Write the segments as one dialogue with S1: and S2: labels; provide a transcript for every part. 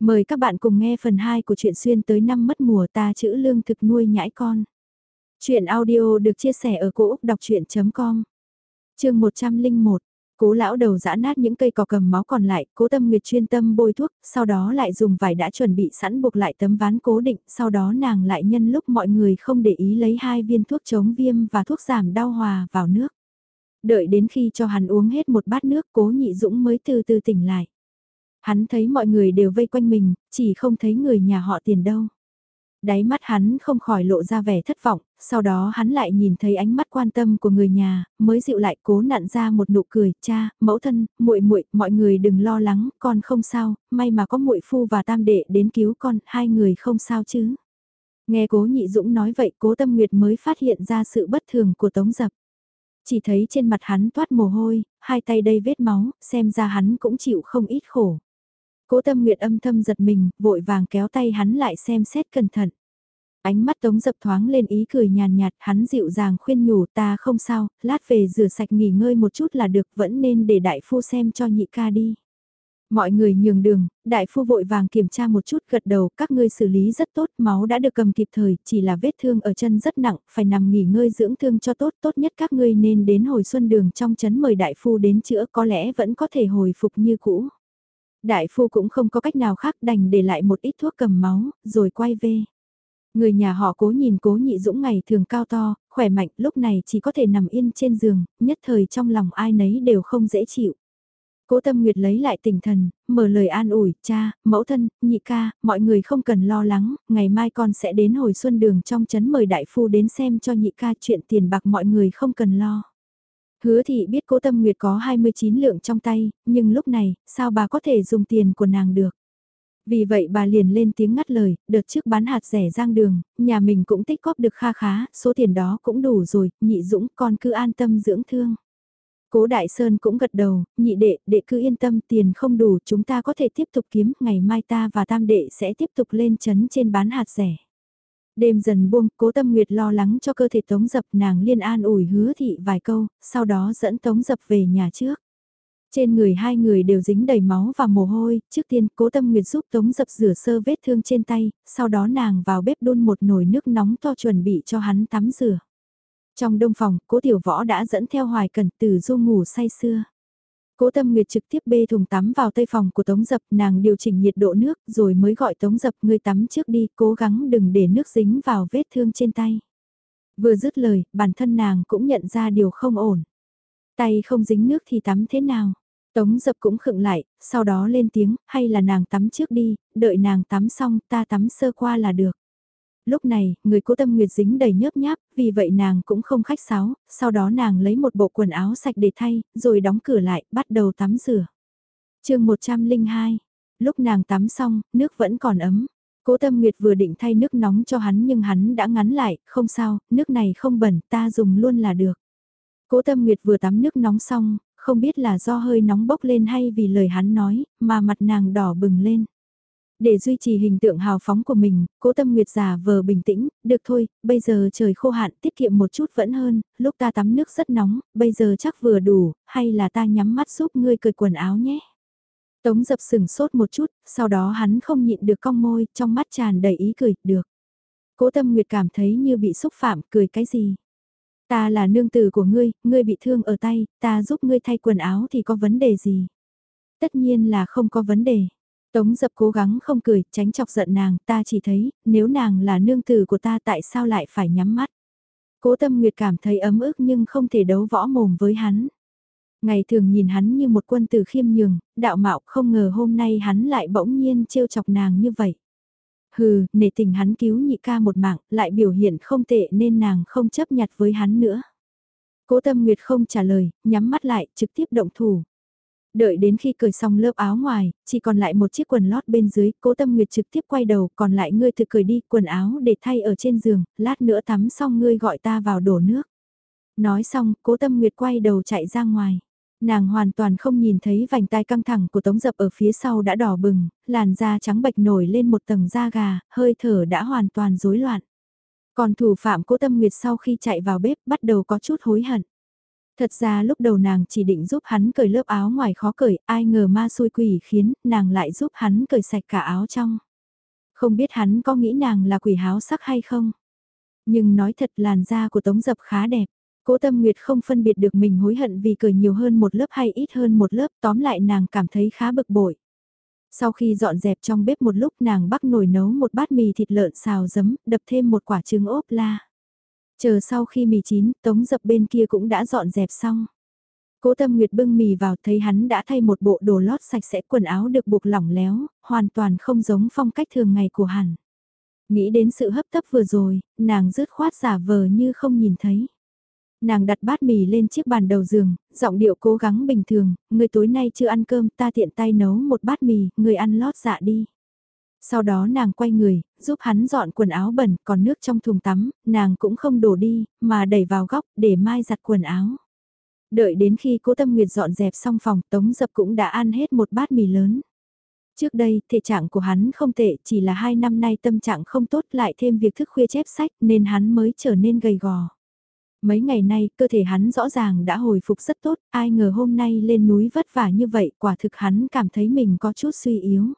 S1: Mời các bạn cùng nghe phần 2 của truyện xuyên tới năm mất mùa ta chữ lương thực nuôi nhãi con. Chuyện audio được chia sẻ ở cỗ đọc chuyện.com Trường 101 Cố lão đầu giã nát những cây cỏ cầm máu còn lại, cố tâm nguyệt chuyên tâm bôi thuốc, sau đó lại dùng vải đã chuẩn bị sẵn buộc lại tấm ván cố định, sau đó nàng lại nhân lúc mọi người không để ý lấy hai viên thuốc chống viêm và thuốc giảm đau hòa vào nước. Đợi đến khi cho hắn uống hết một bát nước cố nhị dũng mới từ từ tỉnh lại. Hắn thấy mọi người đều vây quanh mình, chỉ không thấy người nhà họ tiền đâu. Đáy mắt hắn không khỏi lộ ra vẻ thất vọng, sau đó hắn lại nhìn thấy ánh mắt quan tâm của người nhà, mới dịu lại cố nặn ra một nụ cười, cha, mẫu thân, muội muội, mọi người đừng lo lắng, con không sao, may mà có muội phu và tam đệ đến cứu con, hai người không sao chứ. Nghe cố nhị dũng nói vậy cố tâm nguyệt mới phát hiện ra sự bất thường của tống dập. Chỉ thấy trên mặt hắn toát mồ hôi, hai tay đây vết máu, xem ra hắn cũng chịu không ít khổ. Cố tâm nguyệt âm thâm giật mình, vội vàng kéo tay hắn lại xem xét cẩn thận. Ánh mắt tống dập thoáng lên ý cười nhàn nhạt, hắn dịu dàng khuyên nhủ ta không sao, lát về rửa sạch nghỉ ngơi một chút là được vẫn nên để đại phu xem cho nhị ca đi. Mọi người nhường đường, đại phu vội vàng kiểm tra một chút gật đầu, các ngươi xử lý rất tốt, máu đã được cầm kịp thời, chỉ là vết thương ở chân rất nặng, phải nằm nghỉ ngơi dưỡng thương cho tốt, tốt nhất các ngươi nên đến hồi xuân đường trong chấn mời đại phu đến chữa có lẽ vẫn có thể hồi phục như cũ. Đại phu cũng không có cách nào khác đành để lại một ít thuốc cầm máu, rồi quay về. Người nhà họ cố nhìn cố nhị dũng ngày thường cao to, khỏe mạnh, lúc này chỉ có thể nằm yên trên giường, nhất thời trong lòng ai nấy đều không dễ chịu. Cố Tâm Nguyệt lấy lại tinh thần, mở lời an ủi, cha, mẫu thân, nhị ca, mọi người không cần lo lắng, ngày mai con sẽ đến hồi xuân đường trong chấn mời đại phu đến xem cho nhị ca chuyện tiền bạc mọi người không cần lo. Hứa thị biết cố tâm nguyệt có 29 lượng trong tay, nhưng lúc này, sao bà có thể dùng tiền của nàng được? Vì vậy bà liền lên tiếng ngắt lời, đợt trước bán hạt rẻ giang đường, nhà mình cũng tích góp được kha khá, số tiền đó cũng đủ rồi, nhị dũng con cứ an tâm dưỡng thương. Cố Đại Sơn cũng gật đầu, nhị đệ, đệ cứ yên tâm tiền không đủ chúng ta có thể tiếp tục kiếm, ngày mai ta và tam đệ sẽ tiếp tục lên chấn trên bán hạt rẻ. Đêm dần buông, cố tâm nguyệt lo lắng cho cơ thể tống dập nàng liên an ủi hứa thị vài câu, sau đó dẫn tống dập về nhà trước. Trên người hai người đều dính đầy máu và mồ hôi, trước tiên cố tâm nguyệt giúp tống dập rửa sơ vết thương trên tay, sau đó nàng vào bếp đun một nồi nước nóng to chuẩn bị cho hắn tắm rửa. Trong đông phòng, cố tiểu võ đã dẫn theo hoài cẩn từ du ngủ say xưa. Cố Tâm Nguyệt trực tiếp bê thùng tắm vào tây phòng của Tống Dập, nàng điều chỉnh nhiệt độ nước rồi mới gọi Tống Dập ngươi tắm trước đi, cố gắng đừng để nước dính vào vết thương trên tay. Vừa dứt lời, bản thân nàng cũng nhận ra điều không ổn. Tay không dính nước thì tắm thế nào? Tống Dập cũng khựng lại, sau đó lên tiếng, hay là nàng tắm trước đi, đợi nàng tắm xong ta tắm sơ qua là được. Lúc này, người cố tâm nguyệt dính đầy nhớp nháp, vì vậy nàng cũng không khách sáo, sau đó nàng lấy một bộ quần áo sạch để thay, rồi đóng cửa lại, bắt đầu tắm rửa. chương 102, lúc nàng tắm xong, nước vẫn còn ấm. Cố tâm nguyệt vừa định thay nước nóng cho hắn nhưng hắn đã ngắn lại, không sao, nước này không bẩn, ta dùng luôn là được. Cố tâm nguyệt vừa tắm nước nóng xong, không biết là do hơi nóng bốc lên hay vì lời hắn nói, mà mặt nàng đỏ bừng lên. Để duy trì hình tượng hào phóng của mình, cố tâm nguyệt giả vờ bình tĩnh, được thôi, bây giờ trời khô hạn tiết kiệm một chút vẫn hơn, lúc ta tắm nước rất nóng, bây giờ chắc vừa đủ, hay là ta nhắm mắt giúp ngươi cởi quần áo nhé. Tống dập sừng sốt một chút, sau đó hắn không nhịn được cong môi, trong mắt tràn đầy ý cười, được. Cố tâm nguyệt cảm thấy như bị xúc phạm, cười cái gì? Ta là nương tử của ngươi, ngươi bị thương ở tay, ta giúp ngươi thay quần áo thì có vấn đề gì? Tất nhiên là không có vấn đề. Tống dập cố gắng không cười, tránh chọc giận nàng, ta chỉ thấy, nếu nàng là nương tử của ta tại sao lại phải nhắm mắt. Cố tâm nguyệt cảm thấy ấm ức nhưng không thể đấu võ mồm với hắn. Ngày thường nhìn hắn như một quân tử khiêm nhường, đạo mạo không ngờ hôm nay hắn lại bỗng nhiên trêu chọc nàng như vậy. Hừ, nể tình hắn cứu nhị ca một mạng, lại biểu hiện không tệ nên nàng không chấp nhặt với hắn nữa. Cố tâm nguyệt không trả lời, nhắm mắt lại, trực tiếp động thủ. Đợi đến khi cởi xong lớp áo ngoài, chỉ còn lại một chiếc quần lót bên dưới, cố tâm nguyệt trực tiếp quay đầu, còn lại ngươi thực cởi đi quần áo để thay ở trên giường, lát nữa tắm xong ngươi gọi ta vào đổ nước. Nói xong, cố tâm nguyệt quay đầu chạy ra ngoài. Nàng hoàn toàn không nhìn thấy vành tai căng thẳng của tống dập ở phía sau đã đỏ bừng, làn da trắng bạch nổi lên một tầng da gà, hơi thở đã hoàn toàn rối loạn. Còn thủ phạm cố tâm nguyệt sau khi chạy vào bếp bắt đầu có chút hối hận. Thật ra lúc đầu nàng chỉ định giúp hắn cởi lớp áo ngoài khó cởi, ai ngờ ma xui quỷ khiến, nàng lại giúp hắn cởi sạch cả áo trong. Không biết hắn có nghĩ nàng là quỷ háo sắc hay không? Nhưng nói thật làn da của Tống Dập khá đẹp. Cố Tâm Nguyệt không phân biệt được mình hối hận vì cởi nhiều hơn một lớp hay ít hơn một lớp, tóm lại nàng cảm thấy khá bực bội. Sau khi dọn dẹp trong bếp một lúc nàng bắt nồi nấu một bát mì thịt lợn xào giấm, đập thêm một quả trứng ốp la. Chờ sau khi mì chín, Tống Dập bên kia cũng đã dọn dẹp xong. Cố Tâm Nguyệt bưng mì vào thấy hắn đã thay một bộ đồ lót sạch sẽ quần áo được buộc lỏng léo, hoàn toàn không giống phong cách thường ngày của hắn. Nghĩ đến sự hấp tấp vừa rồi, nàng rứt khoát giả vờ như không nhìn thấy. Nàng đặt bát mì lên chiếc bàn đầu giường, giọng điệu cố gắng bình thường, người tối nay chưa ăn cơm ta tiện tay nấu một bát mì, người ăn lót dạ đi. Sau đó nàng quay người, giúp hắn dọn quần áo bẩn, còn nước trong thùng tắm, nàng cũng không đổ đi, mà đẩy vào góc để mai giặt quần áo. Đợi đến khi cố tâm nguyệt dọn dẹp xong phòng, tống dập cũng đã ăn hết một bát mì lớn. Trước đây, thể trạng của hắn không tệ, chỉ là hai năm nay tâm trạng không tốt lại thêm việc thức khuya chép sách nên hắn mới trở nên gầy gò. Mấy ngày nay, cơ thể hắn rõ ràng đã hồi phục rất tốt, ai ngờ hôm nay lên núi vất vả như vậy, quả thực hắn cảm thấy mình có chút suy yếu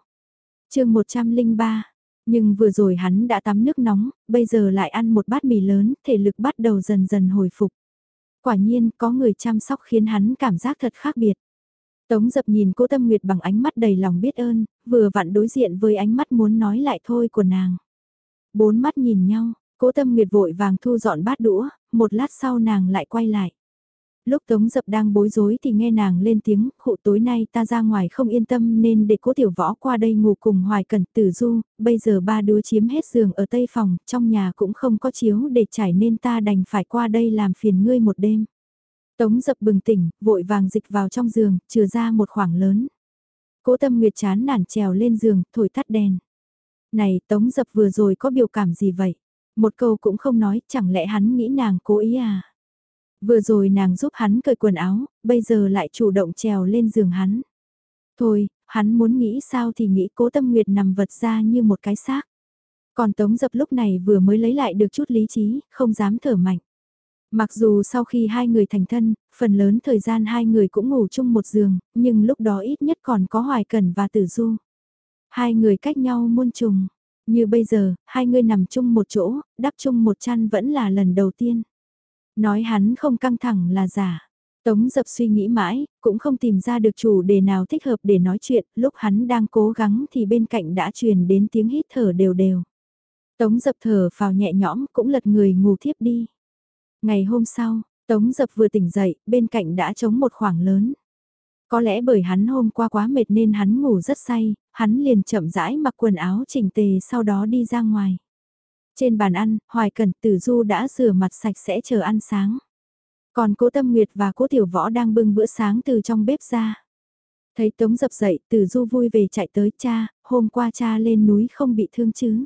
S1: chương 103, nhưng vừa rồi hắn đã tắm nước nóng, bây giờ lại ăn một bát mì lớn, thể lực bắt đầu dần dần hồi phục. Quả nhiên, có người chăm sóc khiến hắn cảm giác thật khác biệt. Tống dập nhìn cô Tâm Nguyệt bằng ánh mắt đầy lòng biết ơn, vừa vặn đối diện với ánh mắt muốn nói lại thôi của nàng. Bốn mắt nhìn nhau, cố Tâm Nguyệt vội vàng thu dọn bát đũa, một lát sau nàng lại quay lại. Lúc Tống Dập đang bối rối thì nghe nàng lên tiếng, khụ tối nay ta ra ngoài không yên tâm nên để cố tiểu võ qua đây ngủ cùng Hoài Cẩn Tử Du, bây giờ ba đứa chiếm hết giường ở tây phòng, trong nhà cũng không có chiếu để trải nên ta đành phải qua đây làm phiền ngươi một đêm. Tống Dập bừng tỉnh, vội vàng dịch vào trong giường, trừ ra một khoảng lớn. Cố tâm nguyệt chán nản trèo lên giường, thổi tắt đèn. Này, Tống Dập vừa rồi có biểu cảm gì vậy? Một câu cũng không nói, chẳng lẽ hắn nghĩ nàng cố ý à? Vừa rồi nàng giúp hắn cởi quần áo, bây giờ lại chủ động trèo lên giường hắn. Thôi, hắn muốn nghĩ sao thì nghĩ cố tâm nguyệt nằm vật ra như một cái xác. Còn Tống Dập lúc này vừa mới lấy lại được chút lý trí, không dám thở mạnh. Mặc dù sau khi hai người thành thân, phần lớn thời gian hai người cũng ngủ chung một giường, nhưng lúc đó ít nhất còn có Hoài Cẩn và Tử Du. Hai người cách nhau muôn trùng, như bây giờ, hai người nằm chung một chỗ, đắp chung một chăn vẫn là lần đầu tiên. Nói hắn không căng thẳng là giả. Tống dập suy nghĩ mãi, cũng không tìm ra được chủ đề nào thích hợp để nói chuyện, lúc hắn đang cố gắng thì bên cạnh đã truyền đến tiếng hít thở đều đều. Tống dập thở vào nhẹ nhõm cũng lật người ngủ thiếp đi. Ngày hôm sau, Tống dập vừa tỉnh dậy, bên cạnh đã trống một khoảng lớn. Có lẽ bởi hắn hôm qua quá mệt nên hắn ngủ rất say, hắn liền chậm rãi mặc quần áo chỉnh tề sau đó đi ra ngoài. Trên bàn ăn, Hoài Cẩn Tử Du đã rửa mặt sạch sẽ chờ ăn sáng. Còn cố Tâm Nguyệt và cố Tiểu Võ đang bưng bữa sáng từ trong bếp ra. Thấy Tống dập dậy, Tử Du vui về chạy tới cha, hôm qua cha lên núi không bị thương chứ.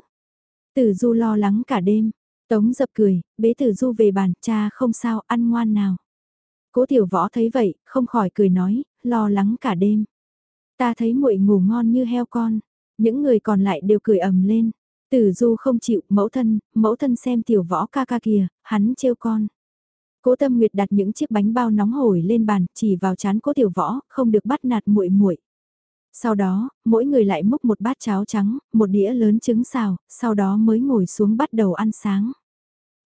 S1: Tử Du lo lắng cả đêm. Tống dập cười, bế Tử Du về bàn, cha không sao, ăn ngoan nào. Cố Tiểu Võ thấy vậy, không khỏi cười nói, lo lắng cả đêm. Ta thấy muội ngủ ngon như heo con. Những người còn lại đều cười ầm lên. Tử du không chịu, mẫu thân, mẫu thân xem tiểu võ ca ca kìa, hắn trêu con. Cố Tâm Nguyệt đặt những chiếc bánh bao nóng hổi lên bàn, chỉ vào chán Cố Tiểu Võ, không được bắt nạt muội muội. Sau đó, mỗi người lại múc một bát cháo trắng, một đĩa lớn trứng xào, sau đó mới ngồi xuống bắt đầu ăn sáng.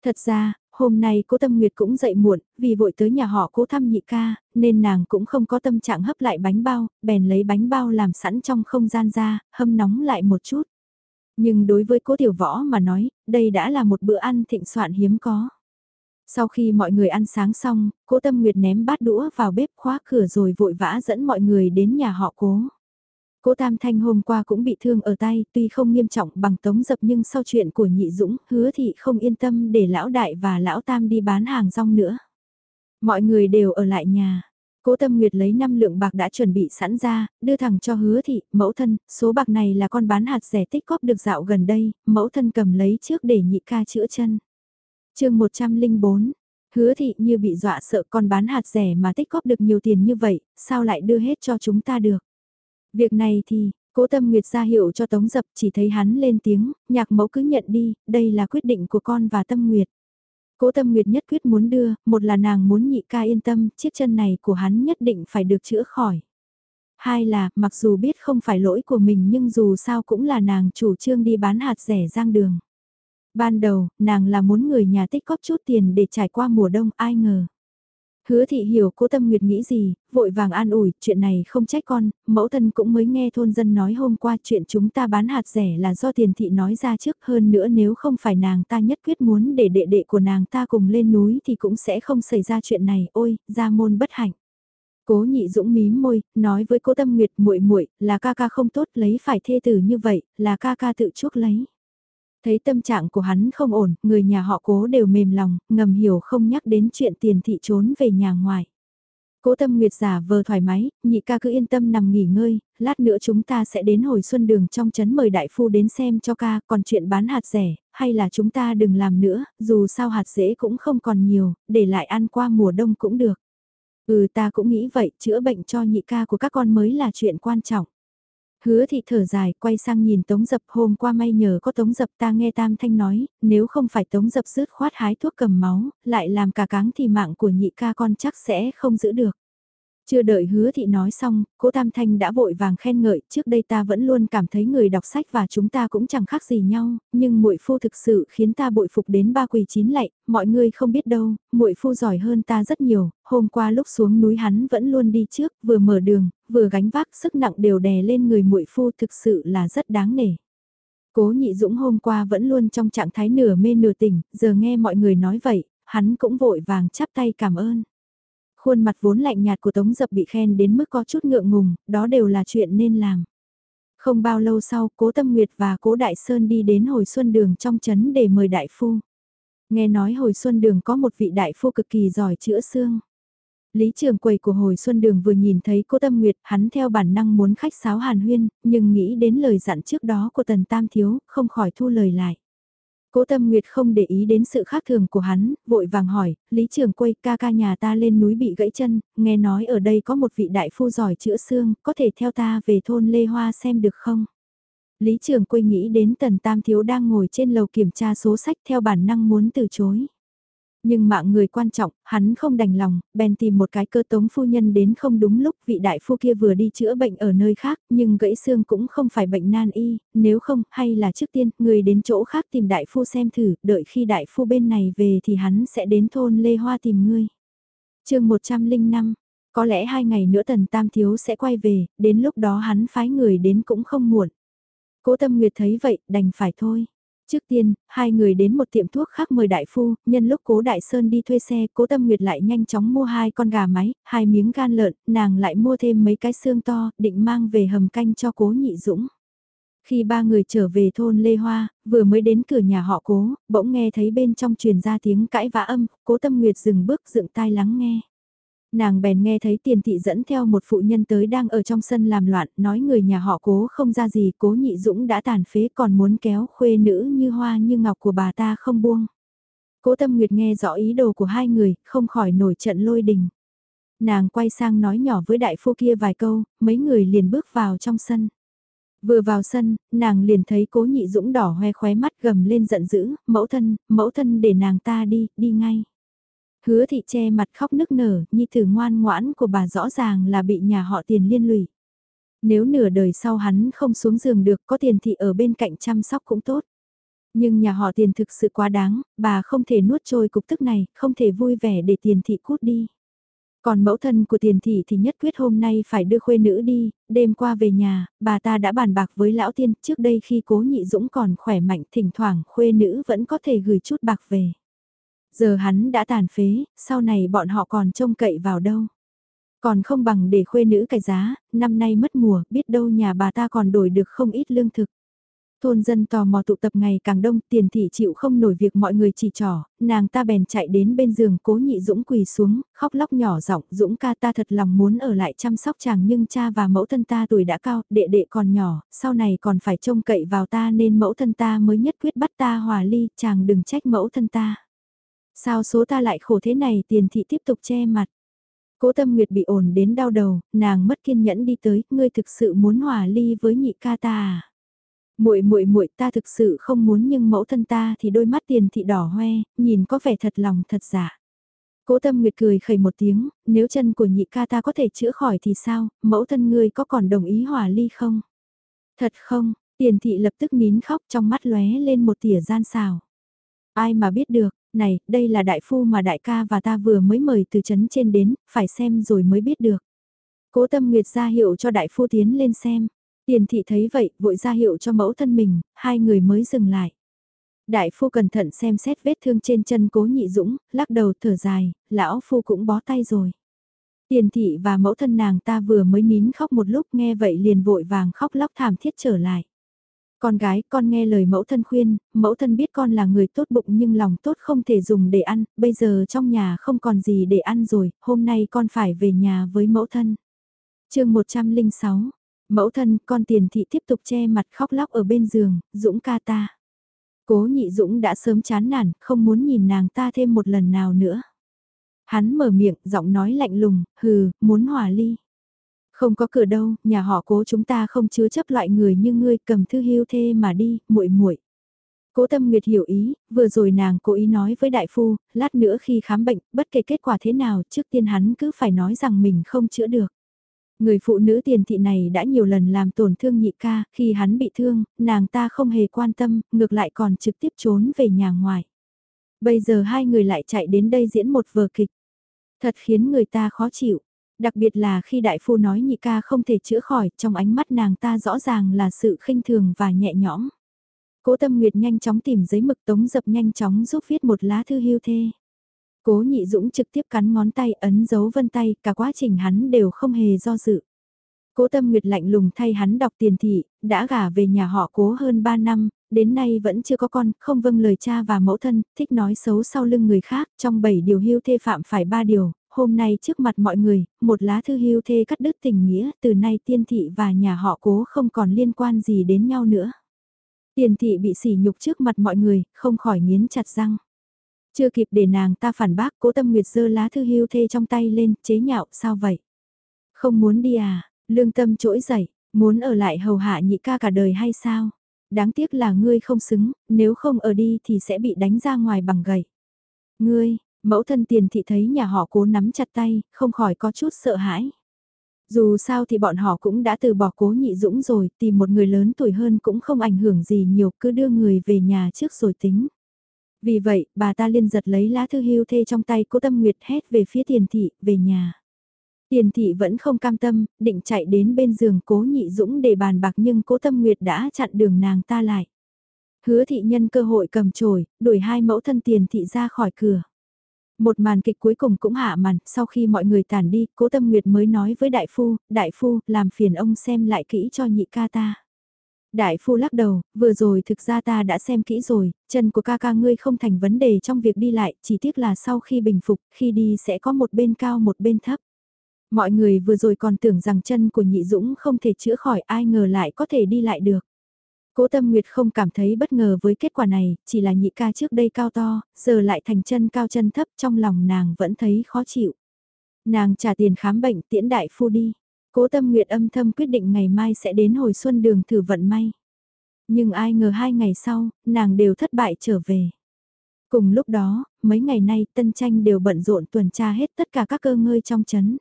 S1: Thật ra, hôm nay Cố Tâm Nguyệt cũng dậy muộn, vì vội tới nhà họ Cố thăm nhị ca, nên nàng cũng không có tâm trạng hấp lại bánh bao, bèn lấy bánh bao làm sẵn trong không gian ra, hâm nóng lại một chút. Nhưng đối với cố tiểu võ mà nói, đây đã là một bữa ăn thịnh soạn hiếm có. Sau khi mọi người ăn sáng xong, cố tâm nguyệt ném bát đũa vào bếp khóa cửa rồi vội vã dẫn mọi người đến nhà họ cố. Cố Tam Thanh hôm qua cũng bị thương ở tay, tuy không nghiêm trọng bằng tống dập nhưng sau chuyện của nhị dũng, hứa thị không yên tâm để lão đại và lão tam đi bán hàng rong nữa. Mọi người đều ở lại nhà. Cố Tâm Nguyệt lấy 5 lượng bạc đã chuẩn bị sẵn ra, đưa thẳng cho hứa thị, mẫu thân, số bạc này là con bán hạt rẻ tích góp được dạo gần đây, mẫu thân cầm lấy trước để nhị ca chữa chân. chương 104, hứa thị như bị dọa sợ con bán hạt rẻ mà tích góp được nhiều tiền như vậy, sao lại đưa hết cho chúng ta được. Việc này thì, cố tâm nguyệt ra hiệu cho Tống Dập chỉ thấy hắn lên tiếng, nhạc mẫu cứ nhận đi, đây là quyết định của con và tâm nguyệt. Cố tâm nguyệt nhất quyết muốn đưa, một là nàng muốn nhị ca yên tâm, chiếc chân này của hắn nhất định phải được chữa khỏi. Hai là, mặc dù biết không phải lỗi của mình nhưng dù sao cũng là nàng chủ trương đi bán hạt rẻ giang đường. Ban đầu, nàng là muốn người nhà tích góp chút tiền để trải qua mùa đông, ai ngờ. Hứa thị hiểu cố tâm nguyệt nghĩ gì, vội vàng an ủi, chuyện này không trách con, mẫu thân cũng mới nghe thôn dân nói hôm qua chuyện chúng ta bán hạt rẻ là do tiền thị nói ra trước hơn nữa nếu không phải nàng ta nhất quyết muốn để đệ đệ của nàng ta cùng lên núi thì cũng sẽ không xảy ra chuyện này, ôi, ra môn bất hạnh. Cố nhị dũng mím môi, nói với cố tâm nguyệt muội muội là ca ca không tốt lấy phải thê tử như vậy, là ca ca tự chuốc lấy. Thấy tâm trạng của hắn không ổn, người nhà họ cố đều mềm lòng, ngầm hiểu không nhắc đến chuyện tiền thị trốn về nhà ngoài. Cố tâm nguyệt giả vờ thoải mái, nhị ca cứ yên tâm nằm nghỉ ngơi, lát nữa chúng ta sẽ đến hồi xuân đường trong chấn mời đại phu đến xem cho ca, còn chuyện bán hạt rẻ, hay là chúng ta đừng làm nữa, dù sao hạt rễ cũng không còn nhiều, để lại ăn qua mùa đông cũng được. Ừ ta cũng nghĩ vậy, chữa bệnh cho nhị ca của các con mới là chuyện quan trọng. Hứa thị thở dài, quay sang nhìn Tống Dập hôm qua may nhờ có Tống Dập ta nghe Tam Thanh nói, nếu không phải Tống Dập rứt khoát hái thuốc cầm máu, lại làm cả cáng thì mạng của nhị ca con chắc sẽ không giữ được. Chưa đợi hứa thị nói xong, cố Tam Thanh đã vội vàng khen ngợi, trước đây ta vẫn luôn cảm thấy người đọc sách và chúng ta cũng chẳng khác gì nhau, nhưng muội phu thực sự khiến ta bội phục đến ba quỳ chín lạy, mọi người không biết đâu, muội phu giỏi hơn ta rất nhiều, hôm qua lúc xuống núi hắn vẫn luôn đi trước, vừa mở đường, vừa gánh vác sức nặng đều đè lên người muội phu thực sự là rất đáng nể. Cố nhị dũng hôm qua vẫn luôn trong trạng thái nửa mê nửa tỉnh, giờ nghe mọi người nói vậy, hắn cũng vội vàng chắp tay cảm ơn. Khuôn mặt vốn lạnh nhạt của Tống Dập bị khen đến mức có chút ngượng ngùng, đó đều là chuyện nên làm. Không bao lâu sau, Cố Tâm Nguyệt và Cố Đại Sơn đi đến hồi xuân đường trong trấn để mời đại phu. Nghe nói hồi xuân đường có một vị đại phu cực kỳ giỏi chữa xương. Lý trường quầy của hồi xuân đường vừa nhìn thấy cô Tâm Nguyệt, hắn theo bản năng muốn khách sáo hàn huyên, nhưng nghĩ đến lời dặn trước đó của Tần Tam Thiếu, không khỏi thu lời lại. Cố Tâm Nguyệt không để ý đến sự khác thường của hắn, vội vàng hỏi, Lý Trường Quy: ca ca nhà ta lên núi bị gãy chân, nghe nói ở đây có một vị đại phu giỏi chữa xương, có thể theo ta về thôn Lê Hoa xem được không? Lý Trường Quy nghĩ đến Tần Tam Thiếu đang ngồi trên lầu kiểm tra số sách theo bản năng muốn từ chối. Nhưng mạng người quan trọng, hắn không đành lòng, bèn tìm một cái cơ tống phu nhân đến không đúng lúc vị đại phu kia vừa đi chữa bệnh ở nơi khác, nhưng gãy xương cũng không phải bệnh nan y, nếu không, hay là trước tiên, người đến chỗ khác tìm đại phu xem thử, đợi khi đại phu bên này về thì hắn sẽ đến thôn Lê Hoa tìm ngươi. chương 105 có lẽ hai ngày nữa tần tam thiếu sẽ quay về, đến lúc đó hắn phái người đến cũng không muộn. Cố tâm nguyệt thấy vậy, đành phải thôi. Trước tiên, hai người đến một tiệm thuốc khác mời đại phu, nhân lúc cố đại sơn đi thuê xe, cố tâm nguyệt lại nhanh chóng mua hai con gà máy, hai miếng gan lợn, nàng lại mua thêm mấy cái xương to, định mang về hầm canh cho cố nhị dũng. Khi ba người trở về thôn Lê Hoa, vừa mới đến cửa nhà họ cố, bỗng nghe thấy bên trong truyền ra tiếng cãi vã âm, cố tâm nguyệt dừng bước dựng tai lắng nghe. Nàng bèn nghe thấy tiền thị dẫn theo một phụ nhân tới đang ở trong sân làm loạn, nói người nhà họ cố không ra gì, cố nhị dũng đã tàn phế còn muốn kéo khuê nữ như hoa như ngọc của bà ta không buông. Cố tâm nguyệt nghe rõ ý đồ của hai người, không khỏi nổi trận lôi đình. Nàng quay sang nói nhỏ với đại phu kia vài câu, mấy người liền bước vào trong sân. Vừa vào sân, nàng liền thấy cố nhị dũng đỏ hoe khóe mắt gầm lên giận dữ, mẫu thân, mẫu thân để nàng ta đi, đi ngay. Hứa thị che mặt khóc nức nở, nhi tử ngoan ngoãn của bà rõ ràng là bị nhà họ tiền liên lụy. Nếu nửa đời sau hắn không xuống giường được có tiền thị ở bên cạnh chăm sóc cũng tốt. Nhưng nhà họ tiền thực sự quá đáng, bà không thể nuốt trôi cục tức này, không thể vui vẻ để tiền thị cút đi. Còn mẫu thân của tiền thị thì nhất quyết hôm nay phải đưa khuê nữ đi, đêm qua về nhà, bà ta đã bàn bạc với lão tiên, trước đây khi cố nhị dũng còn khỏe mạnh thỉnh thoảng khuê nữ vẫn có thể gửi chút bạc về. Giờ hắn đã tàn phế, sau này bọn họ còn trông cậy vào đâu. Còn không bằng để khuê nữ cái giá, năm nay mất mùa, biết đâu nhà bà ta còn đổi được không ít lương thực. Thôn dân tò mò tụ tập ngày càng đông, tiền thị chịu không nổi việc mọi người chỉ trỏ, nàng ta bèn chạy đến bên giường cố nhị Dũng quỳ xuống, khóc lóc nhỏ giọng Dũng ca ta thật lòng muốn ở lại chăm sóc chàng nhưng cha và mẫu thân ta tuổi đã cao, đệ đệ còn nhỏ, sau này còn phải trông cậy vào ta nên mẫu thân ta mới nhất quyết bắt ta hòa ly, chàng đừng trách mẫu thân ta. Sao số ta lại khổ thế này tiền thị tiếp tục che mặt. Cố tâm nguyệt bị ổn đến đau đầu, nàng mất kiên nhẫn đi tới, ngươi thực sự muốn hòa ly với nhị ca ta à? Muội muội muội ta thực sự không muốn nhưng mẫu thân ta thì đôi mắt tiền thị đỏ hoe, nhìn có vẻ thật lòng thật giả. Cố tâm nguyệt cười khẩy một tiếng, nếu chân của nhị ca ta có thể chữa khỏi thì sao, mẫu thân ngươi có còn đồng ý hòa ly không? Thật không, tiền thị lập tức nín khóc trong mắt lóe lên một tỉa gian xào. Ai mà biết được, này, đây là đại phu mà đại ca và ta vừa mới mời từ chấn trên đến, phải xem rồi mới biết được. Cố tâm nguyệt ra hiệu cho đại phu tiến lên xem. Tiền thị thấy vậy, vội ra hiệu cho mẫu thân mình, hai người mới dừng lại. Đại phu cẩn thận xem xét vết thương trên chân cố nhị dũng, lắc đầu thở dài, lão phu cũng bó tay rồi. Tiền thị và mẫu thân nàng ta vừa mới nín khóc một lúc nghe vậy liền vội vàng khóc lóc thảm thiết trở lại. Con gái, con nghe lời mẫu thân khuyên, mẫu thân biết con là người tốt bụng nhưng lòng tốt không thể dùng để ăn, bây giờ trong nhà không còn gì để ăn rồi, hôm nay con phải về nhà với mẫu thân. chương 106, mẫu thân, con tiền thị tiếp tục che mặt khóc lóc ở bên giường, Dũng ca ta. Cố nhị Dũng đã sớm chán nản, không muốn nhìn nàng ta thêm một lần nào nữa. Hắn mở miệng, giọng nói lạnh lùng, hừ, muốn hòa ly. Không có cửa đâu, nhà họ cố chúng ta không chứa chấp loại người như ngươi cầm thư hưu thê mà đi, muội muội. Cố Tâm Nguyệt hiểu ý, vừa rồi nàng cố ý nói với đại phu, lát nữa khi khám bệnh, bất kể kết quả thế nào, trước tiên hắn cứ phải nói rằng mình không chữa được. Người phụ nữ tiền thị này đã nhiều lần làm tổn thương nhị ca, khi hắn bị thương, nàng ta không hề quan tâm, ngược lại còn trực tiếp trốn về nhà ngoài. Bây giờ hai người lại chạy đến đây diễn một vở kịch. Thật khiến người ta khó chịu. Đặc biệt là khi đại phu nói nhị ca không thể chữa khỏi, trong ánh mắt nàng ta rõ ràng là sự khinh thường và nhẹ nhõm. Cố Tâm Nguyệt nhanh chóng tìm giấy mực tống dập nhanh chóng giúp viết một lá thư hưu thê. Cố Nhị Dũng trực tiếp cắn ngón tay ấn dấu vân tay, cả quá trình hắn đều không hề do dự. Cố Tâm Nguyệt lạnh lùng thay hắn đọc tiền thị, đã gả về nhà họ cố hơn 3 năm, đến nay vẫn chưa có con, không vâng lời cha và mẫu thân, thích nói xấu sau lưng người khác, trong 7 điều hưu thê phạm phải 3 điều, hôm nay trước mặt mọi người, một lá thư hưu thê cắt đứt tình nghĩa, từ nay tiên thị và nhà họ cố không còn liên quan gì đến nhau nữa. Tiền thị bị sỉ nhục trước mặt mọi người, không khỏi nghiến chặt răng. Chưa kịp để nàng ta phản bác, cố tâm nguyệt giơ lá thư hưu thê trong tay lên, chế nhạo, sao vậy? Không muốn đi à, lương tâm trỗi dậy, muốn ở lại hầu hạ nhị ca cả đời hay sao? Đáng tiếc là ngươi không xứng, nếu không ở đi thì sẽ bị đánh ra ngoài bằng gậy. Ngươi, Mẫu thân tiền thị thấy nhà họ cố nắm chặt tay, không khỏi có chút sợ hãi. Dù sao thì bọn họ cũng đã từ bỏ cố nhị dũng rồi, tìm một người lớn tuổi hơn cũng không ảnh hưởng gì nhiều, cứ đưa người về nhà trước rồi tính. Vì vậy, bà ta liên giật lấy lá thư hưu thê trong tay cố tâm nguyệt hét về phía tiền thị, về nhà. Tiền thị vẫn không cam tâm, định chạy đến bên giường cố nhị dũng để bàn bạc nhưng cố tâm nguyệt đã chặn đường nàng ta lại. Hứa thị nhân cơ hội cầm chổi, đuổi hai mẫu thân tiền thị ra khỏi cửa. Một màn kịch cuối cùng cũng hạ màn, sau khi mọi người tàn đi, cố tâm nguyệt mới nói với đại phu, đại phu, làm phiền ông xem lại kỹ cho nhị ca ta. Đại phu lắc đầu, vừa rồi thực ra ta đã xem kỹ rồi, chân của ca ca ngươi không thành vấn đề trong việc đi lại, chỉ tiếc là sau khi bình phục, khi đi sẽ có một bên cao một bên thấp. Mọi người vừa rồi còn tưởng rằng chân của nhị dũng không thể chữa khỏi ai ngờ lại có thể đi lại được. Cố Tâm Nguyệt không cảm thấy bất ngờ với kết quả này, chỉ là nhị ca trước đây cao to, giờ lại thành chân cao chân thấp trong lòng nàng vẫn thấy khó chịu. Nàng trả tiền khám bệnh tiễn đại phu đi. Cố Tâm Nguyệt âm thầm quyết định ngày mai sẽ đến hồi xuân đường thử vận may. Nhưng ai ngờ hai ngày sau, nàng đều thất bại trở về. Cùng lúc đó, mấy ngày nay Tân Tranh đều bận rộn tuần tra hết tất cả các cơ ngơi trong chấn.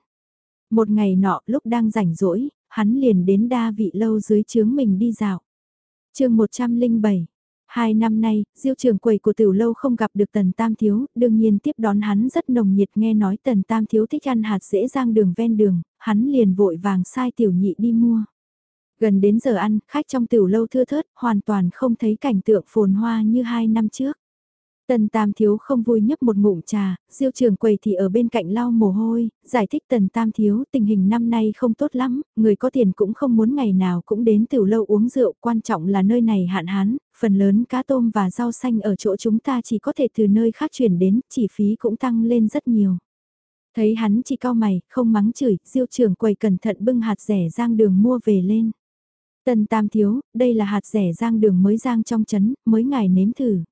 S1: Một ngày nọ lúc đang rảnh rỗi, hắn liền đến đa vị lâu dưới chướng mình đi dạo chương 107 Hai năm nay, diêu trưởng quầy của tiểu lâu không gặp được tần tam thiếu, đương nhiên tiếp đón hắn rất nồng nhiệt nghe nói tần tam thiếu thích ăn hạt dễ giang đường ven đường, hắn liền vội vàng sai tiểu nhị đi mua. Gần đến giờ ăn, khách trong tiểu lâu thưa thớt, hoàn toàn không thấy cảnh tượng phồn hoa như hai năm trước. Tần Tam Thiếu không vui nhấp một ngụm trà, diêu trường quầy thì ở bên cạnh lau mồ hôi, giải thích Tần Tam Thiếu tình hình năm nay không tốt lắm, người có tiền cũng không muốn ngày nào cũng đến tiểu lâu uống rượu, quan trọng là nơi này hạn hán, phần lớn cá tôm và rau xanh ở chỗ chúng ta chỉ có thể từ nơi khác chuyển đến, chi phí cũng tăng lên rất nhiều. Thấy hắn chỉ cao mày, không mắng chửi, diêu trường quầy cẩn thận bưng hạt rẻ rang đường mua về lên. Tần Tam Thiếu, đây là hạt rẻ rang đường mới rang trong chấn, mới ngài nếm thử.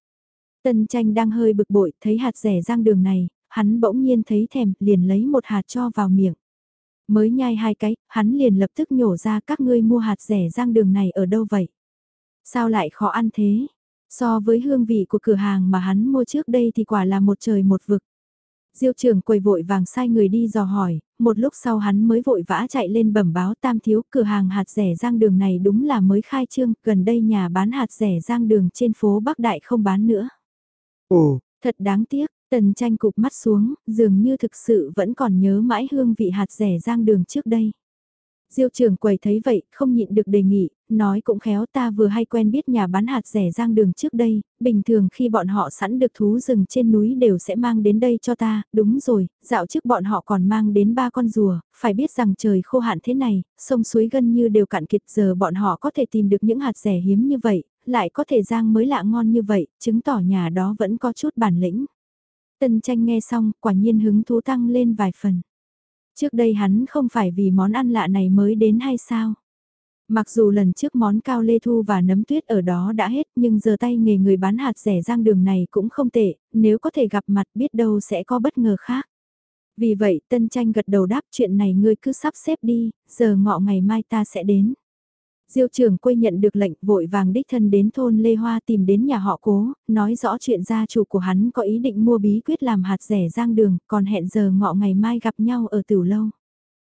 S1: Tân tranh đang hơi bực bội, thấy hạt rẻ rang đường này, hắn bỗng nhiên thấy thèm, liền lấy một hạt cho vào miệng. Mới nhai hai cái, hắn liền lập tức nhổ ra các ngươi mua hạt rẻ rang đường này ở đâu vậy? Sao lại khó ăn thế? So với hương vị của cửa hàng mà hắn mua trước đây thì quả là một trời một vực. Diêu trưởng quầy vội vàng sai người đi dò hỏi, một lúc sau hắn mới vội vã chạy lên bẩm báo tam thiếu cửa hàng hạt rẻ giang đường này đúng là mới khai trương, gần đây nhà bán hạt rẻ giang đường trên phố Bắc Đại không bán nữa.
S2: Ồ,
S1: thật đáng tiếc, tần tranh cụp mắt xuống, dường như thực sự vẫn còn nhớ mãi hương vị hạt rẻ giang đường trước đây. Diêu trưởng quầy thấy vậy, không nhịn được đề nghị, nói cũng khéo ta vừa hay quen biết nhà bán hạt rẻ giang đường trước đây, bình thường khi bọn họ sẵn được thú rừng trên núi đều sẽ mang đến đây cho ta, đúng rồi, dạo trước bọn họ còn mang đến ba con rùa, phải biết rằng trời khô hạn thế này, sông suối gần như đều cạn kiệt giờ bọn họ có thể tìm được những hạt rẻ hiếm như vậy, lại có thể giang mới lạ ngon như vậy, chứng tỏ nhà đó vẫn có chút bản lĩnh. Tân tranh nghe xong, quả nhiên hứng thú tăng lên vài phần. Trước đây hắn không phải vì món ăn lạ này mới đến hay sao? Mặc dù lần trước món cao lê thu và nấm tuyết ở đó đã hết nhưng giờ tay nghề người bán hạt rẻ giang đường này cũng không tệ, nếu có thể gặp mặt biết đâu sẽ có bất ngờ khác. Vì vậy Tân Tranh gật đầu đáp chuyện này ngươi cứ sắp xếp đi, giờ ngọ ngày mai ta sẽ đến. Diêu trưởng quay nhận được lệnh vội vàng đích thân đến thôn Lê Hoa tìm đến nhà họ cố, nói rõ chuyện gia chủ của hắn có ý định mua bí quyết làm hạt rẻ giang đường, còn hẹn giờ ngọ ngày mai gặp nhau ở tiểu lâu.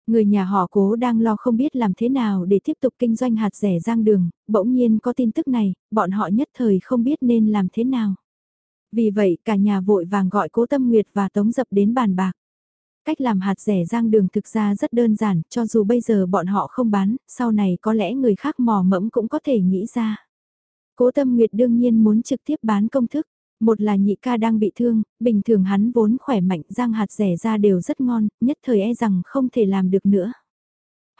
S1: Người nhà họ cố đang lo không biết làm thế nào để tiếp tục kinh doanh hạt rẻ giang đường, bỗng nhiên có tin tức này, bọn họ nhất thời không biết nên làm thế nào. Vì vậy cả nhà vội vàng gọi cố tâm nguyệt và tống dập đến bàn bạc. Cách làm hạt rẻ giang đường thực ra rất đơn giản, cho dù bây giờ bọn họ không bán, sau này có lẽ người khác mò mẫm cũng có thể nghĩ ra. Cố Tâm Nguyệt đương nhiên muốn trực tiếp bán công thức. Một là nhị ca đang bị thương, bình thường hắn vốn khỏe mạnh giang hạt rẻ ra đều rất ngon, nhất thời e rằng không thể làm được nữa.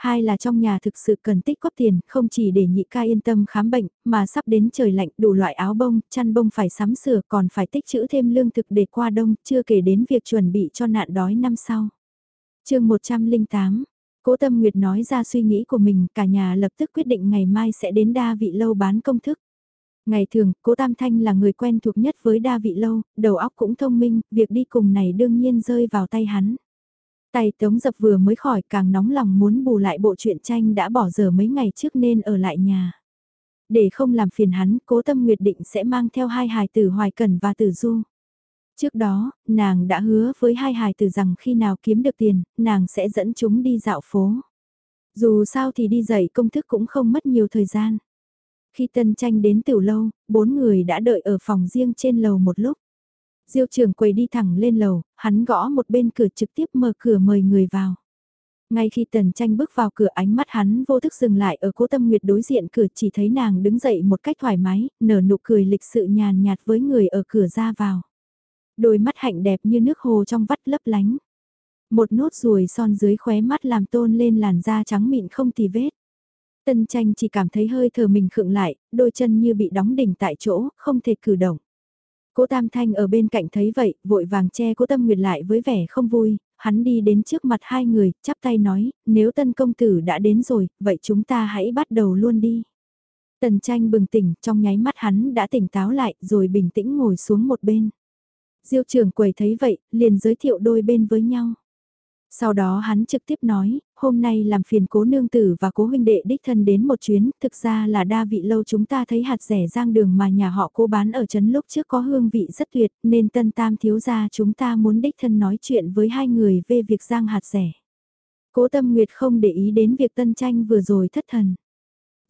S1: Hai là trong nhà thực sự cần tích góp tiền, không chỉ để nhị ca yên tâm khám bệnh, mà sắp đến trời lạnh đủ loại áo bông, chăn bông phải sắm sửa còn phải tích trữ thêm lương thực để qua đông, chưa kể đến việc chuẩn bị cho nạn đói năm sau. chương 108, Cố Tâm Nguyệt nói ra suy nghĩ của mình, cả nhà lập tức quyết định ngày mai sẽ đến đa vị lâu bán công thức. Ngày thường, cố Tam Thanh là người quen thuộc nhất với đa vị lâu, đầu óc cũng thông minh, việc đi cùng này đương nhiên rơi vào tay hắn. Tay tống dập vừa mới khỏi càng nóng lòng muốn bù lại bộ truyện tranh đã bỏ giờ mấy ngày trước nên ở lại nhà. Để không làm phiền hắn, cố tâm nguyệt định sẽ mang theo hai hài tử Hoài cần và Tử Du. Trước đó, nàng đã hứa với hai hài tử rằng khi nào kiếm được tiền, nàng sẽ dẫn chúng đi dạo phố. Dù sao thì đi dạy công thức cũng không mất nhiều thời gian. Khi tân tranh đến tiểu lâu, bốn người đã đợi ở phòng riêng trên lầu một lúc. Diêu trường quầy đi thẳng lên lầu, hắn gõ một bên cửa trực tiếp mở cửa mời người vào. Ngay khi tần tranh bước vào cửa ánh mắt hắn vô thức dừng lại ở cố tâm nguyệt đối diện cửa chỉ thấy nàng đứng dậy một cách thoải mái, nở nụ cười lịch sự nhàn nhạt với người ở cửa ra vào. Đôi mắt hạnh đẹp như nước hồ trong vắt lấp lánh. Một nốt ruồi son dưới khóe mắt làm tôn lên làn da trắng mịn không tì vết. Tân tranh chỉ cảm thấy hơi thở mình khựng lại, đôi chân như bị đóng đỉnh tại chỗ, không thể cử động. Cố Tam Thanh ở bên cạnh thấy vậy, vội vàng che Cố Tâm Nguyệt lại với vẻ không vui, hắn đi đến trước mặt hai người, chắp tay nói, nếu tân công tử đã đến rồi, vậy chúng ta hãy bắt đầu luôn đi. Tần tranh bừng tỉnh, trong nháy mắt hắn đã tỉnh táo lại, rồi bình tĩnh ngồi xuống một bên. Diêu trưởng quầy thấy vậy, liền giới thiệu đôi bên với nhau. Sau đó hắn trực tiếp nói, hôm nay làm phiền cố nương tử và cố huynh đệ đích thân đến một chuyến, thực ra là đa vị lâu chúng ta thấy hạt rẻ giang đường mà nhà họ cố bán ở trấn lúc trước có hương vị rất tuyệt, nên tân tam thiếu gia chúng ta muốn đích thân nói chuyện với hai người về việc giang hạt rẻ. Cố tâm nguyệt không để ý đến việc tân tranh vừa rồi thất thần.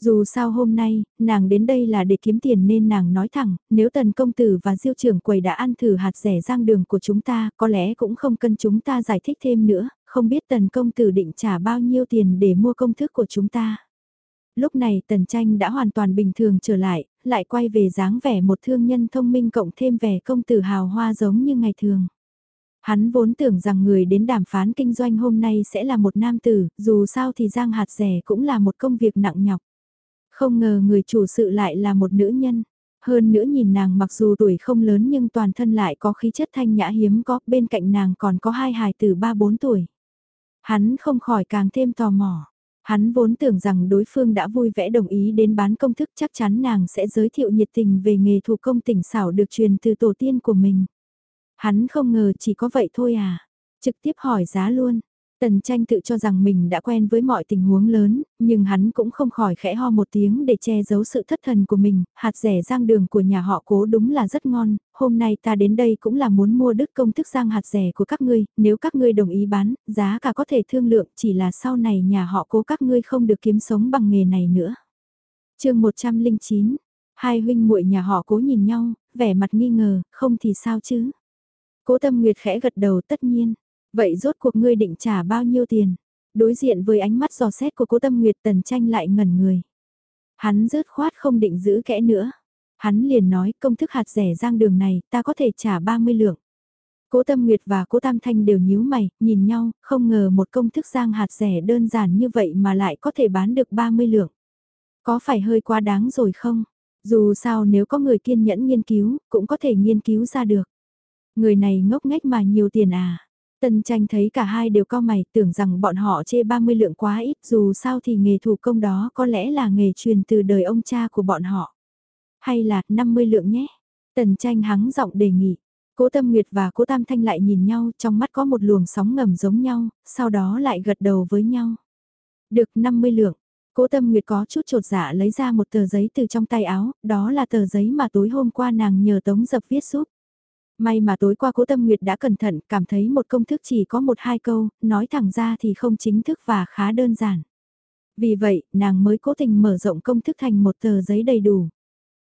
S1: Dù sao hôm nay, nàng đến đây là để kiếm tiền nên nàng nói thẳng, nếu tần công tử và diêu trưởng quầy đã ăn thử hạt rẻ giang đường của chúng ta, có lẽ cũng không cần chúng ta giải thích thêm nữa, không biết tần công tử định trả bao nhiêu tiền để mua công thức của chúng ta. Lúc này tần tranh đã hoàn toàn bình thường trở lại, lại quay về dáng vẻ một thương nhân thông minh cộng thêm vẻ công tử hào hoa giống như ngày thường. Hắn vốn tưởng rằng người đến đàm phán kinh doanh hôm nay sẽ là một nam tử, dù sao thì giang hạt rẻ cũng là một công việc nặng nhọc. Không ngờ người chủ sự lại là một nữ nhân. Hơn nữa nhìn nàng mặc dù tuổi không lớn nhưng toàn thân lại có khí chất thanh nhã hiếm có, bên cạnh nàng còn có hai hài từ 3-4 tuổi. Hắn không khỏi càng thêm tò mò. Hắn vốn tưởng rằng đối phương đã vui vẻ đồng ý đến bán công thức chắc chắn nàng sẽ giới thiệu nhiệt tình về nghề thủ công tỉnh xảo được truyền từ tổ tiên của mình. Hắn không ngờ chỉ có vậy thôi à. Trực tiếp hỏi giá luôn. Tần tranh tự cho rằng mình đã quen với mọi tình huống lớn, nhưng hắn cũng không khỏi khẽ ho một tiếng để che giấu sự thất thần của mình, hạt rẻ rang đường của nhà họ cố đúng là rất ngon, hôm nay ta đến đây cũng là muốn mua đức công thức rang hạt rẻ của các ngươi, nếu các ngươi đồng ý bán, giá cả có thể thương lượng chỉ là sau này nhà họ cố các ngươi không được kiếm sống bằng nghề này nữa. chương 109, hai huynh muội nhà họ cố nhìn nhau, vẻ mặt nghi ngờ, không thì sao chứ? Cố tâm nguyệt khẽ gật đầu tất nhiên. Vậy rốt cuộc ngươi định trả bao nhiêu tiền? Đối diện với ánh mắt giò xét của cố tâm nguyệt tần tranh lại ngẩn người. Hắn rớt khoát không định giữ kẽ nữa. Hắn liền nói công thức hạt rẻ giang đường này ta có thể trả 30 lượng. Cố Tâm Nguyệt và Cố Tam Thanh đều nhíu mày, nhìn nhau, không ngờ một công thức giang hạt rẻ đơn giản như vậy mà lại có thể bán được 30 lượng. Có phải hơi quá đáng rồi không? Dù sao nếu có người kiên nhẫn nghiên cứu, cũng có thể nghiên cứu ra được. Người này ngốc nghếch mà nhiều tiền à? Tân tranh thấy cả hai đều co mày tưởng rằng bọn họ chê 30 lượng quá ít dù sao thì nghề thủ công đó có lẽ là nghề truyền từ đời ông cha của bọn họ. Hay là 50 lượng nhé? Tần tranh hắng giọng đề nghị. Cố Tâm Nguyệt và Cố Tam Thanh lại nhìn nhau trong mắt có một luồng sóng ngầm giống nhau, sau đó lại gật đầu với nhau. Được 50 lượng. Cố Tâm Nguyệt có chút trột dạ lấy ra một tờ giấy từ trong tay áo, đó là tờ giấy mà tối hôm qua nàng nhờ Tống Dập viết giúp. May mà tối qua cố tâm nguyệt đã cẩn thận, cảm thấy một công thức chỉ có một hai câu, nói thẳng ra thì không chính thức và khá đơn giản. Vì vậy, nàng mới cố tình mở rộng công thức thành một tờ giấy đầy đủ.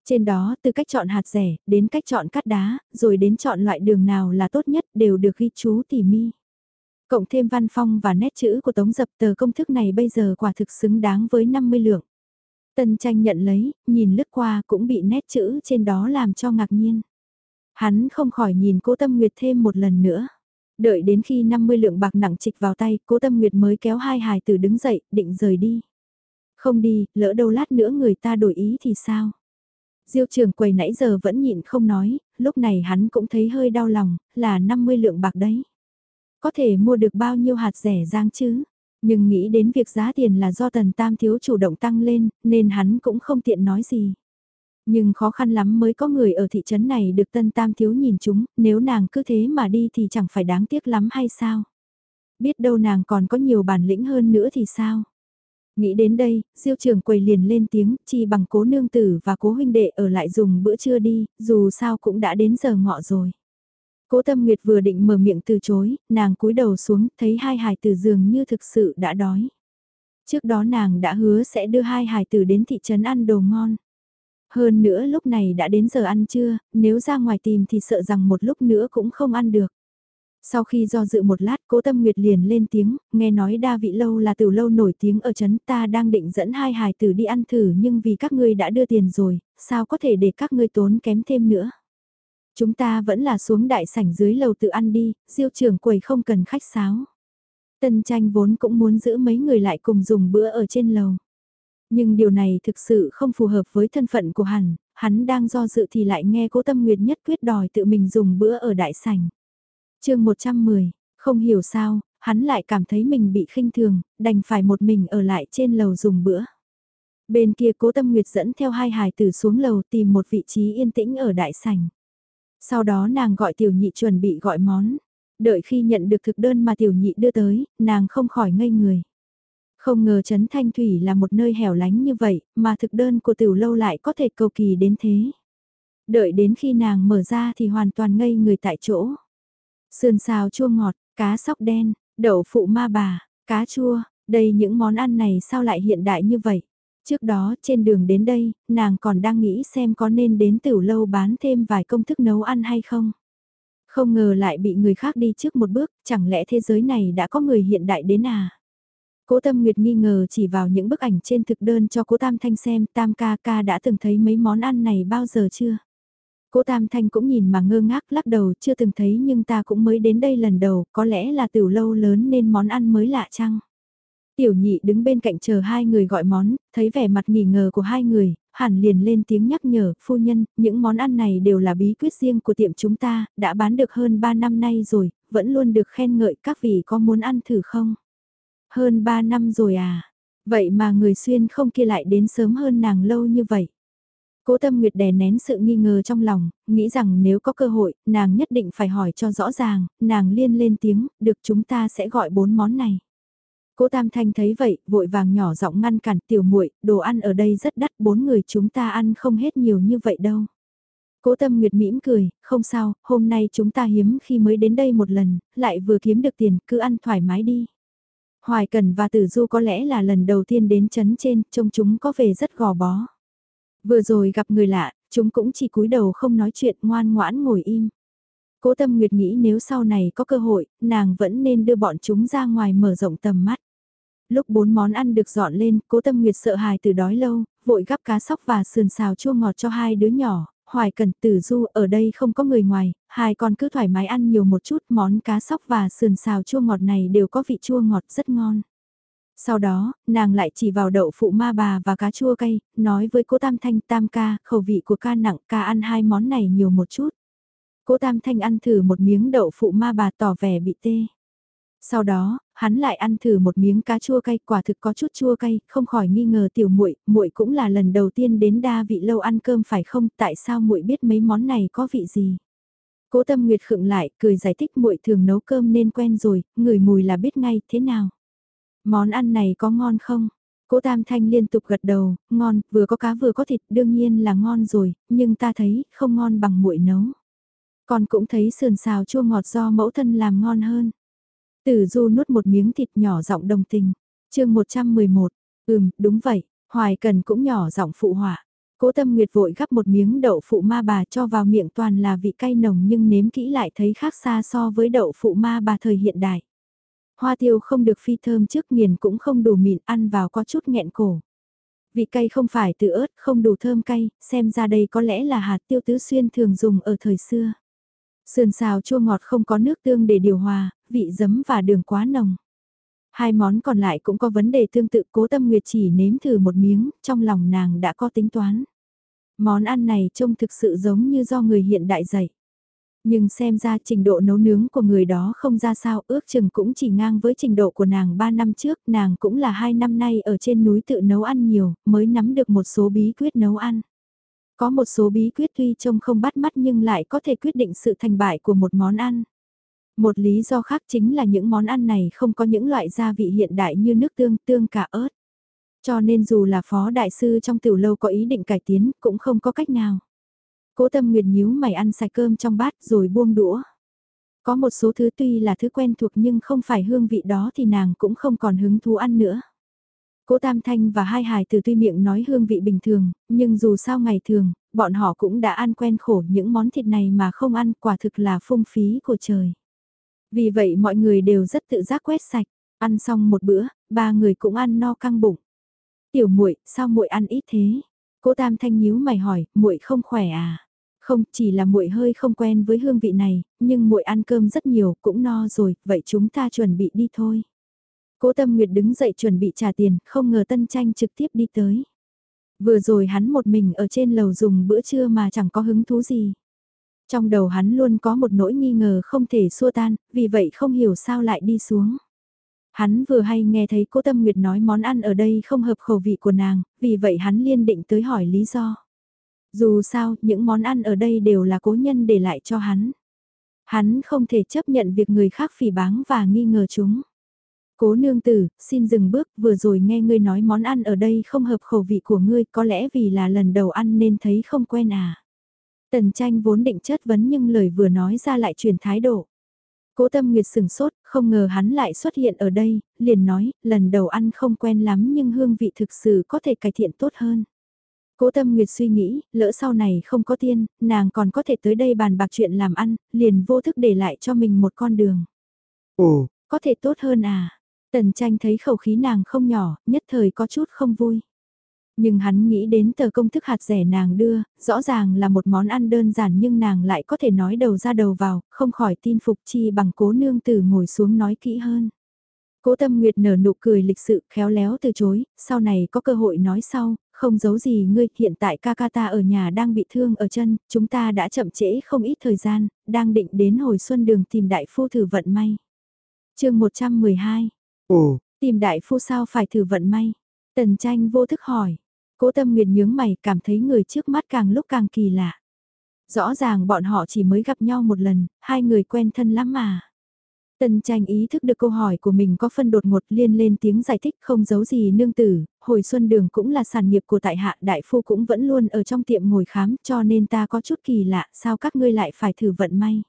S1: Trên đó, từ cách chọn hạt rẻ, đến cách chọn cắt đá, rồi đến chọn loại đường nào là tốt nhất đều được ghi chú tỉ mi. Cộng thêm văn phong và nét chữ của tống dập tờ công thức này bây giờ quả thực xứng đáng với 50 lượng. Tân tranh nhận lấy, nhìn lướt qua cũng bị nét chữ trên đó làm cho ngạc nhiên. Hắn không khỏi nhìn cố tâm nguyệt thêm một lần nữa. Đợi đến khi 50 lượng bạc nặng trịch vào tay, cố tâm nguyệt mới kéo hai hài tử đứng dậy, định rời đi. Không đi, lỡ đâu lát nữa người ta đổi ý thì sao? Diêu trường quầy nãy giờ vẫn nhịn không nói, lúc này hắn cũng thấy hơi đau lòng, là 50 lượng bạc đấy. Có thể mua được bao nhiêu hạt rẻ rang chứ? Nhưng nghĩ đến việc giá tiền là do tần tam thiếu chủ động tăng lên, nên hắn cũng không tiện nói gì. Nhưng khó khăn lắm mới có người ở thị trấn này được tân tam thiếu nhìn chúng, nếu nàng cứ thế mà đi thì chẳng phải đáng tiếc lắm hay sao? Biết đâu nàng còn có nhiều bản lĩnh hơn nữa thì sao? Nghĩ đến đây, diêu Trường quầy liền lên tiếng, chi bằng cố nương tử và cố huynh đệ ở lại dùng bữa trưa đi, dù sao cũng đã đến giờ ngọ rồi. Cố Tâm Nguyệt vừa định mở miệng từ chối, nàng cúi đầu xuống, thấy hai hài tử dường như thực sự đã đói. Trước đó nàng đã hứa sẽ đưa hai hài tử đến thị trấn ăn đồ ngon. Hơn nữa lúc này đã đến giờ ăn trưa, nếu ra ngoài tìm thì sợ rằng một lúc nữa cũng không ăn được. Sau khi do dự một lát cố tâm nguyệt liền lên tiếng, nghe nói đa vị lâu là từ lâu nổi tiếng ở chấn ta đang định dẫn hai hài tử đi ăn thử nhưng vì các ngươi đã đưa tiền rồi, sao có thể để các ngươi tốn kém thêm nữa. Chúng ta vẫn là xuống đại sảnh dưới lầu tự ăn đi, diêu trưởng quầy không cần khách sáo. Tân tranh vốn cũng muốn giữ mấy người lại cùng dùng bữa ở trên lầu. Nhưng điều này thực sự không phù hợp với thân phận của hắn, hắn đang do dự thì lại nghe cố tâm nguyệt nhất quyết đòi tự mình dùng bữa ở đại sảnh. chương 110, không hiểu sao, hắn lại cảm thấy mình bị khinh thường, đành phải một mình ở lại trên lầu dùng bữa. Bên kia cố tâm nguyệt dẫn theo hai hài tử xuống lầu tìm một vị trí yên tĩnh ở đại sảnh. Sau đó nàng gọi tiểu nhị chuẩn bị gọi món. Đợi khi nhận được thực đơn mà tiểu nhị đưa tới, nàng không khỏi ngây người. Không ngờ Trấn Thanh Thủy là một nơi hẻo lánh như vậy, mà thực đơn của tiểu lâu lại có thể cầu kỳ đến thế. Đợi đến khi nàng mở ra thì hoàn toàn ngây người tại chỗ. Sườn xào chua ngọt, cá sóc đen, đậu phụ ma bà, cá chua, đây những món ăn này sao lại hiện đại như vậy? Trước đó trên đường đến đây, nàng còn đang nghĩ xem có nên đến tiểu lâu bán thêm vài công thức nấu ăn hay không. Không ngờ lại bị người khác đi trước một bước, chẳng lẽ thế giới này đã có người hiện đại đến à? Cố Tâm Nguyệt nghi ngờ chỉ vào những bức ảnh trên thực đơn cho Cố Tam Thanh xem, Tam ca ca đã từng thấy mấy món ăn này bao giờ chưa? Cố Tam Thanh cũng nhìn mà ngơ ngác lắc đầu chưa từng thấy nhưng ta cũng mới đến đây lần đầu, có lẽ là tiểu lâu lớn nên món ăn mới lạ chăng? Tiểu nhị đứng bên cạnh chờ hai người gọi món, thấy vẻ mặt nghỉ ngờ của hai người, hẳn liền lên tiếng nhắc nhở, phu nhân, những món ăn này đều là bí quyết riêng của tiệm chúng ta, đã bán được hơn 3 năm nay rồi, vẫn luôn được khen ngợi các vị có muốn ăn thử không? Hơn 3 năm rồi à? Vậy mà người xuyên không kia lại đến sớm hơn nàng lâu như vậy. Cố Tâm Nguyệt đè nén sự nghi ngờ trong lòng, nghĩ rằng nếu có cơ hội, nàng nhất định phải hỏi cho rõ ràng, nàng liên lên tiếng, được chúng ta sẽ gọi bốn món này. Cố Tam Thanh thấy vậy, vội vàng nhỏ giọng ngăn cản tiểu muội, đồ ăn ở đây rất đắt, bốn người chúng ta ăn không hết nhiều như vậy đâu. Cố Tâm Nguyệt mỉm cười, không sao, hôm nay chúng ta hiếm khi mới đến đây một lần, lại vừa kiếm được tiền, cứ ăn thoải mái đi. Hoài Cần và Tử Du có lẽ là lần đầu tiên đến chấn trên, trông chúng có vẻ rất gò bó. Vừa rồi gặp người lạ, chúng cũng chỉ cúi đầu không nói chuyện ngoan ngoãn ngồi im. Cố Tâm Nguyệt nghĩ nếu sau này có cơ hội, nàng vẫn nên đưa bọn chúng ra ngoài mở rộng tầm mắt. Lúc bốn món ăn được dọn lên, cố tâm nguyệt sợ hài từ đói lâu, vội gắp cá sóc và sườn xào chua ngọt cho hai đứa nhỏ, hoài cần tử du ở đây không có người ngoài, hai con cứ thoải mái ăn nhiều một chút món cá sóc và sườn xào chua ngọt này đều có vị chua ngọt rất ngon. Sau đó, nàng lại chỉ vào đậu phụ ma bà và cá chua cay, nói với cố Tam Thanh Tam ca, khẩu vị của ca nặng, ca ăn hai món này nhiều một chút. Cố Tam Thanh ăn thử một miếng đậu phụ ma bà tỏ vẻ bị tê. Sau đó, hắn lại ăn thử một miếng cá chua cay, quả thực có chút chua cay, không khỏi nghi ngờ tiểu muội, muội cũng là lần đầu tiên đến đa vị lâu ăn cơm phải không, tại sao muội biết mấy món này có vị gì? Cố Tâm Nguyệt khựng lại, cười giải thích muội thường nấu cơm nên quen rồi, người mùi là biết ngay, thế nào? Món ăn này có ngon không? Cố Tam Thanh liên tục gật đầu, ngon, vừa có cá vừa có thịt, đương nhiên là ngon rồi, nhưng ta thấy không ngon bằng muội nấu. Con cũng thấy sườn xào chua ngọt do mẫu thân làm ngon hơn. Tử Du nuốt một miếng thịt nhỏ giọng đồng tình. chương 111, ừm, đúng vậy, Hoài Cần cũng nhỏ giọng phụ họa. Cố Tâm Nguyệt vội gắp một miếng đậu phụ ma bà cho vào miệng toàn là vị cay nồng nhưng nếm kỹ lại thấy khác xa so với đậu phụ ma bà thời hiện đại. Hoa tiêu không được phi thơm trước nghiền cũng không đủ mịn ăn vào có chút nghẹn cổ. Vị cay không phải từ ớt, không đủ thơm cay, xem ra đây có lẽ là hạt tiêu tứ xuyên thường dùng ở thời xưa. Sườn xào chua ngọt không có nước tương để điều hòa, vị giấm và đường quá nồng. Hai món còn lại cũng có vấn đề tương tự cố tâm nguyệt chỉ nếm thử một miếng, trong lòng nàng đã có tính toán. Món ăn này trông thực sự giống như do người hiện đại dạy. Nhưng xem ra trình độ nấu nướng của người đó không ra sao ước chừng cũng chỉ ngang với trình độ của nàng 3 năm trước, nàng cũng là 2 năm nay ở trên núi tự nấu ăn nhiều, mới nắm được một số bí quyết nấu ăn. Có một số bí quyết tuy trông không bắt mắt nhưng lại có thể quyết định sự thành bại của một món ăn. Một lý do khác chính là những món ăn này không có những loại gia vị hiện đại như nước tương, tương cả ớt. Cho nên dù là phó đại sư trong tiểu lâu có ý định cải tiến cũng không có cách nào. Cố tâm nguyệt nhíu mày ăn sạch cơm trong bát rồi buông đũa. Có một số thứ tuy là thứ quen thuộc nhưng không phải hương vị đó thì nàng cũng không còn hứng thú ăn nữa. Cố Tam Thanh và hai hài từ tuy miệng nói hương vị bình thường, nhưng dù sao ngày thường, bọn họ cũng đã ăn quen khổ những món thịt này mà không ăn quả thực là phung phí của trời. Vì vậy mọi người đều rất tự giác quét sạch, ăn xong một bữa, ba người cũng ăn no căng bụng. Tiểu muội, sao muội ăn ít thế? Cố Tam Thanh nhíu mày hỏi, muội không khỏe à? Không, chỉ là muội hơi không quen với hương vị này, nhưng muội ăn cơm rất nhiều, cũng no rồi, vậy chúng ta chuẩn bị đi thôi. Cố Tâm Nguyệt đứng dậy chuẩn bị trả tiền, không ngờ Tân Tranh trực tiếp đi tới. Vừa rồi hắn một mình ở trên lầu dùng bữa trưa mà chẳng có hứng thú gì. Trong đầu hắn luôn có một nỗi nghi ngờ không thể xua tan, vì vậy không hiểu sao lại đi xuống. Hắn vừa hay nghe thấy cô Tâm Nguyệt nói món ăn ở đây không hợp khẩu vị của nàng, vì vậy hắn liên định tới hỏi lý do. Dù sao, những món ăn ở đây đều là cố nhân để lại cho hắn. Hắn không thể chấp nhận việc người khác phỉ báng và nghi ngờ chúng. Cố nương tử, xin dừng bước, vừa rồi nghe ngươi nói món ăn ở đây không hợp khẩu vị của ngươi, có lẽ vì là lần đầu ăn nên thấy không quen à. Tần tranh vốn định chất vấn nhưng lời vừa nói ra lại chuyển thái độ. Cố tâm nguyệt sừng sốt, không ngờ hắn lại xuất hiện ở đây, liền nói, lần đầu ăn không quen lắm nhưng hương vị thực sự có thể cải thiện tốt hơn. Cố tâm nguyệt suy nghĩ, lỡ sau này không có tiên, nàng còn có thể tới đây bàn bạc chuyện làm ăn, liền vô thức để lại cho mình một con đường.
S2: Ồ,
S1: có thể tốt hơn à? Tần tranh thấy khẩu khí nàng không nhỏ, nhất thời có chút không vui. Nhưng hắn nghĩ đến tờ công thức hạt rẻ nàng đưa, rõ ràng là một món ăn đơn giản nhưng nàng lại có thể nói đầu ra đầu vào, không khỏi tin phục chi bằng cố nương tử ngồi xuống nói kỹ hơn. Cố tâm nguyệt nở nụ cười lịch sự khéo léo từ chối, sau này có cơ hội nói sau, không giấu gì ngươi, hiện tại ca ca ta ở nhà đang bị thương ở chân, chúng ta đã chậm trễ không ít thời gian, đang định đến hồi xuân đường tìm đại phu thử vận may. chương 112
S2: Ồ,
S1: tìm đại phu sao phải thử vận may? Tần tranh vô thức hỏi. Cố tâm nguyệt nhướng mày cảm thấy người trước mắt càng lúc càng kỳ lạ. Rõ ràng bọn họ chỉ mới gặp nhau một lần, hai người quen thân lắm mà. Tần tranh ý thức được câu hỏi của mình có phân đột ngột liên lên tiếng giải thích không giấu gì nương tử, hồi xuân đường cũng là sản nghiệp của tại hạ đại phu cũng vẫn luôn ở trong tiệm ngồi khám cho nên ta có chút kỳ lạ sao các ngươi lại phải thử vận may.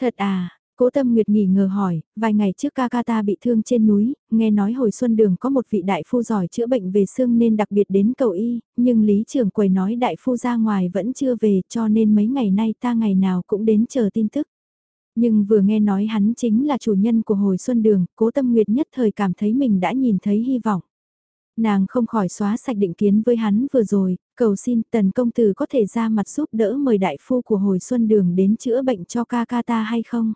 S1: Thật à, Cố Tâm Nguyệt nghỉ ngờ hỏi, vài ngày trước ca ca ta bị thương trên núi, nghe nói hồi xuân đường có một vị đại phu giỏi chữa bệnh về xương nên đặc biệt đến cầu y, nhưng Lý Trường Quầy nói đại phu ra ngoài vẫn chưa về cho nên mấy ngày nay ta ngày nào cũng đến chờ tin tức. Nhưng vừa nghe nói hắn chính là chủ nhân của hồi xuân đường, cố Tâm Nguyệt nhất thời cảm thấy mình đã nhìn thấy hy vọng. Nàng không khỏi xóa sạch định kiến với hắn vừa rồi, cầu xin tần công tử có thể ra mặt giúp đỡ mời đại phu của hồi xuân đường đến chữa bệnh cho ca ca ta hay không?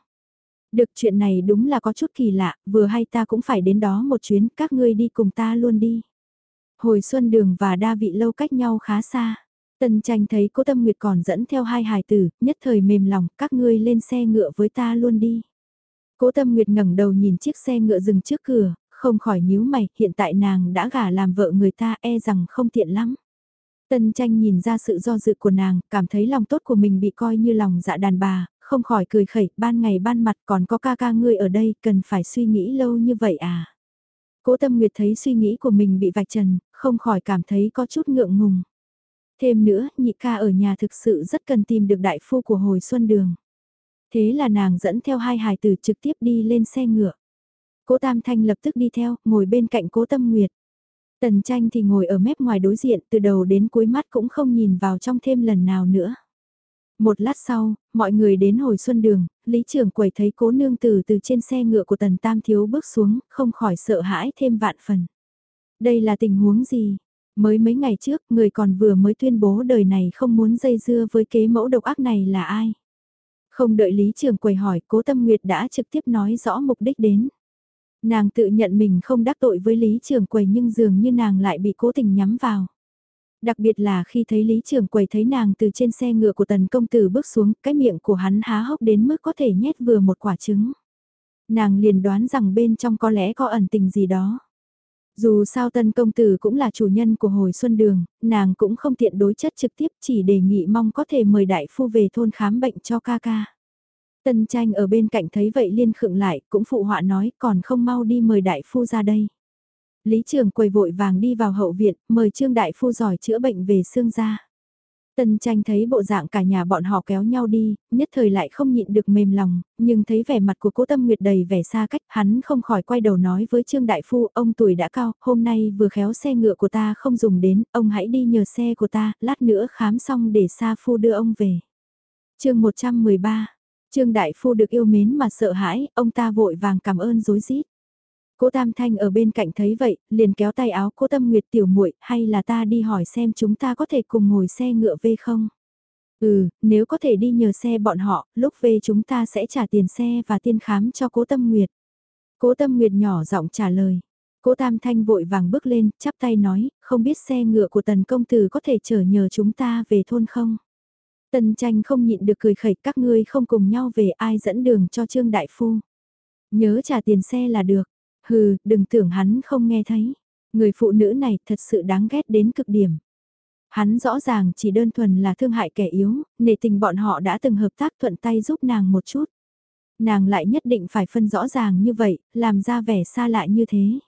S1: Được chuyện này đúng là có chút kỳ lạ, vừa hay ta cũng phải đến đó một chuyến, các ngươi đi cùng ta luôn đi. Hồi xuân đường và đa vị lâu cách nhau khá xa. Tần tranh thấy cô Tâm Nguyệt còn dẫn theo hai hài tử, nhất thời mềm lòng, các ngươi lên xe ngựa với ta luôn đi. Cố Tâm Nguyệt ngẩng đầu nhìn chiếc xe ngựa dừng trước cửa, không khỏi nhíu mày, hiện tại nàng đã gả làm vợ người ta e rằng không tiện lắm. Tân tranh nhìn ra sự do dự của nàng, cảm thấy lòng tốt của mình bị coi như lòng dạ đàn bà, không khỏi cười khẩy, ban ngày ban mặt còn có ca ca ngươi ở đây, cần phải suy nghĩ lâu như vậy à. Cố tâm nguyệt thấy suy nghĩ của mình bị vạch trần, không khỏi cảm thấy có chút ngượng ngùng. Thêm nữa, nhị ca ở nhà thực sự rất cần tìm được đại phu của hồi xuân đường. Thế là nàng dẫn theo hai hài tử trực tiếp đi lên xe ngựa. Cố Tam Thanh lập tức đi theo, ngồi bên cạnh Cố Tâm Nguyệt. Tần tranh thì ngồi ở mép ngoài đối diện, từ đầu đến cuối mắt cũng không nhìn vào trong thêm lần nào nữa. Một lát sau, mọi người đến hồi xuân đường, Lý Trường Quầy thấy cố nương tử từ trên xe ngựa của Tần Tam Thiếu bước xuống, không khỏi sợ hãi thêm vạn phần. Đây là tình huống gì? Mới mấy ngày trước, người còn vừa mới tuyên bố đời này không muốn dây dưa với kế mẫu độc ác này là ai? Không đợi Lý Trường Quầy hỏi, cố Tâm Nguyệt đã trực tiếp nói rõ mục đích đến. Nàng tự nhận mình không đắc tội với Lý Trường Quầy nhưng dường như nàng lại bị cố tình nhắm vào. Đặc biệt là khi thấy Lý Trường Quầy thấy nàng từ trên xe ngựa của tần công tử bước xuống, cái miệng của hắn há hốc đến mức có thể nhét vừa một quả trứng. Nàng liền đoán rằng bên trong có lẽ có ẩn tình gì đó. Dù sao tân công tử cũng là chủ nhân của hồi xuân đường, nàng cũng không tiện đối chất trực tiếp chỉ đề nghị mong có thể mời đại phu về thôn khám bệnh cho ca ca. Tân tranh ở bên cạnh thấy vậy liên khựng lại, cũng phụ họa nói còn không mau đi mời đại phu ra đây. Lý Trường quầy vội vàng đi vào hậu viện, mời Trương Đại Phu giỏi chữa bệnh về xương ra. Tân tranh thấy bộ dạng cả nhà bọn họ kéo nhau đi, nhất thời lại không nhịn được mềm lòng, nhưng thấy vẻ mặt của cố tâm nguyệt đầy vẻ xa cách, hắn không khỏi quay đầu nói với Trương Đại Phu, ông tuổi đã cao, hôm nay vừa khéo xe ngựa của ta không dùng đến, ông hãy đi nhờ xe của ta, lát nữa khám xong để Sa Phu đưa ông về. chương 113, Trương Đại Phu được yêu mến mà sợ hãi, ông ta vội vàng cảm ơn dối rít Cố Tam Thanh ở bên cạnh thấy vậy, liền kéo tay áo Cố Tâm Nguyệt tiểu muội, hay là ta đi hỏi xem chúng ta có thể cùng ngồi xe ngựa về không? Ừ, nếu có thể đi nhờ xe bọn họ, lúc về chúng ta sẽ trả tiền xe và tiên khám cho Cố Tâm Nguyệt. Cố Tâm Nguyệt nhỏ giọng trả lời. Cố Tam Thanh vội vàng bước lên, chắp tay nói, không biết xe ngựa của tần công tử có thể chở nhờ chúng ta về thôn không? Tần tranh không nhịn được cười khẩy các ngươi không cùng nhau về ai dẫn đường cho Trương Đại Phu. Nhớ trả tiền xe là được. Hừ, đừng tưởng hắn không nghe thấy. Người phụ nữ này thật sự đáng ghét đến cực điểm. Hắn rõ ràng chỉ đơn thuần là thương hại kẻ yếu, nể tình bọn họ đã từng hợp tác thuận tay giúp nàng một chút. Nàng lại nhất định phải phân rõ ràng như vậy, làm ra vẻ xa lạ như thế.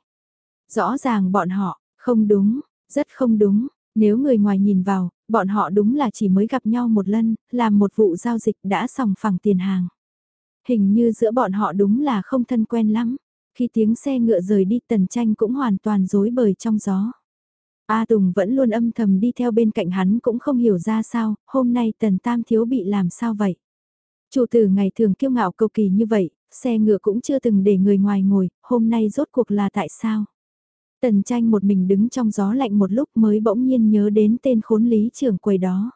S1: Rõ ràng bọn họ, không đúng, rất không đúng, nếu người ngoài nhìn vào, bọn họ đúng là chỉ mới gặp nhau một lần, làm một vụ giao dịch đã sòng phẳng tiền hàng. Hình như giữa bọn họ đúng là không thân quen lắm. Khi tiếng xe ngựa rời đi tần tranh cũng hoàn toàn rối bời trong gió. A Tùng vẫn luôn âm thầm đi theo bên cạnh hắn cũng không hiểu ra sao, hôm nay tần tam thiếu bị làm sao vậy. Chủ tử ngày thường kiêu ngạo cầu kỳ như vậy, xe ngựa cũng chưa từng để người ngoài ngồi, hôm nay rốt cuộc là tại sao? Tần tranh một mình đứng trong gió lạnh một lúc mới bỗng nhiên nhớ đến tên khốn lý trưởng quầy đó.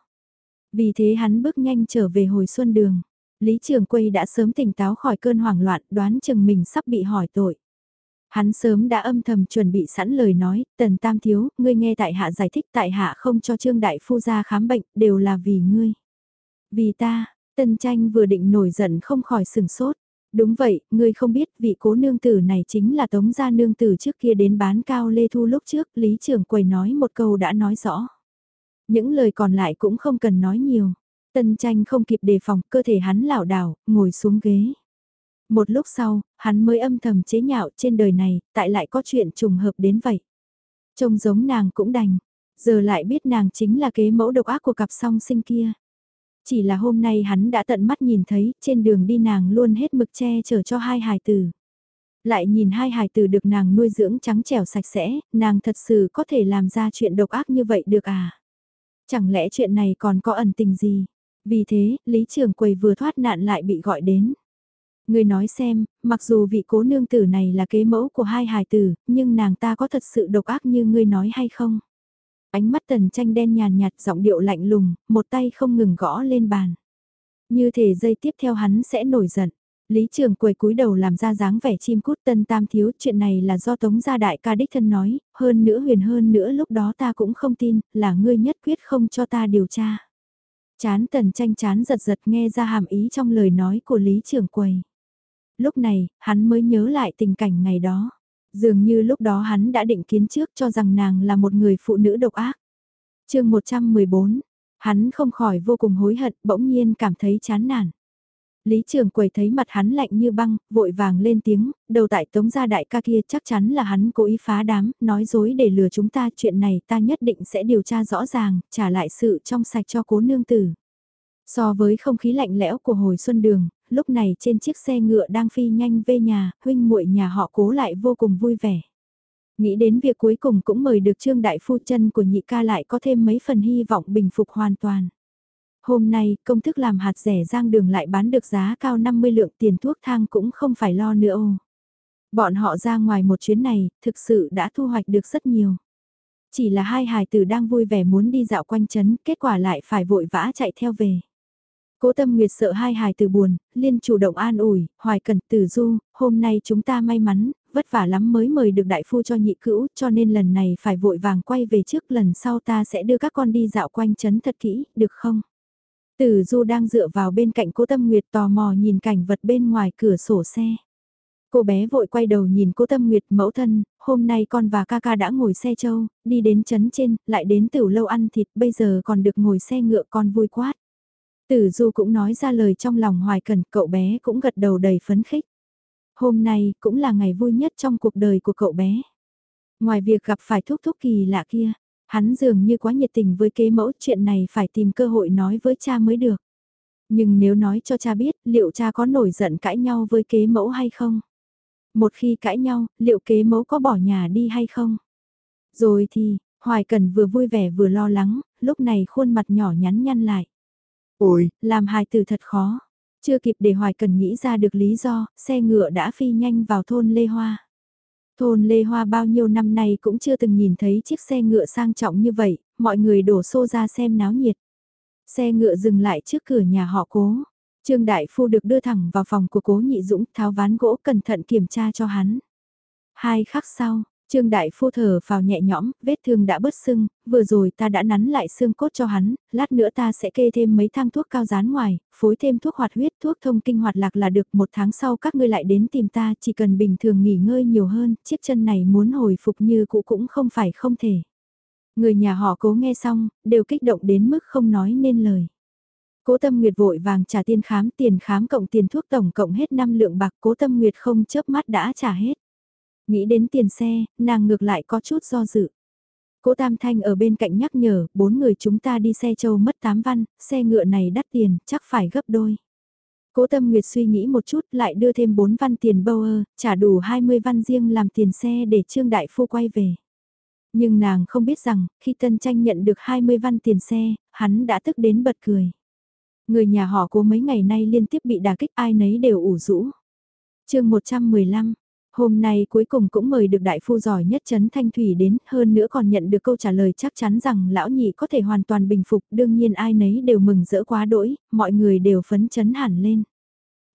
S1: Vì thế hắn bước nhanh trở về hồi xuân đường. Lý Trường Quây đã sớm tỉnh táo khỏi cơn hoảng loạn đoán chừng mình sắp bị hỏi tội. Hắn sớm đã âm thầm chuẩn bị sẵn lời nói, tần tam thiếu, ngươi nghe tại hạ giải thích tại hạ không cho trương đại phu ra khám bệnh, đều là vì ngươi. Vì ta, Tần tranh vừa định nổi giận không khỏi sừng sốt, Đúng vậy, ngươi không biết vị cố nương tử này chính là tống gia nương tử trước kia đến bán cao lê thu lúc trước, lý Trường quầy nói một câu đã nói rõ. Những lời còn lại cũng không cần nói nhiều. Tân tranh không kịp đề phòng, cơ thể hắn lảo đảo, ngồi xuống ghế. Một lúc sau, hắn mới âm thầm chế nhạo trên đời này, tại lại có chuyện trùng hợp đến vậy. Trông giống nàng cũng đành, giờ lại biết nàng chính là kế mẫu độc ác của cặp song sinh kia. Chỉ là hôm nay hắn đã tận mắt nhìn thấy, trên đường đi nàng luôn hết mực che chở cho hai hài tử. Lại nhìn hai hài tử được nàng nuôi dưỡng trắng trẻo sạch sẽ, nàng thật sự có thể làm ra chuyện độc ác như vậy được à? Chẳng lẽ chuyện này còn có ẩn tình gì? Vì thế, Lý Trường Quầy vừa thoát nạn lại bị gọi đến. Người nói xem, mặc dù vị cố nương tử này là kế mẫu của hai hài tử, nhưng nàng ta có thật sự độc ác như ngươi nói hay không? Ánh mắt tần tranh đen nhàn nhạt giọng điệu lạnh lùng, một tay không ngừng gõ lên bàn. Như thể dây tiếp theo hắn sẽ nổi giận. Lý Trường quầy cúi đầu làm ra dáng vẻ chim cút tân tam thiếu chuyện này là do tống gia đại ca đích thân nói, hơn nữa huyền hơn nữa lúc đó ta cũng không tin, là ngươi nhất quyết không cho ta điều tra. Chán tần tranh chán giật giật nghe ra hàm ý trong lời nói của Lý Trường quầy. Lúc này, hắn mới nhớ lại tình cảnh ngày đó. Dường như lúc đó hắn đã định kiến trước cho rằng nàng là một người phụ nữ độc ác. chương 114, hắn không khỏi vô cùng hối hận, bỗng nhiên cảm thấy chán nản. Lý Trường Quầy thấy mặt hắn lạnh như băng, vội vàng lên tiếng, đầu tại tống gia đại ca kia chắc chắn là hắn cố ý phá đám, nói dối để lừa chúng ta chuyện này ta nhất định sẽ điều tra rõ ràng, trả lại sự trong sạch cho cố nương tử. So với không khí lạnh lẽo của hồi xuân đường, lúc này trên chiếc xe ngựa đang phi nhanh về nhà, huynh muội nhà họ cố lại vô cùng vui vẻ. Nghĩ đến việc cuối cùng cũng mời được Trương Đại Phu chân của nhị ca lại có thêm mấy phần hy vọng bình phục hoàn toàn. Hôm nay, công thức làm hạt rẻ giang đường lại bán được giá cao 50 lượng tiền thuốc thang cũng không phải lo nữa ô. Bọn họ ra ngoài một chuyến này, thực sự đã thu hoạch được rất nhiều. Chỉ là hai hài tử đang vui vẻ muốn đi dạo quanh chấn, kết quả lại phải vội vã chạy theo về. Cố Tâm Nguyệt sợ hai hài từ buồn, liên chủ động an ủi, hoài cần tử du, hôm nay chúng ta may mắn, vất vả lắm mới mời được đại phu cho nhị cữu, cho nên lần này phải vội vàng quay về trước lần sau ta sẽ đưa các con đi dạo quanh chấn thật kỹ, được không? Tử du đang dựa vào bên cạnh cố Tâm Nguyệt tò mò nhìn cảnh vật bên ngoài cửa sổ xe. Cô bé vội quay đầu nhìn cố Tâm Nguyệt mẫu thân, hôm nay con và ca ca đã ngồi xe châu, đi đến chấn trên, lại đến tiểu lâu ăn thịt, bây giờ còn được ngồi xe ngựa con vui quá. Tử Du cũng nói ra lời trong lòng hoài cần, cậu bé cũng gật đầu đầy phấn khích. Hôm nay cũng là ngày vui nhất trong cuộc đời của cậu bé. Ngoài việc gặp phải thúc thúc kỳ lạ kia, hắn dường như quá nhiệt tình với kế mẫu chuyện này phải tìm cơ hội nói với cha mới được. Nhưng nếu nói cho cha biết, liệu cha có nổi giận cãi nhau với kế mẫu hay không? Một khi cãi nhau, liệu kế mẫu có bỏ nhà đi hay không? Rồi thì, Hoài Cần vừa vui vẻ vừa lo lắng, lúc này khuôn mặt nhỏ nhắn nhăn lại. Ôi, làm hài tử thật khó. Chưa kịp để Hoài Cần nghĩ ra được lý do, xe ngựa đã phi nhanh vào thôn Lê Hoa. Thôn Lê Hoa bao nhiêu năm nay cũng chưa từng nhìn thấy chiếc xe ngựa sang trọng như vậy, mọi người đổ xô ra xem náo nhiệt. Xe ngựa dừng lại trước cửa nhà họ cố. Trương Đại Phu được đưa thẳng vào phòng của cố nhị dũng tháo ván gỗ cẩn thận kiểm tra cho hắn. Hai khắc sau, Trương Đại Phu thở vào nhẹ nhõm, vết thương đã bớt sưng, vừa rồi ta đã nắn lại xương cốt cho hắn, lát nữa ta sẽ kê thêm mấy thang thuốc cao dán ngoài, phối thêm thuốc hoạt huyết, thuốc thông kinh hoạt lạc là được một tháng sau các ngươi lại đến tìm ta, chỉ cần bình thường nghỉ ngơi nhiều hơn, chiếc chân này muốn hồi phục như cũ cũng không phải không thể. Người nhà họ cố nghe xong, đều kích động đến mức không nói nên lời. Cố Tâm Nguyệt vội vàng trả tiền khám, tiền khám cộng tiền thuốc tổng cộng hết 5 lượng bạc, Cố Tâm Nguyệt không chớp mắt đã trả hết. Nghĩ đến tiền xe, nàng ngược lại có chút do dự. Cố Tam Thanh ở bên cạnh nhắc nhở, bốn người chúng ta đi xe châu mất 8 văn, xe ngựa này đắt tiền, chắc phải gấp đôi. Cố Tâm Nguyệt suy nghĩ một chút lại đưa thêm 4 văn tiền bâu ơ, trả đủ 20 văn riêng làm tiền xe để Trương Đại Phu quay về. Nhưng nàng không biết rằng, khi Tân Tranh nhận được 20 văn tiền xe, hắn đã tức đến bật cười. Người nhà họ cố mấy ngày nay liên tiếp bị đả kích ai nấy đều ủ rũ. chương 115, Hôm nay cuối cùng cũng mời được đại phu giỏi nhất Trấn Thanh Thủy đến, hơn nữa còn nhận được câu trả lời chắc chắn rằng lão nhị có thể hoàn toàn bình phục, đương nhiên ai nấy đều mừng rỡ quá đỗi, mọi người đều phấn chấn hẳn lên.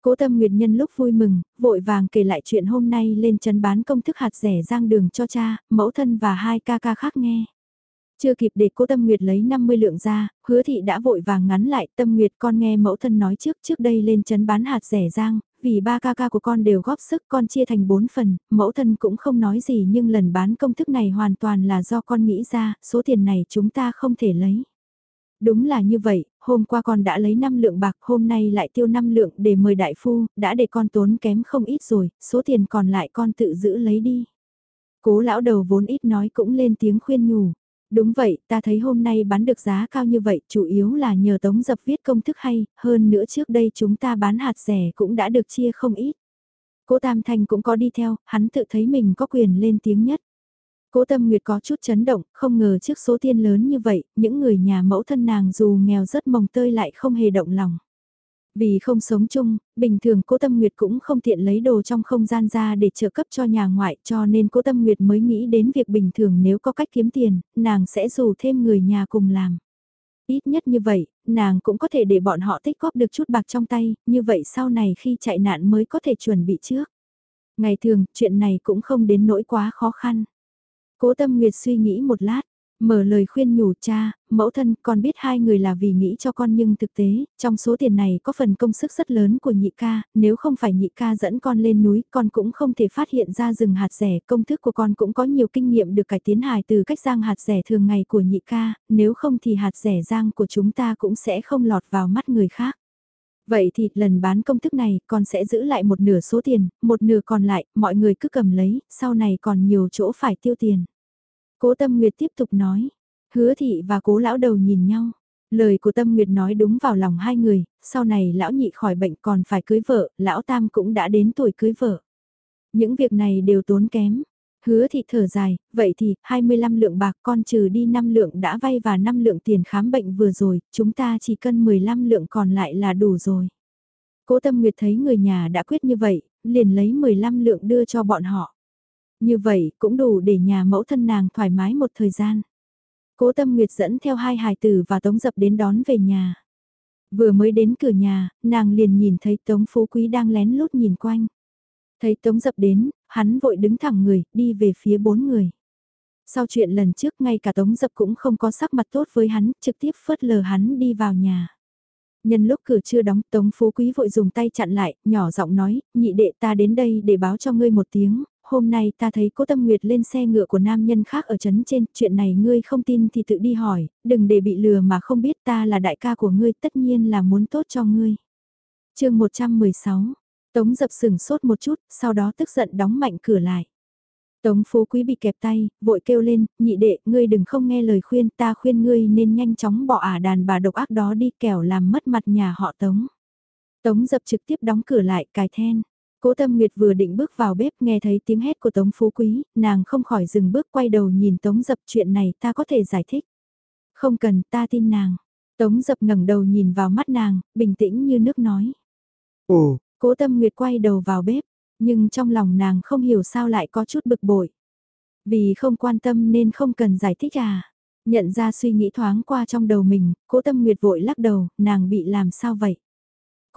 S1: Cố tâm nguyệt nhân lúc vui mừng, vội vàng kể lại chuyện hôm nay lên chấn bán công thức hạt rẻ giang đường cho cha, mẫu thân và hai ca ca khác nghe. Chưa kịp để cô Tâm Nguyệt lấy 50 lượng ra, hứa thị đã vội vàng ngắn lại Tâm Nguyệt con nghe mẫu thân nói trước trước đây lên chấn bán hạt rẻ giang, vì ba ca ca của con đều góp sức con chia thành bốn phần, mẫu thân cũng không nói gì nhưng lần bán công thức này hoàn toàn là do con nghĩ ra, số tiền này chúng ta không thể lấy. Đúng là như vậy, hôm qua con đã lấy 5 lượng bạc, hôm nay lại tiêu 5 lượng để mời đại phu, đã để con tốn kém không ít rồi, số tiền còn lại con tự giữ lấy đi. Cố lão đầu vốn ít nói cũng lên tiếng khuyên nhủ. Đúng vậy, ta thấy hôm nay bán được giá cao như vậy, chủ yếu là nhờ tống dập viết công thức hay, hơn nữa trước đây chúng ta bán hạt rẻ cũng đã được chia không ít. Cố Tam Thanh cũng có đi theo, hắn tự thấy mình có quyền lên tiếng nhất. Cố Tâm Nguyệt có chút chấn động, không ngờ trước số tiền lớn như vậy, những người nhà mẫu thân nàng dù nghèo rất mồng tơi lại không hề động lòng. Vì không sống chung, bình thường cố Tâm Nguyệt cũng không tiện lấy đồ trong không gian ra để trợ cấp cho nhà ngoại cho nên cố Tâm Nguyệt mới nghĩ đến việc bình thường nếu có cách kiếm tiền, nàng sẽ rủ thêm người nhà cùng làm. Ít nhất như vậy, nàng cũng có thể để bọn họ tích góp được chút bạc trong tay, như vậy sau này khi chạy nạn mới có thể chuẩn bị trước. Ngày thường, chuyện này cũng không đến nỗi quá khó khăn. Cố Tâm Nguyệt suy nghĩ một lát, Mở lời khuyên nhủ cha, mẫu thân, con biết hai người là vì nghĩ cho con nhưng thực tế, trong số tiền này có phần công sức rất lớn của nhị ca, nếu không phải nhị ca dẫn con lên núi, con cũng không thể phát hiện ra rừng hạt rẻ, công thức của con cũng có nhiều kinh nghiệm được cải tiến hài từ cách giang hạt rẻ thường ngày của nhị ca, nếu không thì hạt rẻ giang của chúng ta cũng sẽ không lọt vào mắt người khác. Vậy thì lần bán công thức này con sẽ giữ lại một nửa số tiền, một nửa còn lại, mọi người cứ cầm lấy, sau này còn nhiều chỗ phải tiêu tiền. Cố Tâm Nguyệt tiếp tục nói, hứa thị và cố lão đầu nhìn nhau. Lời của Tâm Nguyệt nói đúng vào lòng hai người, sau này lão nhị khỏi bệnh còn phải cưới vợ, lão tam cũng đã đến tuổi cưới vợ. Những việc này đều tốn kém. Hứa thị thở dài, vậy thì 25 lượng bạc con trừ đi 5 lượng đã vay và 5 lượng tiền khám bệnh vừa rồi, chúng ta chỉ cần 15 lượng còn lại là đủ rồi. Cố Tâm Nguyệt thấy người nhà đã quyết như vậy, liền lấy 15 lượng đưa cho bọn họ. Như vậy cũng đủ để nhà mẫu thân nàng thoải mái một thời gian. Cố Tâm Nguyệt dẫn theo hai hài tử và Tống Dập đến đón về nhà. Vừa mới đến cửa nhà, nàng liền nhìn thấy Tống Phú Quý đang lén lút nhìn quanh. Thấy Tống Dập đến, hắn vội đứng thẳng người, đi về phía bốn người. Sau chuyện lần trước ngay cả Tống Dập cũng không có sắc mặt tốt với hắn, trực tiếp phớt lờ hắn đi vào nhà. Nhân lúc cửa chưa đóng, Tống Phú Quý vội dùng tay chặn lại, nhỏ giọng nói, nhị đệ ta đến đây để báo cho ngươi một tiếng, hôm nay ta thấy cố tâm nguyệt lên xe ngựa của nam nhân khác ở trấn trên, chuyện này ngươi không tin thì tự đi hỏi, đừng để bị lừa mà không biết ta là đại ca của ngươi tất nhiên là muốn tốt cho ngươi. chương 116, Tống dập sừng sốt một chút, sau đó tức giận đóng mạnh cửa lại. Tống phú quý bị kẹp tay, vội kêu lên, nhị đệ, ngươi đừng không nghe lời khuyên, ta khuyên ngươi nên nhanh chóng bỏ ả đàn bà độc ác đó đi kẻo làm mất mặt nhà họ Tống. Tống dập trực tiếp đóng cửa lại, cài then. Cố Tâm Nguyệt vừa định bước vào bếp nghe thấy tiếng hét của Tống Phú Quý, nàng không khỏi dừng bước quay đầu nhìn Tống Dập chuyện này ta có thể giải thích. Không cần ta tin nàng. Tống Dập ngẩng đầu nhìn vào mắt nàng, bình tĩnh như nước nói. Ồ, Cố Tâm Nguyệt quay đầu vào bếp, nhưng trong lòng nàng không hiểu sao lại có chút bực bội. Vì không quan tâm nên không cần giải thích à. Nhận ra suy nghĩ thoáng qua trong đầu mình, Cố Tâm Nguyệt vội lắc đầu, nàng bị làm sao vậy?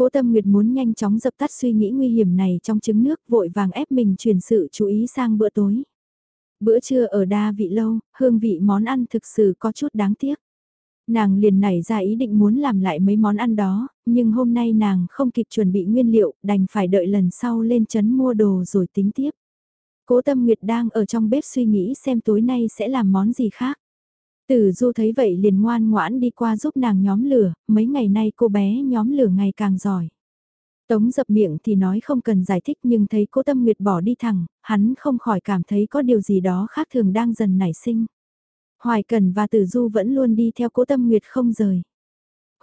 S1: Cố Tâm Nguyệt muốn nhanh chóng dập tắt suy nghĩ nguy hiểm này trong trứng nước vội vàng ép mình chuyển sự chú ý sang bữa tối. Bữa trưa ở đa vị lâu, hương vị món ăn thực sự có chút đáng tiếc. Nàng liền nảy ra ý định muốn làm lại mấy món ăn đó, nhưng hôm nay nàng không kịp chuẩn bị nguyên liệu, đành phải đợi lần sau lên chấn mua đồ rồi tính tiếp. Cố Tâm Nguyệt đang ở trong bếp suy nghĩ xem tối nay sẽ làm món gì khác. Tử Du thấy vậy liền ngoan ngoãn đi qua giúp nàng nhóm lửa, mấy ngày nay cô bé nhóm lửa ngày càng giỏi. Tống dập miệng thì nói không cần giải thích nhưng thấy cố tâm nguyệt bỏ đi thẳng, hắn không khỏi cảm thấy có điều gì đó khác thường đang dần nảy sinh. Hoài Cần và Tử Du vẫn luôn đi theo cố tâm nguyệt không rời.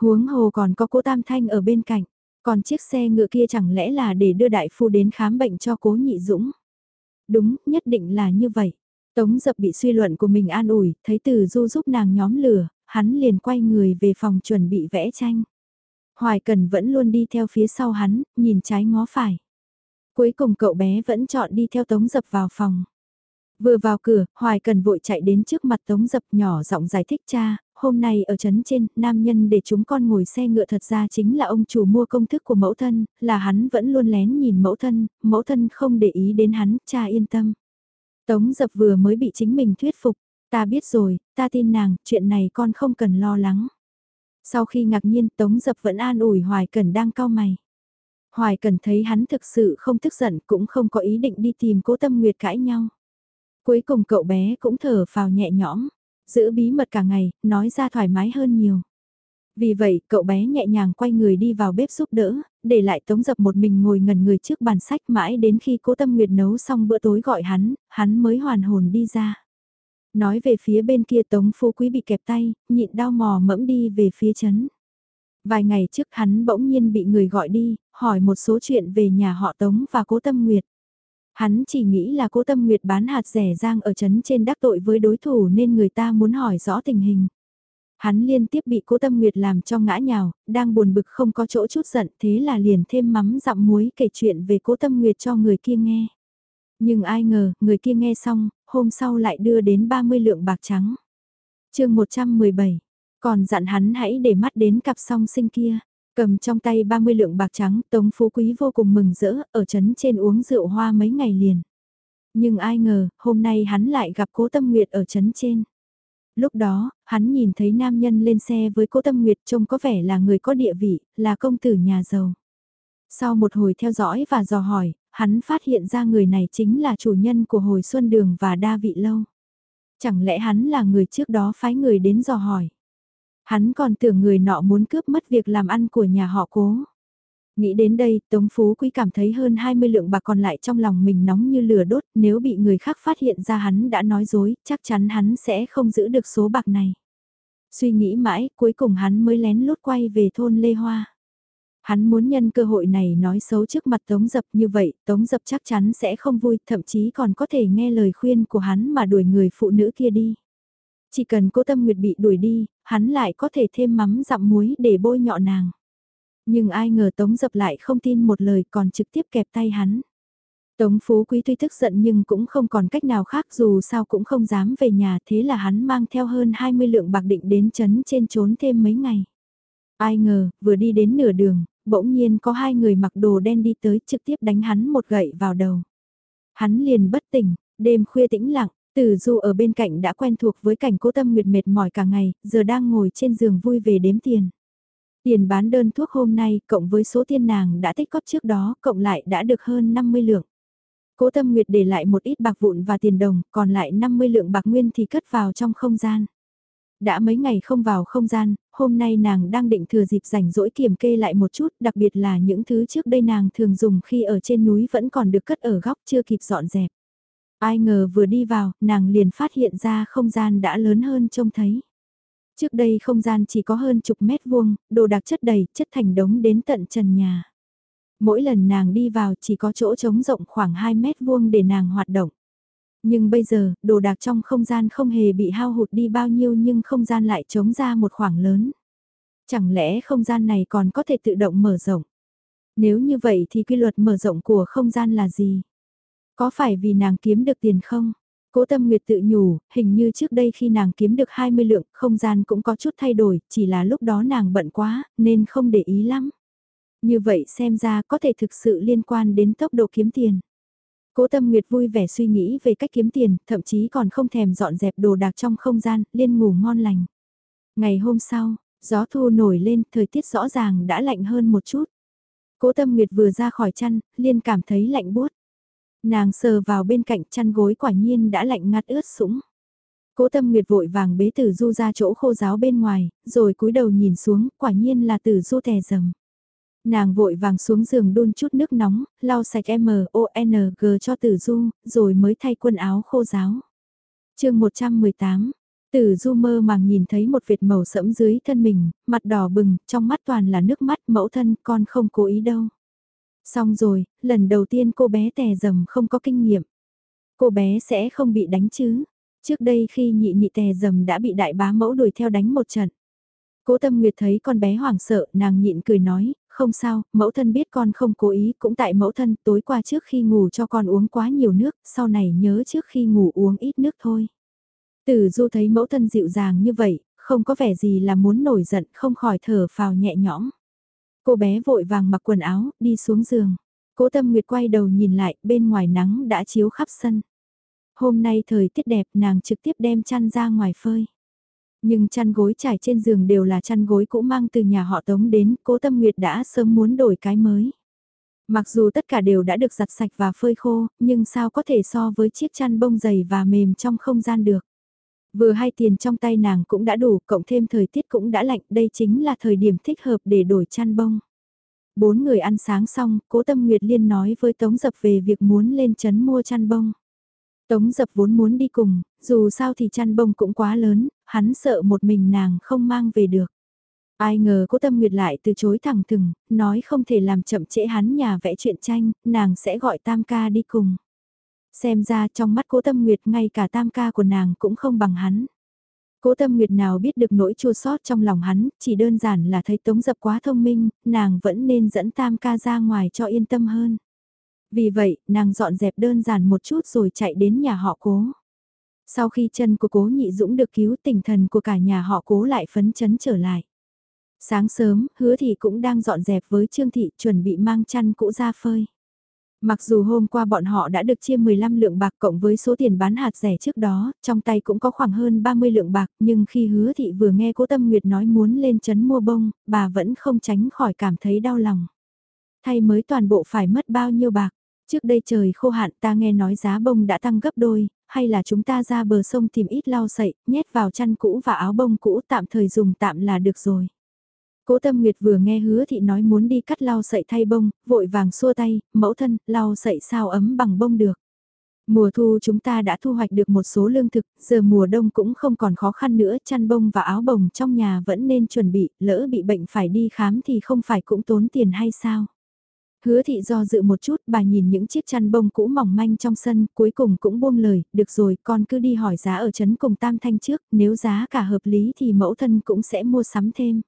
S1: Huống hồ còn có cố Tam Thanh ở bên cạnh, còn chiếc xe ngựa kia chẳng lẽ là để đưa đại phu đến khám bệnh cho cố nhị dũng. Đúng, nhất định là như vậy. Tống dập bị suy luận của mình an ủi, thấy từ du giúp nàng nhóm lửa, hắn liền quay người về phòng chuẩn bị vẽ tranh. Hoài Cần vẫn luôn đi theo phía sau hắn, nhìn trái ngó phải. Cuối cùng cậu bé vẫn chọn đi theo Tống Dập vào phòng. Vừa vào cửa, Hoài Cần vội chạy đến trước mặt Tống Dập nhỏ giọng giải thích cha, hôm nay ở trấn trên, nam nhân để chúng con ngồi xe ngựa thật ra chính là ông chủ mua công thức của mẫu thân, là hắn vẫn luôn lén nhìn mẫu thân, mẫu thân không để ý đến hắn, cha yên tâm. Tống dập vừa mới bị chính mình thuyết phục, ta biết rồi, ta tin nàng, chuyện này con không cần lo lắng. Sau khi ngạc nhiên Tống dập vẫn an ủi Hoài Cần đang cao mày. Hoài cần thấy hắn thực sự không tức giận cũng không có ý định đi tìm cố tâm nguyệt cãi nhau. Cuối cùng cậu bé cũng thở phào nhẹ nhõm, giữ bí mật cả ngày, nói ra thoải mái hơn nhiều. Vì vậy, cậu bé nhẹ nhàng quay người đi vào bếp giúp đỡ, để lại Tống Dập một mình ngồi ngần người trước bàn sách mãi đến khi cố tâm nguyệt nấu xong bữa tối gọi hắn, hắn mới hoàn hồn đi ra. Nói về phía bên kia Tống Phú Quý bị kẹp tay, nhịn đau mò mẫm đi về phía chấn. Vài ngày trước hắn bỗng nhiên bị người gọi đi, hỏi một số chuyện về nhà họ Tống và cố tâm nguyệt. Hắn chỉ nghĩ là cố tâm nguyệt bán hạt rẻ rang ở chấn trên đắc tội với đối thủ nên người ta muốn hỏi rõ tình hình. Hắn liên tiếp bị cố tâm nguyệt làm cho ngã nhào, đang buồn bực không có chỗ chút giận thế là liền thêm mắm dặm muối kể chuyện về cố tâm nguyệt cho người kia nghe. Nhưng ai ngờ, người kia nghe xong, hôm sau lại đưa đến 30 lượng bạc trắng. chương 117, còn dặn hắn hãy để mắt đến cặp song sinh kia. Cầm trong tay 30 lượng bạc trắng, Tống Phú Quý vô cùng mừng rỡ, ở trấn trên uống rượu hoa mấy ngày liền. Nhưng ai ngờ, hôm nay hắn lại gặp cố tâm nguyệt ở trấn trên. Lúc đó, hắn nhìn thấy nam nhân lên xe với cố tâm nguyệt trông có vẻ là người có địa vị, là công tử nhà giàu. Sau một hồi theo dõi và dò hỏi, hắn phát hiện ra người này chính là chủ nhân của hồi xuân đường và đa vị lâu. Chẳng lẽ hắn là người trước đó phái người đến dò hỏi. Hắn còn tưởng người nọ muốn cướp mất việc làm ăn của nhà họ cố. Nghĩ đến đây, Tống Phú Quý cảm thấy hơn 20 lượng bạc còn lại trong lòng mình nóng như lửa đốt, nếu bị người khác phát hiện ra hắn đã nói dối, chắc chắn hắn sẽ không giữ được số bạc này. Suy nghĩ mãi, cuối cùng hắn mới lén lút quay về thôn Lê Hoa. Hắn muốn nhân cơ hội này nói xấu trước mặt Tống Dập như vậy, Tống Dập chắc chắn sẽ không vui, thậm chí còn có thể nghe lời khuyên của hắn mà đuổi người phụ nữ kia đi. Chỉ cần cố tâm nguyệt bị đuổi đi, hắn lại có thể thêm mắm dặm muối để bôi nhọ nàng. Nhưng ai ngờ Tống Dập lại không tin một lời còn trực tiếp kẹp tay hắn. Tống Phú Quý tuy tức giận nhưng cũng không còn cách nào khác dù sao cũng không dám về nhà thế là hắn mang theo hơn 20 lượng bạc định đến chấn trên trốn thêm mấy ngày. Ai ngờ, vừa đi đến nửa đường, bỗng nhiên có hai người mặc đồ đen đi tới trực tiếp đánh hắn một gậy vào đầu. Hắn liền bất tỉnh, đêm khuya tĩnh lặng, Tử Du ở bên cạnh đã quen thuộc với cảnh cố tâm nguyệt mệt mỏi cả ngày, giờ đang ngồi trên giường vui về đếm tiền. Tiền bán đơn thuốc hôm nay, cộng với số tiền nàng đã tích góp trước đó, cộng lại đã được hơn 50 lượng. Cố tâm nguyệt để lại một ít bạc vụn và tiền đồng, còn lại 50 lượng bạc nguyên thì cất vào trong không gian. Đã mấy ngày không vào không gian, hôm nay nàng đang định thừa dịp rảnh rỗi kiểm kê lại một chút, đặc biệt là những thứ trước đây nàng thường dùng khi ở trên núi vẫn còn được cất ở góc chưa kịp dọn dẹp. Ai ngờ vừa đi vào, nàng liền phát hiện ra không gian đã lớn hơn trông thấy. Trước đây không gian chỉ có hơn chục mét vuông, đồ đặc chất đầy, chất thành đống đến tận trần nhà. Mỗi lần nàng đi vào chỉ có chỗ trống rộng khoảng 2 mét vuông để nàng hoạt động. Nhưng bây giờ, đồ đạc trong không gian không hề bị hao hụt đi bao nhiêu nhưng không gian lại trống ra một khoảng lớn. Chẳng lẽ không gian này còn có thể tự động mở rộng? Nếu như vậy thì quy luật mở rộng của không gian là gì? Có phải vì nàng kiếm được tiền không? Cố tâm nguyệt tự nhủ, hình như trước đây khi nàng kiếm được 20 lượng, không gian cũng có chút thay đổi, chỉ là lúc đó nàng bận quá, nên không để ý lắm. Như vậy xem ra có thể thực sự liên quan đến tốc độ kiếm tiền. Cố Tâm Nguyệt vui vẻ suy nghĩ về cách kiếm tiền, thậm chí còn không thèm dọn dẹp đồ đạc trong không gian, liên ngủ ngon lành. Ngày hôm sau, gió thu nổi lên, thời tiết rõ ràng đã lạnh hơn một chút. Cố Tâm Nguyệt vừa ra khỏi chăn, liên cảm thấy lạnh buốt. Nàng sờ vào bên cạnh chăn gối quả nhiên đã lạnh ngắt ướt sũng. Cố Tâm Nguyệt vội vàng bế Tử Du ra chỗ khô giáo bên ngoài, rồi cúi đầu nhìn xuống, quả nhiên là Tử Du tè dầm. Nàng vội vàng xuống giường đun chút nước nóng, lau sạch M-O-N-G cho Tử Du, rồi mới thay quần áo khô giáo. chương 118, Tử Du mơ màng nhìn thấy một vệt màu sẫm dưới thân mình, mặt đỏ bừng, trong mắt toàn là nước mắt mẫu thân con không cố ý đâu. Xong rồi, lần đầu tiên cô bé tè dầm không có kinh nghiệm. Cô bé sẽ không bị đánh chứ. Trước đây khi nhị nhị tè dầm đã bị đại bá mẫu đuổi theo đánh một trận. Cố Tâm Nguyệt thấy con bé hoảng sợ, nàng nhịn cười nói, không sao, mẫu thân biết con không cố ý, cũng tại mẫu thân tối qua trước khi ngủ cho con uống quá nhiều nước, sau này nhớ trước khi ngủ uống ít nước thôi. Tử Du thấy mẫu thân dịu dàng như vậy, không có vẻ gì là muốn nổi giận, không khỏi thở phào nhẹ nhõm. Cô bé vội vàng mặc quần áo, đi xuống giường. Cố Tâm Nguyệt quay đầu nhìn lại, bên ngoài nắng đã chiếu khắp sân. Hôm nay thời tiết đẹp, nàng trực tiếp đem chăn ra ngoài phơi. Nhưng chăn gối trải trên giường đều là chăn gối cũ mang từ nhà họ Tống đến, cố tâm nguyệt đã sớm muốn đổi cái mới. Mặc dù tất cả đều đã được giặt sạch và phơi khô, nhưng sao có thể so với chiếc chăn bông dày và mềm trong không gian được. Vừa hai tiền trong tay nàng cũng đã đủ, cộng thêm thời tiết cũng đã lạnh, đây chính là thời điểm thích hợp để đổi chăn bông. Bốn người ăn sáng xong, cố tâm Nguyệt Liên nói với Tống Dập về việc muốn lên chấn mua chăn bông. Tống Dập vốn muốn đi cùng, dù sao thì chăn bông cũng quá lớn, hắn sợ một mình nàng không mang về được. Ai ngờ cố tâm nguyệt lại từ chối thẳng thừng, nói không thể làm chậm trễ hắn nhà vẽ truyện tranh, nàng sẽ gọi tam ca đi cùng. Xem ra trong mắt cố tâm nguyệt ngay cả tam ca của nàng cũng không bằng hắn. Cố tâm nguyệt nào biết được nỗi chua sót trong lòng hắn, chỉ đơn giản là thấy tống dập quá thông minh, nàng vẫn nên dẫn tam ca ra ngoài cho yên tâm hơn. Vì vậy, nàng dọn dẹp đơn giản một chút rồi chạy đến nhà họ cố. Sau khi chân của cố nhị dũng được cứu tinh thần của cả nhà họ cố lại phấn chấn trở lại. Sáng sớm, hứa thị cũng đang dọn dẹp với Trương Thị chuẩn bị mang chăn cũ ra phơi. Mặc dù hôm qua bọn họ đã được chia 15 lượng bạc cộng với số tiền bán hạt rẻ trước đó, trong tay cũng có khoảng hơn 30 lượng bạc, nhưng khi hứa thị vừa nghe cố tâm nguyệt nói muốn lên chấn mua bông, bà vẫn không tránh khỏi cảm thấy đau lòng. Thay mới toàn bộ phải mất bao nhiêu bạc, trước đây trời khô hạn ta nghe nói giá bông đã tăng gấp đôi, hay là chúng ta ra bờ sông tìm ít lau sậy, nhét vào chăn cũ và áo bông cũ tạm thời dùng tạm là được rồi. Cố Tâm Nguyệt vừa nghe hứa thị nói muốn đi cắt lau sậy thay bông, vội vàng xua tay, mẫu thân, lau sậy sao ấm bằng bông được. Mùa thu chúng ta đã thu hoạch được một số lương thực, giờ mùa đông cũng không còn khó khăn nữa, chăn bông và áo bồng trong nhà vẫn nên chuẩn bị, lỡ bị bệnh phải đi khám thì không phải cũng tốn tiền hay sao. Hứa thị do dự một chút, bà nhìn những chiếc chăn bông cũ mỏng manh trong sân, cuối cùng cũng buông lời, được rồi, con cứ đi hỏi giá ở trấn cùng Tam Thanh trước, nếu giá cả hợp lý thì mẫu thân cũng sẽ mua sắm thêm.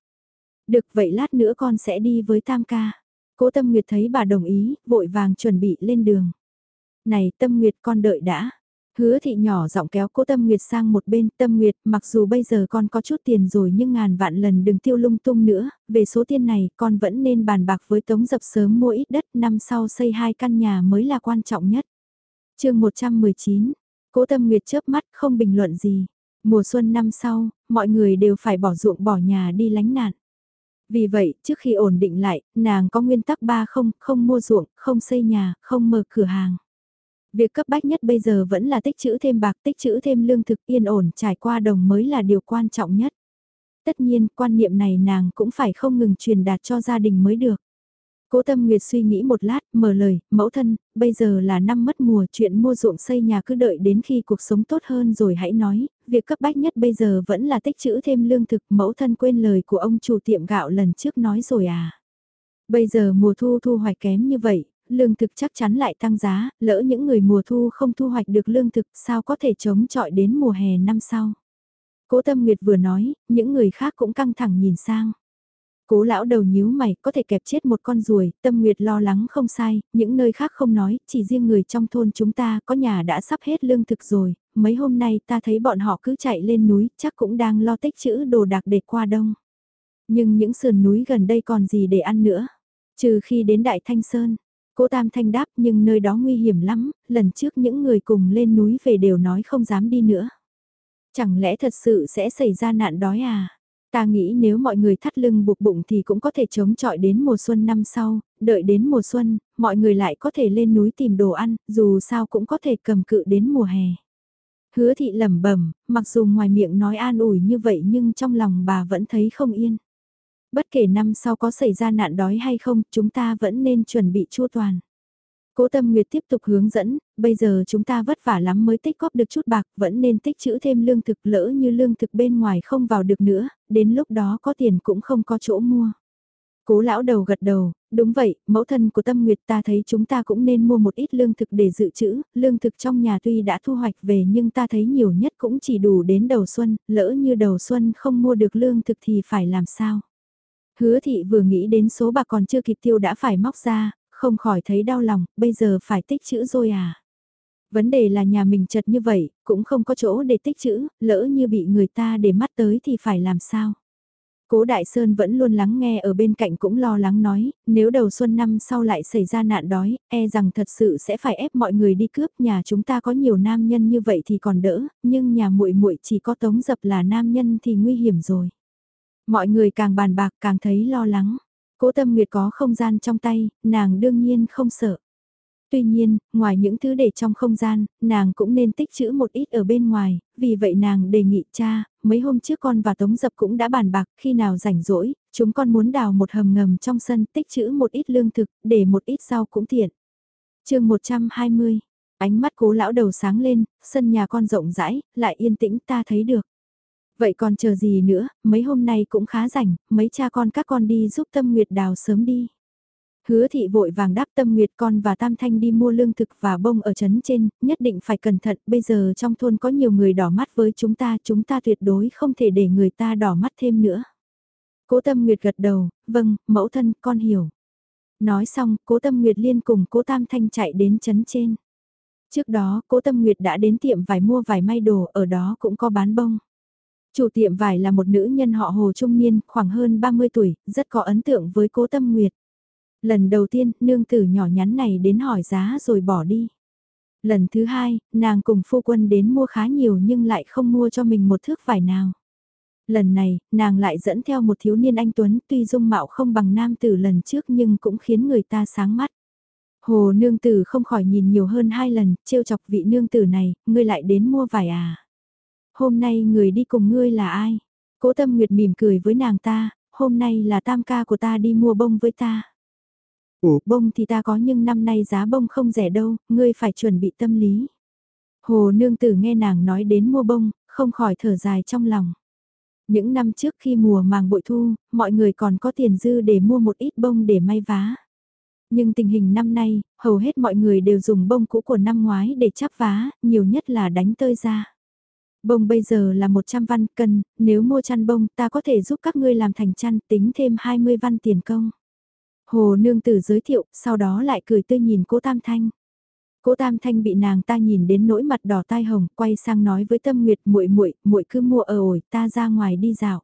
S1: Được vậy lát nữa con sẽ đi với Tam ca. Cố Tâm Nguyệt thấy bà đồng ý, vội vàng chuẩn bị lên đường. Này Tâm Nguyệt con đợi đã. Hứa thị nhỏ giọng kéo cố Tâm Nguyệt sang một bên. Tâm Nguyệt mặc dù bây giờ con có chút tiền rồi nhưng ngàn vạn lần đừng tiêu lung tung nữa. Về số tiền này con vẫn nên bàn bạc với Tống Dập sớm mua ít đất năm sau xây hai căn nhà mới là quan trọng nhất. chương 119, cố Tâm Nguyệt chớp mắt không bình luận gì. Mùa xuân năm sau, mọi người đều phải bỏ ruộng bỏ nhà đi lánh nạn. Vì vậy, trước khi ổn định lại, nàng có nguyên tắc ba không, không mua ruộng, không xây nhà, không mở cửa hàng. Việc cấp bách nhất bây giờ vẫn là tích trữ thêm bạc, tích trữ thêm lương thực yên ổn trải qua đồng mới là điều quan trọng nhất. Tất nhiên, quan niệm này nàng cũng phải không ngừng truyền đạt cho gia đình mới được. Cố Tâm Nguyệt suy nghĩ một lát, mở lời, mẫu thân, bây giờ là năm mất mùa, chuyện mua ruộng xây nhà cứ đợi đến khi cuộc sống tốt hơn rồi hãy nói, việc cấp bách nhất bây giờ vẫn là tích trữ thêm lương thực, mẫu thân quên lời của ông chủ tiệm gạo lần trước nói rồi à. Bây giờ mùa thu thu hoạch kém như vậy, lương thực chắc chắn lại tăng giá, lỡ những người mùa thu không thu hoạch được lương thực sao có thể chống chọi đến mùa hè năm sau. Cố Tâm Nguyệt vừa nói, những người khác cũng căng thẳng nhìn sang. Cố lão đầu nhíu mày, có thể kẹp chết một con ruồi, tâm nguyệt lo lắng không sai, những nơi khác không nói, chỉ riêng người trong thôn chúng ta có nhà đã sắp hết lương thực rồi, mấy hôm nay ta thấy bọn họ cứ chạy lên núi, chắc cũng đang lo tích trữ đồ đạc để qua đông. Nhưng những sườn núi gần đây còn gì để ăn nữa, trừ khi đến Đại Thanh Sơn. Cố Tam Thanh đáp nhưng nơi đó nguy hiểm lắm, lần trước những người cùng lên núi về đều nói không dám đi nữa. Chẳng lẽ thật sự sẽ xảy ra nạn đói à? Ta nghĩ nếu mọi người thắt lưng buộc bụng thì cũng có thể chống chọi đến mùa xuân năm sau, đợi đến mùa xuân, mọi người lại có thể lên núi tìm đồ ăn, dù sao cũng có thể cầm cự đến mùa hè. Hứa thị lẩm bẩm, mặc dù ngoài miệng nói an ủi như vậy nhưng trong lòng bà vẫn thấy không yên. Bất kể năm sau có xảy ra nạn đói hay không, chúng ta vẫn nên chuẩn bị chu toàn. Cố Tâm Nguyệt tiếp tục hướng dẫn, bây giờ chúng ta vất vả lắm mới tích góp được chút bạc, vẫn nên tích trữ thêm lương thực lỡ như lương thực bên ngoài không vào được nữa, đến lúc đó có tiền cũng không có chỗ mua. Cố lão đầu gật đầu, đúng vậy, mẫu thân của Tâm Nguyệt ta thấy chúng ta cũng nên mua một ít lương thực để dự trữ, lương thực trong nhà tuy đã thu hoạch về nhưng ta thấy nhiều nhất cũng chỉ đủ đến đầu xuân, lỡ như đầu xuân không mua được lương thực thì phải làm sao. Hứa thị vừa nghĩ đến số bạc còn chưa kịp tiêu đã phải móc ra, không khỏi thấy đau lòng, bây giờ phải tích chữ rồi à. Vấn đề là nhà mình chật như vậy, cũng không có chỗ để tích chữ, lỡ như bị người ta để mắt tới thì phải làm sao. Cố Đại Sơn vẫn luôn lắng nghe ở bên cạnh cũng lo lắng nói, nếu đầu xuân năm sau lại xảy ra nạn đói, e rằng thật sự sẽ phải ép mọi người đi cướp, nhà chúng ta có nhiều nam nhân như vậy thì còn đỡ, nhưng nhà muội muội chỉ có Tống Dập là nam nhân thì nguy hiểm rồi. Mọi người càng bàn bạc càng thấy lo lắng. Cố Tâm Nguyệt có không gian trong tay, nàng đương nhiên không sợ. Tuy nhiên, ngoài những thứ để trong không gian, nàng cũng nên tích trữ một ít ở bên ngoài, vì vậy nàng đề nghị cha, mấy hôm trước con và Tống Dập cũng đã bàn bạc khi nào rảnh rỗi, chúng con muốn đào một hầm ngầm trong sân tích trữ một ít lương thực, để một ít rau cũng tiện. chương 120, ánh mắt cố lão đầu sáng lên, sân nhà con rộng rãi, lại yên tĩnh ta thấy được. Vậy còn chờ gì nữa, mấy hôm nay cũng khá rảnh, mấy cha con các con đi giúp Tâm Nguyệt đào sớm đi. Hứa thị vội vàng đáp Tâm Nguyệt con và Tam Thanh đi mua lương thực và bông ở trấn trên, nhất định phải cẩn thận, bây giờ trong thôn có nhiều người đỏ mắt với chúng ta, chúng ta tuyệt đối không thể để người ta đỏ mắt thêm nữa. Cố Tâm Nguyệt gật đầu, vâng, mẫu thân, con hiểu. Nói xong, Cố Tâm Nguyệt liên cùng Cố Tam Thanh chạy đến trấn trên. Trước đó, Cố Tâm Nguyệt đã đến tiệm vải mua vải may đồ, ở đó cũng có bán bông. Chủ tiệm vải là một nữ nhân họ Hồ Trung Niên, khoảng hơn 30 tuổi, rất có ấn tượng với Cố Tâm Nguyệt. Lần đầu tiên, nương tử nhỏ nhắn này đến hỏi giá rồi bỏ đi. Lần thứ hai, nàng cùng phu quân đến mua khá nhiều nhưng lại không mua cho mình một thước vải nào. Lần này, nàng lại dẫn theo một thiếu niên anh Tuấn tuy dung mạo không bằng nam tử lần trước nhưng cũng khiến người ta sáng mắt. Hồ nương tử không khỏi nhìn nhiều hơn hai lần, trêu chọc vị nương tử này, ngươi lại đến mua vải à. Hôm nay người đi cùng ngươi là ai? Cố tâm nguyệt mỉm cười với nàng ta, hôm nay là tam ca của ta đi mua bông với ta. Ủa, bông thì ta có nhưng năm nay giá bông không rẻ đâu, ngươi phải chuẩn bị tâm lý. Hồ nương tử nghe nàng nói đến mua bông, không khỏi thở dài trong lòng. Những năm trước khi mùa màng bội thu, mọi người còn có tiền dư để mua một ít bông để may vá. Nhưng tình hình năm nay, hầu hết mọi người đều dùng bông cũ của năm ngoái để chắp vá, nhiều nhất là đánh tơi ra. Bông bây giờ là 100 văn cân, nếu mua chăn bông ta có thể giúp các ngươi làm thành chăn tính thêm 20 văn tiền công. Hồ nương tử giới thiệu, sau đó lại cười tươi nhìn cố Tam Thanh. Cố Tam Thanh bị nàng ta nhìn đến nỗi mặt đỏ tai hồng, quay sang nói với Tâm Nguyệt, muội muội, muội cứ mua ở ổi, ta ra ngoài đi dạo.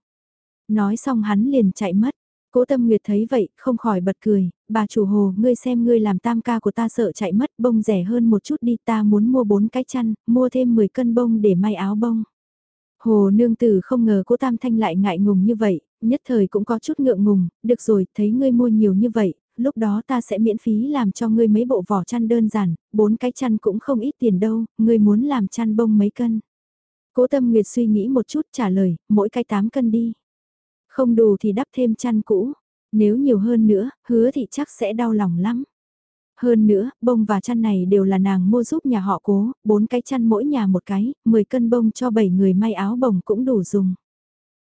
S1: Nói xong hắn liền chạy mất. Cố Tâm Nguyệt thấy vậy, không khỏi bật cười, bà chủ hồ, ngươi xem ngươi làm tam ca của ta sợ chạy mất, bông rẻ hơn một chút đi, ta muốn mua bốn cái chăn, mua thêm 10 cân bông để may áo bông. Hồ nương tử không ngờ cố Tam Thanh lại ngại ngùng như vậy, nhất thời cũng có chút ngượng ngùng, được rồi, thấy ngươi mua nhiều như vậy, lúc đó ta sẽ miễn phí làm cho ngươi mấy bộ vỏ chăn đơn giản, bốn cái chăn cũng không ít tiền đâu, ngươi muốn làm chăn bông mấy cân. Cố Tâm Nguyệt suy nghĩ một chút trả lời, mỗi cái 8 cân đi. Không đủ thì đắp thêm chăn cũ, nếu nhiều hơn nữa, hứa thì chắc sẽ đau lòng lắm. Hơn nữa, bông và chăn này đều là nàng mua giúp nhà họ cố, bốn cái chăn mỗi nhà một cái, 10 cân bông cho 7 người may áo bồng cũng đủ dùng.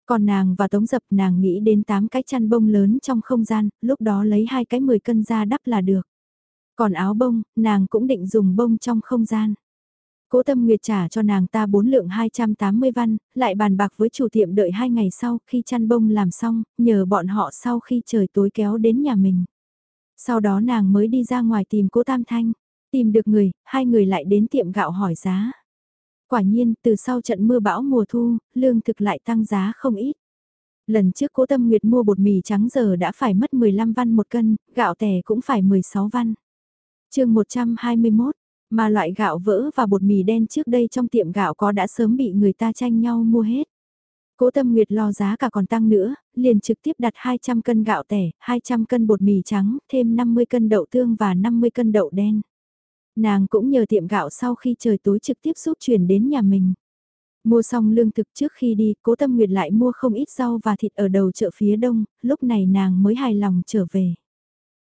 S1: Còn nàng và tống dập nàng nghĩ đến 8 cái chăn bông lớn trong không gian, lúc đó lấy hai cái 10 cân ra đắp là được. Còn áo bông, nàng cũng định dùng bông trong không gian. Cố tâm nguyệt trả cho nàng ta bốn lượng 280 văn, lại bàn bạc với chủ tiệm đợi hai ngày sau khi chăn bông làm xong, nhờ bọn họ sau khi trời tối kéo đến nhà mình. Sau đó nàng mới đi ra ngoài tìm cố Tam Thanh, tìm được người, hai người lại đến tiệm gạo hỏi giá. Quả nhiên, từ sau trận mưa bão mùa thu, lương thực lại tăng giá không ít. Lần trước cố tâm nguyệt mua bột mì trắng giờ đã phải mất 15 văn một cân, gạo tẻ cũng phải 16 văn. chương 121, mà loại gạo vỡ và bột mì đen trước đây trong tiệm gạo có đã sớm bị người ta tranh nhau mua hết. Cố Tâm Nguyệt lo giá cả còn tăng nữa, liền trực tiếp đặt 200 cân gạo tẻ, 200 cân bột mì trắng, thêm 50 cân đậu tương và 50 cân đậu đen. Nàng cũng nhờ tiệm gạo sau khi trời tối trực tiếp giúp chuyển đến nhà mình. Mua xong lương thực trước khi đi, Cố Tâm Nguyệt lại mua không ít rau và thịt ở đầu chợ phía đông, lúc này nàng mới hài lòng trở về.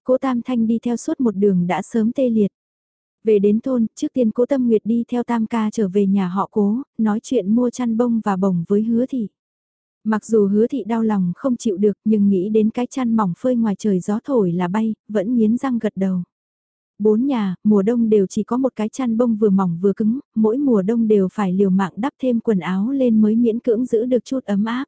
S1: Cố Tam Thanh đi theo suốt một đường đã sớm tê liệt. Về đến thôn, trước tiên cố tâm nguyệt đi theo tam ca trở về nhà họ cố, nói chuyện mua chăn bông và bồng với hứa thị. Mặc dù hứa thị đau lòng không chịu được nhưng nghĩ đến cái chăn mỏng phơi ngoài trời gió thổi là bay, vẫn nghiến răng gật đầu. Bốn nhà, mùa đông đều chỉ có một cái chăn bông vừa mỏng vừa cứng, mỗi mùa đông đều phải liều mạng đắp thêm quần áo lên mới miễn cưỡng giữ được chút ấm áp.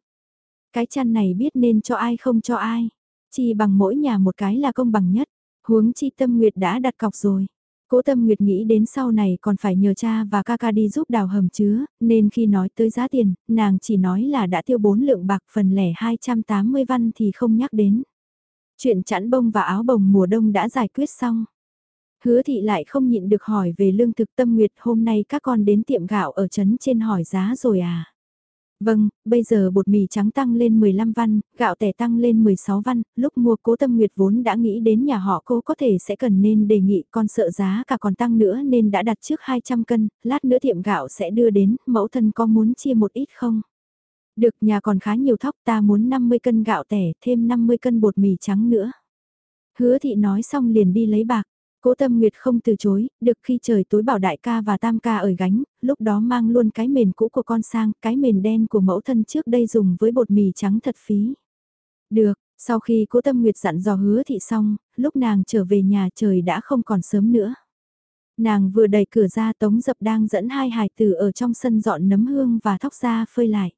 S1: Cái chăn này biết nên cho ai không cho ai, chỉ bằng mỗi nhà một cái là công bằng nhất, huống chi tâm nguyệt đã đặt cọc rồi. Cố Tâm Nguyệt nghĩ đến sau này còn phải nhờ cha và ca ca đi giúp đào hầm chứa, nên khi nói tới giá tiền, nàng chỉ nói là đã tiêu 4 lượng bạc phần lẻ 280 văn thì không nhắc đến. Chuyện chẵn bông và áo bồng mùa đông đã giải quyết xong. Hứa thị lại không nhịn được hỏi về lương thực Tâm Nguyệt hôm nay các con đến tiệm gạo ở trấn trên hỏi giá rồi à. Vâng, bây giờ bột mì trắng tăng lên 15 văn, gạo tẻ tăng lên 16 văn, lúc mua cố tâm nguyệt vốn đã nghĩ đến nhà họ cô có thể sẽ cần nên đề nghị con sợ giá cả còn tăng nữa nên đã đặt trước 200 cân, lát nữa tiệm gạo sẽ đưa đến, mẫu thân có muốn chia một ít không? Được nhà còn khá nhiều thóc ta muốn 50 cân gạo tẻ thêm 50 cân bột mì trắng nữa. Hứa thị nói xong liền đi lấy bạc. Cố Tâm Nguyệt không từ chối, được khi trời tối bảo đại ca và tam ca ở gánh, lúc đó mang luôn cái mền cũ của con sang, cái mền đen của mẫu thân trước đây dùng với bột mì trắng thật phí. Được, sau khi Cố Tâm Nguyệt dặn dò hứa thị xong, lúc nàng trở về nhà trời đã không còn sớm nữa. Nàng vừa đẩy cửa ra tống dập đang dẫn hai hài tử ở trong sân dọn nấm hương và thóc ra phơi lại.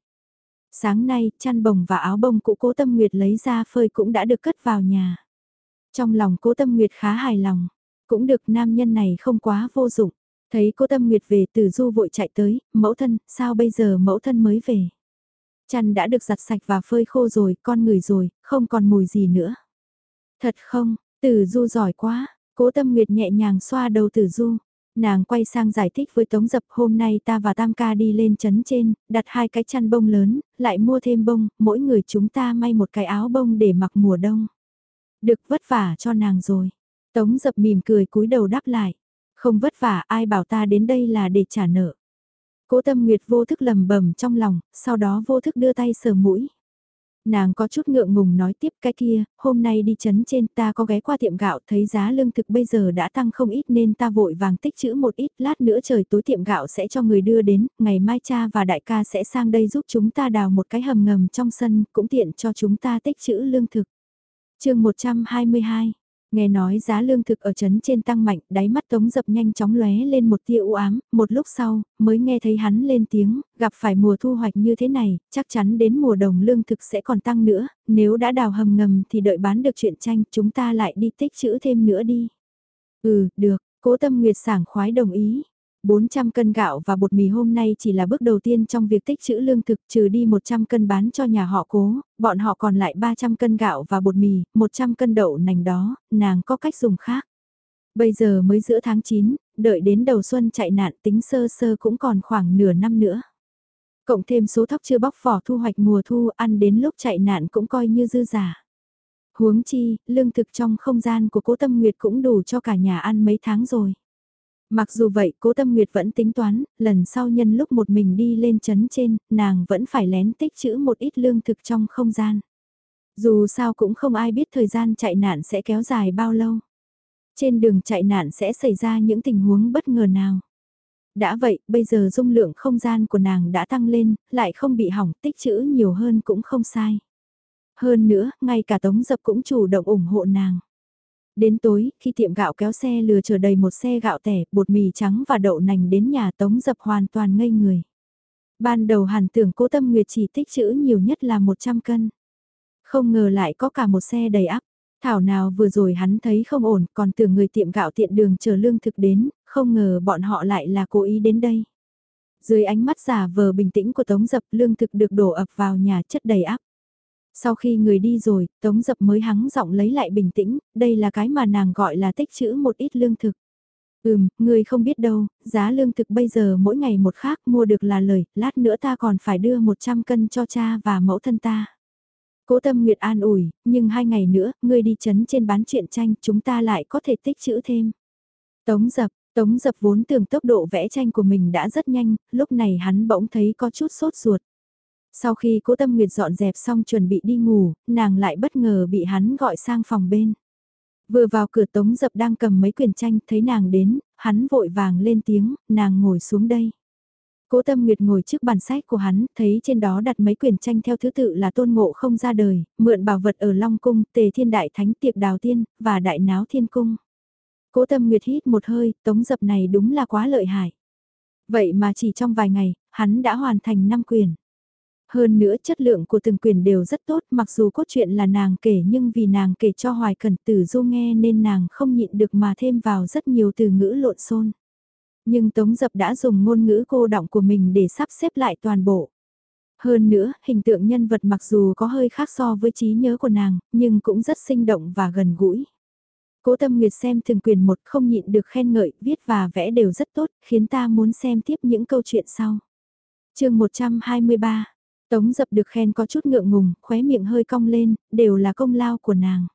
S1: Sáng nay, chăn bồng và áo bông cũ Cố Tâm Nguyệt lấy ra phơi cũng đã được cất vào nhà. Trong lòng Cố Tâm Nguyệt khá hài lòng. Cũng được nam nhân này không quá vô dụng. Thấy cô Tâm Nguyệt về từ du vội chạy tới, mẫu thân, sao bây giờ mẫu thân mới về? Chăn đã được giặt sạch và phơi khô rồi, con người rồi, không còn mùi gì nữa. Thật không, từ du giỏi quá, cố Tâm Nguyệt nhẹ nhàng xoa đầu từ du. Nàng quay sang giải thích với Tống Dập hôm nay ta và Tam Ca đi lên chấn trên, đặt hai cái chăn bông lớn, lại mua thêm bông, mỗi người chúng ta may một cái áo bông để mặc mùa đông. Được vất vả cho nàng rồi. Tống dập mỉm cười cúi đầu đáp lại. Không vất vả ai bảo ta đến đây là để trả nợ. Cố tâm nguyệt vô thức lầm bầm trong lòng, sau đó vô thức đưa tay sờ mũi. Nàng có chút ngượng ngùng nói tiếp cái kia, hôm nay đi chấn trên ta có ghé qua tiệm gạo thấy giá lương thực bây giờ đã tăng không ít nên ta vội vàng tích chữ một ít lát nữa trời tối tiệm gạo sẽ cho người đưa đến, ngày mai cha và đại ca sẽ sang đây giúp chúng ta đào một cái hầm ngầm trong sân cũng tiện cho chúng ta tích chữ lương thực. chương 122 Nghe nói giá lương thực ở trấn trên tăng mạnh, đáy mắt Tống Dập nhanh chóng lóe lên một tia u ám, một lúc sau, mới nghe thấy hắn lên tiếng, gặp phải mùa thu hoạch như thế này, chắc chắn đến mùa đồng lương thực sẽ còn tăng nữa, nếu đã đào hầm ngầm thì đợi bán được chuyện tranh, chúng ta lại đi tích chữ thêm nữa đi. Ừ, được, cố tâm nguyệt sảng khoái đồng ý, 400 cân gạo và bột mì hôm nay chỉ là bước đầu tiên trong việc tích trữ lương thực trừ đi 100 cân bán cho nhà họ cố, bọn họ còn lại 300 cân gạo và bột mì, 100 cân đậu nành đó, nàng có cách dùng khác. Bây giờ mới giữa tháng 9, đợi đến đầu xuân chạy nạn tính sơ sơ cũng còn khoảng nửa năm nữa. Cộng thêm số thóc chưa bóc vỏ thu hoạch mùa thu ăn đến lúc chạy nạn cũng coi như dư giả. Huống chi, lương thực trong không gian của cố tâm nguyệt cũng đủ cho cả nhà ăn mấy tháng rồi. Mặc dù vậy cố tâm nguyệt vẫn tính toán, lần sau nhân lúc một mình đi lên chấn trên, nàng vẫn phải lén tích trữ một ít lương thực trong không gian. Dù sao cũng không ai biết thời gian chạy nạn sẽ kéo dài bao lâu. Trên đường chạy nạn sẽ xảy ra những tình huống bất ngờ nào. Đã vậy, bây giờ dung lượng không gian của nàng đã tăng lên, lại không bị hỏng, tích trữ nhiều hơn cũng không sai. Hơn nữa, ngay cả Tống Dập cũng chủ động ủng hộ nàng. Đến tối, khi tiệm gạo kéo xe lừa chở đầy một xe gạo tẻ, bột mì trắng và đậu nành đến nhà Tống Dập hoàn toàn ngây người. Ban đầu hàn tưởng cố tâm nguyệt chỉ tích trữ nhiều nhất là 100 cân. Không ngờ lại có cả một xe đầy ắp. Thảo nào vừa rồi hắn thấy không ổn, còn tưởng người tiệm gạo tiện đường chờ lương thực đến, không ngờ bọn họ lại là cố ý đến đây. Dưới ánh mắt giả vờ bình tĩnh của Tống Dập lương thực được đổ ập vào nhà chất đầy áp. Sau khi người đi rồi, Tống Dập mới hắng giọng lấy lại bình tĩnh, đây là cái mà nàng gọi là tích trữ một ít lương thực. Ừm, người không biết đâu, giá lương thực bây giờ mỗi ngày một khác mua được là lời, lát nữa ta còn phải đưa 100 cân cho cha và mẫu thân ta. Cố tâm Nguyệt an ủi, nhưng hai ngày nữa, ngươi đi chấn trên bán truyện tranh, chúng ta lại có thể tích trữ thêm. Tống dập, tống dập vốn tưởng tốc độ vẽ tranh của mình đã rất nhanh, lúc này hắn bỗng thấy có chút sốt ruột. Sau khi cố tâm nguyệt dọn dẹp xong chuẩn bị đi ngủ, nàng lại bất ngờ bị hắn gọi sang phòng bên. Vừa vào cửa tống dập đang cầm mấy quyển tranh thấy nàng đến, hắn vội vàng lên tiếng, nàng ngồi xuống đây. Cố Tâm Nguyệt ngồi trước bàn sách của hắn, thấy trên đó đặt mấy quyển tranh theo thứ tự là Tôn Ngộ không ra đời, mượn bảo vật ở Long Cung, Tề Thiên Đại Thánh Tiệc Đào Tiên, và Đại Náo Thiên Cung. Cố Tâm Nguyệt hít một hơi, tống dập này đúng là quá lợi hại. Vậy mà chỉ trong vài ngày, hắn đã hoàn thành năm quyển. Hơn nữa chất lượng của từng quyền đều rất tốt mặc dù cốt truyện là nàng kể nhưng vì nàng kể cho Hoài Cẩn Tử Du nghe nên nàng không nhịn được mà thêm vào rất nhiều từ ngữ lộn xôn. Nhưng Tống Dập đã dùng ngôn ngữ cô động của mình để sắp xếp lại toàn bộ. Hơn nữa, hình tượng nhân vật mặc dù có hơi khác so với trí nhớ của nàng, nhưng cũng rất sinh động và gần gũi. Cố Tâm Nguyệt xem từng quyền một không nhịn được khen ngợi, viết và vẽ đều rất tốt, khiến ta muốn xem tiếp những câu chuyện sau. chương 123 Tống dập được khen có chút ngượng ngùng, khóe miệng hơi cong lên, đều là công lao của nàng.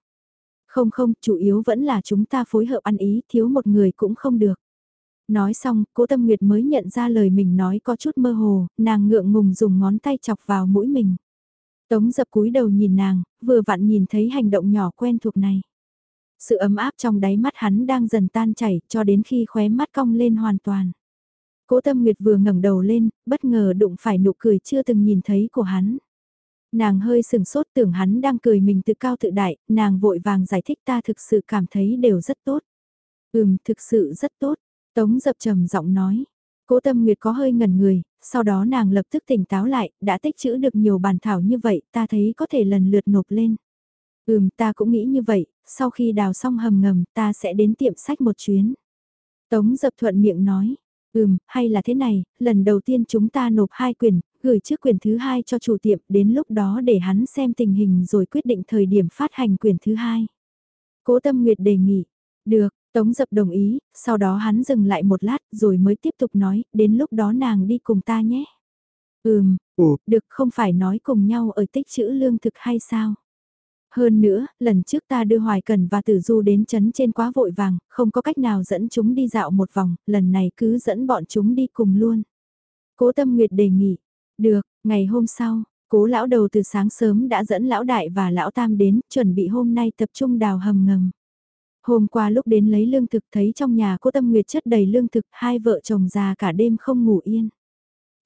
S1: Không không, chủ yếu vẫn là chúng ta phối hợp ăn ý, thiếu một người cũng không được. Nói xong, cố tâm nguyệt mới nhận ra lời mình nói có chút mơ hồ, nàng ngượng ngùng dùng ngón tay chọc vào mũi mình. Tống dập cúi đầu nhìn nàng, vừa vặn nhìn thấy hành động nhỏ quen thuộc này. Sự ấm áp trong đáy mắt hắn đang dần tan chảy cho đến khi khóe mắt cong lên hoàn toàn. Cố Tâm Nguyệt vừa ngẩng đầu lên, bất ngờ đụng phải nụ cười chưa từng nhìn thấy của hắn. Nàng hơi sừng sốt tưởng hắn đang cười mình tự cao tự đại, nàng vội vàng giải thích ta thực sự cảm thấy đều rất tốt. Ừm, thực sự rất tốt, Tống dập trầm giọng nói. Cố Tâm Nguyệt có hơi ngẩn người, sau đó nàng lập tức tỉnh táo lại, đã tích trữ được nhiều bản thảo như vậy, ta thấy có thể lần lượt nộp lên. Ừm, ta cũng nghĩ như vậy, sau khi đào xong hầm ngầm, ta sẽ đến tiệm sách một chuyến. Tống dập thuận miệng nói, ừm, hay là thế này, lần đầu tiên chúng ta nộp hai quyền, gửi trước quyền thứ hai cho chủ tiệm, đến lúc đó để hắn xem tình hình rồi quyết định thời điểm phát hành quyền thứ hai. Cố Tâm Nguyệt đề nghị, được, Tống dập đồng ý, sau đó hắn dừng lại một lát rồi mới tiếp tục nói, đến lúc đó nàng đi cùng ta nhé. Ừm, Ủa. được không phải nói cùng nhau ở tích chữ lương thực hay sao? Hơn nữa, lần trước ta đưa Hoài Cần và Tử Du đến chấn trên quá vội vàng, không có cách nào dẫn chúng đi dạo một vòng, lần này cứ dẫn bọn chúng đi cùng luôn. Cố Tâm Nguyệt đề nghị, được, ngày hôm sau, cố lão đầu từ sáng sớm đã dẫn lão đại và lão tam đến, chuẩn bị hôm nay tập trung đào hầm ngầm. Hôm qua lúc đến lấy lương thực thấy trong nhà cô Tâm Nguyệt chất đầy lương thực, hai vợ chồng già cả đêm không ngủ yên.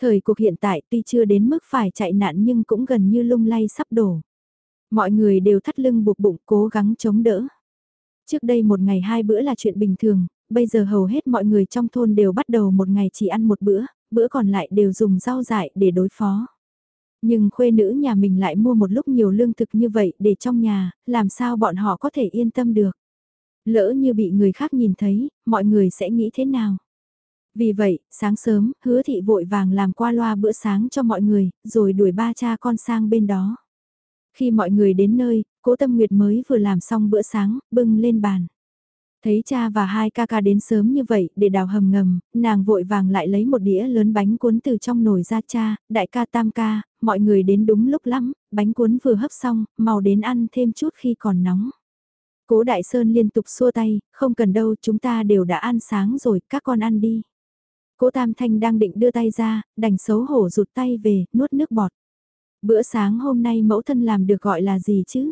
S1: Thời cuộc hiện tại tuy chưa đến mức phải chạy nạn nhưng cũng gần như lung lay sắp đổ. Mọi người đều thắt lưng buộc bụng cố gắng chống đỡ. Trước đây một ngày hai bữa là chuyện bình thường, bây giờ hầu hết mọi người trong thôn đều bắt đầu một ngày chỉ ăn một bữa, bữa còn lại đều dùng rau dại để đối phó. Nhưng khuê nữ nhà mình lại mua một lúc nhiều lương thực như vậy để trong nhà, làm sao bọn họ có thể yên tâm được. Lỡ như bị người khác nhìn thấy, mọi người sẽ nghĩ thế nào? Vì vậy, sáng sớm, hứa thị vội vàng làm qua loa bữa sáng cho mọi người, rồi đuổi ba cha con sang bên đó. Khi mọi người đến nơi, cố tâm nguyệt mới vừa làm xong bữa sáng, bưng lên bàn. Thấy cha và hai ca ca đến sớm như vậy để đào hầm ngầm, nàng vội vàng lại lấy một đĩa lớn bánh cuốn từ trong nồi ra cha, đại ca tam ca, mọi người đến đúng lúc lắm, bánh cuốn vừa hấp xong, mau đến ăn thêm chút khi còn nóng. Cố Đại Sơn liên tục xua tay, không cần đâu chúng ta đều đã ăn sáng rồi, các con ăn đi. Cố Tam Thanh đang định đưa tay ra, đành xấu hổ rụt tay về, nuốt nước bọt. Bữa sáng hôm nay mẫu thân làm được gọi là gì chứ?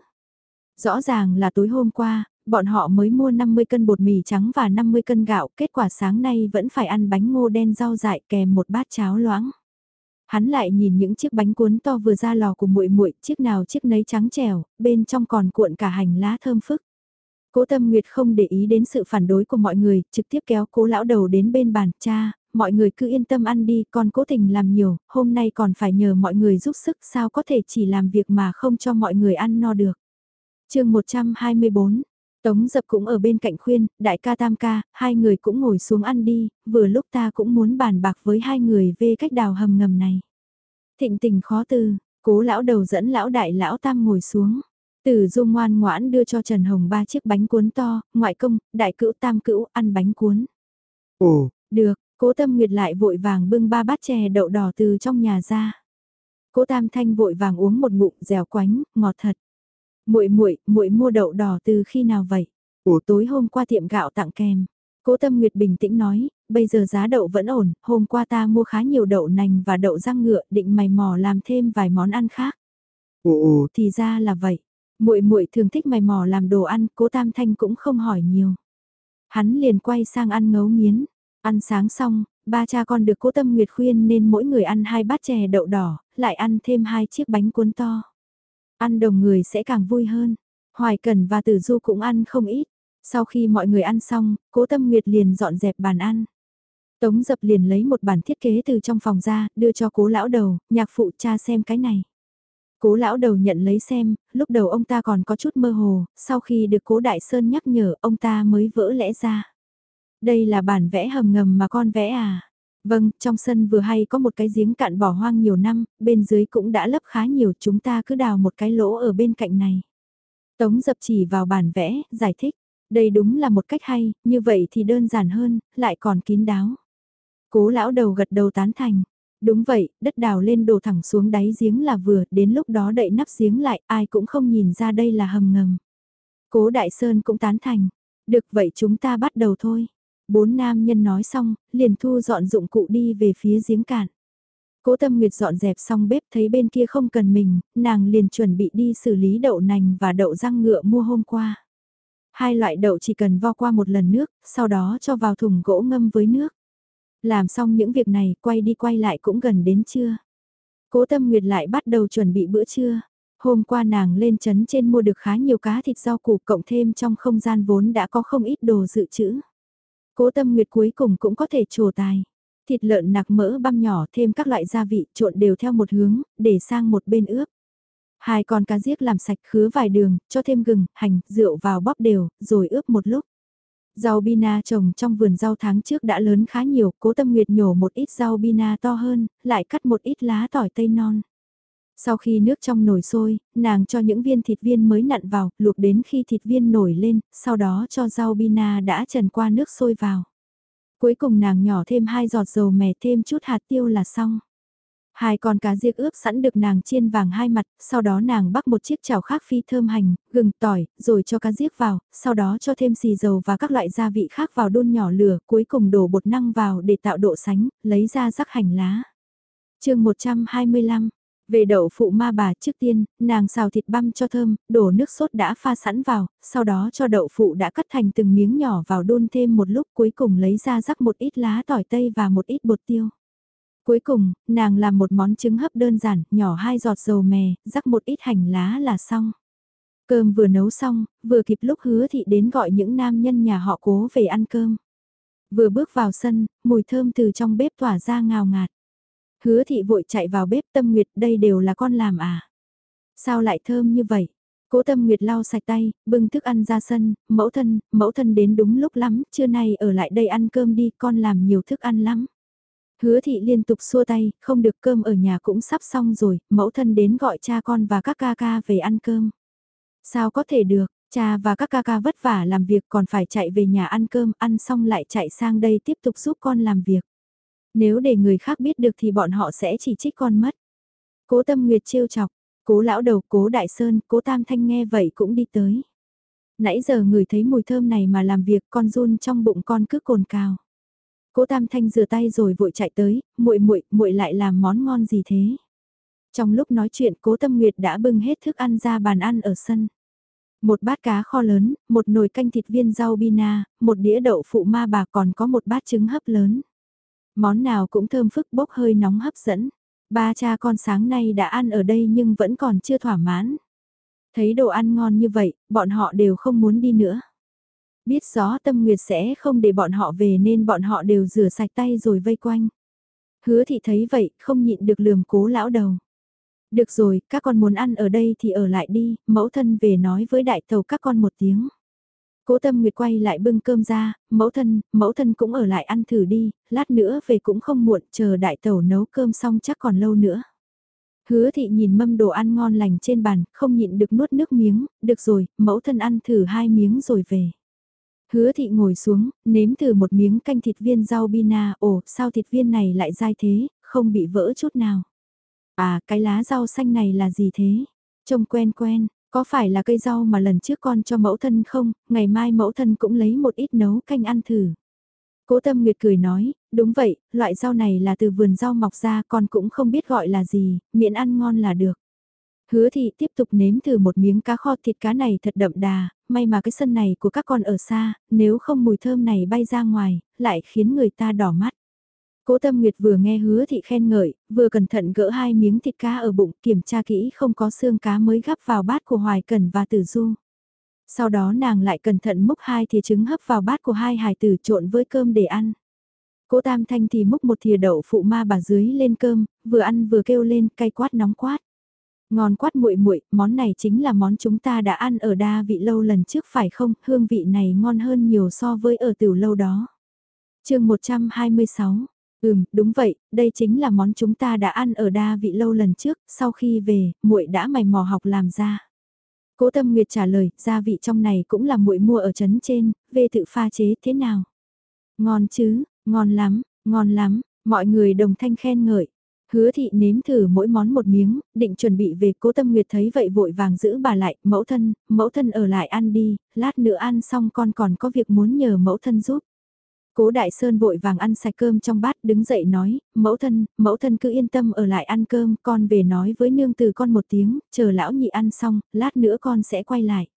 S1: Rõ ràng là tối hôm qua, bọn họ mới mua 50 cân bột mì trắng và 50 cân gạo, kết quả sáng nay vẫn phải ăn bánh ngô đen rau dại kèm một bát cháo loãng. Hắn lại nhìn những chiếc bánh cuốn to vừa ra lò của muội muội, chiếc nào chiếc nấy trắng trẻo, bên trong còn cuộn cả hành lá thơm phức. Cố Tâm Nguyệt không để ý đến sự phản đối của mọi người, trực tiếp kéo cố lão đầu đến bên bàn, cha, mọi người cứ yên tâm ăn đi, con cố tình làm nhiều, hôm nay còn phải nhờ mọi người giúp sức sao có thể chỉ làm việc mà không cho mọi người ăn no được. chương 124 Tống dập cũng ở bên cạnh khuyên, đại ca tam ca, hai người cũng ngồi xuống ăn đi, vừa lúc ta cũng muốn bàn bạc với hai người về cách đào hầm ngầm này. Thịnh tình khó từ, cố lão đầu dẫn lão đại lão tam ngồi xuống. Tử Du ngoan ngoãn đưa cho Trần Hồng ba chiếc bánh cuốn to, ngoại công, đại cữu tam cữu ăn bánh cuốn. Ồ, được, cố tâm nguyệt lại vội vàng bưng ba bát chè đậu đỏ từ trong nhà ra. Cố tam thanh vội vàng uống một ngụm dẻo quánh, ngọt thật. muội muội muội mua đậu đỏ từ khi nào vậy? Ủa tối hôm qua tiệm gạo tặng kèm. Cố Tâm Nguyệt bình tĩnh nói, bây giờ giá đậu vẫn ổn, hôm qua ta mua khá nhiều đậu nành và đậu rang ngựa, định mày mò làm thêm vài món ăn khác. Ồ, thì ra là vậy. Muội muội thường thích mày mò làm đồ ăn, Cố Tam Thanh cũng không hỏi nhiều. Hắn liền quay sang ăn ngấu nghiến, ăn sáng xong, ba cha con được Cố Tâm Nguyệt khuyên nên mỗi người ăn hai bát chè đậu đỏ, lại ăn thêm hai chiếc bánh cuốn to. Ăn đồng người sẽ càng vui hơn. Hoài Cần và Tử Du cũng ăn không ít. Sau khi mọi người ăn xong, Cố Tâm Nguyệt liền dọn dẹp bàn ăn. Tống dập liền lấy một bản thiết kế từ trong phòng ra, đưa cho cố lão đầu, nhạc phụ cha xem cái này. Cố lão đầu nhận lấy xem, lúc đầu ông ta còn có chút mơ hồ, sau khi được cố đại sơn nhắc nhở ông ta mới vỡ lẽ ra. Đây là bản vẽ hầm ngầm mà con vẽ à? Vâng, trong sân vừa hay có một cái giếng cạn bỏ hoang nhiều năm, bên dưới cũng đã lấp khá nhiều chúng ta cứ đào một cái lỗ ở bên cạnh này. Tống dập chỉ vào bản vẽ, giải thích, đây đúng là một cách hay, như vậy thì đơn giản hơn, lại còn kín đáo. Cố lão đầu gật đầu tán thành, Đúng vậy, đất đào lên đổ thẳng xuống đáy giếng là vừa, đến lúc đó đậy nắp giếng lại, ai cũng không nhìn ra đây là hầm ngầm. Cố Đại Sơn cũng tán thành. Được vậy chúng ta bắt đầu thôi. Bốn nam nhân nói xong, liền thu dọn dụng cụ đi về phía giếng cạn. Cố Tâm Nguyệt dọn dẹp xong bếp thấy bên kia không cần mình, nàng liền chuẩn bị đi xử lý đậu nành và đậu răng ngựa mua hôm qua. Hai loại đậu chỉ cần vo qua một lần nước, sau đó cho vào thùng gỗ ngâm với nước. Làm xong những việc này, quay đi quay lại cũng gần đến trưa. Cố Tâm Nguyệt lại bắt đầu chuẩn bị bữa trưa. Hôm qua nàng lên trấn trên mua được khá nhiều cá thịt rau củ cộng thêm trong không gian vốn đã có không ít đồ dự trữ. Cố Tâm Nguyệt cuối cùng cũng có thể trổ tài. Thịt lợn nạc mỡ băm nhỏ thêm các loại gia vị trộn đều theo một hướng, để sang một bên ướp. Hai con cá giếc làm sạch khứa vài đường, cho thêm gừng, hành, rượu vào bóp đều, rồi ướp một lúc. Rau bina trồng trong vườn rau tháng trước đã lớn khá nhiều, cố tâm nguyệt nhổ một ít rau bina to hơn, lại cắt một ít lá tỏi tây non. Sau khi nước trong nồi sôi, nàng cho những viên thịt viên mới nặn vào, luộc đến khi thịt viên nổi lên, sau đó cho rau bina đã trần qua nước sôi vào. Cuối cùng nàng nhỏ thêm hai giọt dầu mè thêm chút hạt tiêu là xong. Hai con cá diếc ướp sẵn được nàng chiên vàng hai mặt, sau đó nàng bắc một chiếc chảo khác phi thơm hành, gừng, tỏi, rồi cho cá diếc vào, sau đó cho thêm xì dầu và các loại gia vị khác vào đun nhỏ lửa, cuối cùng đổ bột năng vào để tạo độ sánh, lấy ra rắc hành lá. chương 125 về đậu phụ ma bà trước tiên, nàng xào thịt băm cho thơm, đổ nước sốt đã pha sẵn vào, sau đó cho đậu phụ đã cắt thành từng miếng nhỏ vào đun thêm một lúc cuối cùng lấy ra rắc một ít lá tỏi tây và một ít bột tiêu. Cuối cùng, nàng làm một món trứng hấp đơn giản, nhỏ hai giọt dầu mè, rắc một ít hành lá là xong. Cơm vừa nấu xong, vừa kịp lúc hứa thị đến gọi những nam nhân nhà họ cố về ăn cơm. Vừa bước vào sân, mùi thơm từ trong bếp tỏa ra ngào ngạt. Hứa thị vội chạy vào bếp tâm nguyệt đây đều là con làm à. Sao lại thơm như vậy? Cố tâm nguyệt lau sạch tay, bưng thức ăn ra sân, mẫu thân, mẫu thân đến đúng lúc lắm, trưa nay ở lại đây ăn cơm đi, con làm nhiều thức ăn lắm. Hứa thị liên tục xua tay, không được cơm ở nhà cũng sắp xong rồi, mẫu thân đến gọi cha con và các ca ca về ăn cơm. Sao có thể được, cha và các ca ca vất vả làm việc còn phải chạy về nhà ăn cơm, ăn xong lại chạy sang đây tiếp tục giúp con làm việc. Nếu để người khác biết được thì bọn họ sẽ chỉ trích con mất. Cố tâm nguyệt trêu chọc, cố lão đầu, cố đại sơn, cố tam thanh nghe vậy cũng đi tới. Nãy giờ người thấy mùi thơm này mà làm việc con run trong bụng con cứ cồn cào. Cố Tam Thanh rửa tay rồi vội chạy tới, muội muội, muội lại làm món ngon gì thế? Trong lúc nói chuyện, Cố Tâm Nguyệt đã bưng hết thức ăn ra bàn ăn ở sân. Một bát cá kho lớn, một nồi canh thịt viên rau bina, một đĩa đậu phụ ma bà còn có một bát trứng hấp lớn. Món nào cũng thơm phức bốc hơi nóng hấp dẫn. Ba cha con sáng nay đã ăn ở đây nhưng vẫn còn chưa thỏa mãn. Thấy đồ ăn ngon như vậy, bọn họ đều không muốn đi nữa. Biết rõ tâm nguyệt sẽ không để bọn họ về nên bọn họ đều rửa sạch tay rồi vây quanh. Hứa thị thấy vậy, không nhịn được lườm cố lão đầu. Được rồi, các con muốn ăn ở đây thì ở lại đi, mẫu thân về nói với đại tàu các con một tiếng. Cố tâm nguyệt quay lại bưng cơm ra, mẫu thân, mẫu thân cũng ở lại ăn thử đi, lát nữa về cũng không muộn, chờ đại tẩu nấu cơm xong chắc còn lâu nữa. Hứa thị nhìn mâm đồ ăn ngon lành trên bàn, không nhịn được nuốt nước miếng, được rồi, mẫu thân ăn thử hai miếng rồi về. Hứa thị ngồi xuống, nếm thử một miếng canh thịt viên rau bina, ồ, sao thịt viên này lại dai thế, không bị vỡ chút nào. À, cái lá rau xanh này là gì thế? Trông quen quen, có phải là cây rau mà lần trước con cho mẫu thân không, ngày mai mẫu thân cũng lấy một ít nấu canh ăn thử. Cố Tâm Nguyệt cười nói, đúng vậy, loại rau này là từ vườn rau mọc ra con cũng không biết gọi là gì, miễn ăn ngon là được. Hứa thị tiếp tục nếm thử một miếng cá kho thịt cá này thật đậm đà, may mà cái sân này của các con ở xa, nếu không mùi thơm này bay ra ngoài, lại khiến người ta đỏ mắt. Cố Tâm Nguyệt vừa nghe hứa thị khen ngợi, vừa cẩn thận gỡ hai miếng thịt cá ở bụng kiểm tra kỹ không có xương cá mới gắp vào bát của Hoài Cẩn và Tử Du. Sau đó nàng lại cẩn thận múc hai thìa trứng hấp vào bát của hai hài tử trộn với cơm để ăn. Cố Tam Thanh thì múc một thìa đậu phụ ma bà dưới lên cơm, vừa ăn vừa kêu lên cay quát nóng quát. Ngon quát muội muội, món này chính là món chúng ta đã ăn ở đa vị lâu lần trước phải không? Hương vị này ngon hơn nhiều so với ở tiểu lâu đó. chương 126 Ừm, đúng vậy, đây chính là món chúng ta đã ăn ở đa vị lâu lần trước, sau khi về, muội đã mày mò học làm ra. Cố Tâm Nguyệt trả lời, gia vị trong này cũng là muội mua ở trấn trên, về tự pha chế thế nào? Ngon chứ, ngon lắm, ngon lắm, mọi người đồng thanh khen ngợi. Hứa thị nếm thử mỗi món một miếng, định chuẩn bị về cố tâm nguyệt thấy vậy vội vàng giữ bà lại, mẫu thân, mẫu thân ở lại ăn đi, lát nữa ăn xong con còn có việc muốn nhờ mẫu thân giúp. Cố Đại Sơn vội vàng ăn sạch cơm trong bát đứng dậy nói, mẫu thân, mẫu thân cứ yên tâm ở lại ăn cơm, con về nói với nương từ con một tiếng, chờ lão nhị ăn xong, lát nữa con sẽ quay lại.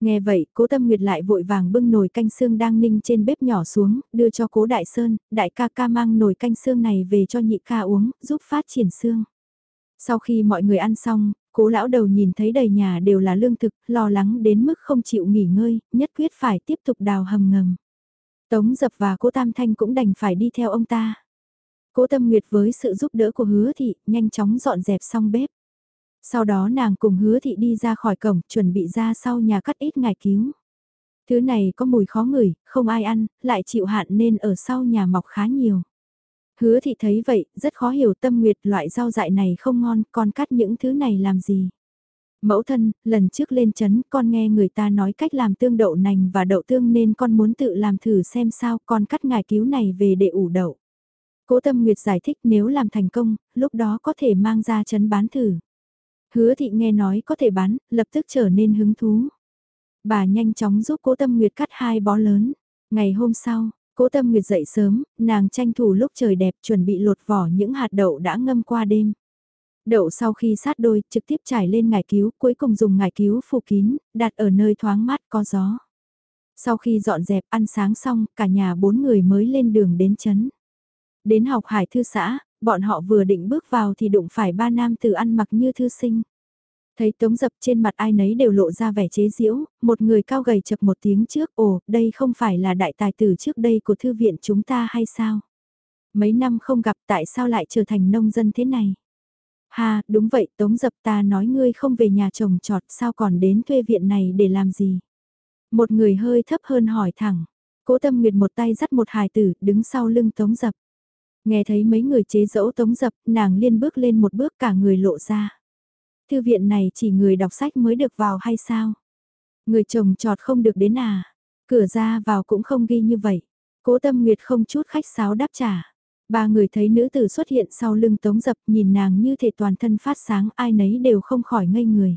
S1: Nghe vậy, cố tâm nguyệt lại vội vàng bưng nồi canh xương đang ninh trên bếp nhỏ xuống, đưa cho cố đại sơn, đại ca ca mang nồi canh xương này về cho nhị ca uống, giúp phát triển xương. Sau khi mọi người ăn xong, cố lão đầu nhìn thấy đầy nhà đều là lương thực, lo lắng đến mức không chịu nghỉ ngơi, nhất quyết phải tiếp tục đào hầm ngầm. Tống dập và cố Tam Thanh cũng đành phải đi theo ông ta. Cố Tâm Nguyệt với sự giúp đỡ của hứa thị, nhanh chóng dọn dẹp xong bếp. Sau đó nàng cùng hứa thị đi ra khỏi cổng, chuẩn bị ra sau nhà cắt ít ngải cứu. Thứ này có mùi khó ngửi, không ai ăn, lại chịu hạn nên ở sau nhà mọc khá nhiều. Hứa thị thấy vậy, rất khó hiểu tâm nguyệt loại rau dại này không ngon, còn cắt những thứ này làm gì. Mẫu thân, lần trước lên chấn con nghe người ta nói cách làm tương đậu nành và đậu tương nên con muốn tự làm thử xem sao con cắt ngải cứu này về để ủ đậu. Cố Tâm Nguyệt giải thích nếu làm thành công, lúc đó có thể mang ra chấn bán thử. Hứa thị nghe nói có thể bán, lập tức trở nên hứng thú. Bà nhanh chóng giúp cố tâm nguyệt cắt hai bó lớn. Ngày hôm sau, cố tâm nguyệt dậy sớm, nàng tranh thủ lúc trời đẹp chuẩn bị lột vỏ những hạt đậu đã ngâm qua đêm. Đậu sau khi sát đôi, trực tiếp trải lên ngải cứu, cuối cùng dùng ngải cứu phủ kín, đặt ở nơi thoáng mát có gió. Sau khi dọn dẹp ăn sáng xong, cả nhà bốn người mới lên đường đến chấn. Đến học hải thư xã, bọn họ vừa định bước vào thì đụng phải ba nam tử ăn mặc như thư sinh. Thấy tống dập trên mặt ai nấy đều lộ ra vẻ chế giễu, một người cao gầy chập một tiếng trước, ồ, đây không phải là đại tài tử trước đây của thư viện chúng ta hay sao? Mấy năm không gặp tại sao lại trở thành nông dân thế này? Ha, đúng vậy, tống dập ta nói ngươi không về nhà chồng trọt sao còn đến thuê viện này để làm gì? Một người hơi thấp hơn hỏi thẳng, cố tâm nguyệt một tay dắt một hài tử đứng sau lưng tống dập. Nghe thấy mấy người chế dẫu tống dập, nàng liên bước lên một bước cả người lộ ra. Thư viện này chỉ người đọc sách mới được vào hay sao? Người chồng trọt không được đến à? Cửa ra vào cũng không ghi như vậy. Cố tâm nguyệt không chút khách sáo đáp trả. Ba người thấy nữ tử xuất hiện sau lưng tống dập nhìn nàng như thể toàn thân phát sáng ai nấy đều không khỏi ngây người.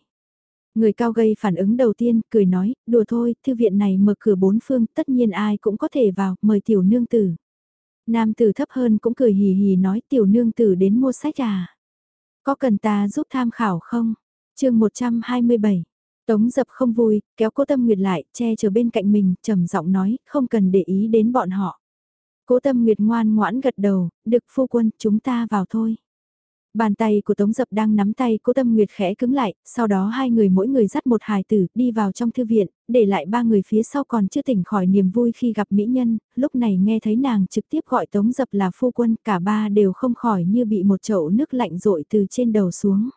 S1: Người cao gây phản ứng đầu tiên, cười nói, đùa thôi, thư viện này mở cửa bốn phương, tất nhiên ai cũng có thể vào, mời tiểu nương tử. Nam tử thấp hơn cũng cười hì hì nói tiểu nương tử đến mua sách à. Có cần ta giúp tham khảo không? chương 127. Tống dập không vui, kéo cô Tâm Nguyệt lại, che chở bên cạnh mình, trầm giọng nói, không cần để ý đến bọn họ. Cố Tâm Nguyệt ngoan ngoãn gật đầu, được phu quân, chúng ta vào thôi. Bàn tay của Tống Dập đang nắm tay cố tâm nguyệt khẽ cứng lại, sau đó hai người mỗi người dắt một hài tử đi vào trong thư viện, để lại ba người phía sau còn chưa tỉnh khỏi niềm vui khi gặp mỹ nhân, lúc này nghe thấy nàng trực tiếp gọi Tống Dập là phu quân, cả ba đều không khỏi như bị một chậu nước lạnh rội từ trên đầu xuống.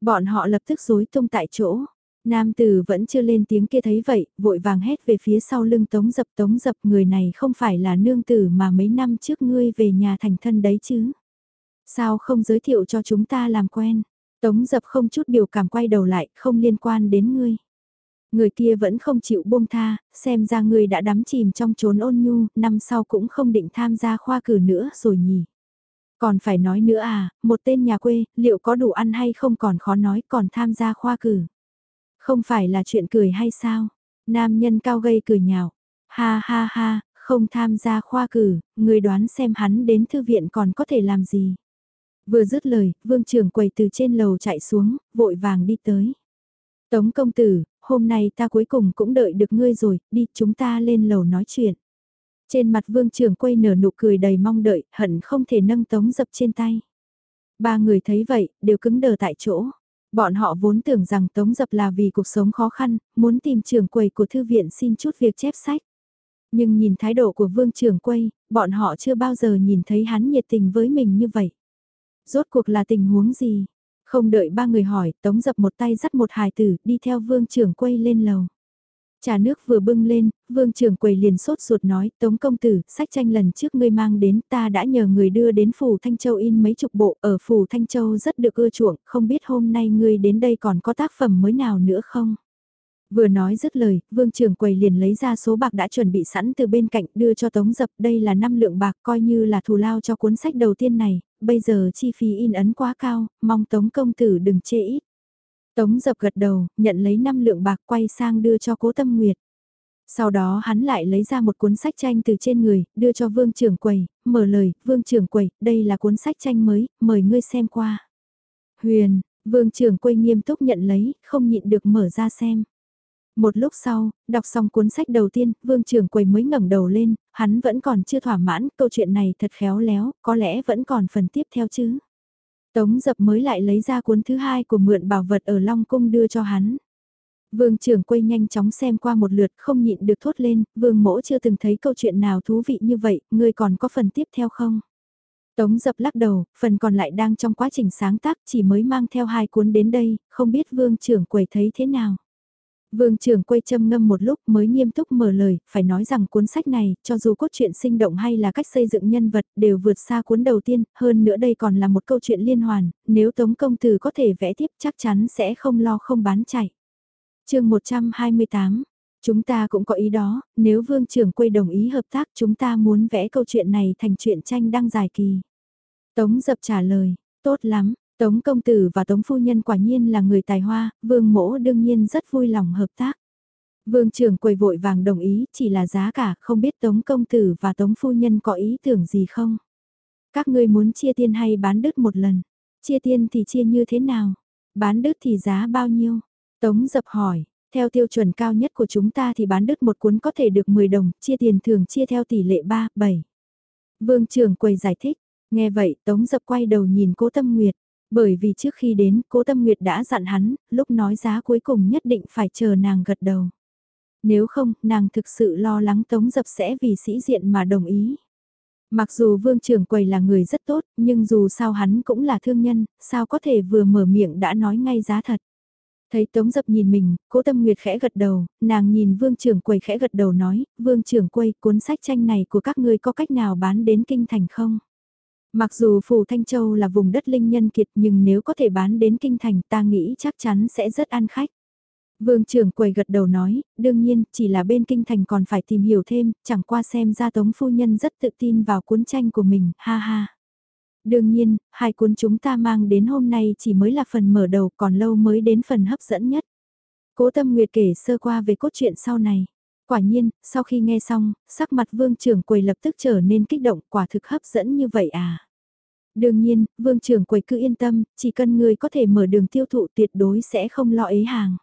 S1: Bọn họ lập tức rối tung tại chỗ. Nam tử vẫn chưa lên tiếng kia thấy vậy, vội vàng hét về phía sau lưng Tống Dập Tống Dập người này không phải là nương tử mà mấy năm trước ngươi về nhà thành thân đấy chứ. Sao không giới thiệu cho chúng ta làm quen? Tống dập không chút biểu cảm quay đầu lại, không liên quan đến ngươi. Người kia vẫn không chịu buông tha, xem ra ngươi đã đắm chìm trong chốn ôn nhu, năm sau cũng không định tham gia khoa cử nữa rồi nhỉ. Còn phải nói nữa à, một tên nhà quê, liệu có đủ ăn hay không còn khó nói còn tham gia khoa cử. Không phải là chuyện cười hay sao? Nam nhân cao gây cười nhạo. Ha ha ha, không tham gia khoa cử, người đoán xem hắn đến thư viện còn có thể làm gì. Vừa dứt lời, vương trưởng quầy từ trên lầu chạy xuống, vội vàng đi tới. Tống công tử, hôm nay ta cuối cùng cũng đợi được ngươi rồi, đi chúng ta lên lầu nói chuyện. Trên mặt vương trưởng quay nở nụ cười đầy mong đợi, hận không thể nâng tống dập trên tay. Ba người thấy vậy, đều cứng đờ tại chỗ. Bọn họ vốn tưởng rằng tống dập là vì cuộc sống khó khăn, muốn tìm trưởng quầy của thư viện xin chút việc chép sách. Nhưng nhìn thái độ của vương trưởng quầy bọn họ chưa bao giờ nhìn thấy hắn nhiệt tình với mình như vậy. Rốt cuộc là tình huống gì? Không đợi ba người hỏi, Tống dập một tay dắt một hài tử, đi theo vương trưởng quầy lên lầu. Trà nước vừa bưng lên, vương trưởng quầy liền sốt ruột nói, Tống công tử, sách tranh lần trước ngươi mang đến ta đã nhờ người đưa đến phủ Thanh Châu in mấy chục bộ, ở phủ Thanh Châu rất được ưa chuộng, không biết hôm nay ngươi đến đây còn có tác phẩm mới nào nữa không? Vừa nói dứt lời, vương trưởng quầy liền lấy ra số bạc đã chuẩn bị sẵn từ bên cạnh đưa cho Tống Dập, đây là 5 lượng bạc coi như là thù lao cho cuốn sách đầu tiên này, bây giờ chi phí in ấn quá cao, mong Tống công tử đừng chê ít. Tống dập gật đầu, nhận lấy 5 lượng bạc quay sang đưa cho cố tâm nguyệt. Sau đó hắn lại lấy ra một cuốn sách tranh từ trên người, đưa cho vương trưởng quầy, mở lời, vương trưởng quầy, đây là cuốn sách tranh mới, mời ngươi xem qua. Huyền, vương trưởng quầy nghiêm túc nhận lấy, không nhịn được mở ra xem. Một lúc sau, đọc xong cuốn sách đầu tiên, vương trưởng quầy mới ngẩng đầu lên, hắn vẫn còn chưa thỏa mãn, câu chuyện này thật khéo léo, có lẽ vẫn còn phần tiếp theo chứ. Tống dập mới lại lấy ra cuốn thứ hai của mượn bảo vật ở Long Cung đưa cho hắn. Vương trưởng quay nhanh chóng xem qua một lượt không nhịn được thốt lên, vương mỗ chưa từng thấy câu chuyện nào thú vị như vậy, ngươi còn có phần tiếp theo không? Tống dập lắc đầu, phần còn lại đang trong quá trình sáng tác chỉ mới mang theo hai cuốn đến đây, không biết vương trưởng quầy thấy thế nào. Vương trưởng quay châm ngâm một lúc mới nghiêm túc mở lời, phải nói rằng cuốn sách này, cho dù cốt truyện sinh động hay là cách xây dựng nhân vật, đều vượt xa cuốn đầu tiên, hơn nữa đây còn là một câu chuyện liên hoàn, nếu Tống Công Tử có thể vẽ tiếp chắc chắn sẽ không lo không bán chạy. chương 128 Chúng ta cũng có ý đó, nếu vương trưởng quay đồng ý hợp tác chúng ta muốn vẽ câu chuyện này thành truyện tranh đăng dài kỳ. Tống dập trả lời, tốt lắm, Tống công tử và Tống phu nhân quả nhiên là người tài hoa, vương mỗ đương nhiên rất vui lòng hợp tác. Vương trưởng quầy vội vàng đồng ý, chỉ là giá cả, không biết Tống công tử và Tống phu nhân có ý tưởng gì không? Các ngươi muốn chia tiền hay bán đứt một lần? Chia tiền thì chia như thế nào? Bán đứt thì giá bao nhiêu? Tống dập hỏi, theo tiêu chuẩn cao nhất của chúng ta thì bán đứt một cuốn có thể được 10 đồng, chia tiền thường chia theo tỷ lệ 3, 7. Vương trưởng quầy giải thích, nghe vậy Tống dập quay đầu nhìn cố tâm nguyệt. Bởi vì trước khi đến, cố tâm nguyệt đã dặn hắn, lúc nói giá cuối cùng nhất định phải chờ nàng gật đầu. Nếu không, nàng thực sự lo lắng tống dập sẽ vì sĩ diện mà đồng ý. Mặc dù vương trưởng quầy là người rất tốt, nhưng dù sao hắn cũng là thương nhân, sao có thể vừa mở miệng đã nói ngay giá thật. Thấy Tống Dập nhìn mình, cố tâm nguyệt khẽ gật đầu, nàng nhìn vương trưởng quầy khẽ gật đầu nói, vương trưởng quầy cuốn sách tranh này của các ngươi có cách nào bán đến kinh thành không? Mặc dù Phủ Thanh Châu là vùng đất linh nhân kiệt nhưng nếu có thể bán đến kinh thành ta nghĩ chắc chắn sẽ rất ăn khách. Vương trưởng quầy gật đầu nói, đương nhiên, chỉ là bên kinh thành còn phải tìm hiểu thêm, chẳng qua xem ra tống phu nhân rất tự tin vào cuốn tranh của mình, ha ha. Đương nhiên, hai cuốn chúng ta mang đến hôm nay chỉ mới là phần mở đầu còn lâu mới đến phần hấp dẫn nhất. Cố tâm nguyệt kể sơ qua về cốt truyện sau này. Quả nhiên, sau khi nghe xong, sắc mặt vương trưởng quầy lập tức trở nên kích động quả thực hấp dẫn như vậy à. Đương nhiên, vương trưởng quầy cứ yên tâm, chỉ cần người có thể mở đường tiêu thụ tuyệt đối sẽ không lo ế hàng.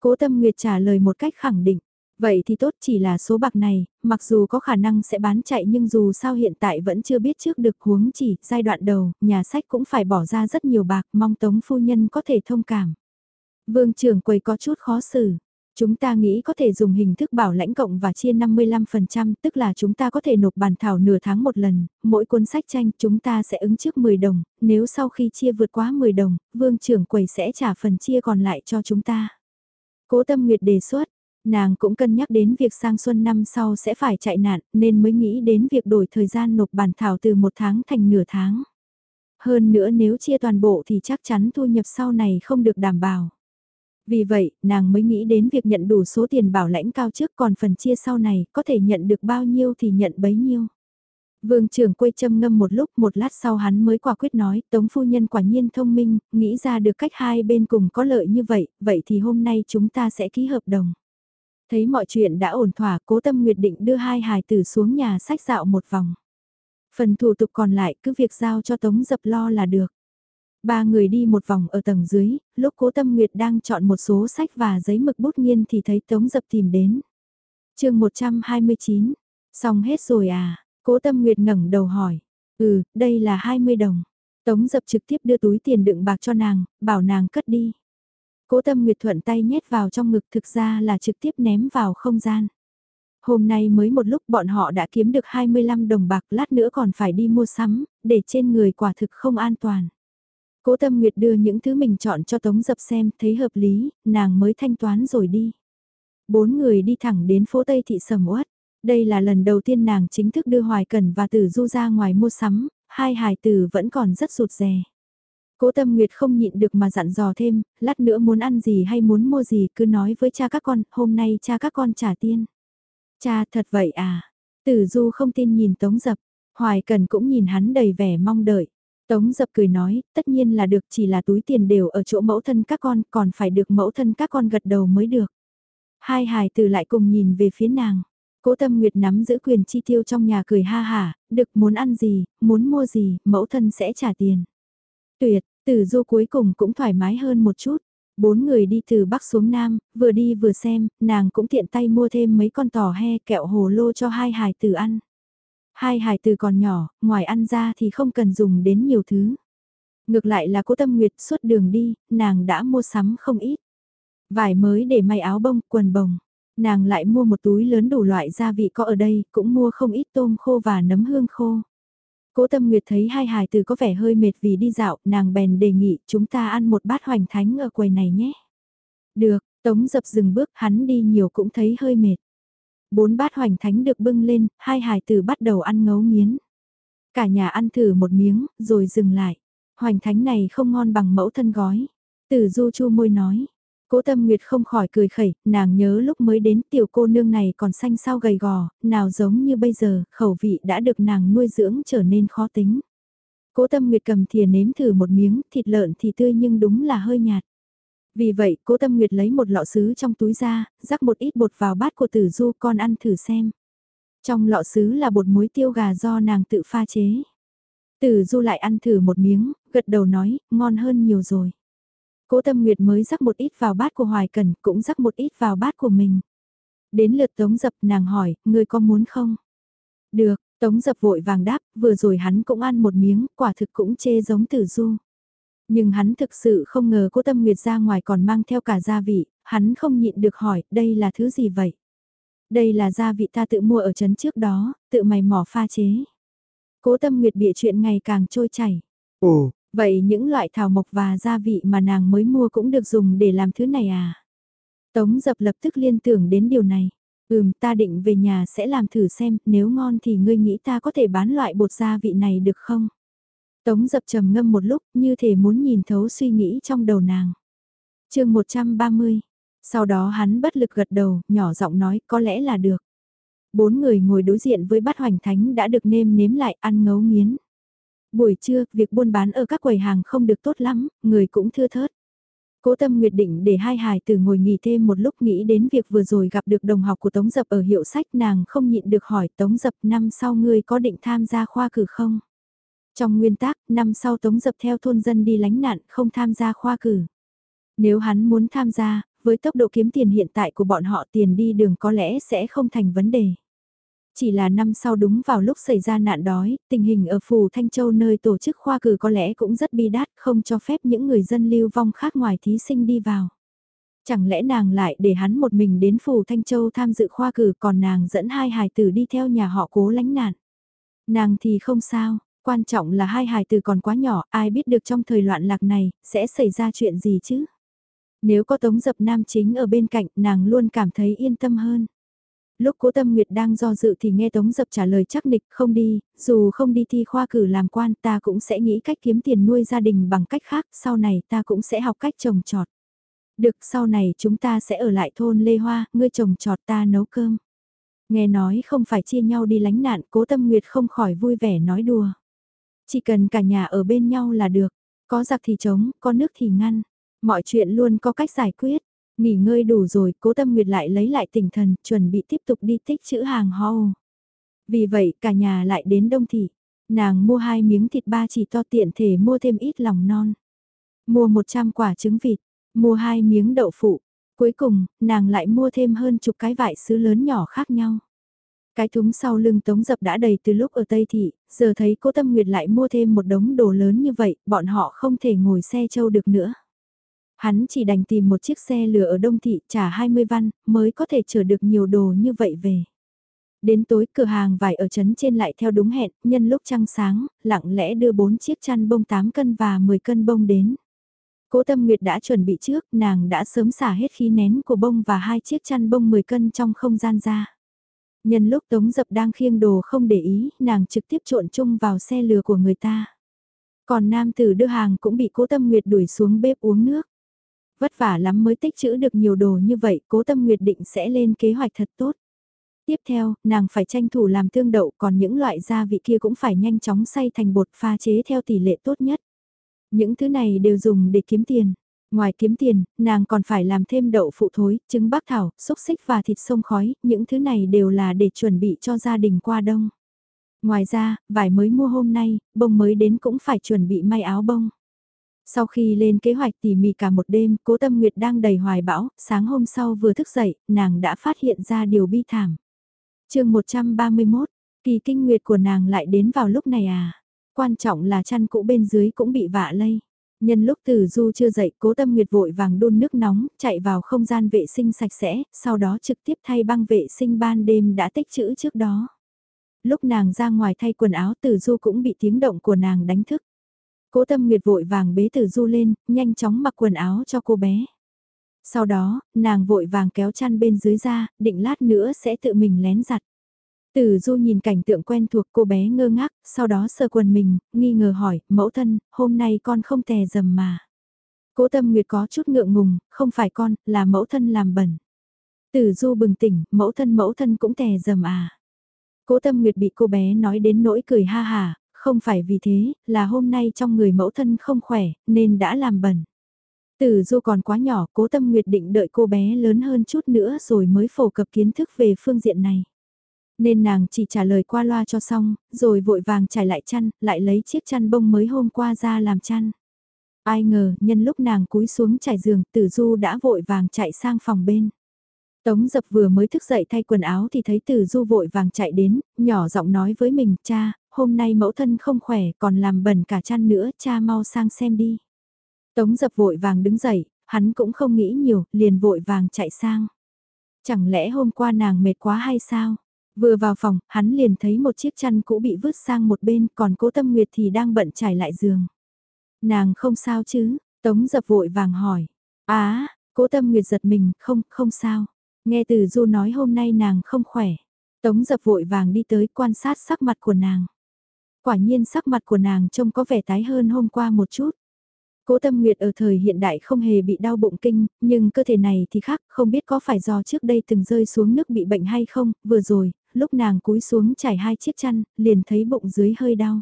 S1: Cố tâm nguyệt trả lời một cách khẳng định. Vậy thì tốt chỉ là số bạc này, mặc dù có khả năng sẽ bán chạy nhưng dù sao hiện tại vẫn chưa biết trước được huống chỉ, giai đoạn đầu, nhà sách cũng phải bỏ ra rất nhiều bạc, mong tống phu nhân có thể thông cảm. Vương trưởng quầy có chút khó xử, Chúng ta nghĩ có thể dùng hình thức bảo lãnh cộng và chia 55%, tức là chúng ta có thể nộp bản thảo nửa tháng một lần, mỗi cuốn sách tranh chúng ta sẽ ứng trước 10 đồng, nếu sau khi chia vượt quá 10 đồng, vương trưởng quầy sẽ trả phần chia còn lại cho chúng ta. Cố Tâm Nguyệt đề xuất, nàng cũng cân nhắc đến việc sang xuân năm sau sẽ phải chạy nạn, nên mới nghĩ đến việc đổi thời gian nộp bản thảo từ một tháng thành nửa tháng. Hơn nữa nếu chia toàn bộ thì chắc chắn thu nhập sau này không được đảm bảo. Vì vậy, nàng mới nghĩ đến việc nhận đủ số tiền bảo lãnh cao trước còn phần chia sau này, có thể nhận được bao nhiêu thì nhận bấy nhiêu. Vương trưởng quê châm ngâm một lúc một lát sau hắn mới quả quyết nói, Tống phu nhân quả nhiên thông minh, nghĩ ra được cách hai bên cùng có lợi như vậy, vậy thì hôm nay chúng ta sẽ ký hợp đồng. Thấy mọi chuyện đã ổn thỏa, cố tâm nguyệt định đưa hai hài tử xuống nhà sách dạo một vòng. Phần thủ tục còn lại cứ việc giao cho Tống dập lo là được. Ba người đi một vòng ở tầng dưới, lúc cố tâm nguyệt đang chọn một số sách và giấy mực bút nghiên thì thấy Tống Dập tìm đến. chương 129, xong hết rồi à, cố tâm nguyệt ngẩng đầu hỏi. Ừ, đây là 20 đồng. Tống Dập trực tiếp đưa túi tiền đựng bạc cho nàng, bảo nàng cất đi. Cố tâm nguyệt thuận tay nhét vào trong ngực thực ra là trực tiếp ném vào không gian. Hôm nay mới một lúc bọn họ đã kiếm được 25 đồng bạc lát nữa còn phải đi mua sắm, để trên người quả thực không an toàn. Cố Tâm Nguyệt đưa những thứ mình chọn cho Tống Dập xem, thấy hợp lý, nàng mới thanh toán rồi đi. Bốn người đi thẳng đến phố Tây Thị Sầm Uất. Đây là lần đầu tiên nàng chính thức đưa Hoài Cần và Tử Du ra ngoài mua sắm, hai hài tử vẫn còn rất rụt rè. Cố Tâm Nguyệt không nhịn được mà dặn dò thêm, lát nữa muốn ăn gì hay muốn mua gì cứ nói với cha các con, hôm nay cha các con trả tiền. Cha thật vậy à? Tử Du không tin nhìn Tống Dập, Hoài Cần cũng nhìn hắn đầy vẻ mong đợi. Tống dập cười nói, tất nhiên là được chỉ là túi tiền đều ở chỗ mẫu thân các con, còn phải được mẫu thân các con gật đầu mới được. Hai hài từ lại cùng nhìn về phía nàng. Cố Tâm Nguyệt nắm giữ quyền chi tiêu trong nhà cười ha hả, được muốn ăn gì, muốn mua gì, mẫu thân sẽ trả tiền. Tuyệt, tử du cuối cùng cũng thoải mái hơn một chút. Bốn người đi từ Bắc xuống Nam, vừa đi vừa xem, nàng cũng tiện tay mua thêm mấy con tỏ he kẹo hồ lô cho hai hài tử ăn. Hai hài từ còn nhỏ, ngoài ăn ra thì không cần dùng đến nhiều thứ. Ngược lại là cố tâm nguyệt suốt đường đi, nàng đã mua sắm không ít. Vải mới để may áo bông, quần bồng. Nàng lại mua một túi lớn đủ loại gia vị có ở đây, cũng mua không ít tôm khô và nấm hương khô. Cố Tâm Nguyệt thấy hai hài từ có vẻ hơi mệt vì đi dạo, nàng bèn đề nghị chúng ta ăn một bát hoành thánh ở quầy này nhé. Được, Tống dập dừng bước hắn đi nhiều cũng thấy hơi mệt. Bốn bát hoành thánh được bưng lên, hai hài tử bắt đầu ăn ngấu nghiến. Cả nhà ăn thử một miếng, rồi dừng lại. Hoành thánh này không ngon bằng mẫu thân gói. tử du chu môi nói, Cố Tâm Nguyệt không khỏi cười khẩy, nàng nhớ lúc mới đến tiểu cô nương này còn xanh sao gầy gò, nào giống như bây giờ, khẩu vị đã được nàng nuôi dưỡng trở nên khó tính. Cố Tâm Nguyệt cầm thìa nếm thử một miếng, thịt lợn thì tươi nhưng đúng là hơi nhạt. Vì vậy, Cố Tâm Nguyệt lấy một lọ sứ trong túi ra, rắc một ít bột vào bát của Tử Du con ăn thử xem. Trong lọ sứ là bột muối tiêu gà do nàng tự pha chế. Tử Du lại ăn thử một miếng, gật đầu nói, ngon hơn nhiều rồi. Cố Tâm Nguyệt mới rắc một ít vào bát của Hoài Cần, cũng rắc một ít vào bát của mình. Đến lượt Tống Dập nàng hỏi, ngươi có muốn không? Được, Tống Dập vội vàng đáp, vừa rồi hắn cũng ăn một miếng, quả thực cũng chê giống tử du. Nhưng hắn thực sự không ngờ cố Tâm Nguyệt ra ngoài còn mang theo cả gia vị, hắn không nhịn được hỏi, đây là thứ gì vậy? Đây là gia vị ta tự mua ở trấn trước đó, tự mày mỏ pha chế. Cố Tâm Nguyệt bịa chuyện ngày càng trôi chảy. Ồ, Vậy những loại thảo mộc và gia vị mà nàng mới mua cũng được dùng để làm thứ này à? Tống dập lập tức liên tưởng đến điều này. Ừm, ta định về nhà sẽ làm thử xem, nếu ngon thì ngươi nghĩ ta có thể bán loại bột gia vị này được không? Tống dập trầm ngâm một lúc, như thể muốn nhìn thấu suy nghĩ trong đầu nàng. chương 130. Sau đó hắn bất lực gật đầu, nhỏ giọng nói, có lẽ là được. Bốn người ngồi đối diện với bát hoành thánh đã được nêm nếm lại ăn ngấu nghiến. Buổi trưa, việc buôn bán ở các quầy hàng không được tốt lắm, người cũng thưa thớt. Cố tâm nguyệt định để hai hài tử ngồi nghỉ thêm một lúc nghĩ đến việc vừa rồi gặp được đồng học của Tống Dập ở hiệu sách nàng không nhịn được hỏi Tống Dập năm sau ngươi có định tham gia khoa cử không? Trong nguyên tắc, năm sau Tống Dập theo thôn dân đi lánh nạn không tham gia khoa cử. Nếu hắn muốn tham gia, với tốc độ kiếm tiền hiện tại của bọn họ tiền đi đường có lẽ sẽ không thành vấn đề. Chỉ là năm sau đúng vào lúc xảy ra nạn đói, tình hình ở Phủ Thanh Châu nơi tổ chức khoa cử có lẽ cũng rất bi đát, không cho phép những người dân lưu vong khác ngoài thí sinh đi vào. Chẳng lẽ nàng lại để hắn một mình đến Phủ Thanh Châu tham dự khoa cử còn nàng dẫn hai hài tử đi theo nhà họ cố lánh nạn. Nàng thì không sao, quan trọng là hai hài từ còn quá nhỏ, ai biết được trong thời loạn lạc này, sẽ xảy ra chuyện gì chứ? Nếu có tống dập nam chính ở bên cạnh, nàng luôn cảm thấy yên tâm hơn. Lúc cố tâm nguyệt đang do dự thì nghe Tống Dập trả lời chắc nịch không đi, dù không đi thi khoa cử làm quan ta cũng sẽ nghĩ cách kiếm tiền nuôi gia đình bằng cách khác, sau này ta cũng sẽ học cách trồng trọt. Được sau này chúng ta sẽ ở lại thôn Lê Hoa, ngươi trồng trọt ta nấu cơm. Nghe nói không phải chia nhau đi lánh nạn, cố tâm nguyệt không khỏi vui vẻ nói đùa. Chỉ cần cả nhà ở bên nhau là được, có giặc thì chống, có nước thì ngăn, mọi chuyện luôn có cách giải quyết. Nghỉ ngơi đủ rồi, cố tâm nguyệt lại lấy lại tinh thần, chuẩn bị tiếp tục đi tích chữ hàng ho. Vì vậy, cả nhà lại đến đông thị. Nàng mua hai miếng thịt ba chỉ to tiện thể mua thêm ít lòng non. Mua 100 quả trứng vịt, mua hai miếng đậu phụ. Cuối cùng, nàng lại mua thêm hơn chục cái vải sứ lớn nhỏ khác nhau. Cái thúng sau lưng tống dập đã đầy từ lúc ở Tây Thị, giờ thấy cô tâm nguyệt lại mua thêm một đống đồ lớn như vậy, bọn họ không thể ngồi xe châu được nữa. Hắn chỉ đành tìm một chiếc xe lửa ở Đông Thị trả 20 văn, mới có thể chở được nhiều đồ như vậy về. Đến tối cửa hàng vải ở trấn trên lại theo đúng hẹn, nhân lúc trăng sáng, lặng lẽ đưa 4 chiếc chăn bông 8 cân và 10 cân bông đến. Cố Tâm Nguyệt đã chuẩn bị trước, nàng đã sớm xả hết khí nén của bông và hai chiếc chăn bông 10 cân trong không gian ra. Nhân lúc Tống Dập đang khiêng đồ không để ý, nàng trực tiếp trộn chung vào xe lừa của người ta. Còn nam tử đưa hàng cũng bị Cố Tâm Nguyệt đuổi xuống bếp uống nước vất vả lắm mới tích trữ được nhiều đồ như vậy, cố tâm nguyệt định sẽ lên kế hoạch thật tốt. Tiếp theo, nàng phải tranh thủ làm tương đậu còn những loại gia vị kia cũng phải nhanh chóng xay thành bột pha chế theo tỷ lệ tốt nhất. Những thứ này đều dùng để kiếm tiền. Ngoài kiếm tiền, nàng còn phải làm thêm đậu phụ thối, trứng bắc thảo, xúc xích và thịt sông khói, những thứ này đều là để chuẩn bị cho gia đình qua đông. Ngoài ra, vải mới mua hôm nay, bông mới đến cũng phải chuẩn bị may áo bông. Sau khi lên kế hoạch tỉ mỉ cả một đêm, cố tâm nguyệt đang đầy hoài bão, sáng hôm sau vừa thức dậy, nàng đã phát hiện ra điều bi thảm. chương 131, kỳ kinh nguyệt của nàng lại đến vào lúc này à? Quan trọng là chăn cũ bên dưới cũng bị vạ lây. Nhân lúc Tử Du chưa dậy, Cố Tâm Nguyệt vội vàng đun nước nóng, chạy vào không gian vệ sinh sạch sẽ, sau đó trực tiếp thay băng vệ sinh ban đêm đã tích trữ trước đó. Lúc nàng ra ngoài thay quần áo Tử Du cũng bị tiếng động của nàng đánh thức. Cố Tâm Nguyệt vội vàng bế Tử Du lên, nhanh chóng mặc quần áo cho cô bé. Sau đó, nàng vội vàng kéo chăn bên dưới ra, định lát nữa sẽ tự mình lén giặt. Tử Du nhìn cảnh tượng quen thuộc cô bé ngơ ngác, sau đó sờ quần mình, nghi ngờ hỏi, mẫu thân, hôm nay con không tè dầm mà. Cố tâm nguyệt có chút ngượng ngùng, không phải con, là mẫu thân làm bẩn. Tử Du bừng tỉnh, mẫu thân mẫu thân cũng tè dầm à. Cố tâm nguyệt bị cô bé nói đến nỗi cười ha hà, không phải vì thế, là hôm nay trong người mẫu thân không khỏe, nên đã làm bẩn. Tử Du còn quá nhỏ, cố tâm nguyệt định đợi cô bé lớn hơn chút nữa rồi mới phổ cập kiến thức về phương diện này. Nên nàng chỉ trả lời qua loa cho xong, rồi vội vàng trải lại chăn, lại lấy chiếc chăn bông mới hôm qua ra làm chăn. Ai ngờ, nhân lúc nàng cúi xuống trải giường, tử du đã vội vàng chạy sang phòng bên. Tống dập vừa mới thức dậy thay quần áo thì thấy tử du vội vàng chạy đến, nhỏ giọng nói với mình, cha, hôm nay mẫu thân không khỏe còn làm bẩn cả chăn nữa, cha mau sang xem đi. Tống dập vội vàng đứng dậy, hắn cũng không nghĩ nhiều, liền vội vàng chạy sang. Chẳng lẽ hôm qua nàng mệt quá hay sao? Vừa vào phòng, hắn liền thấy một chiếc chăn cũ bị vứt sang một bên, còn cố tâm nguyệt thì đang bận trải lại giường. Nàng không sao chứ, tống dập vội vàng hỏi. Á, cố tâm nguyệt giật mình, không, không sao. Nghe từ du nói hôm nay nàng không khỏe. Tống dập vội vàng đi tới quan sát sắc mặt của nàng. Quả nhiên sắc mặt của nàng trông có vẻ tái hơn hôm qua một chút. Cố Tâm Nguyệt ở thời hiện đại không hề bị đau bụng kinh, nhưng cơ thể này thì khác, không biết có phải do trước đây từng rơi xuống nước bị bệnh hay không, vừa rồi, lúc nàng cúi xuống trải hai chiếc chăn, liền thấy bụng dưới hơi đau.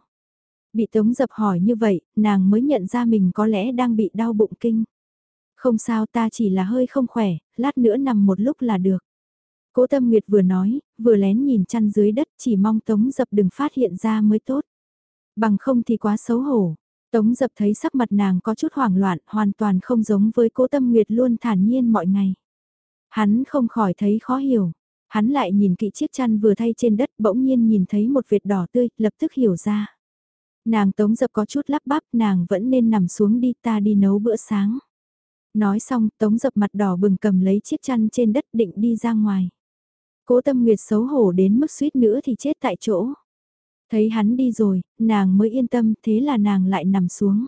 S1: Bị Tống Dập hỏi như vậy, nàng mới nhận ra mình có lẽ đang bị đau bụng kinh. Không sao ta chỉ là hơi không khỏe, lát nữa nằm một lúc là được. Cố Tâm Nguyệt vừa nói, vừa lén nhìn chăn dưới đất chỉ mong Tống Dập đừng phát hiện ra mới tốt. Bằng không thì quá xấu hổ. Tống Dập thấy sắc mặt nàng có chút hoảng loạn, hoàn toàn không giống với Cố Tâm Nguyệt luôn thản nhiên mọi ngày. Hắn không khỏi thấy khó hiểu. Hắn lại nhìn kỹ chiếc chăn vừa thay trên đất bỗng nhiên nhìn thấy một vệt đỏ tươi, lập tức hiểu ra. Nàng tống dập có chút lắp bắp, nàng vẫn nên nằm xuống đi ta đi nấu bữa sáng. Nói xong, tống dập mặt đỏ bừng cầm lấy chiếc chăn trên đất định đi ra ngoài. Cố tâm nguyệt xấu hổ đến mức suýt nữa thì chết tại chỗ. Thấy hắn đi rồi, nàng mới yên tâm, thế là nàng lại nằm xuống.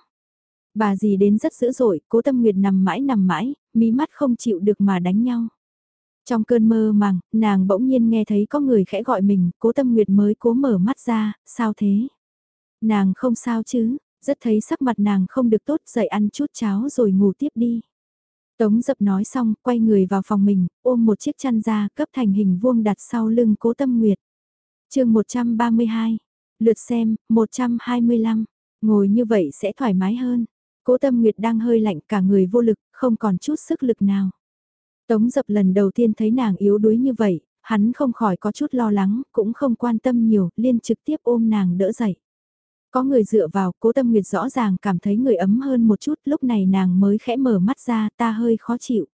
S1: Bà dì đến rất dữ dội, cố tâm nguyệt nằm mãi nằm mãi, mí mắt không chịu được mà đánh nhau. Trong cơn mơ màng, nàng bỗng nhiên nghe thấy có người khẽ gọi mình, cố tâm nguyệt mới cố mở mắt ra, sao thế? Nàng không sao chứ, rất thấy sắc mặt nàng không được tốt dậy ăn chút cháo rồi ngủ tiếp đi. Tống dập nói xong, quay người vào phòng mình, ôm một chiếc chăn ra, cấp thành hình vuông đặt sau lưng cố tâm nguyệt. chương 132, lượt xem, 125, ngồi như vậy sẽ thoải mái hơn. Cố tâm nguyệt đang hơi lạnh cả người vô lực, không còn chút sức lực nào. Tống dập lần đầu tiên thấy nàng yếu đuối như vậy, hắn không khỏi có chút lo lắng, cũng không quan tâm nhiều, liên trực tiếp ôm nàng đỡ dậy. Có người dựa vào, cố tâm nguyệt rõ ràng cảm thấy người ấm hơn một chút, lúc này nàng mới khẽ mở mắt ra, ta hơi khó chịu.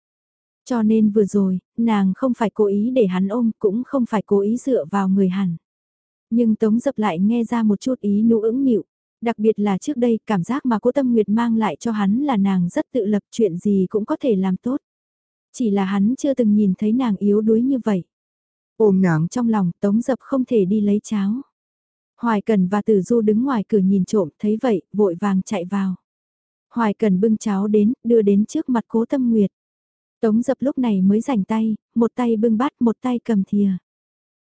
S1: Cho nên vừa rồi, nàng không phải cố ý để hắn ôm, cũng không phải cố ý dựa vào người hẳn. Nhưng Tống dập lại nghe ra một chút ý nụ ứng nịu. Đặc biệt là trước đây, cảm giác mà cố tâm nguyệt mang lại cho hắn là nàng rất tự lập chuyện gì cũng có thể làm tốt. Chỉ là hắn chưa từng nhìn thấy nàng yếu đuối như vậy. Ôm nàng trong lòng tống dập không thể đi lấy cháo. Hoài Cần và Tử Du đứng ngoài cửa nhìn trộm thấy vậy, vội vàng chạy vào. Hoài Cần bưng cháo đến, đưa đến trước mặt cố tâm nguyệt. Tống dập lúc này mới rảnh tay, một tay bưng bát một tay cầm thìa.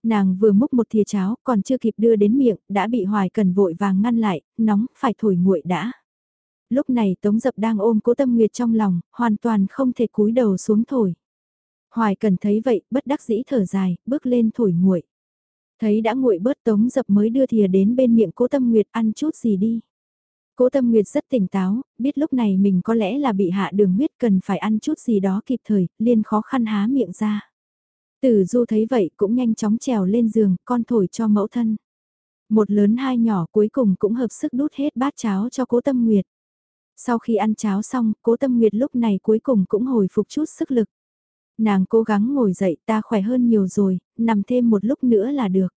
S1: Nàng vừa múc một thìa cháo còn chưa kịp đưa đến miệng, đã bị Hoài Cần vội vàng ngăn lại, nóng, phải thổi nguội đã lúc này Tống Dập đang ôm cố tâm nguyệt trong lòng, hoàn toàn không thể cúi đầu xuống thổi. Hoài cần thấy vậy, bất đắc dĩ thở dài, bước lên thổi nguội. Thấy đã nguội bớt tống dập mới đưa thìa đến bên miệng cố tâm nguyệt ăn chút gì đi. Cố tâm nguyệt rất tỉnh táo, biết lúc này mình có lẽ là bị hạ đường huyết cần phải ăn chút gì đó kịp thời, liền khó khăn há miệng ra. Tử du thấy vậy cũng nhanh chóng trèo lên giường, con thổi cho mẫu thân. Một lớn hai nhỏ cuối cùng cũng hợp sức đút hết bát cháo cho cố tâm nguyệt. Sau khi ăn cháo xong, cố tâm nguyệt lúc này cuối cùng cũng hồi phục chút sức lực. Nàng cố gắng ngồi dậy ta khỏe hơn nhiều rồi, nằm thêm một lúc nữa là được.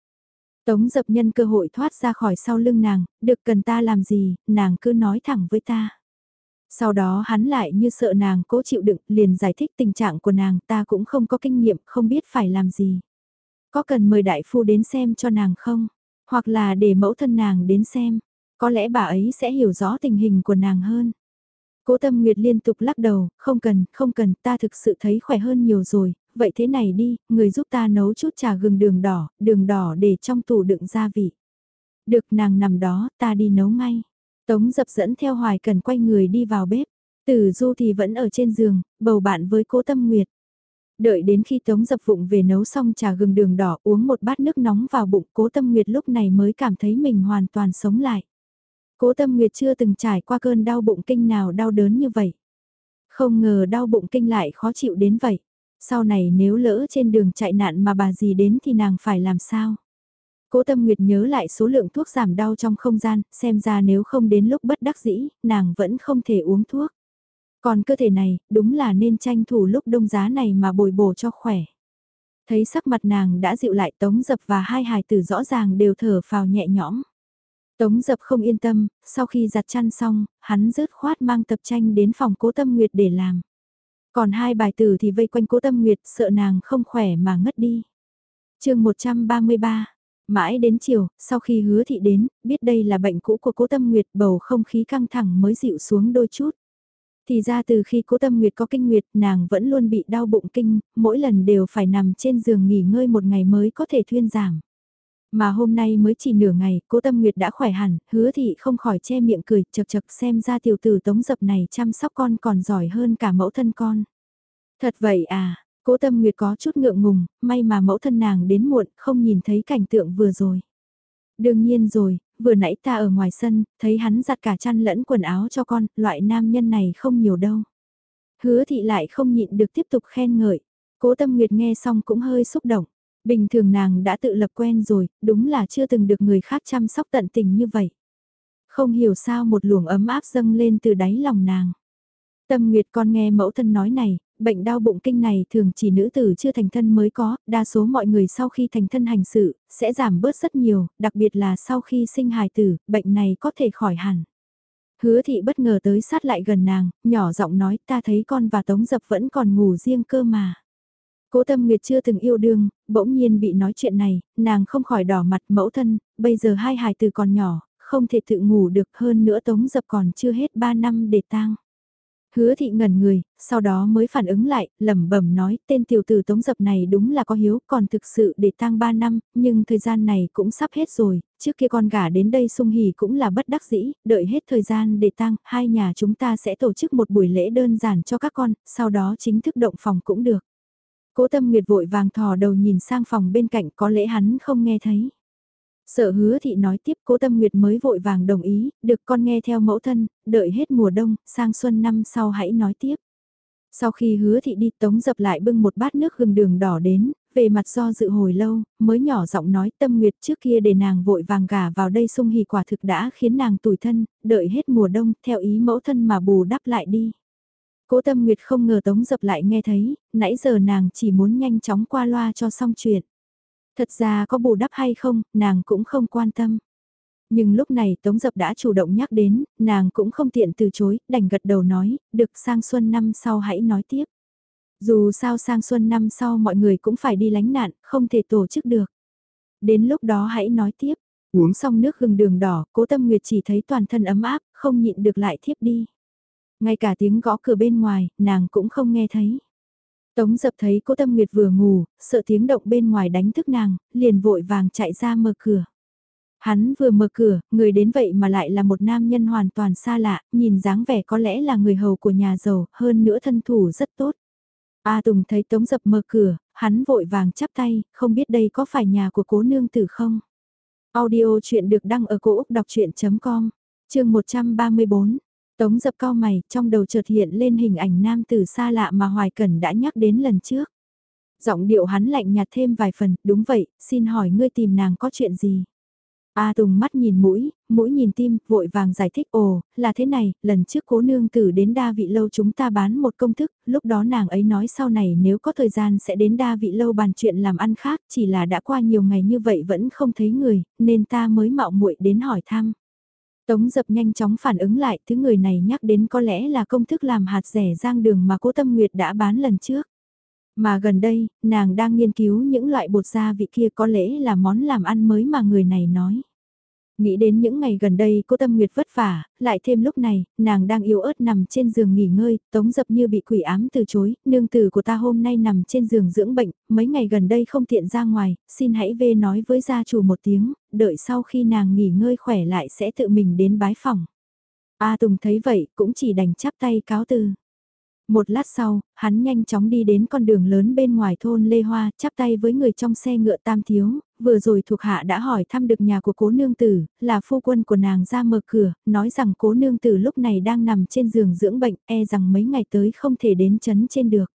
S1: Tống dập nhân cơ hội thoát ra khỏi sau lưng nàng, được cần ta làm gì, nàng cứ nói thẳng với ta. Sau đó hắn lại như sợ nàng cố chịu đựng, liền giải thích tình trạng của nàng ta cũng không có kinh nghiệm, không biết phải làm gì. Có cần mời đại phu đến xem cho nàng không? Hoặc là để mẫu thân nàng đến xem, có lẽ bà ấy sẽ hiểu rõ tình hình của nàng hơn. Cố Tâm Nguyệt liên tục lắc đầu, không cần, không cần, ta thực sự thấy khỏe hơn nhiều rồi, vậy thế này đi, người giúp ta nấu chút trà gừng đường đỏ, đường đỏ để trong tủ đựng gia vị. Được nàng nằm đó, ta đi nấu ngay. Tống dập dẫn theo Hoài Cần quay người đi vào bếp. Tử Du thì vẫn ở trên giường, bầu bạn với cố Tâm Nguyệt. Đợi đến khi Tống dập vụng về nấu xong trà gừng đường đỏ uống một bát nước nóng vào bụng cố Tâm Nguyệt lúc này mới cảm thấy mình hoàn toàn sống lại. Cố Tâm Nguyệt chưa từng trải qua cơn đau bụng kinh nào đau đớn như vậy. Không ngờ đau bụng kinh lại khó chịu đến vậy. Sau này nếu lỡ trên đường chạy nạn mà bà gì đến thì nàng phải làm sao? Cố Tâm Nguyệt nhớ lại số lượng thuốc giảm đau trong không gian, xem ra nếu không đến lúc bất đắc dĩ, nàng vẫn không thể uống thuốc. Còn cơ thể này, đúng là nên tranh thủ lúc đông giá này mà bồi bổ cho khỏe. Thấy sắc mặt nàng đã dịu lại tống dập và hai hài tử rõ ràng đều thở phào nhẹ nhõm. Tống dập không yên tâm, sau khi giặt chăn xong, hắn rớt khoát mang tập tranh đến phòng cố tâm nguyệt để làm. Còn hai bài tử thì vây quanh cố tâm nguyệt sợ nàng không khỏe mà ngất đi. chương 133 Mãi đến chiều, sau khi hứa thị đến, biết đây là bệnh cũ của cố tâm nguyệt bầu không khí căng thẳng mới dịu xuống đôi chút. Thì ra từ khi cố tâm nguyệt có kinh nguyệt nàng vẫn luôn bị đau bụng kinh, mỗi lần đều phải nằm trên giường nghỉ ngơi một ngày mới có thể thuyên giảm. Mà hôm nay mới chỉ nửa ngày, cố tâm nguyệt đã khỏe hẳn, hứa thị không khỏi che miệng cười, chật chật xem ra tiểu tử tống dập này chăm sóc con còn giỏi hơn cả mẫu thân con. Thật vậy à, cố tâm nguyệt có chút ngượng ngùng, may mà mẫu thân nàng đến muộn, không nhìn thấy cảnh tượng vừa rồi. Đương nhiên rồi, vừa nãy ta ở ngoài sân, thấy hắn giặt cả chăn lẫn quần áo cho con, loại nam nhân này không nhiều đâu. Hứa thị lại không nhịn được tiếp tục khen ngợi. Cố tâm nguyệt nghe xong cũng hơi xúc động. Bình thường nàng đã tự lập quen rồi, đúng là chưa từng được người khác chăm sóc tận tình như vậy. Không hiểu sao một luồng ấm áp dâng lên từ đáy lòng nàng. Tâm Nguyệt con nghe mẫu thân nói này, bệnh đau bụng kinh này thường chỉ nữ tử chưa thành thân mới có, đa số mọi người sau khi thành thân hành sự, sẽ giảm bớt rất nhiều, đặc biệt là sau khi sinh hài tử, bệnh này có thể khỏi hẳn. Hứa thị bất ngờ tới sát lại gần nàng, nhỏ giọng nói ta thấy con và Tống Dập vẫn còn ngủ riêng cơ mà. Cố Tâm Nguyệt chưa từng yêu đương, bỗng nhiên bị nói chuyện này, nàng không khỏi đỏ mặt mẫu thân, bây giờ hai hài từ còn nhỏ, không thể tự ngủ được hơn nữa Tống Dập còn chưa hết ba năm để tang. Hứa thị ngẩn người, sau đó mới phản ứng lại, lẩm bẩm nói, tên tiểu tử tống dập này đúng là có hiếu, còn thực sự để tang 3 năm, nhưng thời gian này cũng sắp hết rồi, trước kia con gả đến đây sung hỉ cũng là bất đắc dĩ, đợi hết thời gian để tang, hai nhà chúng ta sẽ tổ chức một buổi lễ đơn giản cho các con, sau đó chính thức động phòng cũng được. Cố tâm nguyệt vội vàng thò đầu nhìn sang phòng bên cạnh có lẽ hắn không nghe thấy. Sợ hứa thị nói tiếp cố tâm nguyệt mới vội vàng đồng ý, được con nghe theo mẫu thân, đợi hết mùa đông, sang xuân năm sau hãy nói tiếp. Sau khi hứa thị đi tống dập lại bưng một bát nước gừng đường đỏ đến, về mặt do dự hồi lâu, mới nhỏ giọng nói tâm nguyệt trước kia để nàng vội vàng gả vào đây sung hì quả thực đã khiến nàng tủi thân, đợi hết mùa đông, theo ý mẫu thân mà bù đắp lại đi. Cố tâm nguyệt không ngờ tống dập lại nghe thấy, nãy giờ nàng chỉ muốn nhanh chóng qua loa cho xong chuyện. Thật ra có bù đắp hay không, nàng cũng không quan tâm. Nhưng lúc này Tống Dập đã chủ động nhắc đến, nàng cũng không tiện từ chối, đành gật đầu nói, được sang xuân năm sau hãy nói tiếp. Dù sao sang xuân năm sau mọi người cũng phải đi lánh nạn, không thể tổ chức được. Đến lúc đó hãy nói tiếp, uống xong nước gừng đường đỏ, cố tâm nguyệt chỉ thấy toàn thân ấm áp, không nhịn được lại thiếp đi. Ngay cả tiếng gõ cửa bên ngoài, nàng cũng không nghe thấy. Tống dập thấy cô Tâm Nguyệt vừa ngủ, sợ tiếng động bên ngoài đánh thức nàng, liền vội vàng chạy ra mở cửa. Hắn vừa mở cửa, người đến vậy mà lại là một nam nhân hoàn toàn xa lạ, nhìn dáng vẻ có lẽ là người hầu của nhà giàu, hơn nữa thân thủ rất tốt. A Tùng thấy Tống Dập mở cửa, hắn vội vàng chắp tay, không biết đây có phải nhà của cố nương tử không? Audio chuyện được đăng ở cổ Úc đọc chuyện.com, chương 134. Tống Dập cao mày, trong đầu chợt hiện lên hình ảnh nam tử xa lạ mà Hoài Cẩn đã nhắc đến lần trước. Giọng điệu hắn lạnh nhạt thêm vài phần, đúng vậy, xin hỏi ngươi tìm nàng có chuyện gì? A Tùng mắt nhìn mũi, mũi nhìn tim, vội vàng giải thích ồ, là thế này, lần trước cố nương tử đến đa vị lâu chúng ta bán một công thức, lúc đó nàng ấy nói sau này nếu có thời gian sẽ đến đa vị lâu bàn chuyện làm ăn khác, chỉ là đã qua nhiều ngày như vậy vẫn không thấy người, nên ta mới mạo muội đến hỏi thăm. Tống dập nhanh chóng phản ứng lại, thứ người này nhắc đến có lẽ là công thức làm hạt rẻ giang đường mà cố tâm nguyệt đã bán lần trước. Mà gần đây, nàng đang nghiên cứu những loại bột gia vị kia có lẽ là món làm ăn mới mà người này nói. Nghĩ đến những ngày gần đây cô Tâm Nguyệt vất vả, lại thêm lúc này, nàng đang yếu ớt nằm trên giường nghỉ ngơi, tống dập như bị quỷ ám từ chối, nương tử của ta hôm nay nằm trên giường dưỡng bệnh, mấy ngày gần đây không tiện ra ngoài, xin hãy về nói với gia chủ một tiếng, đợi sau khi nàng nghỉ ngơi khỏe lại sẽ tự mình đến bái phòng. A Tùng thấy vậy cũng chỉ đành chắp tay cáo từ. Một lát sau, hắn nhanh chóng đi đến con đường lớn bên ngoài thôn Lê Hoa, chắp tay với người trong xe ngựa tam thiếu, vừa rồi thuộc hạ đã hỏi thăm được nhà của cố nương tử, là phu quân của nàng ra mở cửa, nói rằng cố nương tử lúc này đang nằm trên giường dưỡng bệnh, e rằng mấy ngày tới không thể đến chấn trên được.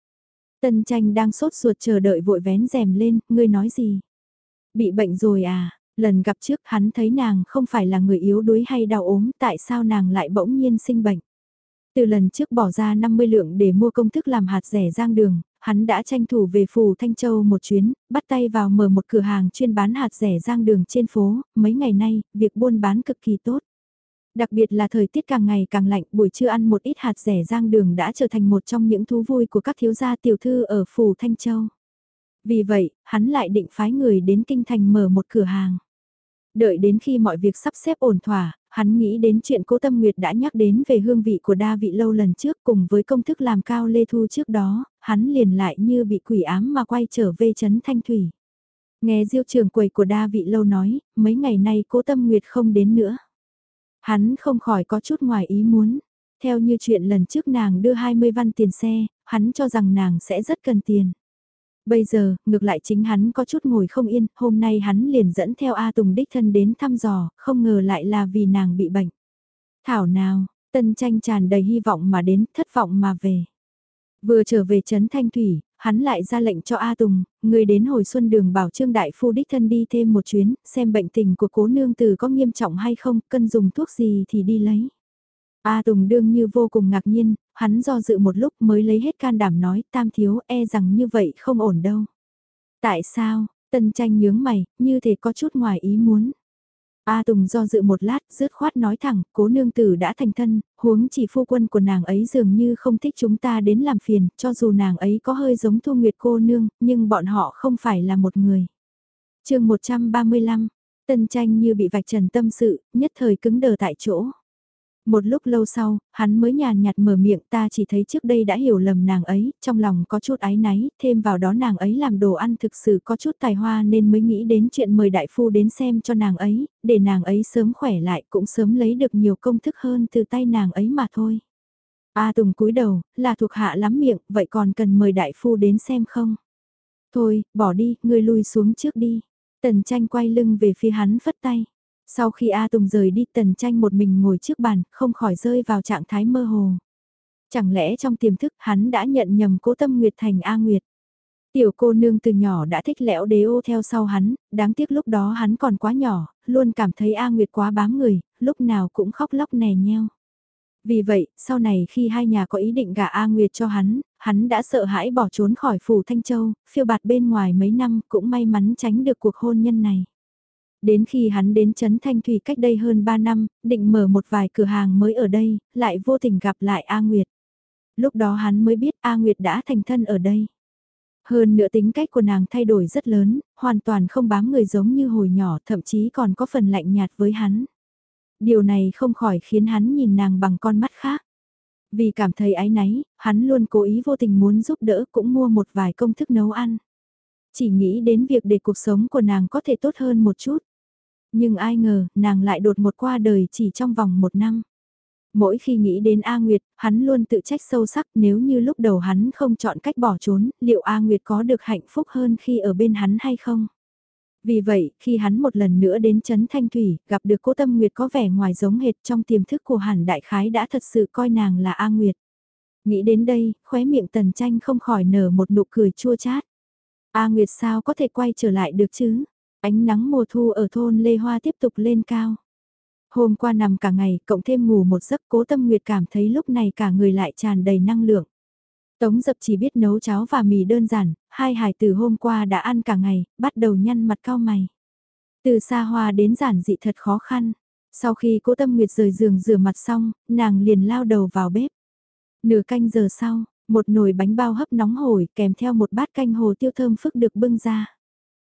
S1: Tân tranh đang sốt ruột chờ đợi vội vén rèm lên, ngươi nói gì? Bị bệnh rồi à? Lần gặp trước hắn thấy nàng không phải là người yếu đuối hay đau ốm, tại sao nàng lại bỗng nhiên sinh bệnh? Từ lần trước bỏ ra 50 lượng để mua công thức làm hạt rẻ giang đường, hắn đã tranh thủ về phủ Thanh Châu một chuyến, bắt tay vào mở một cửa hàng chuyên bán hạt rẻ giang đường trên phố, mấy ngày nay, việc buôn bán cực kỳ tốt. Đặc biệt là thời tiết càng ngày càng lạnh, buổi trưa ăn một ít hạt rẻ giang đường đã trở thành một trong những thú vui của các thiếu gia tiểu thư ở phủ Thanh Châu. Vì vậy, hắn lại định phái người đến Kinh Thành mở một cửa hàng. Đợi đến khi mọi việc sắp xếp ổn thỏa, hắn nghĩ đến chuyện cố tâm nguyệt đã nhắc đến về hương vị của đa vị lâu lần trước cùng với công thức làm cao lê thu trước đó, hắn liền lại như bị quỷ ám mà quay trở về chấn thanh thủy. Nghe diêu trường quầy của đa vị lâu nói, mấy ngày nay cố tâm nguyệt không đến nữa. Hắn không khỏi có chút ngoài ý muốn. Theo như chuyện lần trước nàng đưa 20 văn tiền xe, hắn cho rằng nàng sẽ rất cần tiền. Bây giờ, ngược lại chính hắn có chút ngồi không yên, hôm nay hắn liền dẫn theo A Tùng đích thân đến thăm dò, không ngờ lại là vì nàng bị bệnh. Thảo nào, tân tranh tràn đầy hy vọng mà đến, thất vọng mà về. Vừa trở về Trấn Thanh Thủy, hắn lại ra lệnh cho A Tùng, người đến hồi xuân đường bảo Trương Đại Phu đích thân đi thêm một chuyến, xem bệnh tình của cố nương tử có nghiêm trọng hay không, cần dùng thuốc gì thì đi lấy. A Tùng đương như vô cùng ngạc nhiên, hắn do dự một lúc mới lấy hết can đảm nói tam thiếu e rằng như vậy không ổn đâu. Tại sao, tân tranh nhướng mày, như thể có chút ngoài ý muốn. A Tùng do dự một lát, rứt khoát nói thẳng, cố nương tử đã thành thân, huống chỉ phu quân của nàng ấy dường như không thích chúng ta đến làm phiền, cho dù nàng ấy có hơi giống thu nguyệt cô nương, nhưng bọn họ không phải là một người. chương 135, tân tranh như bị vạch trần tâm sự, nhất thời cứng đờ tại chỗ. Một lúc lâu sau, hắn mới nhàn nhạt mở miệng ta chỉ thấy trước đây đã hiểu lầm nàng ấy, trong lòng có chút ái náy, thêm vào đó nàng ấy làm đồ ăn thực sự có chút tài hoa nên mới nghĩ đến chuyện mời đại phu đến xem cho nàng ấy, để nàng ấy sớm khỏe lại cũng sớm lấy được nhiều công thức hơn từ tay nàng ấy mà thôi. A Tùng cúi đầu, là thuộc hạ lắm miệng, vậy còn cần mời đại phu đến xem không? Thôi, bỏ đi, ngươi lui xuống trước đi. Tần tranh quay lưng về phía hắn phất tay. Sau khi A Tùng rời đi tần tranh một mình ngồi trước bàn, không khỏi rơi vào trạng thái mơ hồ. Chẳng lẽ trong tiềm thức hắn đã nhận nhầm cố tâm Nguyệt thành A Nguyệt. Tiểu cô nương từ nhỏ đã thích lẽo đế ô theo sau hắn, đáng tiếc lúc đó hắn còn quá nhỏ, luôn cảm thấy A Nguyệt quá bám người, lúc nào cũng khóc lóc nè nheo. Vì vậy, sau này khi hai nhà có ý định gả A Nguyệt cho hắn, hắn đã sợ hãi bỏ trốn khỏi phủ Thanh Châu, phiêu bạt bên ngoài mấy năm cũng may mắn tránh được cuộc hôn nhân này. Đến khi hắn đến Trấn Thanh Thủy cách đây hơn 3 năm, định mở một vài cửa hàng mới ở đây, lại vô tình gặp lại A Nguyệt. Lúc đó hắn mới biết A Nguyệt đã thành thân ở đây. Hơn nữa tính cách của nàng thay đổi rất lớn, hoàn toàn không bám người giống như hồi nhỏ, thậm chí còn có phần lạnh nhạt với hắn. Điều này không khỏi khiến hắn nhìn nàng bằng con mắt khác. Vì cảm thấy ái náy, hắn luôn cố ý vô tình muốn giúp đỡ cũng mua một vài công thức nấu ăn. Chỉ nghĩ đến việc để cuộc sống của nàng có thể tốt hơn một chút. Nhưng ai ngờ, nàng lại đột một qua đời chỉ trong vòng một năm. Mỗi khi nghĩ đến A Nguyệt, hắn luôn tự trách sâu sắc nếu như lúc đầu hắn không chọn cách bỏ trốn, liệu A Nguyệt có được hạnh phúc hơn khi ở bên hắn hay không? Vì vậy, khi hắn một lần nữa đến Trấn Thanh Thủy, gặp được cô Tâm Nguyệt có vẻ ngoài giống hệt trong tiềm thức của hẳn đại khái đã thật sự coi nàng là A Nguyệt. Nghĩ đến đây, khóe miệng tần tranh không khỏi nở một nụ cười chua chát. A Nguyệt sao có thể quay trở lại được chứ? Ánh nắng mùa thu ở thôn Lê Hoa tiếp tục lên cao. Hôm qua nằm cả ngày, cộng thêm ngủ một giấc cố tâm nguyệt cảm thấy lúc này cả người lại tràn đầy năng lượng. Tống dập chỉ biết nấu cháo và mì đơn giản, hai hải từ hôm qua đã ăn cả ngày, bắt đầu nhăn mặt cao mày. Từ xa hoa đến giản dị thật khó khăn. Sau khi cố tâm nguyệt rời giường rửa mặt xong, nàng liền lao đầu vào bếp. Nửa canh giờ sau, một nồi bánh bao hấp nóng hổi kèm theo một bát canh hồ tiêu thơm phức được bưng ra.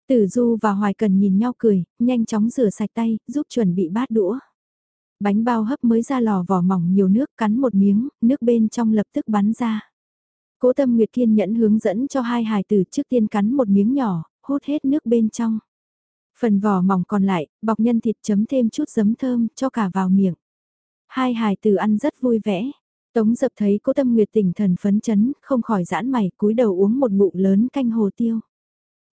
S1: Tử Du và Hoài Cần nhìn nhau cười, nhanh chóng rửa sạch tay, giúp chuẩn bị bát đũa. Bánh bao hấp mới ra lò vỏ mỏng nhiều nước cắn một miếng, nước bên trong lập tức bắn ra. Cố tâm Nguyệt kiên nhẫn hướng dẫn cho hai hài tử trước tiên cắn một miếng nhỏ, hút hết nước bên trong. Phần vỏ mỏng còn lại, bọc nhân thịt chấm thêm chút giấm thơm cho cả vào miệng. Hai hài tử ăn rất vui vẻ. Tống dập thấy cố tâm Nguyệt tỉnh thần phấn chấn, không khỏi giãn mày, cúi đầu uống một ngụm lớn canh hồ tiêu.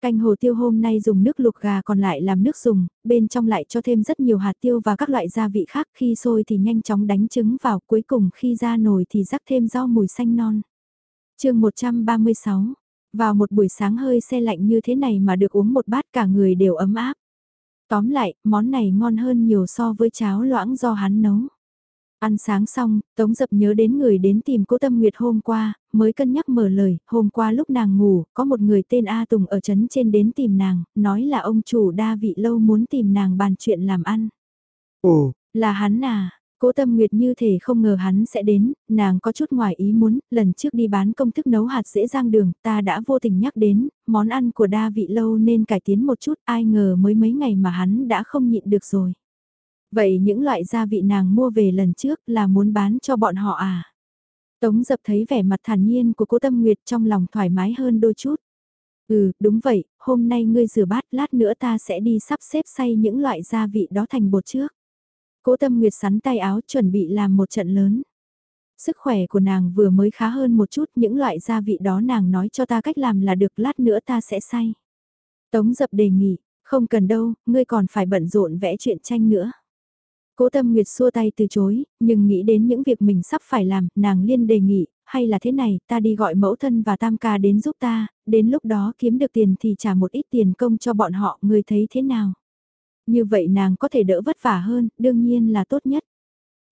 S1: Canh hồ tiêu hôm nay dùng nước luộc gà còn lại làm nước dùng, bên trong lại cho thêm rất nhiều hạt tiêu và các loại gia vị khác khi sôi thì nhanh chóng đánh trứng vào cuối cùng khi ra nồi thì rắc thêm rau mùi xanh non. chương 136, vào một buổi sáng hơi xe lạnh như thế này mà được uống một bát cả người đều ấm áp. Tóm lại, món này ngon hơn nhiều so với cháo loãng do hắn nấu. Ăn sáng xong, Tống Dập nhớ đến người đến tìm cô Tâm Nguyệt hôm qua, mới cân nhắc mở lời, hôm qua lúc nàng ngủ, có một người tên A Tùng ở trấn trên đến tìm nàng, nói là ông chủ đa vị lâu muốn tìm nàng bàn chuyện làm ăn.
S2: Ồ,
S1: là hắn à, Cố Tâm Nguyệt như thể không ngờ hắn sẽ đến, nàng có chút ngoài ý muốn, lần trước đi bán công thức nấu hạt dễ giang đường, ta đã vô tình nhắc đến, món ăn của đa vị lâu nên cải tiến một chút, ai ngờ mới mấy ngày mà hắn đã không nhịn được rồi. Vậy những loại gia vị nàng mua về lần trước là muốn bán cho bọn họ à? Tống dập thấy vẻ mặt thản nhiên của cô Tâm Nguyệt trong lòng thoải mái hơn đôi chút. Ừ, đúng vậy, hôm nay ngươi rửa bát, lát nữa ta sẽ đi sắp xếp xay những loại gia vị đó thành bột trước. Cố Tâm Nguyệt sắn tay áo chuẩn bị làm một trận lớn. Sức khỏe của nàng vừa mới khá hơn một chút, những loại gia vị đó nàng nói cho ta cách làm là được, lát nữa ta sẽ xay. Tống dập đề nghị, không cần đâu, ngươi còn phải bận rộn vẽ chuyện tranh nữa. Cố Tâm Nguyệt xua tay từ chối, nhưng nghĩ đến những việc mình sắp phải làm, nàng liên đề nghị, hay là thế này, ta đi gọi mẫu thân và tam ca đến giúp ta, đến lúc đó kiếm được tiền thì trả một ít tiền công cho bọn họ, người thấy thế nào? Như vậy nàng có thể đỡ vất vả hơn, đương nhiên là tốt nhất.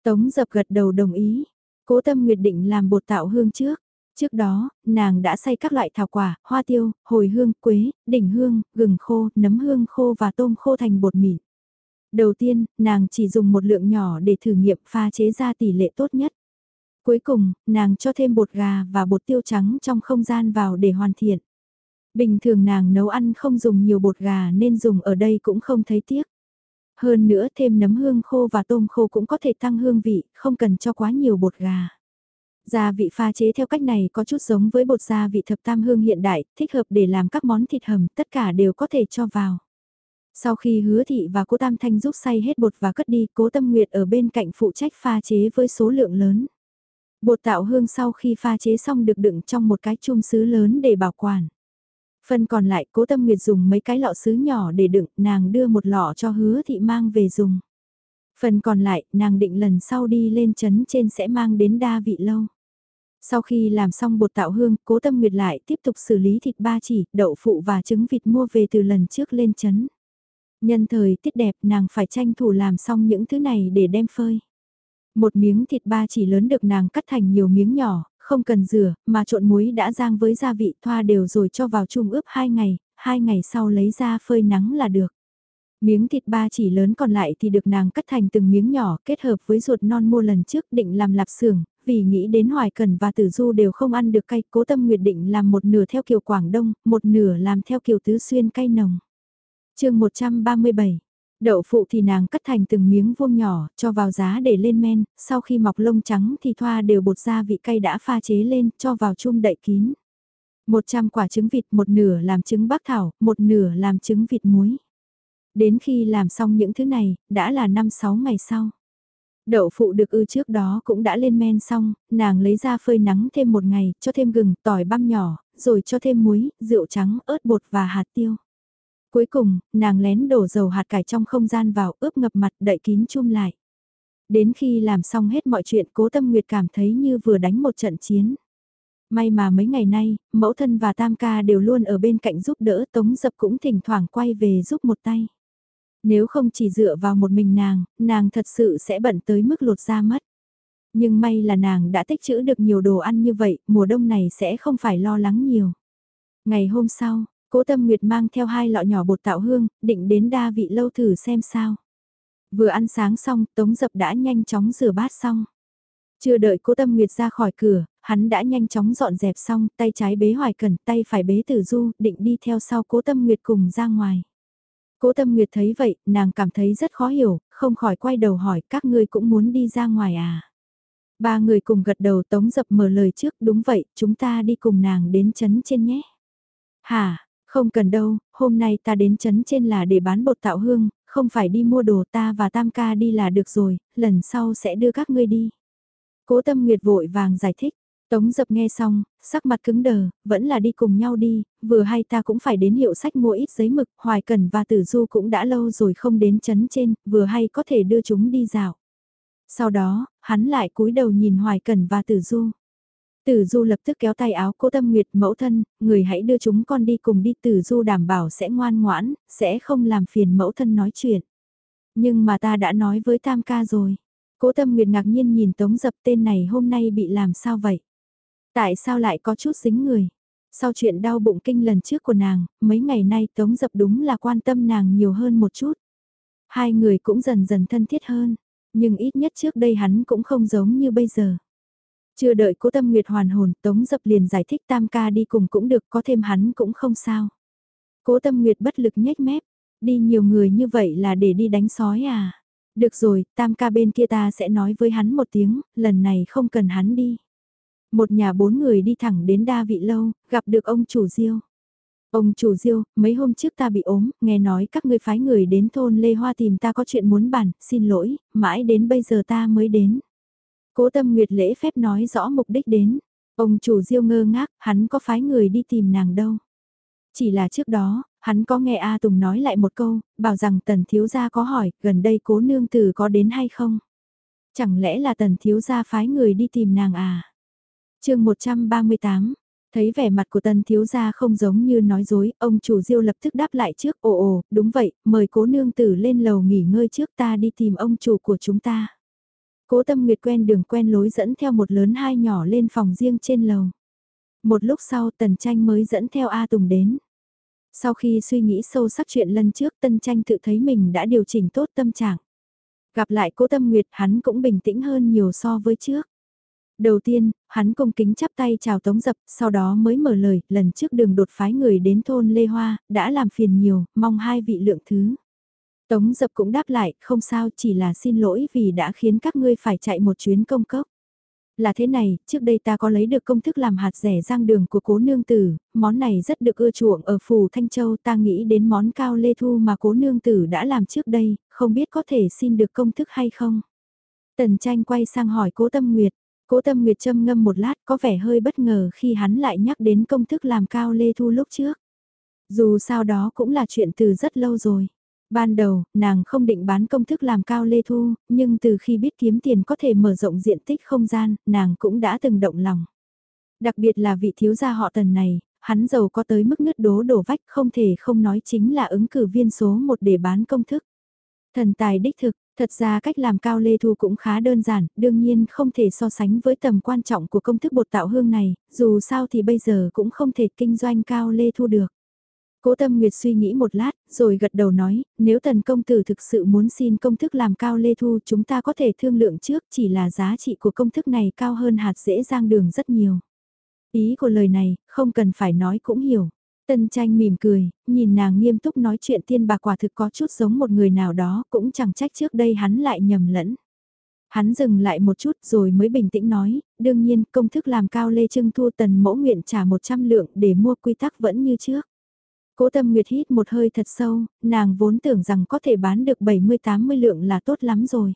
S1: Tống dập gật đầu đồng ý, cố tâm nguyệt định làm bột tạo hương trước. Trước đó, nàng đã xay các loại thảo quả, hoa tiêu, hồi hương, quế, đỉnh hương, gừng khô, nấm hương khô và tôm khô thành bột mịn. Đầu tiên, nàng chỉ dùng một lượng nhỏ để thử nghiệm pha chế ra tỷ lệ tốt nhất. Cuối cùng, nàng cho thêm bột gà và bột tiêu trắng trong không gian vào để hoàn thiện. Bình thường nàng nấu ăn không dùng nhiều bột gà nên dùng ở đây cũng không thấy tiếc. Hơn nữa thêm nấm hương khô và tôm khô cũng có thể tăng hương vị, không cần cho quá nhiều bột gà. Gia vị pha chế theo cách này có chút giống với bột gia vị thập tam hương hiện đại, thích hợp để làm các món thịt hầm, tất cả đều có thể cho vào. Sau khi hứa thị và cố Tam Thanh giúp xay hết bột và cất đi, cố Tâm Nguyệt ở bên cạnh phụ trách pha chế với số lượng lớn. Bột tạo hương sau khi pha chế xong được đựng trong một cái chung sứ lớn để bảo quản. Phần còn lại cố Tâm Nguyệt dùng mấy cái lọ sứ nhỏ để đựng, nàng đưa một lọ cho hứa thị mang về dùng. Phần còn lại, nàng định lần sau đi lên chấn trên sẽ mang đến đa vị lâu. Sau khi làm xong bột tạo hương, cố tâm nguyệt lại tiếp tục xử lý thịt ba chỉ, đậu phụ và trứng vịt mua về từ lần trước lên chấn. Nhân thời tiết đẹp nàng phải tranh thủ làm xong những thứ này để đem phơi. Một miếng thịt ba chỉ lớn được nàng cắt thành nhiều miếng nhỏ, không cần rửa, mà trộn muối đã rang với gia vị thoa đều rồi cho vào chung ướp 2 ngày, 2 ngày sau lấy ra phơi nắng là được. Miếng thịt ba chỉ lớn còn lại thì được nàng cắt thành từng miếng nhỏ kết hợp với ruột non mua lần trước định làm lạp xưởng, vì nghĩ đến Hoài Cần và Tử Du đều không ăn được cay, cố tâm nguyệt định làm một nửa theo kiểu Quảng Đông, một nửa làm theo kiểu Tứ Xuyên cay nồng chương 137 Đậu phụ thì nàng cắt thành từng miếng vuông nhỏ, cho vào giá để lên men, sau khi mọc lông trắng thì thoa đều bột gia vị cay đã pha chế lên, cho vào chum đậy kín. 100 quả trứng vịt, một nửa làm trứng bắc thảo, một nửa làm trứng vịt muối. Đến khi làm xong những thứ này, đã là 5-6 ngày sau. Đậu phụ được ư trước đó cũng đã lên men xong, nàng lấy ra phơi nắng thêm một ngày, cho thêm gừng, tỏi băm nhỏ, rồi cho thêm muối, rượu trắng, ớt bột và hạt tiêu. Cuối cùng, nàng lén đổ dầu hạt cải trong không gian vào ướp ngập mặt đậy kín chum lại. Đến khi làm xong hết mọi chuyện cố tâm nguyệt cảm thấy như vừa đánh một trận chiến. May mà mấy ngày nay, mẫu thân và tam ca đều luôn ở bên cạnh giúp đỡ tống dập cũng thỉnh thoảng quay về giúp một tay. Nếu không chỉ dựa vào một mình nàng, nàng thật sự sẽ bận tới mức lột da mất. Nhưng may là nàng đã tích trữ được nhiều đồ ăn như vậy, mùa đông này sẽ không phải lo lắng nhiều. Ngày hôm sau, cố tâm nguyệt mang theo hai lọ nhỏ bột tạo hương, định đến đa vị lâu thử xem sao. Vừa ăn sáng xong, Tống Dập đã nhanh chóng rửa bát xong. Chưa đợi cố tâm nguyệt ra khỏi cửa, hắn đã nhanh chóng dọn dẹp xong, tay trái bế hoài cẩn, tay phải bế tử du, định đi theo sau cố tâm nguyệt cùng ra ngoài. Cố tâm nguyệt thấy vậy, nàng cảm thấy rất khó hiểu, không khỏi quay đầu hỏi các ngươi cũng muốn đi ra ngoài à. Ba người cùng gật đầu tống dập mở lời trước, đúng vậy, chúng ta đi cùng nàng đến chấn trên nhé. Hả, không cần đâu, hôm nay ta đến chấn trên là để bán bột tạo hương, không phải đi mua đồ ta và tam ca đi là được rồi, lần sau sẽ đưa các ngươi đi. Cố tâm nguyệt vội vàng giải thích, Tống dập nghe xong, sắc mặt cứng đờ, vẫn là đi cùng nhau đi, vừa hay ta cũng phải đến hiệu sách mua ít giấy mực, Hoài Cần và Tử Du cũng đã lâu rồi không đến chấn trên, vừa hay có thể đưa chúng đi dạo. Sau đó, hắn lại cúi đầu nhìn Hoài Cần và Tử Du. Tử Du lập tức kéo tay áo cô Tâm Nguyệt mẫu thân, người hãy đưa chúng con đi cùng đi Tử Du đảm bảo sẽ ngoan ngoãn, sẽ không làm phiền mẫu thân nói chuyện. Nhưng mà ta đã nói với Tam ca rồi. Cố Tâm Nguyệt ngạc nhiên nhìn Tống Dập tên này hôm nay bị làm sao vậy? Tại sao lại có chút dính người? Sau chuyện đau bụng kinh lần trước của nàng, mấy ngày nay Tống Dập đúng là quan tâm nàng nhiều hơn một chút. Hai người cũng dần dần thân thiết hơn, nhưng ít nhất trước đây hắn cũng không giống như bây giờ. Chưa đợi cố tâm nguyệt hoàn hồn, Tống Dập liền giải thích tam ca đi cùng cũng được, có thêm hắn cũng không sao. Cố tâm nguyệt bất lực nhếch mép, đi nhiều người như vậy là để đi đánh sói à. Được rồi, tam ca bên kia ta sẽ nói với hắn một tiếng, lần này không cần hắn đi. Một nhà bốn người đi thẳng đến đa vị lâu, gặp được ông chủ diêu. Ông chủ diêu, mấy hôm trước ta bị ốm, nghe nói các ngươi phái người đến thôn Lê Hoa tìm ta có chuyện muốn bàn, xin lỗi, mãi đến bây giờ ta mới đến. Cố tâm nguyệt lễ phép nói rõ mục đích đến. Ông chủ diêu ngơ ngác, hắn có phái người đi tìm nàng đâu. Chỉ là trước đó, hắn có nghe A Tùng nói lại một câu, bảo rằng tần thiếu gia có hỏi, gần đây cố nương tử có đến hay không? Chẳng lẽ là tần thiếu gia phái người đi tìm nàng à? chương 138 Thấy vẻ mặt của tần thiếu gia không giống như nói dối, ông chủ diêu lập tức đáp lại trước, ồ ồ, đúng vậy, mời cố nương tử lên lầu nghỉ ngơi trước ta đi tìm ông chủ của chúng ta. Cố tâm nguyệt quen đường quen lối dẫn theo một lớn hai nhỏ lên phòng riêng trên lầu. Một lúc sau tần tranh mới dẫn theo A Tùng đến. Sau khi suy nghĩ sâu sắc chuyện lần trước tân tranh tự thấy mình đã điều chỉnh tốt tâm trạng. Gặp lại cố tâm nguyệt hắn cũng bình tĩnh hơn nhiều so với trước. Đầu tiên, hắn cung kính chắp tay chào Tống Dập, sau đó mới mở lời, lần trước đường đột phái người đến thôn Lê Hoa, đã làm phiền nhiều, mong hai vị lượng thứ. Tống Dập cũng đáp lại, không sao, chỉ là xin lỗi vì đã khiến các ngươi phải chạy một chuyến công cốc. Là thế này, trước đây ta có lấy được công thức làm hạt rẻ rang đường của cố nương tử, món này rất được ưa chuộng ở phủ Thanh Châu, ta nghĩ đến món cao lê thu mà cố nương tử đã làm trước đây, không biết có thể xin được công thức hay không. Tần tranh quay sang hỏi cố tâm nguyệt, Cố tâm nguyệt châm ngâm một lát có vẻ hơi bất ngờ khi hắn lại nhắc đến công thức làm cao lê thu lúc trước. Dù sao đó cũng là chuyện từ rất lâu rồi. Ban đầu, nàng không định bán công thức làm cao lê thu, nhưng từ khi biết kiếm tiền có thể mở rộng diện tích không gian, nàng cũng đã từng động lòng. Đặc biệt là vị thiếu gia họ tần này, hắn giàu có tới mức nứt đố đổ vách không thể không nói chính là ứng cử viên số một để bán công thức. Thần tài đích thực, Thật ra cách làm cao lê thu cũng khá đơn giản, đương nhiên không thể so sánh với tầm quan trọng của công thức bột tạo hương này, dù sao thì bây giờ cũng không thể kinh doanh cao lê thu được. Cố Tâm Nguyệt suy nghĩ một lát, rồi gật đầu nói, nếu tần công tử thực sự muốn xin công thức làm cao lê thu chúng ta có thể thương lượng trước chỉ là giá trị của công thức này cao hơn hạt dễ giang đường rất nhiều. Ý của lời này, không cần phải nói cũng hiểu. Tân tranh mỉm cười, nhìn nàng nghiêm túc nói chuyện tiên bạc quả thực có chút giống một người nào đó, cũng chẳng trách trước đây hắn lại nhầm lẫn. Hắn dừng lại một chút rồi mới bình tĩnh nói, đương nhiên công thức làm cao lê trưng thu tần mẫu nguyện trả 100 lượng để mua quy tắc vẫn như trước. Cố tâm nguyệt hít một hơi thật sâu, nàng vốn tưởng rằng có thể bán được 70-80 lượng là tốt lắm rồi.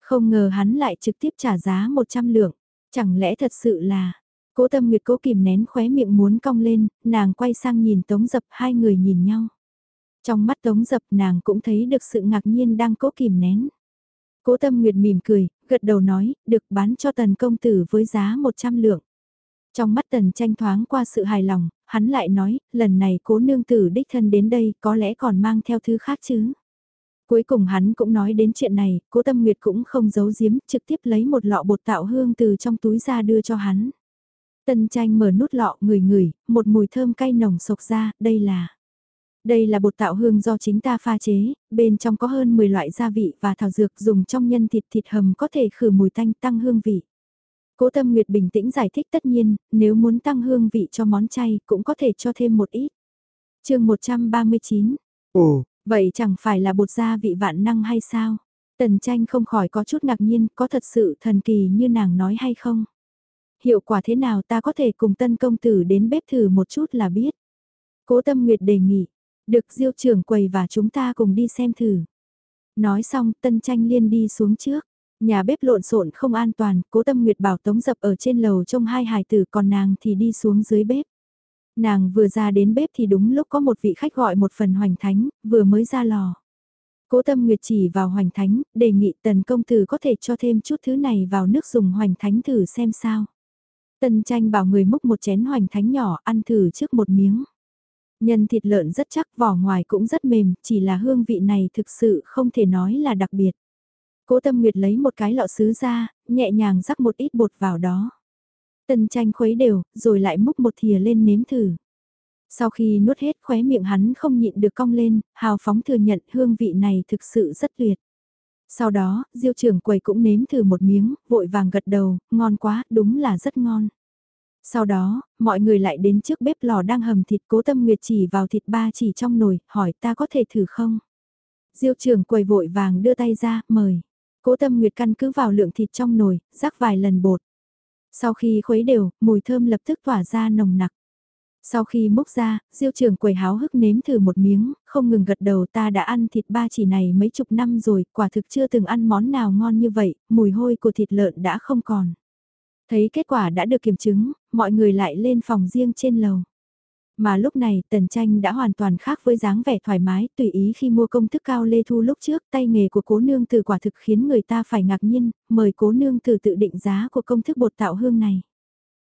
S1: Không ngờ hắn lại trực tiếp trả giá 100 lượng. Chẳng lẽ thật sự là... Cố tâm nguyệt cố kìm nén khóe miệng muốn cong lên, nàng quay sang nhìn tống dập hai người nhìn nhau. Trong mắt tống dập nàng cũng thấy được sự ngạc nhiên đang cố kìm nén. Cố tâm nguyệt mỉm cười, gật đầu nói, được bán cho tần công tử với giá 100 lượng. Trong mắt tần tranh thoáng qua sự hài lòng, hắn lại nói, lần này cố nương tử đích thân đến đây có lẽ còn mang theo thứ khác chứ. Cuối cùng hắn cũng nói đến chuyện này, cố tâm nguyệt cũng không giấu giếm, trực tiếp lấy một lọ bột tạo hương từ trong túi ra đưa cho hắn. Tần tranh mở nút lọ người người, một mùi thơm cay nồng sộc ra, đây là... Đây là bột tạo hương do chính ta pha chế, bên trong có hơn 10 loại gia vị và thảo dược dùng trong nhân thịt thịt hầm có thể khử mùi tanh tăng hương vị. Cố Tâm Nguyệt bình tĩnh giải thích tất nhiên, nếu muốn tăng hương vị cho món chay cũng có thể cho thêm một ít. chương 139. Ồ, vậy chẳng phải là bột gia vị vạn năng hay sao? Tần tranh không khỏi có chút ngạc nhiên, có thật sự thần kỳ như nàng nói hay không? Hiệu quả thế nào ta có thể cùng tân công tử đến bếp thử một chút là biết. Cố Tâm Nguyệt đề nghị, được diêu trưởng quầy và chúng ta cùng đi xem thử. Nói xong, tân tranh liên đi xuống trước. Nhà bếp lộn xộn không an toàn, cố tâm nguyệt bảo tống dập ở trên lầu trông hai hài tử còn nàng thì đi xuống dưới bếp. Nàng vừa ra đến bếp thì đúng lúc có một vị khách gọi một phần hoành thánh, vừa mới ra lò. Cố tâm nguyệt chỉ vào hoành thánh, đề nghị tần công tử có thể cho thêm chút thứ này vào nước dùng hoành thánh thử xem sao. Tần tranh bảo người múc một chén hoành thánh nhỏ ăn thử trước một miếng. Nhân thịt lợn rất chắc, vỏ ngoài cũng rất mềm, chỉ là hương vị này thực sự không thể nói là đặc biệt. Cố Tâm Nguyệt lấy một cái lọ sứ ra, nhẹ nhàng rắc một ít bột vào đó. tần tranh khuấy đều, rồi lại múc một thìa lên nếm thử. Sau khi nuốt hết khóe miệng hắn không nhịn được cong lên, hào phóng thừa nhận hương vị này thực sự rất tuyệt. Sau đó, diêu trưởng quầy cũng nếm thử một miếng, vội vàng gật đầu, ngon quá, đúng là rất ngon. Sau đó, mọi người lại đến trước bếp lò đang hầm thịt cố tâm nguyệt chỉ vào thịt ba chỉ trong nồi, hỏi ta có thể thử không? Diêu trưởng quầy vội vàng đưa tay ra, mời. Cố tâm nguyệt căn cứ vào lượng thịt trong nồi, rắc vài lần bột. Sau khi khuấy đều, mùi thơm lập tức tỏa ra nồng nặc. Sau khi múc ra, diêu trưởng quầy háo hức nếm thử một miếng, không ngừng gật đầu ta đã ăn thịt ba chỉ này mấy chục năm rồi, quả thực chưa từng ăn món nào ngon như vậy, mùi hôi của thịt lợn đã không còn. Thấy kết quả đã được kiểm chứng, mọi người lại lên phòng riêng trên lầu. Mà lúc này tần tranh đã hoàn toàn khác với dáng vẻ thoải mái tùy ý khi mua công thức cao lê thu lúc trước tay nghề của cố nương từ quả thực khiến người ta phải ngạc nhiên, mời cố nương từ tự định giá của công thức bột tạo hương này.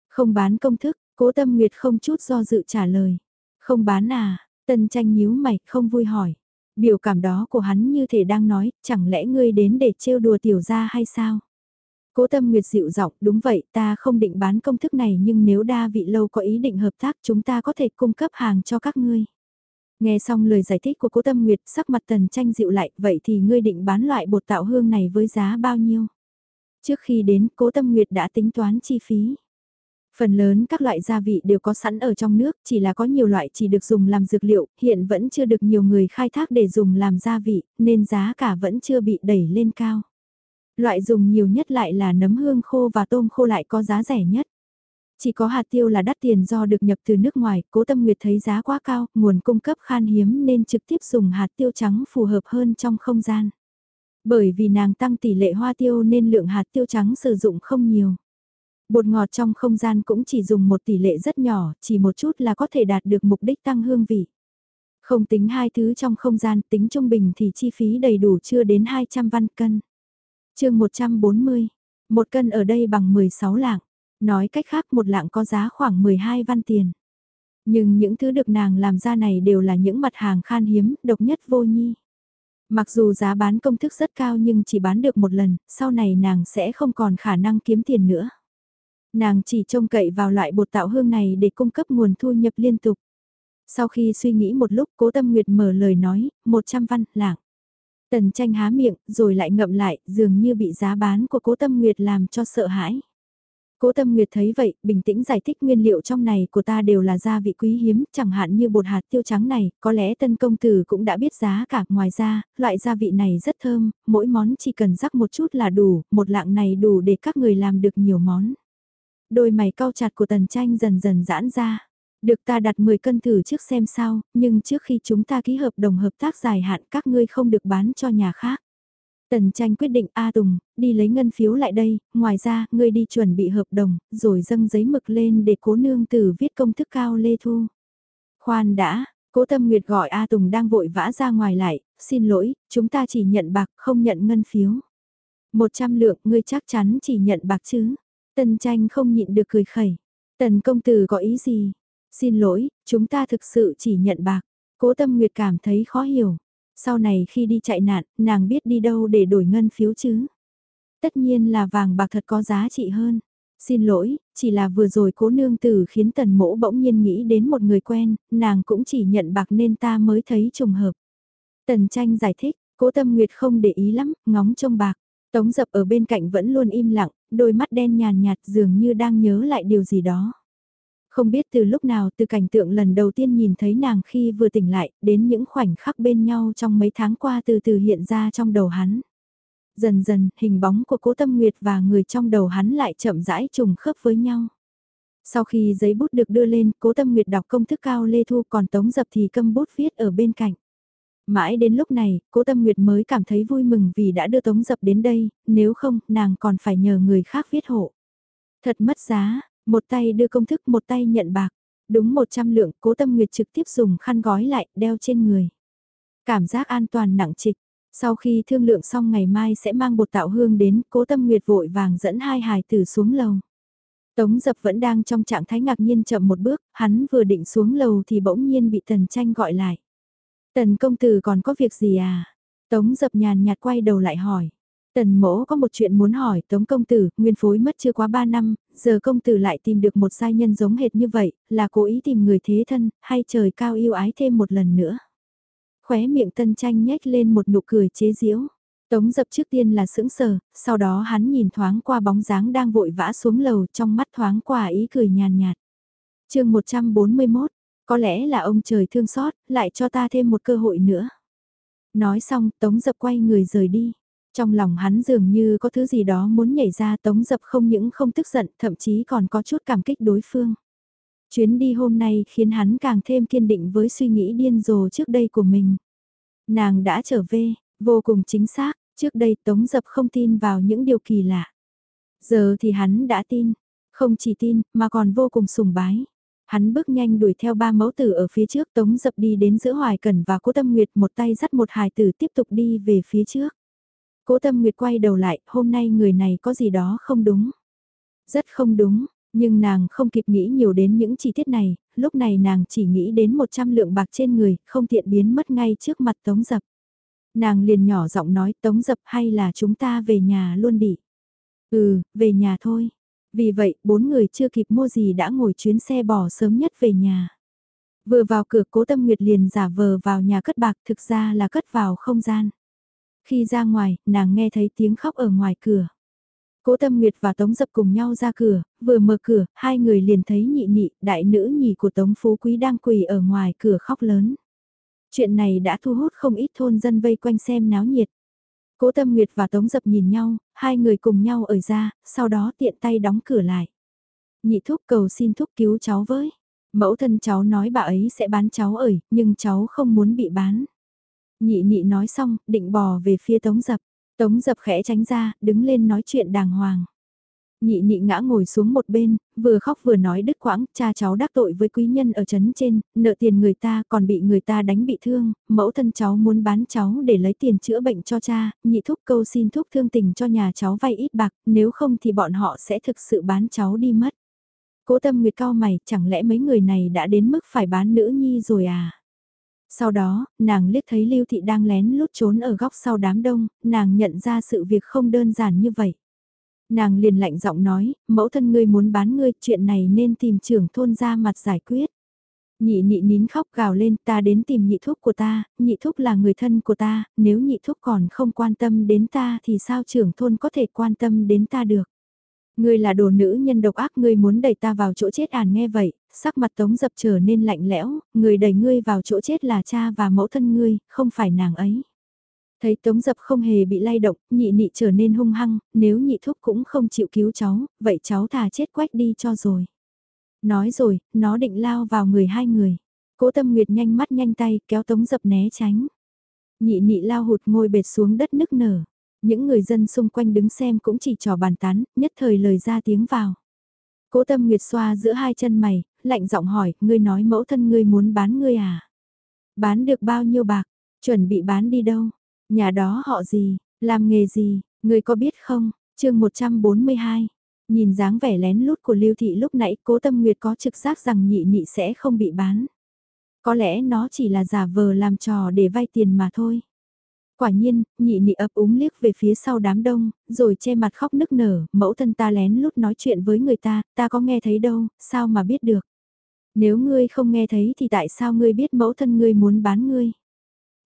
S1: Không bán công thức, cố tâm nguyệt không chút do dự trả lời. Không bán à, tần tranh nhíu mày không vui hỏi. Biểu cảm đó của hắn như thể đang nói, chẳng lẽ ngươi đến để trêu đùa tiểu gia hay sao? Cố tâm nguyệt dịu giọng đúng vậy ta không định bán công thức này nhưng nếu đa vị lâu có ý định hợp tác chúng ta có thể cung cấp hàng cho các ngươi. Nghe xong lời giải thích của cố tâm nguyệt sắc mặt tần tranh dịu lại vậy thì ngươi định bán loại bột tạo hương này với giá bao nhiêu? Trước khi đến cố tâm nguyệt đã tính toán chi phí. Phần lớn các loại gia vị đều có sẵn ở trong nước, chỉ là có nhiều loại chỉ được dùng làm dược liệu, hiện vẫn chưa được nhiều người khai thác để dùng làm gia vị, nên giá cả vẫn chưa bị đẩy lên cao. Loại dùng nhiều nhất lại là nấm hương khô và tôm khô lại có giá rẻ nhất. Chỉ có hạt tiêu là đắt tiền do được nhập từ nước ngoài, cố tâm nguyệt thấy giá quá cao, nguồn cung cấp khan hiếm nên trực tiếp dùng hạt tiêu trắng phù hợp hơn trong không gian. Bởi vì nàng tăng tỷ lệ hoa tiêu nên lượng hạt tiêu trắng sử dụng không nhiều. Bột ngọt trong không gian cũng chỉ dùng một tỷ lệ rất nhỏ, chỉ một chút là có thể đạt được mục đích tăng hương vị. Không tính hai thứ trong không gian, tính trung bình thì chi phí đầy đủ chưa đến 200 văn cân chương 140, một cân ở đây bằng 16 lạng, nói cách khác một lạng có giá khoảng 12 văn tiền. Nhưng những thứ được nàng làm ra này đều là những mặt hàng khan hiếm, độc nhất vô nhi. Mặc dù giá bán công thức rất cao nhưng chỉ bán được một lần, sau này nàng sẽ không còn khả năng kiếm tiền nữa. Nàng chỉ trông cậy vào loại bột tạo hương này để cung cấp nguồn thu nhập liên tục. Sau khi suy nghĩ một lúc cố tâm nguyệt mở lời nói, 100 văn, lạng. Tần tranh há miệng, rồi lại ngậm lại, dường như bị giá bán của cố tâm nguyệt làm cho sợ hãi. Cố Tâm Nguyệt thấy vậy, bình tĩnh giải thích nguyên liệu trong này của ta đều là gia vị quý hiếm, chẳng hạn như bột hạt tiêu trắng này, có lẽ tân công tử cũng đã biết giá cả. Ngoài ra, loại gia vị này rất thơm, mỗi món chỉ cần rắc một chút là đủ, một lạng này đủ để các người làm được nhiều món. Đôi mày cau chặt của tần tranh dần dần giãn ra. Được ta đặt 10 cân thử trước xem sao, nhưng trước khi chúng ta ký hợp đồng hợp tác dài hạn các ngươi không được bán cho nhà khác. Tần tranh quyết định A Tùng, đi lấy ngân phiếu lại đây, ngoài ra, ngươi đi chuẩn bị hợp đồng, rồi dâng giấy mực lên để cố nương tử viết công thức cao lê thu. Khoan đã, cố tâm nguyệt gọi A Tùng đang vội vã ra ngoài lại, xin lỗi, chúng ta chỉ nhận bạc không nhận ngân phiếu. Một trăm lượng ngươi chắc chắn chỉ nhận bạc chứ. Tần tranh không nhịn được cười khẩy. Tần công tử có ý gì? Xin lỗi, chúng ta thực sự chỉ nhận bạc. Cố tâm nguyệt cảm thấy khó hiểu. Sau này khi đi chạy nạn, nàng biết đi đâu để đổi ngân phiếu chứ? Tất nhiên là vàng bạc thật có giá trị hơn. Xin lỗi, chỉ là vừa rồi cố nương tử khiến tần mỗ bỗng nhiên nghĩ đến một người quen, nàng cũng chỉ nhận bạc nên ta mới thấy trùng hợp. Tần tranh giải thích, cố tâm nguyệt không để ý lắm, ngóng trông bạc. Tống dập ở bên cạnh vẫn luôn im lặng, đôi mắt đen nhàn nhạt dường như đang nhớ lại điều gì đó. Không biết từ lúc nào từ cảnh tượng lần đầu tiên nhìn thấy nàng khi vừa tỉnh lại, đến những khoảnh khắc bên nhau trong mấy tháng qua từ từ hiện ra trong đầu hắn. Dần dần, hình bóng của cố tâm nguyệt và người trong đầu hắn lại chậm rãi trùng khớp với nhau. Sau khi giấy bút được đưa lên, cố tâm nguyệt đọc công thức cao lê thu còn tống dập thì câm bút viết ở bên cạnh. Mãi đến lúc này, cố tâm nguyệt mới cảm thấy vui mừng vì đã đưa tống dập đến đây, nếu không, nàng còn phải nhờ người khác viết hộ. Thật mất giá, một tay đưa công thức một tay nhận bạc. Đúng 100 lượng, cố tâm nguyệt trực tiếp dùng khăn gói lại, đeo trên người. Cảm giác an toàn nặng trịch. Sau khi thương lượng xong ngày mai sẽ mang bột tạo hương đến, cố tâm nguyệt vội vàng dẫn hai hài tử xuống lầu. Tống dập vẫn đang trong trạng thái ngạc nhiên chậm một bước, hắn vừa định xuống lầu thì bỗng nhiên bị tần tranh gọi lại. Tần công tử còn có việc gì à? Tống dập nhàn nhạt quay đầu lại hỏi. Tần mỗ có một chuyện muốn hỏi Tống công tử, nguyên phối mất chưa quá 3 năm, giờ công tử lại tìm được một giai nhân giống hệt như vậy, là cố ý tìm người thế thân, hay trời cao yêu ái thêm một lần nữa. Khóe miệng tân tranh nhếch lên một nụ cười chế giễu. Tống dập trước tiên là sững sờ, sau đó hắn nhìn thoáng qua bóng dáng đang vội vã xuống lầu trong mắt thoáng qua ý cười nhàn nhạt. chương 141, có lẽ là ông trời thương xót, lại cho ta thêm một cơ hội nữa. Nói xong, Tống dập quay người rời đi. Trong lòng hắn dường như có thứ gì đó muốn nhảy ra tống dập không những không tức giận, thậm chí còn có chút cảm kích đối phương. Chuyến đi hôm nay khiến hắn càng thêm kiên định với suy nghĩ điên rồ trước đây của mình. Nàng đã trở về, vô cùng chính xác, trước đây tống dập không tin vào những điều kỳ lạ. Giờ thì hắn đã tin, không chỉ tin mà còn vô cùng sùng bái. Hắn bước nhanh đuổi theo ba mẫu tử ở phía trước tống dập đi đến giữa hoài cẩn và cố tâm nguyệt một tay dắt một hài tử tiếp tục đi về phía trước. Cố tâm nguyệt quay đầu lại, hôm nay người này có gì đó không đúng. Rất không đúng, nhưng nàng không kịp nghĩ nhiều đến những chi tiết này, lúc này nàng chỉ nghĩ đến 100 lượng bạc trên người, không tiện biến mất ngay trước mặt Tống Dập. Nàng liền nhỏ giọng nói Tống Dập hay là chúng ta về nhà luôn đi. Ừ, về nhà thôi. Vì vậy, bốn người chưa kịp mua gì đã ngồi chuyến xe bò sớm nhất về nhà. Vừa vào cửa cố tâm nguyệt liền giả vờ vào nhà cất bạc thực ra là cất vào không gian. Khi ra ngoài, nàng nghe thấy tiếng khóc ở ngoài cửa. Cố Tâm Nguyệt và Tống Dập cùng nhau ra cửa, vừa mở cửa, hai người liền thấy nhị nhị, đại nữ nhì của Tống Phú Quý đang quỳ ở ngoài cửa khóc lớn. Chuyện này đã thu hút không ít thôn dân vây quanh xem náo nhiệt. Cố Tâm Nguyệt và Tống Dập nhìn nhau, hai người cùng nhau ở ra, sau đó tiện tay đóng cửa lại. Nhị thúc cầu xin thúc cứu cháu với. Mẫu thân cháu nói bà ấy sẽ bán cháu ở, nhưng cháu không muốn bị bán. Nhị nhị nói xong, định bò về phía tống dập. Tống dập khẽ tránh ra, đứng lên nói chuyện đàng hoàng. Nhị nhị ngã ngồi xuống một bên, vừa khóc vừa nói đứt quãng, cha cháu đắc tội với quý nhân ở trấn trên, nợ tiền người ta còn bị người ta đánh bị thương, mẫu thân cháu muốn bán cháu để lấy tiền chữa bệnh cho cha, nhị thúc câu xin thúc thương tình cho nhà cháu vay ít bạc, nếu không thì bọn họ sẽ thực sự bán cháu đi mất. Cố tâm nguyệt cao mày, chẳng lẽ mấy người này đã đến mức phải bán nữ nhi rồi à? Sau đó, nàng liếc thấy Lưu Thị đang lén lút trốn ở góc sau đám đông, nàng nhận ra sự việc không đơn giản như vậy. Nàng liền lạnh giọng nói, mẫu thân ngươi muốn bán ngươi, chuyện này nên tìm trưởng thôn ra mặt giải quyết. Nhị nhị nín khóc gào lên ta đến tìm nhị thúc của ta, nhị thúc là người thân của ta, nếu nhị thúc còn không quan tâm đến ta thì sao trưởng thôn có thể quan tâm đến ta được. Ngươi là đồ nữ nhân độc ác ngươi muốn đẩy ta vào chỗ chết àn nghe vậy, sắc mặt tống dập trở nên lạnh lẽo, người đẩy ngươi vào chỗ chết là cha và mẫu thân ngươi, không phải nàng ấy. Thấy tống dập không hề bị lay động, nhị nị trở nên hung hăng, nếu nhị thúc cũng không chịu cứu cháu, vậy cháu thà chết quách đi cho rồi. Nói rồi, nó định lao vào người hai người. Cố tâm nguyệt nhanh mắt nhanh tay kéo tống dập né tránh. Nhị nị lao hụt ngồi bệt xuống đất nức nở. Những người dân xung quanh đứng xem cũng chỉ trò bàn tán, nhất thời lời ra tiếng vào. Cố tâm nguyệt xoa giữa hai chân mày, lạnh giọng hỏi, ngươi nói mẫu thân ngươi muốn bán ngươi à? Bán được bao nhiêu bạc? Chuẩn bị bán đi đâu? Nhà đó họ gì? Làm nghề gì? Ngươi có biết không? chương 142. Nhìn dáng vẻ lén lút của Lưu Thị lúc nãy cố tâm nguyệt có trực giác rằng nhị nhị sẽ không bị bán. Có lẽ nó chỉ là giả vờ làm trò để vay tiền mà thôi. Quả nhiên, nhị nị ấp úng liếc về phía sau đám đông, rồi che mặt khóc nức nở, mẫu thân ta lén lút nói chuyện với người ta, ta có nghe thấy đâu, sao mà biết được. Nếu ngươi không nghe thấy thì tại sao ngươi biết mẫu thân ngươi muốn bán ngươi?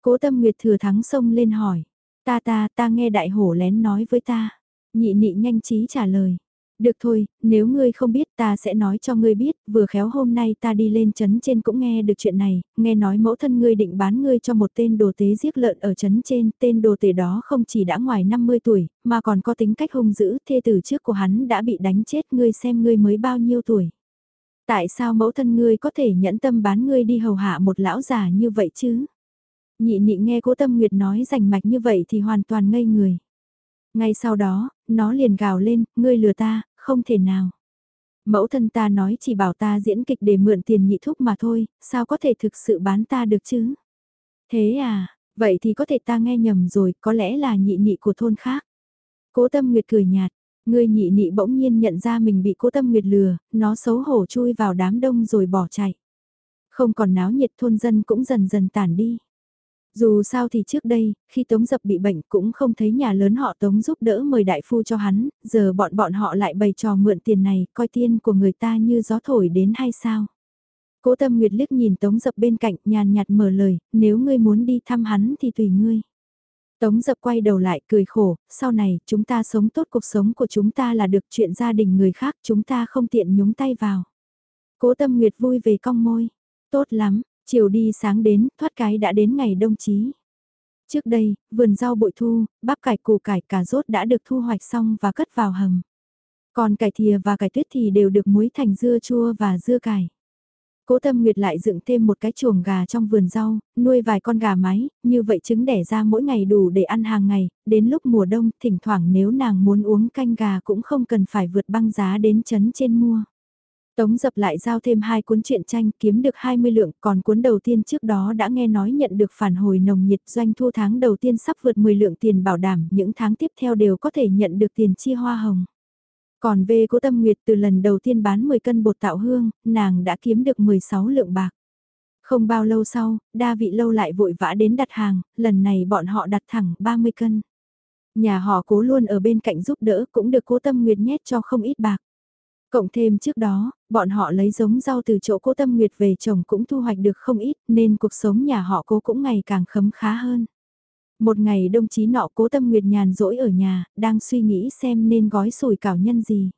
S1: Cố tâm nguyệt thừa thắng sông lên hỏi, ta ta ta nghe đại hổ lén nói với ta. Nhị nị nhanh trí trả lời, được thôi, nếu ngươi không biết ta sẽ nói cho ngươi biết, vừa khéo hôm nay ta đi lên chấn trên cũng nghe được chuyện này, nghe nói mẫu thân ngươi định bán ngươi cho một tên đồ tế giết lợn ở chấn trên, tên đồ tế đó không chỉ đã ngoài 50 tuổi, mà còn có tính cách hung dữ, thê tử trước của hắn đã bị đánh chết ngươi xem ngươi mới bao nhiêu tuổi. Tại sao mẫu thân ngươi có thể nhẫn tâm bán ngươi đi hầu hạ một lão già như vậy chứ? Nhị nị nghe cố tâm nguyệt nói rành mạch như vậy thì hoàn toàn ngây người. Ngay sau đó, nó liền gào lên, ngươi lừa ta, không thể nào. Mẫu thân ta nói chỉ bảo ta diễn kịch để mượn tiền nhị thúc mà thôi, sao có thể thực sự bán ta được chứ? Thế à, vậy thì có thể ta nghe nhầm rồi, có lẽ là nhị nhị của thôn khác. Cố tâm nguyệt cười nhạt, ngươi nhị nhị bỗng nhiên nhận ra mình bị cố tâm nguyệt lừa, nó xấu hổ chui vào đám đông rồi bỏ chạy. Không còn náo nhiệt thôn dân cũng dần dần tản đi. Dù sao thì trước đây, khi Tống Dập bị bệnh cũng không thấy nhà lớn họ Tống giúp đỡ mời đại phu cho hắn, giờ bọn bọn họ lại bày trò mượn tiền này, coi tiên của người ta như gió thổi đến hay sao. Cố Tâm Nguyệt liếc nhìn Tống Dập bên cạnh nhàn nhạt mở lời, nếu ngươi muốn đi thăm hắn thì tùy ngươi. Tống Dập quay đầu lại cười khổ, sau này chúng ta sống tốt cuộc sống của chúng ta là được chuyện gia đình người khác chúng ta không tiện nhúng tay vào. Cố Tâm Nguyệt vui về cong môi, tốt lắm, Chiều đi sáng đến, thoát cái đã đến ngày đông chí. Trước đây, vườn rau bội thu, bắp cải củ cải cà rốt đã được thu hoạch xong và cất vào hầm. Còn cải thìa và cải tuyết thì đều được muối thành dưa chua và dưa cải. Cố Tâm Nguyệt lại dựng thêm một cái chuồng gà trong vườn rau, nuôi vài con gà mái, như vậy trứng đẻ ra mỗi ngày đủ để ăn hàng ngày, đến lúc mùa đông, thỉnh thoảng nếu nàng muốn uống canh gà cũng không cần phải vượt băng giá đến chấn trên mua. Tống dập lại giao thêm hai cuốn truyện tranh kiếm được 20 lượng, còn cuốn đầu tiên trước đó đã nghe nói nhận được phản hồi nồng nhiệt doanh thu tháng đầu tiên sắp vượt 10 lượng tiền bảo đảm, những tháng tiếp theo đều có thể nhận được tiền chia hoa hồng. Còn về cố tâm nguyệt từ lần đầu tiên bán 10 cân bột tạo hương, nàng đã kiếm được 16 lượng bạc. Không bao lâu sau, đa vị lâu lại vội vã đến đặt hàng, lần này bọn họ đặt thẳng 30 cân. Nhà họ cố luôn ở bên cạnh giúp đỡ cũng được cố tâm nguyệt nhét cho không ít bạc. Cộng thêm trước đó, bọn họ lấy giống rau từ chỗ cố tâm nguyệt về trồng cũng thu hoạch được không ít nên cuộc sống nhà họ cố cũng ngày càng khấm khá hơn. Một ngày đồng chí nọ cố tâm nguyệt nhàn rỗi ở nhà, đang suy nghĩ xem nên gói sủi cảo nhân gì.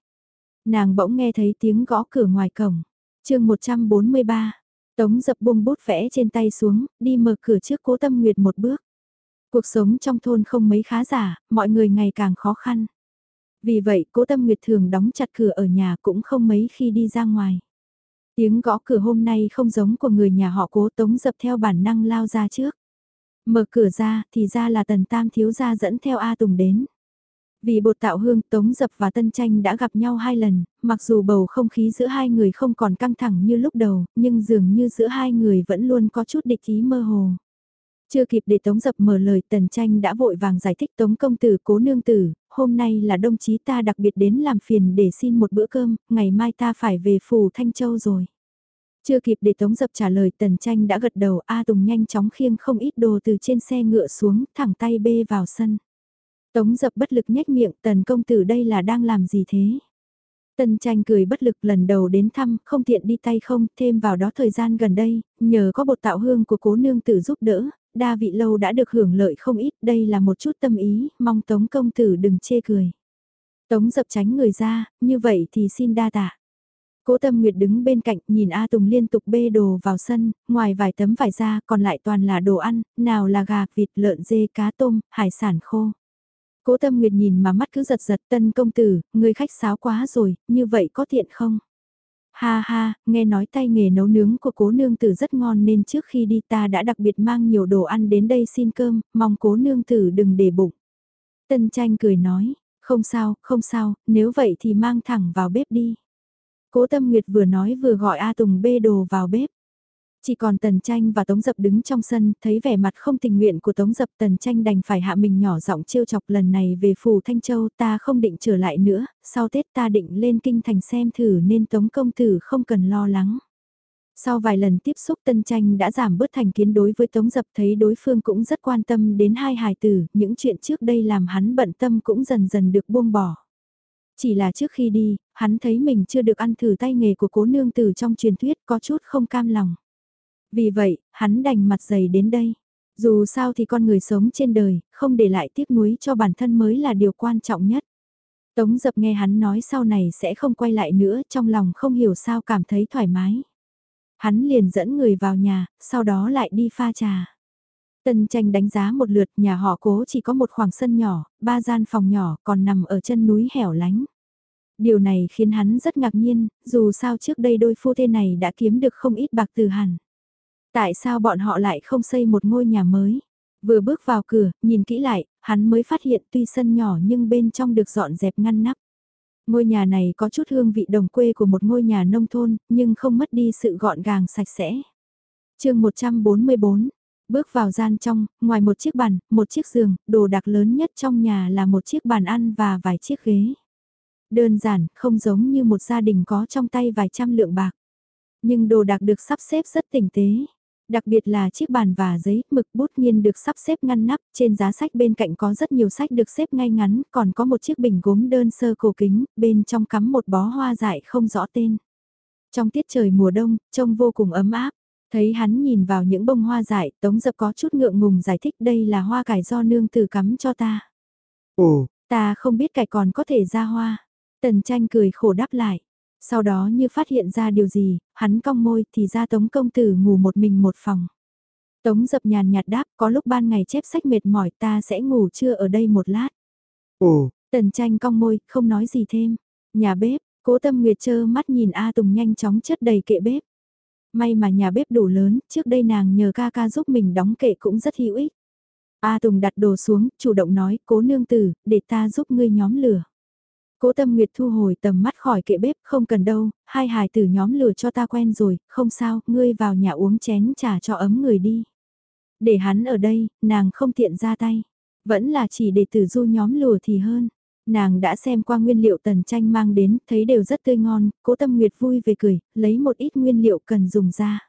S1: Nàng bỗng nghe thấy tiếng gõ cửa ngoài cổng. chương 143, Tống dập buông bút vẽ trên tay xuống, đi mở cửa trước cố tâm nguyệt một bước. Cuộc sống trong thôn không mấy khá giả, mọi người ngày càng khó khăn. Vì vậy cố tâm nguyệt thường đóng chặt cửa ở nhà cũng không mấy khi đi ra ngoài. Tiếng gõ cửa hôm nay không giống của người nhà họ cố tống dập theo bản năng lao ra trước. Mở cửa ra thì ra là tần tam thiếu gia dẫn theo A Tùng đến. Vì bột tạo hương Tống Dập và Tân Tranh đã gặp nhau hai lần, mặc dù bầu không khí giữa hai người không còn căng thẳng như lúc đầu, nhưng dường như giữa hai người vẫn luôn có chút địch ý mơ hồ. Chưa kịp để Tống Dập mở lời Tần Tranh đã vội vàng giải thích Tống Công Tử cố nương tử, hôm nay là đồng chí ta đặc biệt đến làm phiền để xin một bữa cơm, ngày mai ta phải về phủ Thanh Châu rồi. Chưa kịp để Tống Dập trả lời Tần Tranh đã gật đầu A Tùng nhanh chóng khiêng không ít đồ từ trên xe ngựa xuống, thẳng tay bê vào sân. Tống Dập bất lực nhếch miệng Tần Công Tử đây là đang làm gì thế? Tân tranh cười bất lực lần đầu đến thăm, không tiện đi tay không, thêm vào đó thời gian gần đây, nhờ có bột tạo hương của cố nương tử giúp đỡ, đa vị lâu đã được hưởng lợi không ít, đây là một chút tâm ý, mong Tống công tử đừng chê cười. Tống dập tránh người ra, như vậy thì xin đa tạ. Cố Tâm Nguyệt đứng bên cạnh nhìn A Tùng liên tục bê đồ vào sân, ngoài vài tấm vải ra còn lại toàn là đồ ăn, nào là gà, vịt, lợn, dê, cá tôm, hải sản khô. Cố Tâm Nguyệt nhìn mà mắt cứ giật giật tân công tử, người khách sáo quá rồi, như vậy có thiện không? Ha ha, nghe nói tay nghề nấu nướng của cố nương tử rất ngon nên trước khi đi ta đã đặc biệt mang nhiều đồ ăn đến đây xin cơm, mong cố nương tử đừng để bụng. Tân tranh cười nói, không sao, không sao, nếu vậy thì mang thẳng vào bếp đi. Cố Tâm Nguyệt vừa nói vừa gọi A Tùng bê đồ vào bếp. Chỉ còn Tần Tranh và Tống Dập đứng trong sân, thấy vẻ mặt không tình nguyện của Tống Dập Tần Tranh đành phải hạ mình nhỏ giọng trêu chọc lần này về Phù Thanh Châu ta không định trở lại nữa, sau Tết ta định lên kinh thành xem thử nên Tống Công Tử không cần lo lắng. Sau vài lần tiếp xúc Tân Tranh đã giảm bớt thành kiến đối với Tống Dập thấy đối phương cũng rất quan tâm đến hai hài tử, những chuyện trước đây làm hắn bận tâm cũng dần dần được buông bỏ. Chỉ là trước khi đi, hắn thấy mình chưa được ăn thử tay nghề của cố nương tử trong truyền thuyết có chút không cam lòng. Vì vậy, hắn đành mặt dày đến đây. Dù sao thì con người sống trên đời, không để lại tiếc nuối cho bản thân mới là điều quan trọng nhất. Tống dập nghe hắn nói sau này sẽ không quay lại nữa, trong lòng không hiểu sao cảm thấy thoải mái. Hắn liền dẫn người vào nhà, sau đó lại đi pha trà. Tân tranh đánh giá một lượt nhà họ cố chỉ có một khoảng sân nhỏ, ba gian phòng nhỏ còn nằm ở chân núi hẻo lánh. Điều này khiến hắn rất ngạc nhiên, dù sao trước đây đôi phu thê này đã kiếm được không ít bạc từ hẳn. Tại sao bọn họ lại không xây một ngôi nhà mới? Vừa bước vào cửa, nhìn kỹ lại, hắn mới phát hiện tuy sân nhỏ nhưng bên trong được dọn dẹp ngăn nắp. Ngôi nhà này có chút hương vị đồng quê của một ngôi nhà nông thôn, nhưng không mất đi sự gọn gàng sạch sẽ. chương 144, bước vào gian trong, ngoài một chiếc bàn, một chiếc giường, đồ đặc lớn nhất trong nhà là một chiếc bàn ăn và vài chiếc ghế. Đơn giản, không giống như một gia đình có trong tay vài trăm lượng bạc. Nhưng đồ đạc được sắp xếp rất tinh tế. Đặc biệt là chiếc bàn và giấy, mực bút nghiên được sắp xếp ngăn nắp, trên giá sách bên cạnh có rất nhiều sách được xếp ngay ngắn, còn có một chiếc bình gốm đơn sơ cổ kính, bên trong cắm một bó hoa dại không rõ tên. Trong tiết trời mùa đông, trông vô cùng ấm áp. Thấy hắn nhìn vào những bông hoa dại, Tống Dập có chút ngượng ngùng giải thích đây là hoa cải do nương tử cắm cho ta.
S2: Ồ,
S1: ta không biết cải còn có thể ra hoa. Tần tranh cười khổ đáp lại. Sau đó như phát hiện ra điều gì, hắn cong môi thì ra Tống công tử ngủ một mình một phòng. Tống dập nhàn nhạt đáp có lúc ban ngày chép sách mệt mỏi ta sẽ ngủ trưa ở đây một lát.
S2: Ồ,
S1: tần tranh cong môi, không nói gì thêm. Nhà bếp, cố tâm nguyệt chơ mắt nhìn A Tùng nhanh chóng chất đầy kệ bếp. May mà nhà bếp đủ lớn, trước đây nàng nhờ ca ca giúp mình đóng kệ cũng rất hữu ích. A Tùng đặt đồ xuống, chủ động nói, cố nương tử, để ta giúp ngươi nhóm lửa. Cố Tâm Nguyệt thu hồi tầm mắt khỏi kệ bếp, không cần đâu, hai hài tử nhóm lửa cho ta quen rồi, không sao, ngươi vào nhà uống chén trà cho ấm người đi. Để hắn ở đây, nàng không tiện ra tay, vẫn là chỉ để tử du nhóm lửa thì hơn. Nàng đã xem qua nguyên liệu tần tranh mang đến, thấy đều rất tươi ngon, cố tâm nguyệt vui về cười, lấy một ít nguyên liệu cần dùng ra.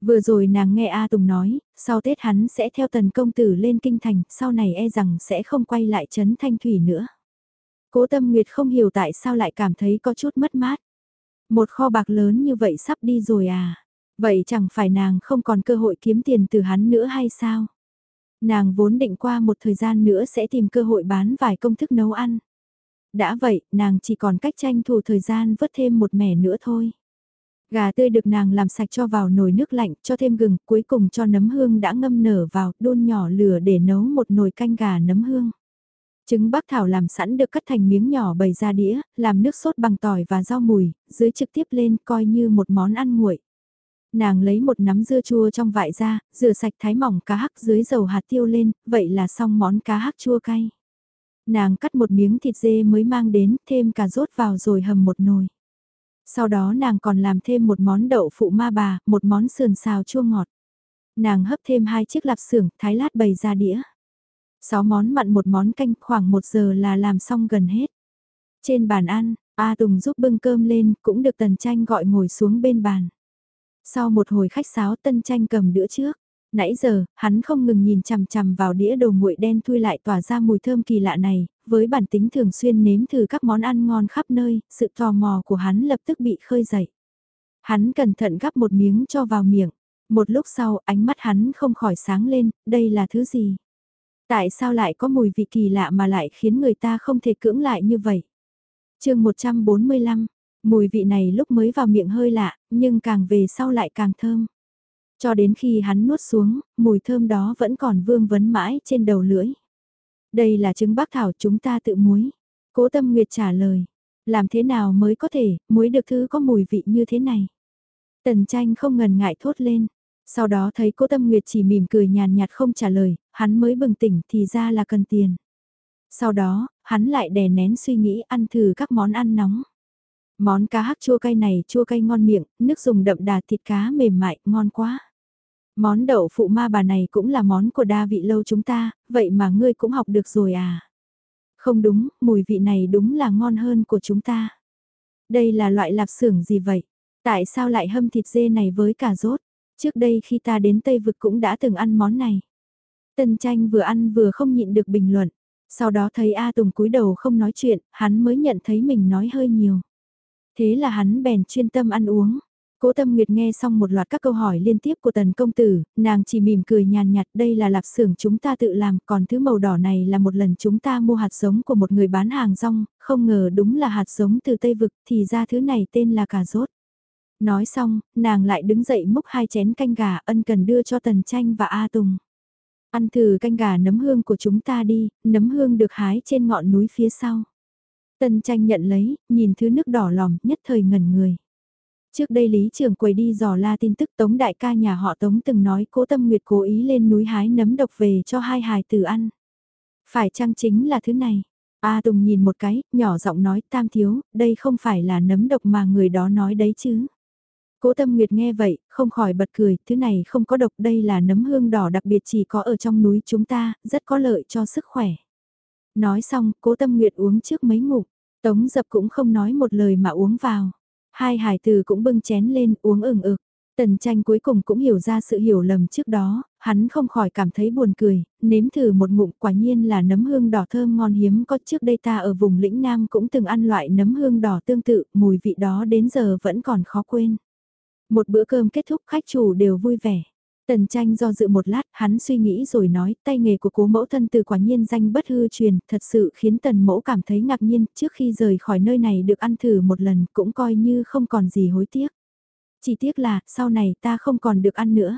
S1: Vừa rồi nàng nghe A Tùng nói, sau Tết hắn sẽ theo tần công tử lên kinh thành, sau này e rằng sẽ không quay lại trấn thanh thủy nữa. Cố Tâm Nguyệt không hiểu tại sao lại cảm thấy có chút mất mát. Một kho bạc lớn như vậy sắp đi rồi à? Vậy chẳng phải nàng không còn cơ hội kiếm tiền từ hắn nữa hay sao? Nàng vốn định qua một thời gian nữa sẽ tìm cơ hội bán vài công thức nấu ăn. Đã vậy, nàng chỉ còn cách tranh thủ thời gian vớt thêm một mẻ nữa thôi. Gà tươi được nàng làm sạch cho vào nồi nước lạnh, cho thêm gừng, cuối cùng cho nấm hương đã ngâm nở vào, đun nhỏ lửa để nấu một nồi canh gà nấm hương. Trứng bắc thảo làm sẵn được cắt thành miếng nhỏ bày ra đĩa, làm nước sốt bằng tỏi và rau mùi, dưới trực tiếp lên coi như một món ăn nguội. Nàng lấy một nắm dưa chua trong vại ra, rửa sạch thái mỏng cá hắc dưới dầu hạt tiêu lên, vậy là xong món cá hắc chua cay. Nàng cắt một miếng thịt dê mới mang đến, thêm cà rốt vào rồi hầm một nồi. Sau đó nàng còn làm thêm một món đậu phụ ma bà, một món sườn xào chua ngọt. Nàng hấp thêm hai chiếc lạp xưởng, thái lát bày ra đĩa. 6 món mặn một món canh khoảng 1 giờ là làm xong gần hết. Trên bàn ăn, A Tùng giúp bưng cơm lên cũng được Tần Tranh gọi ngồi xuống bên bàn. Sau một hồi khách sáo Tân Tranh cầm đĩa trước. Nãy giờ, hắn không ngừng nhìn chằm chằm vào đĩa đồ nguội đen thui lại tỏa ra mùi thơm kỳ lạ này, với bản tính thường xuyên nếm thử các món ăn ngon khắp nơi, sự tò mò của hắn lập tức bị khơi dậy. Hắn cẩn thận gắp một miếng cho vào miệng. Một lúc sau, ánh mắt hắn không khỏi sáng lên, đây là thứ gì? Tại sao lại có mùi vị kỳ lạ mà lại khiến người ta không thể cưỡng lại như vậy? chương 145, mùi vị này lúc mới vào miệng hơi lạ, nhưng càng về sau lại càng thơm. Cho đến khi hắn nuốt xuống, mùi thơm đó vẫn còn vương vấn mãi trên đầu lưỡi. Đây là trứng bác thảo chúng ta tự muối. Cố tâm nguyệt trả lời. Làm thế nào mới có thể, muối được thứ có mùi vị như thế này? Tần tranh không ngần ngại thốt lên. Sau đó thấy cô Tâm Nguyệt chỉ mỉm cười nhàn nhạt không trả lời, hắn mới bừng tỉnh thì ra là cần tiền. Sau đó, hắn lại đè nén suy nghĩ ăn thử các món ăn nóng. Món cá hắc chua cay này chua cay ngon miệng, nước dùng đậm đà thịt cá mềm mại, ngon quá. Món đậu phụ ma bà này cũng là món của đa vị lâu chúng ta, vậy mà ngươi cũng học được rồi à? Không đúng, mùi vị này đúng là ngon hơn của chúng ta. Đây là loại lạp xưởng gì vậy? Tại sao lại hâm thịt dê này với cà rốt? Trước đây khi ta đến Tây Vực cũng đã từng ăn món này. Tân tranh vừa ăn vừa không nhịn được bình luận. Sau đó thấy A Tùng cúi đầu không nói chuyện, hắn mới nhận thấy mình nói hơi nhiều. Thế là hắn bèn chuyên tâm ăn uống. Cố Tâm Nguyệt nghe xong một loạt các câu hỏi liên tiếp của tần công tử, nàng chỉ mỉm cười nhàn nhạt đây là lạp xưởng chúng ta tự làm, còn thứ màu đỏ này là một lần chúng ta mua hạt giống của một người bán hàng rong, không ngờ đúng là hạt giống từ Tây Vực, thì ra thứ này tên là cà rốt. Nói xong, nàng lại đứng dậy múc hai chén canh gà ân cần đưa cho Tần Tranh và A Tùng. Ăn thử canh gà nấm hương của chúng ta đi, nấm hương được hái trên ngọn núi phía sau. Tần Tranh nhận lấy, nhìn thứ nước đỏ lòm, nhất thời ngẩn người. Trước đây Lý Trường Quầy đi dò la tin tức Tống đại ca nhà họ Tống từng nói cố tâm nguyệt cố ý lên núi hái nấm độc về cho hai hài tử ăn. Phải chăng chính là thứ này? A Tùng nhìn một cái, nhỏ giọng nói tam thiếu, đây không phải là nấm độc mà người đó nói đấy chứ. Cố Tâm Nguyệt nghe vậy, không khỏi bật cười, thứ này không có độc đây là nấm hương đỏ đặc biệt chỉ có ở trong núi chúng ta, rất có lợi cho sức khỏe. Nói xong, Cố Tâm Nguyệt uống trước mấy ngụm, Tống Dập cũng không nói một lời mà uống vào. Hai hải từ cũng bưng chén lên uống ừng ực. Tần tranh cuối cùng cũng hiểu ra sự hiểu lầm trước đó, hắn không khỏi cảm thấy buồn cười, nếm thử một ngụm quả nhiên là nấm hương đỏ thơm ngon hiếm có trước đây ta ở vùng lĩnh Nam cũng từng ăn loại nấm hương đỏ tương tự, mùi vị đó đến giờ vẫn còn khó quên. Một bữa cơm kết thúc khách chủ đều vui vẻ. Tần tranh do dự một lát, hắn suy nghĩ rồi nói, tay nghề của cố mẫu thân từ quả nhiên danh bất hư truyền, thật sự khiến tần mẫu cảm thấy ngạc nhiên, trước khi rời khỏi nơi này được ăn thử một lần cũng coi như không còn gì hối tiếc. Chỉ tiếc là, sau này ta không còn được ăn nữa.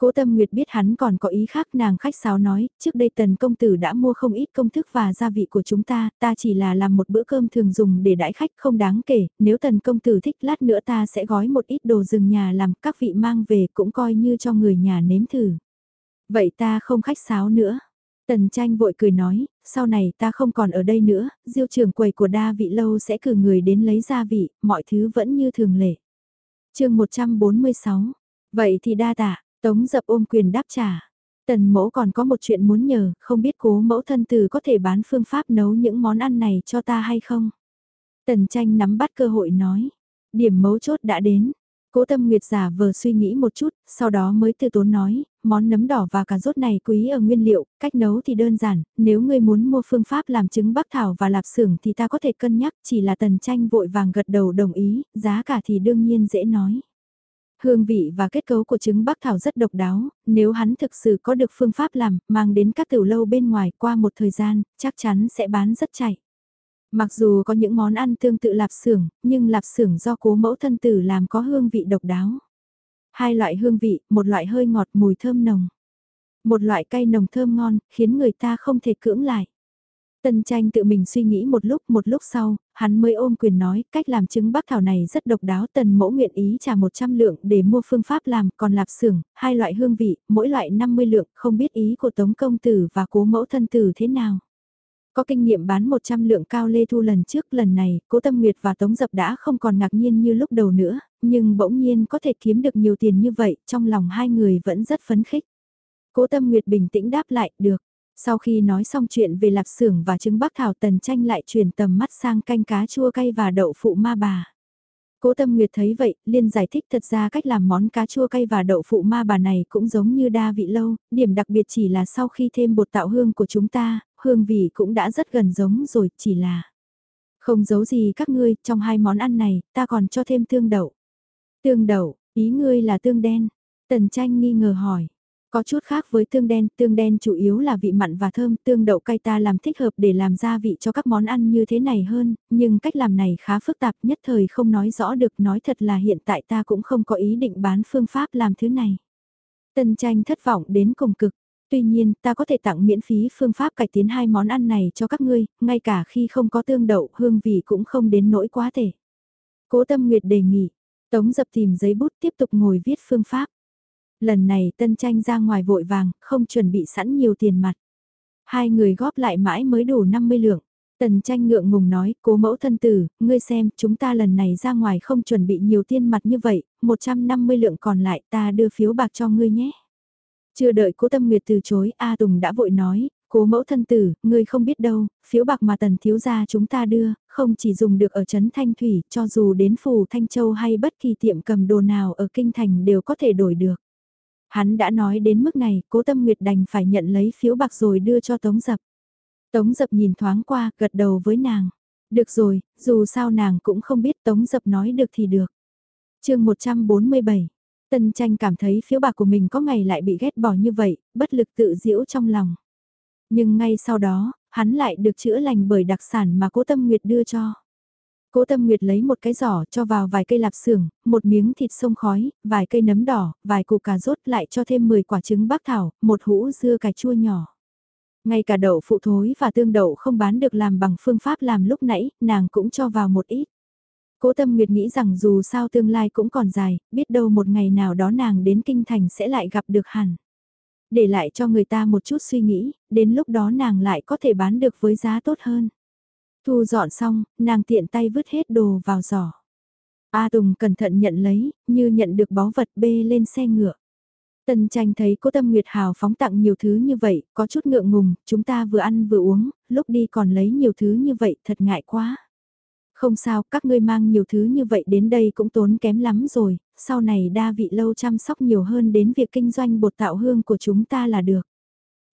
S1: Cố Tâm Nguyệt biết hắn còn có ý khác nàng khách sáo nói, trước đây tần công tử đã mua không ít công thức và gia vị của chúng ta, ta chỉ là làm một bữa cơm thường dùng để đãi khách không đáng kể, nếu tần công tử thích lát nữa ta sẽ gói một ít đồ rừng nhà làm các vị mang về cũng coi như cho người nhà nếm thử. Vậy ta không khách sáo nữa. Tần tranh vội cười nói, sau này ta không còn ở đây nữa, diêu trường quầy của đa vị lâu sẽ cử người đến lấy gia vị, mọi thứ vẫn như thường lệ. chương 146, vậy thì đa tạ. Tống dập ôm quyền đáp trả. Tần mẫu còn có một chuyện muốn nhờ, không biết cố mẫu thân từ có thể bán phương pháp nấu những món ăn này cho ta hay không? Tần tranh nắm bắt cơ hội nói. Điểm mấu chốt đã đến. Cố tâm nguyệt giả vờ suy nghĩ một chút, sau đó mới từ tốn nói, món nấm đỏ và cà rốt này quý ở nguyên liệu, cách nấu thì đơn giản, nếu ngươi muốn mua phương pháp làm trứng bắc thảo và lạp xưởng thì ta có thể cân nhắc, chỉ là tần tranh vội vàng gật đầu đồng ý, giá cả thì đương nhiên dễ nói. Hương vị và kết cấu của trứng bắc thảo rất độc đáo, nếu hắn thực sự có được phương pháp làm, mang đến các tiểu lâu bên ngoài qua một thời gian, chắc chắn sẽ bán rất chạy. Mặc dù có những món ăn tương tự lạp xưởng, nhưng lạp xưởng do cố mẫu thân tử làm có hương vị độc đáo. Hai loại hương vị, một loại hơi ngọt mùi thơm nồng. Một loại cay nồng thơm ngon, khiến người ta không thể cưỡng lại. Tân tranh tự mình suy nghĩ một lúc, một lúc sau, hắn mới ôm quyền nói, cách làm trứng bắc thảo này rất độc đáo, tần mẫu nguyện ý trả 100 lượng để mua phương pháp làm, còn lạp xưởng, hai loại hương vị, mỗi loại 50 lượng, không biết ý của Tống Công Tử và cố mẫu thân tử thế nào. Có kinh nghiệm bán 100 lượng cao lê thu lần trước lần này, cố tâm nguyệt và Tống Dập đã không còn ngạc nhiên như lúc đầu nữa, nhưng bỗng nhiên có thể kiếm được nhiều tiền như vậy, trong lòng hai người vẫn rất phấn khích. Cố tâm nguyệt bình tĩnh đáp lại, được. Sau khi nói xong chuyện về lạp xưởng và trứng bắc thảo tần tranh lại chuyển tầm mắt sang canh cá chua cay và đậu phụ ma bà. Cố Tâm Nguyệt thấy vậy, liên giải thích thật ra cách làm món cá chua cay và đậu phụ ma bà này cũng giống như đa vị lâu, điểm đặc biệt chỉ là sau khi thêm bột tạo hương của chúng ta, hương vị cũng đã rất gần giống rồi, chỉ là không giấu gì các ngươi, trong hai món ăn này, ta còn cho thêm tương đậu. Tương đậu, ý ngươi là tương đen. Tần tranh nghi ngờ hỏi. Có chút khác với tương đen, tương đen chủ yếu là vị mặn và thơm, tương đậu cay ta làm thích hợp để làm gia vị cho các món ăn như thế này hơn, nhưng cách làm này khá phức tạp nhất thời không nói rõ được nói thật là hiện tại ta cũng không có ý định bán phương pháp làm thứ này. Tân tranh thất vọng đến cùng cực, tuy nhiên ta có thể tặng miễn phí phương pháp cải tiến hai món ăn này cho các ngươi, ngay cả khi không có tương đậu hương vị cũng không đến nỗi quá thể. Cố tâm nguyệt đề nghị, tống dập tìm giấy bút tiếp tục ngồi viết phương pháp. Lần này tân tranh ra ngoài vội vàng, không chuẩn bị sẵn nhiều tiền mặt. Hai người góp lại mãi mới đủ 50 lượng. Tần tranh ngượng ngùng nói, cố mẫu thân tử, ngươi xem, chúng ta lần này ra ngoài không chuẩn bị nhiều tiền mặt như vậy, 150 lượng còn lại ta đưa phiếu bạc cho ngươi nhé. Chưa đợi cố tâm nguyệt từ chối, A Tùng đã vội nói, cố mẫu thân tử, ngươi không biết đâu, phiếu bạc mà tần thiếu gia chúng ta đưa, không chỉ dùng được ở Trấn Thanh Thủy, cho dù đến phủ Thanh Châu hay bất kỳ tiệm cầm đồ nào ở Kinh Thành đều có thể đổi được. Hắn đã nói đến mức này, cố tâm nguyệt đành phải nhận lấy phiếu bạc rồi đưa cho Tống Dập. Tống Dập nhìn thoáng qua, gật đầu với nàng. Được rồi, dù sao nàng cũng không biết Tống Dập nói được thì được. chương 147 Tân tranh cảm thấy phiếu bạc của mình có ngày lại bị ghét bỏ như vậy, bất lực tự diễu trong lòng. Nhưng ngay sau đó, hắn lại được chữa lành bởi đặc sản mà cố tâm nguyệt đưa cho. Cố Tâm Nguyệt lấy một cái giỏ cho vào vài cây lạp xưởng, một miếng thịt sông khói, vài cây nấm đỏ, vài củ cà rốt lại cho thêm 10 quả trứng bác thảo, một hũ dưa cải chua nhỏ. Ngay cả đậu phụ thối và tương đậu không bán được làm bằng phương pháp làm lúc nãy, nàng cũng cho vào một ít. Cố Tâm Nguyệt nghĩ rằng dù sao tương lai cũng còn dài, biết đâu một ngày nào đó nàng đến Kinh Thành sẽ lại gặp được hẳn. Để lại cho người ta một chút suy nghĩ, đến lúc đó nàng lại có thể bán được với giá tốt hơn. Thu dọn xong, nàng tiện tay vứt hết đồ vào giỏ. A Tùng cẩn thận nhận lấy, như nhận được báu vật bê lên xe ngựa. Tần tranh thấy cô Tâm Nguyệt Hào phóng tặng nhiều thứ như vậy, có chút ngượng ngùng, chúng ta vừa ăn vừa uống, lúc đi còn lấy nhiều thứ như vậy, thật ngại quá. Không sao, các ngươi mang nhiều thứ như vậy đến đây cũng tốn kém lắm rồi, sau này đa vị lâu chăm sóc nhiều hơn đến việc kinh doanh bột tạo hương của chúng ta là được.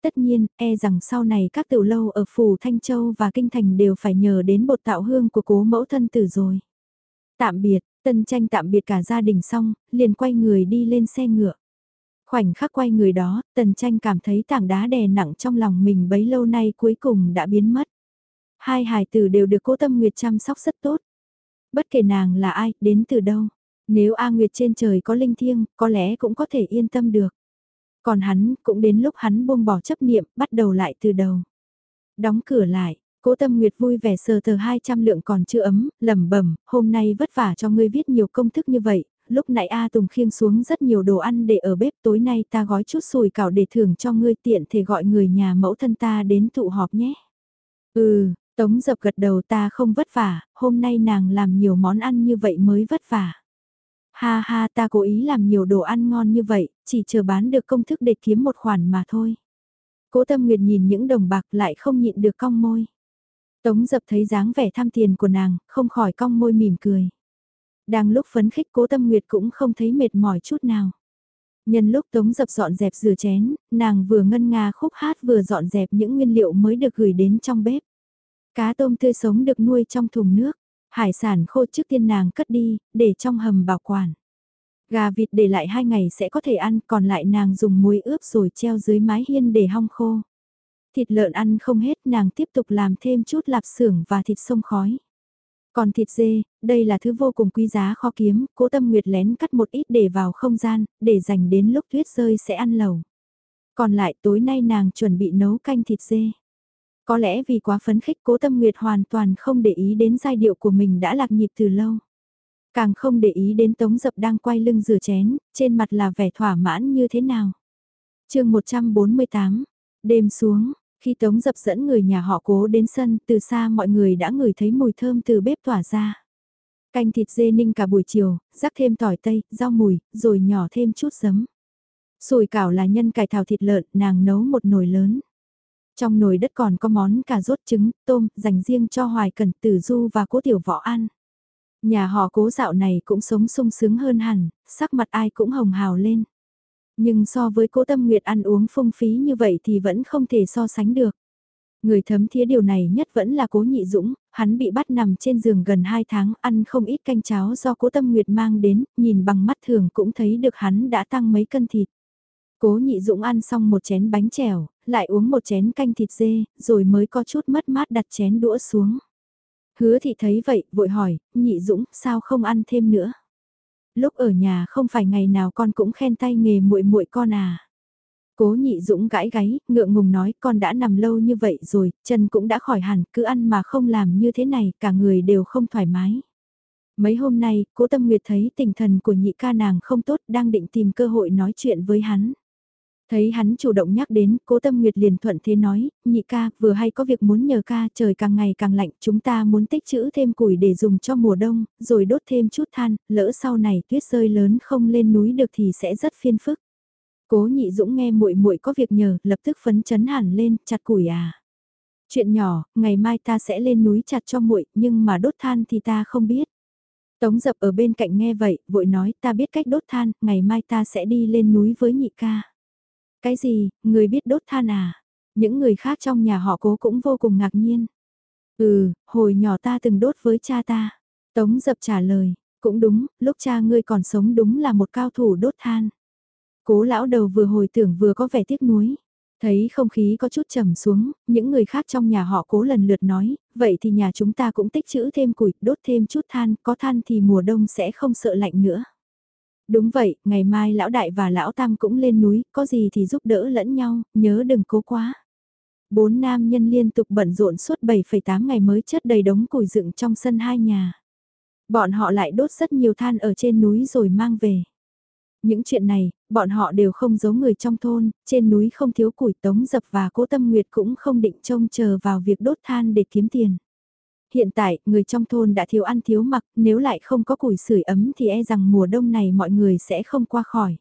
S1: Tất nhiên, e rằng sau này các tiểu lâu ở Phủ Thanh Châu và Kinh Thành đều phải nhờ đến bột tạo hương của cố mẫu thân tử rồi. Tạm biệt, tân tranh tạm biệt cả gia đình xong, liền quay người đi lên xe ngựa. Khoảnh khắc quay người đó, tần tranh cảm thấy tảng đá đè nặng trong lòng mình bấy lâu nay cuối cùng đã biến mất. Hai hài tử đều được cố tâm nguyệt chăm sóc rất tốt. Bất kể nàng là ai, đến từ đâu. Nếu A Nguyệt trên trời có linh thiêng, có lẽ cũng có thể yên tâm được. Còn hắn, cũng đến lúc hắn buông bỏ chấp niệm, bắt đầu lại từ đầu. Đóng cửa lại, Cố Tâm Nguyệt vui vẻ sờ tờ 200 lượng còn chưa ấm, lẩm bẩm, hôm nay vất vả cho ngươi viết nhiều công thức như vậy, lúc nãy A Tùng khiêng xuống rất nhiều đồ ăn để ở bếp, tối nay ta gói chút sùi cảo để thưởng cho ngươi tiện thể gọi người nhà mẫu thân ta đến tụ họp nhé. Ừ, Tống dập gật đầu ta không vất vả, hôm nay nàng làm nhiều món ăn như vậy mới vất vả. Ha ha ta cố ý làm nhiều đồ ăn ngon như vậy, chỉ chờ bán được công thức để kiếm một khoản mà thôi. Cố tâm nguyệt nhìn những đồng bạc lại không nhịn được cong môi. Tống dập thấy dáng vẻ tham tiền của nàng, không khỏi cong môi mỉm cười. Đang lúc phấn khích cố tâm nguyệt cũng không thấy mệt mỏi chút nào. Nhân lúc Tống dập dọn dẹp rửa chén, nàng vừa ngân nga khúc hát vừa dọn dẹp những nguyên liệu mới được gửi đến trong bếp. Cá tôm tươi sống được nuôi trong thùng nước, hải sản khô trước tiên nàng cất đi, để trong hầm bảo quản. Gà vịt để lại hai ngày sẽ có thể ăn, còn lại nàng dùng muối ướp rồi treo dưới mái hiên để hong khô. Thịt lợn ăn không hết nàng tiếp tục làm thêm chút lạp xưởng và thịt sông khói. Còn thịt dê, đây là thứ vô cùng quý giá khó kiếm, cố tâm nguyệt lén cắt một ít để vào không gian, để dành đến lúc tuyết rơi sẽ ăn lẩu. Còn lại tối nay nàng chuẩn bị nấu canh thịt dê. Có lẽ vì quá phấn khích cố tâm nguyệt hoàn toàn không để ý đến giai điệu của mình đã lạc nhịp từ lâu. Càng không để ý đến tống dập đang quay lưng rửa chén, trên mặt là vẻ thỏa mãn như thế nào. chương 148, đêm xuống, khi tống dập dẫn người nhà họ cố đến sân, từ xa mọi người đã ngửi thấy mùi thơm từ bếp tỏa ra. Canh thịt dê ninh cả buổi chiều, rắc thêm tỏi tây, rau mùi, rồi nhỏ thêm chút giấm. Sùi cảo là nhân cải thảo thịt lợn, nàng nấu một nồi lớn. Trong nồi đất còn có món cà rốt trứng, tôm, dành riêng cho Hoài Cẩn Tử Du và Cố Tiểu Võ ăn. Nhà họ cố dạo này cũng sống sung sướng hơn hẳn, sắc mặt ai cũng hồng hào lên. Nhưng so với cố tâm nguyệt ăn uống phung phí như vậy thì vẫn không thể so sánh được. Người thấm thía điều này nhất vẫn là cố nhị dũng, hắn bị bắt nằm trên giường gần 2 tháng ăn không ít canh cháo do cố tâm nguyệt mang đến, nhìn bằng mắt thường cũng thấy được hắn đã tăng mấy cân thịt. Cố nhị dũng ăn xong một chén bánh chèo, lại uống một chén canh thịt dê, rồi mới có chút mất mát đặt chén đũa xuống. Hứa thị thấy vậy, vội hỏi, nhị dũng, sao không ăn thêm nữa? Lúc ở nhà không phải ngày nào con cũng khen tay nghề muội muội con à? Cố nhị dũng gãi gáy, ngượng ngùng nói con đã nằm lâu như vậy rồi, chân cũng đã khỏi hẳn, cứ ăn mà không làm như thế này, cả người đều không thoải mái. Mấy hôm nay, cố tâm nguyệt thấy tình thần của nhị ca nàng không tốt đang định tìm cơ hội nói chuyện với hắn. Thấy hắn chủ động nhắc đến, cố tâm nguyệt liền thuận thế nói, nhị ca, vừa hay có việc muốn nhờ ca, trời càng ngày càng lạnh, chúng ta muốn tích trữ thêm củi để dùng cho mùa đông, rồi đốt thêm chút than, lỡ sau này tuyết rơi lớn không lên núi được thì sẽ rất phiên phức. Cố nhị dũng nghe muội muội có việc nhờ, lập tức phấn chấn hẳn lên, chặt củi à. Chuyện nhỏ, ngày mai ta sẽ lên núi chặt cho muội, nhưng mà đốt than thì ta không biết. Tống dập ở bên cạnh nghe vậy, vội nói ta biết cách đốt than, ngày mai ta sẽ đi lên núi với nhị ca. Cái gì, người biết đốt than à? Những người khác trong nhà họ cố cũng vô cùng ngạc nhiên. Ừ, hồi nhỏ ta từng đốt với cha ta. Tống dập trả lời, cũng đúng, lúc cha ngươi còn sống đúng là một cao thủ đốt than. Cố lão đầu vừa hồi tưởng vừa có vẻ tiếc nuối. Thấy không khí có chút trầm xuống, những người khác trong nhà họ cố lần lượt nói, vậy thì nhà chúng ta cũng tích trữ thêm củi, đốt thêm chút than, có than thì mùa đông sẽ không sợ lạnh nữa. Đúng vậy, ngày mai lão đại và lão tam cũng lên núi, có gì thì giúp đỡ lẫn nhau, nhớ đừng cố quá. Bốn nam nhân liên tục bận rộn suốt 7,8 ngày mới chất đầy đống củi dựng trong sân hai nhà. Bọn họ lại đốt rất nhiều than ở trên núi rồi mang về. Những chuyện này, bọn họ đều không giấu người trong thôn, trên núi không thiếu củi tống dập và cố tâm nguyệt cũng không định trông chờ vào việc đốt than để kiếm tiền. Hiện tại, người trong thôn đã thiếu ăn thiếu mặc, nếu lại không có củi sưởi ấm thì e rằng mùa đông này mọi người sẽ không qua khỏi.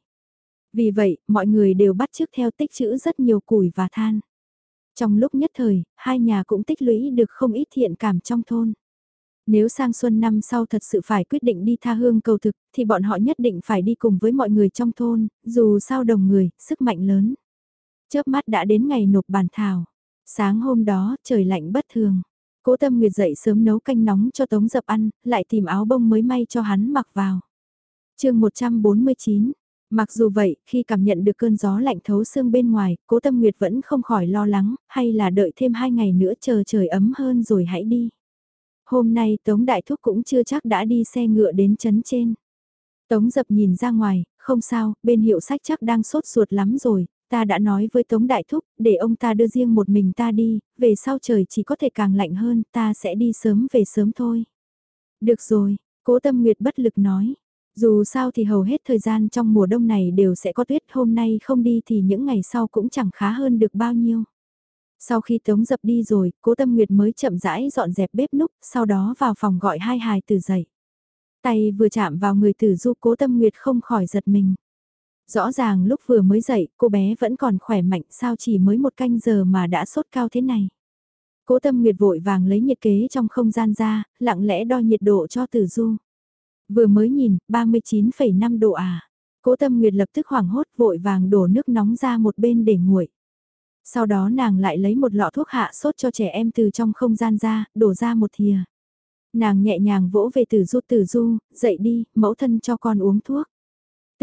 S1: Vì vậy, mọi người đều bắt chước theo tích trữ rất nhiều củi và than. Trong lúc nhất thời, hai nhà cũng tích lũy được không ít thiện cảm trong thôn. Nếu sang xuân năm sau thật sự phải quyết định đi tha hương cầu thực, thì bọn họ nhất định phải đi cùng với mọi người trong thôn, dù sao đồng người, sức mạnh lớn. Chớp mắt đã đến ngày nộp bàn thảo. Sáng hôm đó, trời lạnh bất thường. Cố Tâm Nguyệt dậy sớm nấu canh nóng cho Tống Dập ăn, lại tìm áo bông mới may cho hắn mặc vào. chương 149 Mặc dù vậy, khi cảm nhận được cơn gió lạnh thấu xương bên ngoài, Cố Tâm Nguyệt vẫn không khỏi lo lắng, hay là đợi thêm hai ngày nữa chờ trời ấm hơn rồi hãy đi. Hôm nay Tống Đại Thúc cũng chưa chắc đã đi xe ngựa đến chấn trên. Tống Dập nhìn ra ngoài, không sao, bên hiệu sách chắc đang sốt ruột lắm rồi, ta đã nói với Tống Đại Thúc, để ông ta đưa riêng một mình ta đi, về sau trời chỉ có thể càng lạnh hơn, ta sẽ đi sớm về sớm thôi. Được rồi, cố tâm nguyệt bất lực nói. Dù sao thì hầu hết thời gian trong mùa đông này đều sẽ có tuyết hôm nay không đi thì những ngày sau cũng chẳng khá hơn được bao nhiêu. Sau khi tống dập đi rồi, cố tâm nguyệt mới chậm rãi dọn dẹp bếp núc, sau đó vào phòng gọi hai hài từ dậy. Tay vừa chạm vào người tử du cố tâm nguyệt không khỏi giật mình. Rõ ràng lúc vừa mới dậy, cô bé vẫn còn khỏe mạnh sao chỉ mới một canh giờ mà đã sốt cao thế này. Cố tâm nguyệt vội vàng lấy nhiệt kế trong không gian ra, lặng lẽ đo nhiệt độ cho tử du. Vừa mới nhìn, 39,5 độ à. Cố tâm nguyệt lập tức hoảng hốt vội vàng đổ nước nóng ra một bên để nguội. Sau đó nàng lại lấy một lọ thuốc hạ sốt cho trẻ em từ trong không gian ra, đổ ra một thìa. Nàng nhẹ nhàng vỗ về tử du tử du, dậy đi, mẫu thân cho con uống thuốc.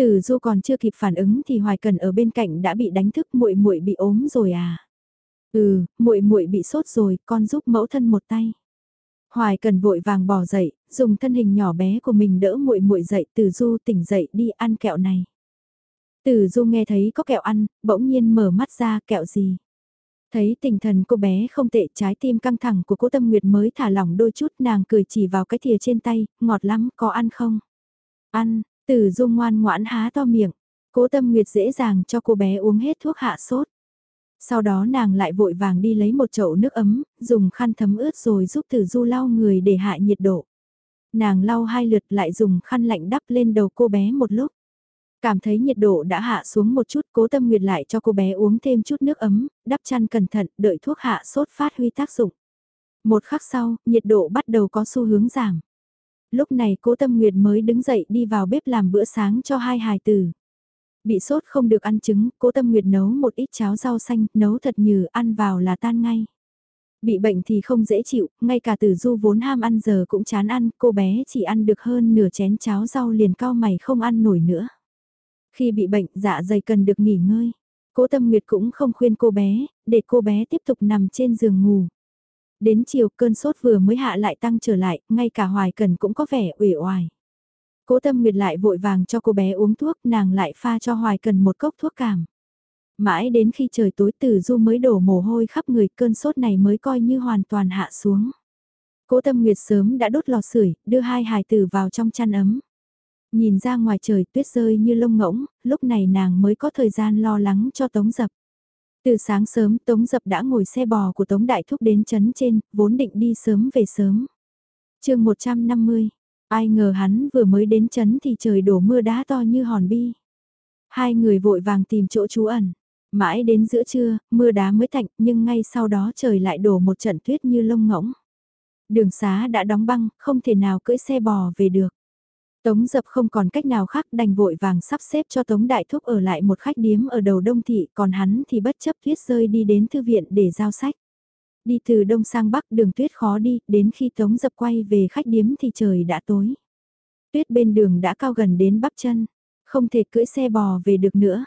S1: Tử Du còn chưa kịp phản ứng thì Hoài Cần ở bên cạnh đã bị đánh thức muội muội bị ốm rồi à. Ừ, muội muội bị sốt rồi, con giúp mẫu thân một tay. Hoài Cần vội vàng bỏ dậy, dùng thân hình nhỏ bé của mình đỡ muội muội dậy, Tử Du tỉnh dậy đi ăn kẹo này. Tử Du nghe thấy có kẹo ăn, bỗng nhiên mở mắt ra, kẹo gì? Thấy tinh thần cô bé không tệ trái tim căng thẳng của cô Tâm Nguyệt mới thả lỏng đôi chút nàng cười chỉ vào cái thìa trên tay, ngọt lắm, có ăn không? Ăn, Tử dung ngoan ngoãn há to miệng, cố tâm nguyệt dễ dàng cho cô bé uống hết thuốc hạ sốt. Sau đó nàng lại vội vàng đi lấy một chậu nước ấm, dùng khăn thấm ướt rồi giúp tử du lau người để hạ nhiệt độ. Nàng lau hai lượt lại dùng khăn lạnh đắp lên đầu cô bé một lúc. Cảm thấy nhiệt độ đã hạ xuống một chút, cố tâm nguyệt lại cho cô bé uống thêm chút nước ấm, đắp chăn cẩn thận, đợi thuốc hạ sốt phát huy tác dụng. Một khắc sau, nhiệt độ bắt đầu có xu hướng giảm lúc này cố tâm nguyệt mới đứng dậy đi vào bếp làm bữa sáng cho hai hài tử. Bị sốt không được ăn trứng, cố tâm nguyệt nấu một ít cháo rau xanh, nấu thật như ăn vào là tan ngay. Bị bệnh thì không dễ chịu, ngay cả tử du vốn ham ăn giờ cũng chán ăn, cô bé chỉ ăn được hơn nửa chén cháo rau liền cao mày không ăn nổi nữa. Khi bị bệnh, dạ dày cần được nghỉ ngơi. Cố Tâm Nguyệt cũng không khuyên cô bé, để cô bé tiếp tục nằm trên giường ngủ. Đến chiều cơn sốt vừa mới hạ lại tăng trở lại, ngay cả Hoài Cần cũng có vẻ uể oải. Cố Tâm Nguyệt lại vội vàng cho cô bé uống thuốc, nàng lại pha cho Hoài Cần một cốc thuốc cảm. Mãi đến khi trời tối Tử Du mới đổ mồ hôi khắp người cơn sốt này mới coi như hoàn toàn hạ xuống. Cố Tâm Nguyệt sớm đã đốt lò sưởi, đưa hai hài tử vào trong chăn ấm. Nhìn ra ngoài trời tuyết rơi như lông ngỗng, lúc này nàng mới có thời gian lo lắng cho Tống Dập. Từ sáng sớm Tống Dập đã ngồi xe bò của Tống Đại Thúc đến chấn trên, vốn định đi sớm về sớm. chương 150, ai ngờ hắn vừa mới đến chấn thì trời đổ mưa đá to như hòn bi. Hai người vội vàng tìm chỗ trú ẩn. Mãi đến giữa trưa, mưa đá mới tạnh nhưng ngay sau đó trời lại đổ một trận tuyết như lông ngỗng. Đường xá đã đóng băng, không thể nào cưỡi xe bò về được. Tống dập không còn cách nào khác đành vội vàng sắp xếp cho Tống Đại Thúc ở lại một khách điếm ở đầu đông thị còn hắn thì bất chấp tuyết rơi đi đến thư viện để giao sách. Đi từ đông sang bắc đường tuyết khó đi, đến khi Tống dập quay về khách điếm thì trời đã tối. Tuyết bên đường đã cao gần đến bắp chân, không thể cưỡi xe bò về được nữa.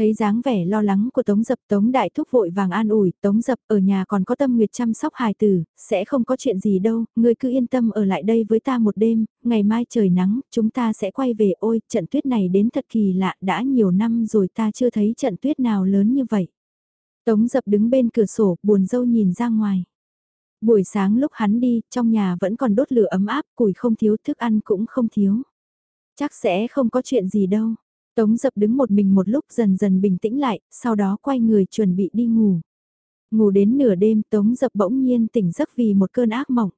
S1: Thấy dáng vẻ lo lắng của Tống Dập Tống Đại Thúc vội vàng an ủi, Tống Dập ở nhà còn có tâm nguyệt chăm sóc hài tử, sẽ không có chuyện gì đâu, ngươi cứ yên tâm ở lại đây với ta một đêm, ngày mai trời nắng, chúng ta sẽ quay về ôi, trận tuyết này đến thật kỳ lạ, đã nhiều năm rồi ta chưa thấy trận tuyết nào lớn như vậy. Tống Dập đứng bên cửa sổ, buồn dâu nhìn ra ngoài. Buổi sáng lúc hắn đi, trong nhà vẫn còn đốt lửa ấm áp, củi không thiếu, thức ăn cũng không thiếu. Chắc sẽ không có chuyện gì đâu. Tống dập đứng một mình một lúc dần dần bình tĩnh lại, sau đó quay người chuẩn bị đi ngủ. Ngủ đến nửa đêm Tống dập bỗng nhiên tỉnh giấc vì một cơn ác mộng.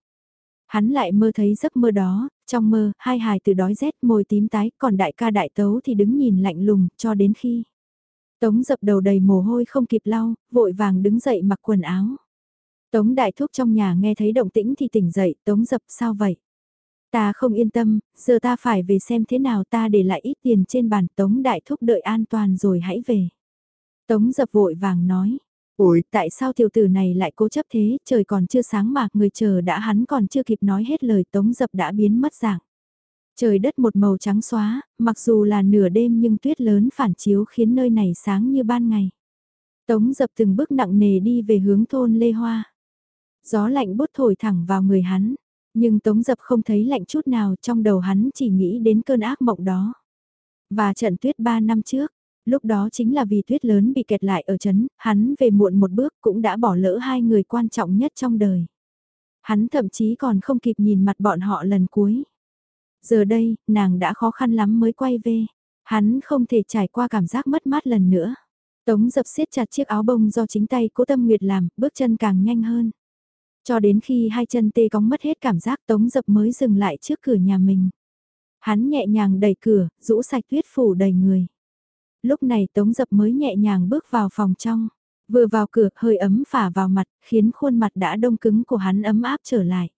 S1: Hắn lại mơ thấy giấc mơ đó, trong mơ, hai hài từ đói rét môi tím tái, còn đại ca đại tấu thì đứng nhìn lạnh lùng, cho đến khi. Tống dập đầu đầy mồ hôi không kịp lau, vội vàng đứng dậy mặc quần áo. Tống đại thúc trong nhà nghe thấy động tĩnh thì tỉnh dậy, tống dập sao vậy? Ta không yên tâm, giờ ta phải về xem thế nào ta để lại ít tiền trên bàn Tống Đại Thúc đợi an toàn rồi hãy về. Tống dập vội vàng nói. Ôi, tại sao tiểu tử này lại cố chấp thế, trời còn chưa sáng mà, người chờ đã hắn còn chưa kịp nói hết lời Tống dập đã biến mất dạng. Trời đất một màu trắng xóa, mặc dù là nửa đêm nhưng tuyết lớn phản chiếu khiến nơi này sáng như ban ngày. Tống dập từng bước nặng nề đi về hướng thôn Lê Hoa. Gió lạnh bút thổi thẳng vào người hắn. Nhưng Tống Dập không thấy lạnh chút nào trong đầu hắn chỉ nghĩ đến cơn ác mộng đó. Và trận tuyết 3 năm trước, lúc đó chính là vì tuyết lớn bị kẹt lại ở chấn, hắn về muộn một bước cũng đã bỏ lỡ hai người quan trọng nhất trong đời. Hắn thậm chí còn không kịp nhìn mặt bọn họ lần cuối. Giờ đây, nàng đã khó khăn lắm mới quay về. Hắn không thể trải qua cảm giác mất mát lần nữa. Tống dập siết chặt chiếc áo bông do chính tay cố tâm nguyệt làm, bước chân càng nhanh hơn. Cho đến khi hai chân tê cóng mất hết cảm giác tống dập mới dừng lại trước cửa nhà mình. Hắn nhẹ nhàng đẩy cửa, rũ sạch tuyết phủ đầy người. Lúc này tống dập mới nhẹ nhàng bước vào phòng trong. Vừa vào cửa, hơi ấm phả vào mặt, khiến khuôn mặt đã đông cứng của hắn ấm áp trở lại.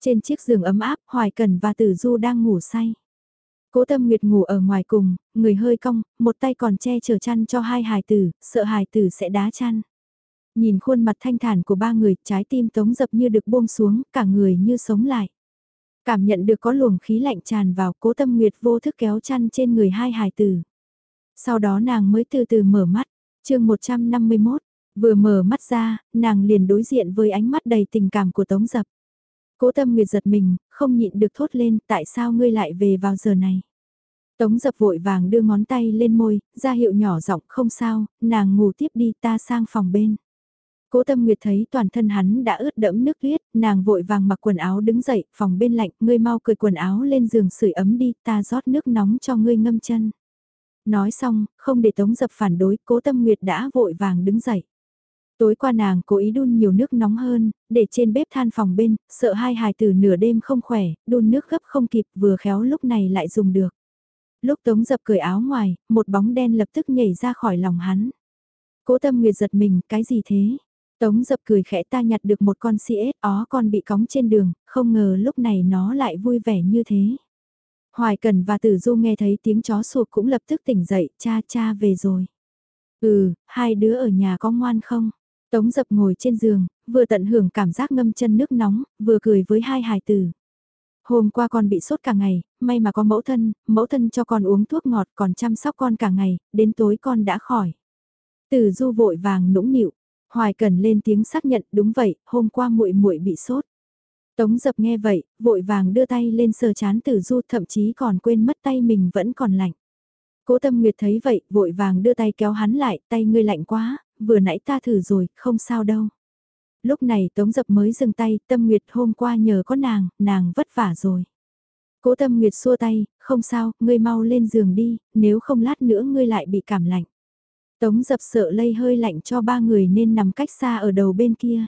S1: Trên chiếc giường ấm áp, Hoài Cần và Tử Du đang ngủ say. Cố Tâm Nguyệt ngủ ở ngoài cùng, người hơi cong, một tay còn che chở chăn cho hai hài tử, sợ hài tử sẽ đá chăn. Nhìn khuôn mặt thanh thản của ba người, trái tim tống dập như được buông xuống, cả người như sống lại. Cảm nhận được có luồng khí lạnh tràn vào, cố tâm nguyệt vô thức kéo chăn trên người hai hài tử. Sau đó nàng mới từ từ mở mắt, chương 151, vừa mở mắt ra, nàng liền đối diện với ánh mắt đầy tình cảm của tống dập. Cố tâm nguyệt giật mình, không nhịn được thốt lên, tại sao ngươi lại về vào giờ này? Tống dập vội vàng đưa ngón tay lên môi, ra hiệu nhỏ giọng không sao, nàng ngủ tiếp đi ta sang phòng bên. Cố Tâm Nguyệt thấy toàn thân hắn đã ướt đẫm nước huyết, nàng vội vàng mặc quần áo đứng dậy, phòng bên lạnh, ngươi mau cởi quần áo lên giường sưởi ấm đi, ta rót nước nóng cho ngươi ngâm chân. Nói xong, không để Tống Dập phản đối, Cố Tâm Nguyệt đã vội vàng đứng dậy. Tối qua nàng cố ý đun nhiều nước nóng hơn, để trên bếp than phòng bên, sợ hai hài tử nửa đêm không khỏe, đun nước gấp không kịp vừa khéo lúc này lại dùng được. Lúc Tống Dập cởi áo ngoài, một bóng đen lập tức nhảy ra khỏi lòng hắn. Cố Tâm Nguyệt giật mình, cái gì thế? Tống dập cười khẽ ta nhặt được một con CS ó con bị cóng trên đường, không ngờ lúc này nó lại vui vẻ như thế. Hoài Cần và Tử Du nghe thấy tiếng chó sụp cũng lập tức tỉnh dậy, cha cha về rồi. Ừ, hai đứa ở nhà có ngoan không? Tống dập ngồi trên giường, vừa tận hưởng cảm giác ngâm chân nước nóng, vừa cười với hai hài tử. Hôm qua con bị sốt cả ngày, may mà có mẫu thân, mẫu thân cho con uống thuốc ngọt còn chăm sóc con cả ngày, đến tối con đã khỏi. Tử Du vội vàng nũng nịu, Hoài Cần lên tiếng xác nhận, đúng vậy, hôm qua muội muội bị sốt. Tống Dập nghe vậy, vội vàng đưa tay lên sờ chán Tử Du, thậm chí còn quên mất tay mình vẫn còn lạnh. Cố Tâm Nguyệt thấy vậy, vội vàng đưa tay kéo hắn lại, tay ngươi lạnh quá, vừa nãy ta thử rồi, không sao đâu. Lúc này Tống Dập mới dừng tay, Tâm Nguyệt hôm qua nhờ có nàng, nàng vất vả rồi. Cố Tâm Nguyệt xua tay, không sao, ngươi mau lên giường đi, nếu không lát nữa ngươi lại bị cảm lạnh. Tống dập sợ lây hơi lạnh cho ba người nên nằm cách xa ở đầu bên kia.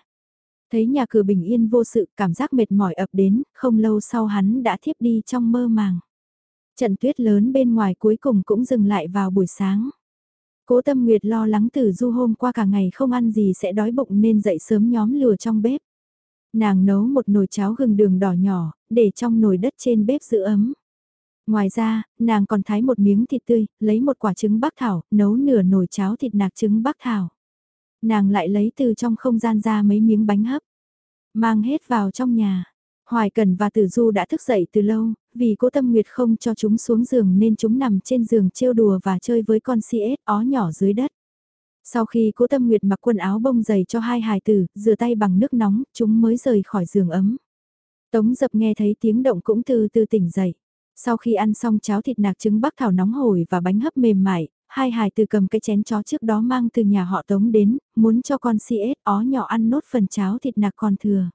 S1: Thấy nhà cửa bình yên vô sự, cảm giác mệt mỏi ập đến, không lâu sau hắn đã thiếp đi trong mơ màng. Trận tuyết lớn bên ngoài cuối cùng cũng dừng lại vào buổi sáng. Cố Tâm Nguyệt lo lắng Tử Du hôm qua cả ngày không ăn gì sẽ đói bụng nên dậy sớm nhóm lửa trong bếp. Nàng nấu một nồi cháo gừng đường đỏ nhỏ, để trong nồi đất trên bếp giữ ấm. Ngoài ra, nàng còn thái một miếng thịt tươi, lấy một quả trứng bắc thảo, nấu nửa nồi cháo thịt nạc trứng bắc thảo. Nàng lại lấy từ trong không gian ra mấy miếng bánh hấp, mang hết vào trong nhà. Hoài Cần và Tử Du đã thức dậy từ lâu, vì cố tâm nguyệt không cho chúng xuống giường nên chúng nằm trên giường trêu đùa và chơi với con CS ó nhỏ dưới đất. Sau khi cố tâm nguyệt mặc quần áo bông dày cho hai hài tử, rửa tay bằng nước nóng, chúng mới rời khỏi giường ấm. Tống dập nghe thấy tiếng động cũng từ từ tỉnh dậy. Sau khi ăn xong cháo thịt nạc trứng bắc thảo nóng hổi và bánh hấp mềm mại, hai hài từ cầm cái chén chó trước đó mang từ nhà họ Tống đến, muốn cho con CS ó nhỏ ăn nốt phần cháo thịt nạc còn thừa.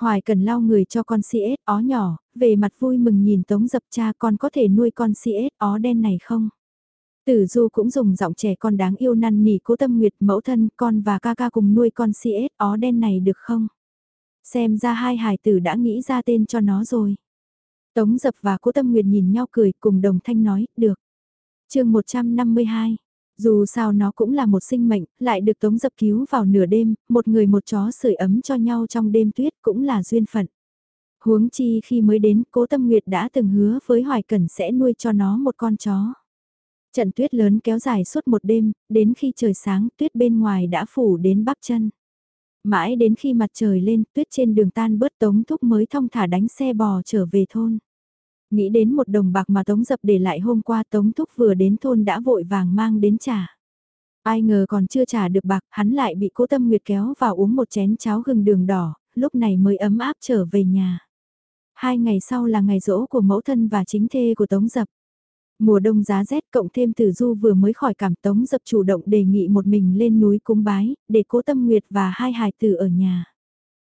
S1: Hoài cần lau người cho con CS ó nhỏ, về mặt vui mừng nhìn Tống dập cha con có thể nuôi con CS ó đen này không? Tử Du cũng dùng giọng trẻ con đáng yêu năn nỉ cố tâm nguyệt mẫu thân con và ca ca cùng nuôi con CS ó đen này được không? Xem ra hai hài tử đã nghĩ ra tên cho nó rồi. Tống dập và cố tâm nguyệt nhìn nhau cười cùng đồng thanh nói, được. chương 152 dù sao nó cũng là một sinh mệnh, lại được tống dập cứu vào nửa đêm, một người một chó sưởi ấm cho nhau trong đêm tuyết cũng là duyên phận. Huống chi khi mới đến, cố tâm nguyệt đã từng hứa với Hoài Cẩn sẽ nuôi cho nó một con chó. Trận tuyết lớn kéo dài suốt một đêm, đến khi trời sáng tuyết bên ngoài đã phủ đến bắp chân. Mãi đến khi mặt trời lên, tuyết trên đường tan bớt tống thúc mới thong thả đánh xe bò trở về thôn. Nghĩ đến một đồng bạc mà Tống Dập để lại hôm qua Tống Thúc vừa đến thôn đã vội vàng mang đến trả. Ai ngờ còn chưa trả được bạc, hắn lại bị cố tâm nguyệt kéo vào uống một chén cháo gừng đường đỏ, lúc này mới ấm áp trở về nhà. Hai ngày sau là ngày rỗ của mẫu thân và chính thê của Tống Dập. Mùa đông giá rét cộng thêm tử du vừa mới khỏi cảm Tống Dập chủ động đề nghị một mình lên núi cung bái, để cố tâm nguyệt và hai hài tử ở nhà.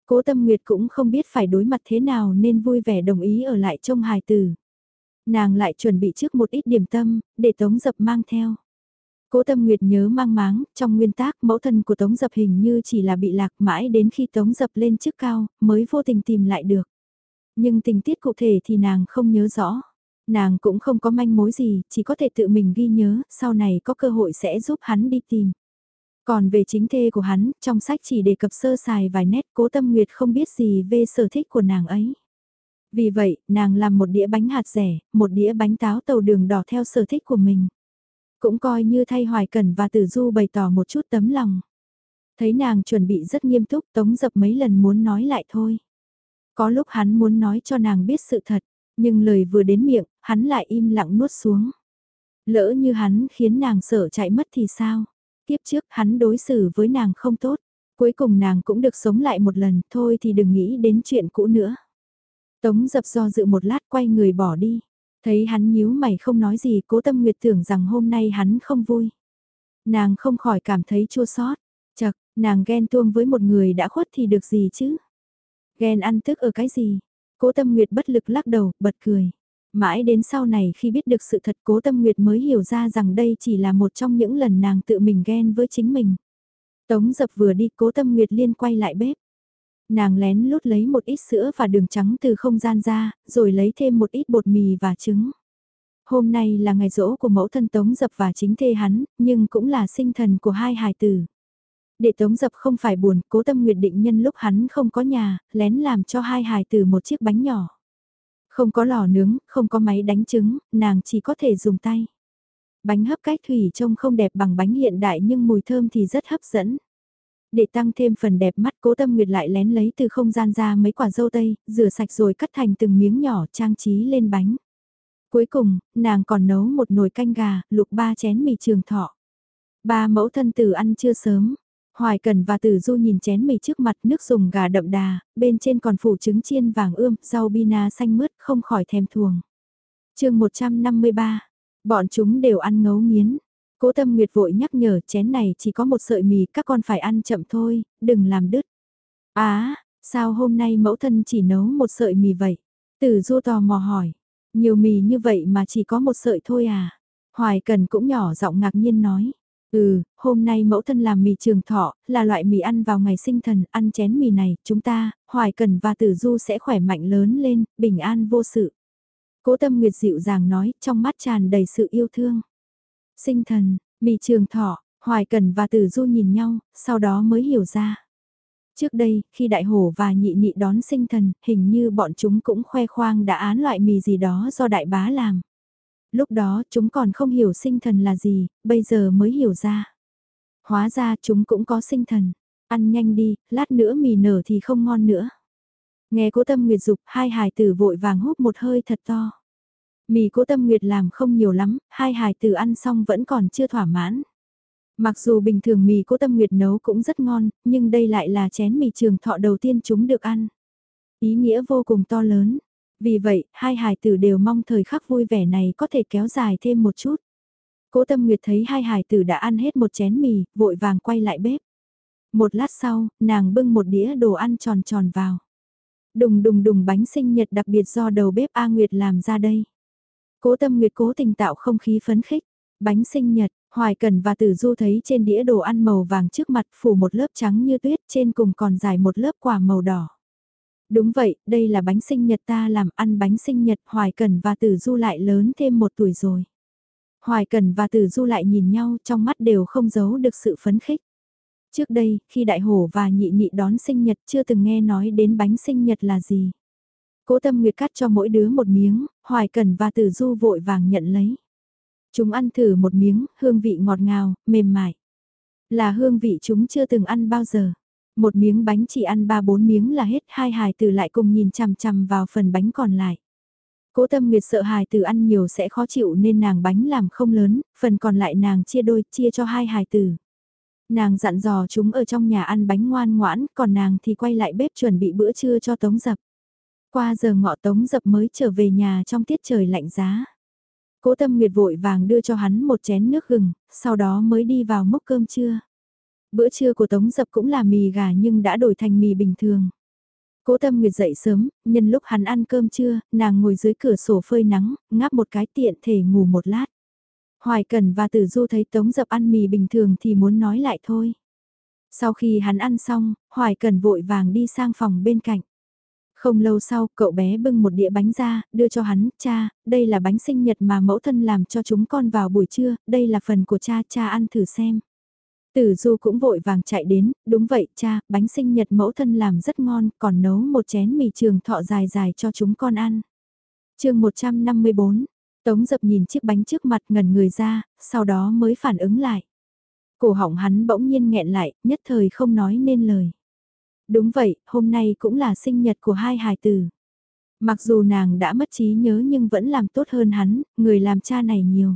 S1: Cố Tâm Nguyệt cũng không biết phải đối mặt thế nào nên vui vẻ đồng ý ở lại trông hài tử. Nàng lại chuẩn bị trước một ít điểm tâm, để Tống Dập mang theo. Cố Tâm Nguyệt nhớ mang máng, trong nguyên tác mẫu thân của Tống Dập hình như chỉ là bị lạc mãi đến khi Tống Dập lên chức cao, mới vô tình tìm lại được. Nhưng tình tiết cụ thể thì nàng không nhớ rõ. Nàng cũng không có manh mối gì, chỉ có thể tự mình ghi nhớ, sau này có cơ hội sẽ giúp hắn đi tìm. Còn về chính thê của hắn, trong sách chỉ đề cập sơ sài vài nét cố tâm nguyệt không biết gì về sở thích của nàng ấy. Vì vậy, nàng làm một đĩa bánh hạt rẻ, một đĩa bánh táo tàu đường đỏ theo sở thích của mình. Cũng coi như thay Hoài Cẩn và Tử Du bày tỏ một chút tấm lòng. Thấy nàng chuẩn bị rất nghiêm túc tống dập mấy lần muốn nói lại thôi. Có lúc hắn muốn nói cho nàng biết sự thật, nhưng lời vừa đến miệng, hắn lại im lặng nuốt xuống. Lỡ như hắn khiến nàng sợ chạy mất thì sao? Tiếp trước hắn đối xử với nàng không tốt, cuối cùng nàng cũng được sống lại một lần, thôi thì đừng nghĩ đến chuyện cũ nữa. Tống dập do dự một lát quay người bỏ đi. Thấy hắn nhíu mày không nói gì cố tâm nguyệt tưởng rằng hôm nay hắn không vui. Nàng không khỏi cảm thấy chua xót Chật, nàng ghen tuông với một người đã khuất thì được gì chứ? Ghen ăn tức ở cái gì? Cố tâm nguyệt bất lực lắc đầu, bật cười. Mãi đến sau này khi biết được sự thật cố tâm nguyệt mới hiểu ra rằng đây chỉ là một trong những lần nàng tự mình ghen với chính mình. Tống dập vừa đi cố tâm nguyệt liên quay lại bếp. Nàng lén lút lấy một ít sữa và đường trắng từ không gian ra, rồi lấy thêm một ít bột mì và trứng. Hôm nay là ngày rỗ của mẫu thân Tống Dập và chính thê hắn, nhưng cũng là sinh thần của hai hài tử. Để Tống Dập không phải buồn, cố tâm nguyệt định nhân lúc hắn không có nhà, lén làm cho hai hài từ một chiếc bánh nhỏ. Không có lò nướng, không có máy đánh trứng, nàng chỉ có thể dùng tay. Bánh hấp cách thủy trông không đẹp bằng bánh hiện đại nhưng mùi thơm thì rất hấp dẫn. Để tăng thêm phần đẹp mắt cố tâm nguyệt lại lén lấy từ không gian ra mấy quả dâu tây, rửa sạch rồi cắt thành từng miếng nhỏ trang trí lên bánh. Cuối cùng, nàng còn nấu một nồi canh gà, lục ba chén mì trường thọ. Ba mẫu thân tử ăn chưa sớm, Hoài Cần và Tử Du nhìn chén mì trước mặt nước dùng gà đậm đà, bên trên còn phủ trứng chiên vàng ươm, rau bina xanh mướt không khỏi thèm thuồng. chương 153, bọn chúng đều ăn ngấu nghiến. Cố Tâm Nguyệt vội nhắc nhở chén này chỉ có một sợi mì các con phải ăn chậm thôi, đừng làm đứt. Á, sao hôm nay mẫu thân chỉ nấu một sợi mì vậy? Tử Du tò mò hỏi. Nhiều mì như vậy mà chỉ có một sợi thôi à? Hoài Cần cũng nhỏ giọng ngạc nhiên nói. Ừ, hôm nay mẫu thân làm mì trường thọ, là loại mì ăn vào ngày sinh thần, ăn chén mì này, chúng ta, Hoài Cần và Tử Du sẽ khỏe mạnh lớn lên, bình an vô sự. Cố Tâm Nguyệt dịu dàng nói, trong mắt tràn đầy sự yêu thương. Sinh thần, mì trường thọ, Hoài Cần và Tử Du nhìn nhau, sau đó mới hiểu ra. Trước đây, khi đại hổ và nhị nhị đón sinh thần, hình như bọn chúng cũng khoe khoang đã án loại mì gì đó do đại bá làm. Lúc đó chúng còn không hiểu sinh thần là gì, bây giờ mới hiểu ra. Hóa ra chúng cũng có sinh thần. Ăn nhanh đi, lát nữa mì nở thì không ngon nữa. Nghe cố tâm nguyệt dục hai hài tử vội vàng hút một hơi thật to. Mì cố tâm nguyệt làm không nhiều lắm, hai hài tử ăn xong vẫn còn chưa thỏa mãn. Mặc dù bình thường mì cố tâm nguyệt nấu cũng rất ngon, nhưng đây lại là chén mì trường thọ đầu tiên chúng được ăn. Ý nghĩa vô cùng to lớn. Vì vậy, hai hài tử đều mong thời khắc vui vẻ này có thể kéo dài thêm một chút. Cố tâm nguyệt thấy hai hài tử đã ăn hết một chén mì, vội vàng quay lại bếp. Một lát sau, nàng bưng một đĩa đồ ăn tròn tròn vào. Đùng đùng đùng bánh sinh nhật đặc biệt do đầu bếp A Nguyệt làm ra đây. Cố tâm nguyệt cố tình tạo không khí phấn khích. Bánh sinh nhật, Hoài Cần và Tử Du thấy trên đĩa đồ ăn màu vàng trước mặt phủ một lớp trắng như tuyết trên cùng còn dài một lớp quả màu đỏ. Đúng vậy, đây là bánh sinh nhật ta làm ăn bánh sinh nhật Hoài Cần và Tử Du lại lớn thêm một tuổi rồi. Hoài Cần và Tử Du lại nhìn nhau trong mắt đều không giấu được sự phấn khích. Trước đây, khi đại hổ và nhị nhị đón sinh nhật chưa từng nghe nói đến bánh sinh nhật là gì. Cố tâm nguyệt cắt cho mỗi đứa một miếng, Hoài Cần và Tử Du vội vàng nhận lấy. Chúng ăn thử một miếng, hương vị ngọt ngào, mềm mại. Là hương vị chúng chưa từng ăn bao giờ. Một miếng bánh chỉ ăn ba bốn miếng là hết, hai hài tử lại cùng nhìn chằm chằm vào phần bánh còn lại. Cố tâm nguyệt sợ hài tử ăn nhiều sẽ khó chịu nên nàng bánh làm không lớn, phần còn lại nàng chia đôi, chia cho hai hài tử. Nàng dặn dò chúng ở trong nhà ăn bánh ngoan ngoãn, còn nàng thì quay lại bếp chuẩn bị bữa trưa cho Tống Dập. Qua giờ ngọ Tống Dập mới trở về nhà trong tiết trời lạnh giá. Cố tâm nguyệt vội vàng đưa cho hắn một chén nước gừng, sau đó mới đi vào mốc cơm trưa. Bữa trưa của Tống Dập cũng là mì gà nhưng đã đổi thành mì bình thường. Cố Tâm Nguyệt dậy sớm, nhân lúc hắn ăn cơm trưa, nàng ngồi dưới cửa sổ phơi nắng, ngáp một cái tiện thể ngủ một lát. Hoài Cần và Tử Du thấy Tống Dập ăn mì bình thường thì muốn nói lại thôi. Sau khi hắn ăn xong, Hoài Cần vội vàng đi sang phòng bên cạnh. Không lâu sau, cậu bé bưng một đĩa bánh ra, đưa cho hắn, cha, đây là bánh sinh nhật mà mẫu thân làm cho chúng con vào buổi trưa, đây là phần của cha, cha ăn thử xem. Tử Du cũng vội vàng chạy đến, đúng vậy cha, bánh sinh nhật mẫu thân làm rất ngon, còn nấu một chén mì trường thọ dài dài cho chúng con ăn. chương 154, Tống dập nhìn chiếc bánh trước mặt ngẩn người ra, sau đó mới phản ứng lại. Cổ họng hắn bỗng nhiên nghẹn lại, nhất thời không nói nên lời. Đúng vậy, hôm nay cũng là sinh nhật của hai hài tử. Mặc dù nàng đã mất trí nhớ nhưng vẫn làm tốt hơn hắn, người làm cha này nhiều.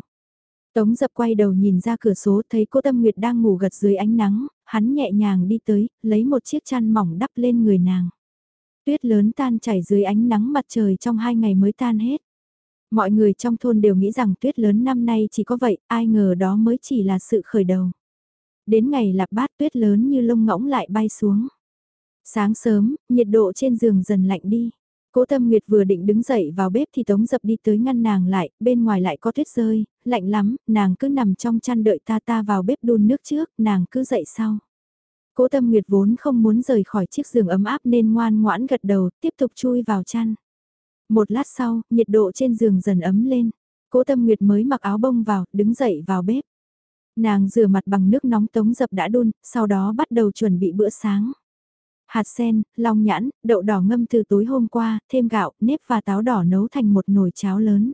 S1: Tống dập quay đầu nhìn ra cửa số thấy cô Tâm Nguyệt đang ngủ gật dưới ánh nắng, hắn nhẹ nhàng đi tới, lấy một chiếc chăn mỏng đắp lên người nàng. Tuyết lớn tan chảy dưới ánh nắng mặt trời trong hai ngày mới tan hết. Mọi người trong thôn đều nghĩ rằng tuyết lớn năm nay chỉ có vậy, ai ngờ đó mới chỉ là sự khởi đầu. Đến ngày lạp bát tuyết lớn như lông ngỗng lại bay xuống. Sáng sớm, nhiệt độ trên giường dần lạnh đi. Cố Tâm Nguyệt vừa định đứng dậy vào bếp thì Tống Dập đi tới ngăn nàng lại, bên ngoài lại có tuyết rơi, lạnh lắm, nàng cứ nằm trong chăn đợi ta ta vào bếp đun nước trước, nàng cứ dậy sau. Cố Tâm Nguyệt vốn không muốn rời khỏi chiếc giường ấm áp nên ngoan ngoãn gật đầu, tiếp tục chui vào chăn. Một lát sau, nhiệt độ trên giường dần ấm lên. Cố Tâm Nguyệt mới mặc áo bông vào, đứng dậy vào bếp. Nàng rửa mặt bằng nước nóng Tống Dập đã đun, sau đó bắt đầu chuẩn bị bữa sáng hạt sen, long nhãn, đậu đỏ ngâm từ tối hôm qua, thêm gạo, nếp và táo đỏ nấu thành một nồi cháo lớn.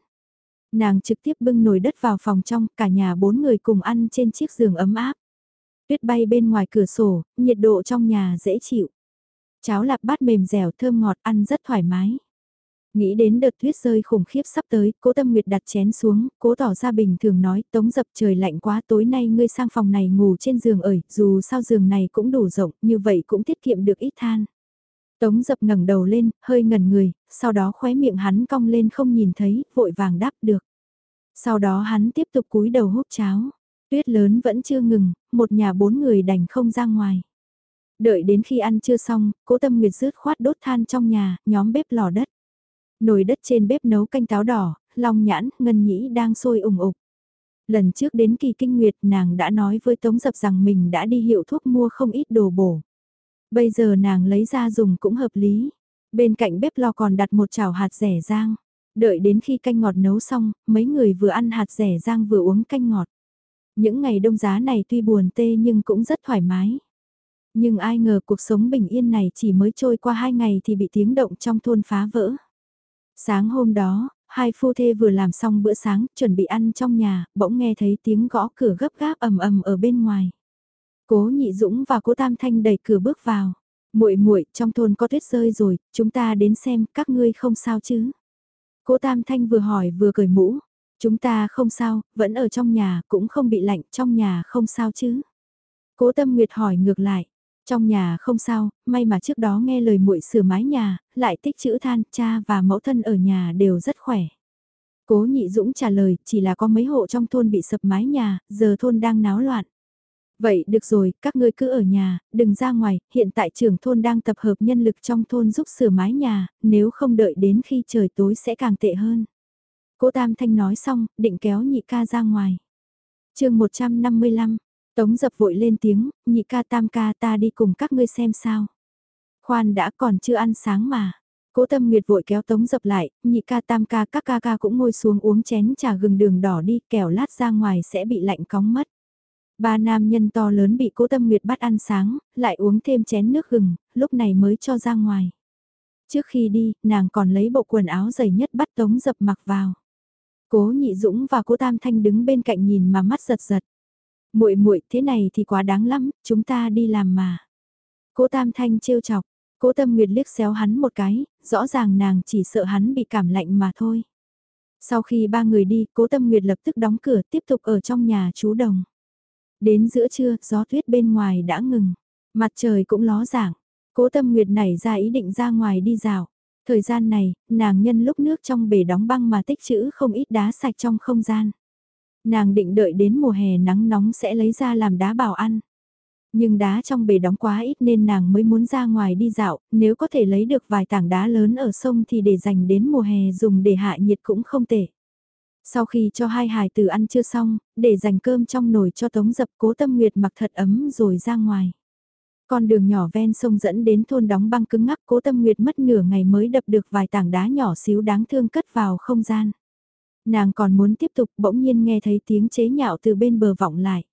S1: Nàng trực tiếp bưng nồi đất vào phòng trong, cả nhà bốn người cùng ăn trên chiếc giường ấm áp. Tuyết bay bên ngoài cửa sổ, nhiệt độ trong nhà dễ chịu. Cháo lạp bát mềm dẻo thơm ngọt ăn rất thoải mái. Nghĩ đến đợt tuyết rơi khủng khiếp sắp tới, cố tâm nguyệt đặt chén xuống, cố tỏ ra bình thường nói, tống dập trời lạnh quá tối nay ngươi sang phòng này ngủ trên giường ởi, dù sao giường này cũng đủ rộng, như vậy cũng tiết kiệm được ít than. Tống dập ngẩng đầu lên, hơi ngẩn người, sau đó khóe miệng hắn cong lên không nhìn thấy, vội vàng đáp được. Sau đó hắn tiếp tục cúi đầu hút cháo. Tuyết lớn vẫn chưa ngừng, một nhà bốn người đành không ra ngoài. Đợi đến khi ăn chưa xong, cố tâm nguyệt rước khoát đốt than trong nhà, nhóm bếp lò đất. Nồi đất trên bếp nấu canh táo đỏ, long nhãn, ngân nhĩ đang sôi ủng ục. Lần trước đến kỳ kinh nguyệt nàng đã nói với Tống Dập rằng mình đã đi hiệu thuốc mua không ít đồ bổ. Bây giờ nàng lấy ra dùng cũng hợp lý. Bên cạnh bếp lò còn đặt một chảo hạt rẻ rang. Đợi đến khi canh ngọt nấu xong, mấy người vừa ăn hạt rẻ rang vừa uống canh ngọt. Những ngày đông giá này tuy buồn tê nhưng cũng rất thoải mái. Nhưng ai ngờ cuộc sống bình yên này chỉ mới trôi qua hai ngày thì bị tiếng động trong thôn phá vỡ. Sáng hôm đó, hai phu thê vừa làm xong bữa sáng, chuẩn bị ăn trong nhà, bỗng nghe thấy tiếng gõ cửa gấp gáp ầm ầm ở bên ngoài. Cố Nhị Dũng và Cố Tam Thanh đẩy cửa bước vào. "Muội muội, trong thôn có tuyết rơi rồi, chúng ta đến xem, các ngươi không sao chứ?" Cố Tam Thanh vừa hỏi vừa cởi mũ. "Chúng ta không sao, vẫn ở trong nhà, cũng không bị lạnh, trong nhà không sao chứ?" Cố Tâm Nguyệt hỏi ngược lại. Trong nhà không sao, may mà trước đó nghe lời muội sửa mái nhà, lại tích chữ than, cha và mẫu thân ở nhà đều rất khỏe. Cố Nhị Dũng trả lời, chỉ là có mấy hộ trong thôn bị sập mái nhà, giờ thôn đang náo loạn. Vậy được rồi, các ngươi cứ ở nhà, đừng ra ngoài, hiện tại trưởng thôn đang tập hợp nhân lực trong thôn giúp sửa mái nhà, nếu không đợi đến khi trời tối sẽ càng tệ hơn. Cố Tam Thanh nói xong, định kéo nhị ca ra ngoài. chương 155, Tống dập vội lên tiếng, nhị ca tam ca ta đi cùng các ngươi xem sao. Khoan đã còn chưa ăn sáng mà. Cố tâm nguyệt vội kéo tống dập lại, nhị ca tam ca các ca ca cũng ngồi xuống uống chén trà gừng đường đỏ đi kẻo lát ra ngoài sẽ bị lạnh cóng mất. Ba nam nhân to lớn bị cố tâm nguyệt bắt ăn sáng, lại uống thêm chén nước gừng, lúc này mới cho ra ngoài. Trước khi đi, nàng còn lấy bộ quần áo dày nhất bắt tống dập mặc vào. Cố nhị dũng và cố tam thanh đứng bên cạnh nhìn mà mắt giật giật muội muội thế này thì quá đáng lắm, chúng ta đi làm mà. Cố Tam Thanh trêu chọc, Cố Tâm Nguyệt liếc xéo hắn một cái, rõ ràng nàng chỉ sợ hắn bị cảm lạnh mà thôi. Sau khi ba người đi, Cố Tâm Nguyệt lập tức đóng cửa tiếp tục ở trong nhà chú Đồng. Đến giữa trưa, gió tuyết bên ngoài đã ngừng, mặt trời cũng ló dạng. Cố Tâm Nguyệt nảy ra ý định ra ngoài đi dạo. Thời gian này, nàng nhân lúc nước trong bể đóng băng mà tích trữ không ít đá sạch trong không gian. Nàng định đợi đến mùa hè nắng nóng sẽ lấy ra làm đá bảo ăn. Nhưng đá trong bể đóng quá ít nên nàng mới muốn ra ngoài đi dạo, nếu có thể lấy được vài tảng đá lớn ở sông thì để dành đến mùa hè dùng để hạ nhiệt cũng không tệ. Sau khi cho hai hài tử ăn chưa xong, để dành cơm trong nồi cho tống dập cố tâm nguyệt mặc thật ấm rồi ra ngoài. Con đường nhỏ ven sông dẫn đến thôn đóng băng cứng ngắc cố tâm nguyệt mất nửa ngày mới đập được vài tảng đá nhỏ xíu đáng thương cất vào không gian. Nàng còn muốn tiếp tục bỗng nhiên nghe thấy tiếng chế nhạo từ bên bờ vọng lại.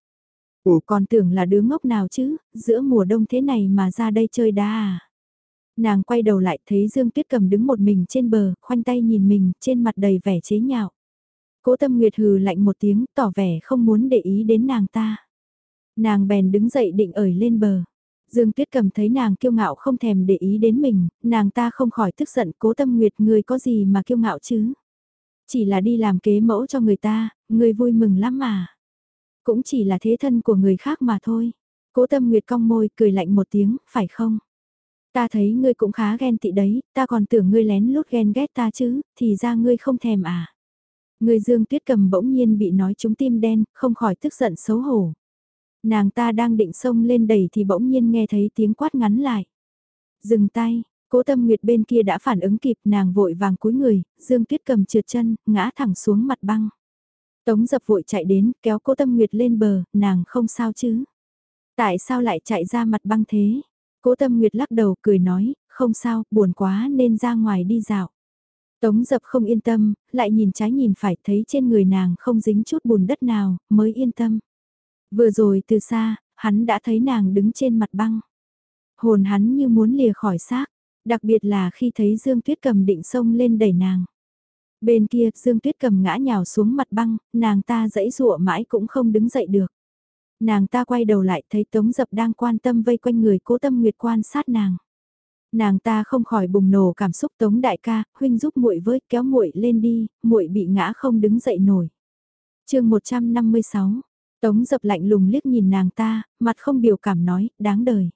S1: Ủa còn tưởng là đứa ngốc nào chứ, giữa mùa đông thế này mà ra đây chơi đá à. Nàng quay đầu lại thấy Dương Tuyết cầm đứng một mình trên bờ, khoanh tay nhìn mình, trên mặt đầy vẻ chế nhạo. Cố tâm nguyệt hừ lạnh một tiếng, tỏ vẻ không muốn để ý đến nàng ta. Nàng bèn đứng dậy định ởi lên bờ. Dương Tuyết cầm thấy nàng kiêu ngạo không thèm để ý đến mình, nàng ta không khỏi tức giận cố tâm nguyệt người có gì mà kiêu ngạo chứ. Chỉ là đi làm kế mẫu cho người ta, người vui mừng lắm mà. Cũng chỉ là thế thân của người khác mà thôi. Cố tâm nguyệt cong môi cười lạnh một tiếng, phải không? Ta thấy ngươi cũng khá ghen tị đấy, ta còn tưởng ngươi lén lút ghen ghét ta chứ, thì ra ngươi không thèm à. Người dương tuyết cầm bỗng nhiên bị nói trúng tim đen, không khỏi tức giận xấu hổ. Nàng ta đang định xông lên đẩy thì bỗng nhiên nghe thấy tiếng quát ngắn lại. Dừng tay, Cố tâm nguyệt bên kia đã phản ứng kịp nàng vội vàng cúi người, dương tuyết cầm trượt chân, ngã thẳng xuống mặt băng. Tống dập vội chạy đến, kéo cố tâm nguyệt lên bờ, nàng không sao chứ. Tại sao lại chạy ra mặt băng thế? Cố tâm nguyệt lắc đầu cười nói, không sao, buồn quá nên ra ngoài đi dạo. Tống dập không yên tâm, lại nhìn trái nhìn phải thấy trên người nàng không dính chút bùn đất nào, mới yên tâm. Vừa rồi từ xa, hắn đã thấy nàng đứng trên mặt băng. Hồn hắn như muốn lìa khỏi xác, Đặc biệt là khi thấy Dương Tuyết cầm định sông lên đẩy nàng. Bên kia, Dương Tuyết cầm ngã nhào xuống mặt băng, nàng ta dãy dụa mãi cũng không đứng dậy được. Nàng ta quay đầu lại thấy Tống Dập đang quan tâm vây quanh người cố tâm nguyệt quan sát nàng. Nàng ta không khỏi bùng nổ cảm xúc Tống đại ca, huynh giúp muội với, kéo muội lên đi, muội bị ngã không đứng dậy nổi. Chương 156. Tống Dập lạnh lùng liếc nhìn nàng ta, mặt không biểu cảm nói, đáng đời.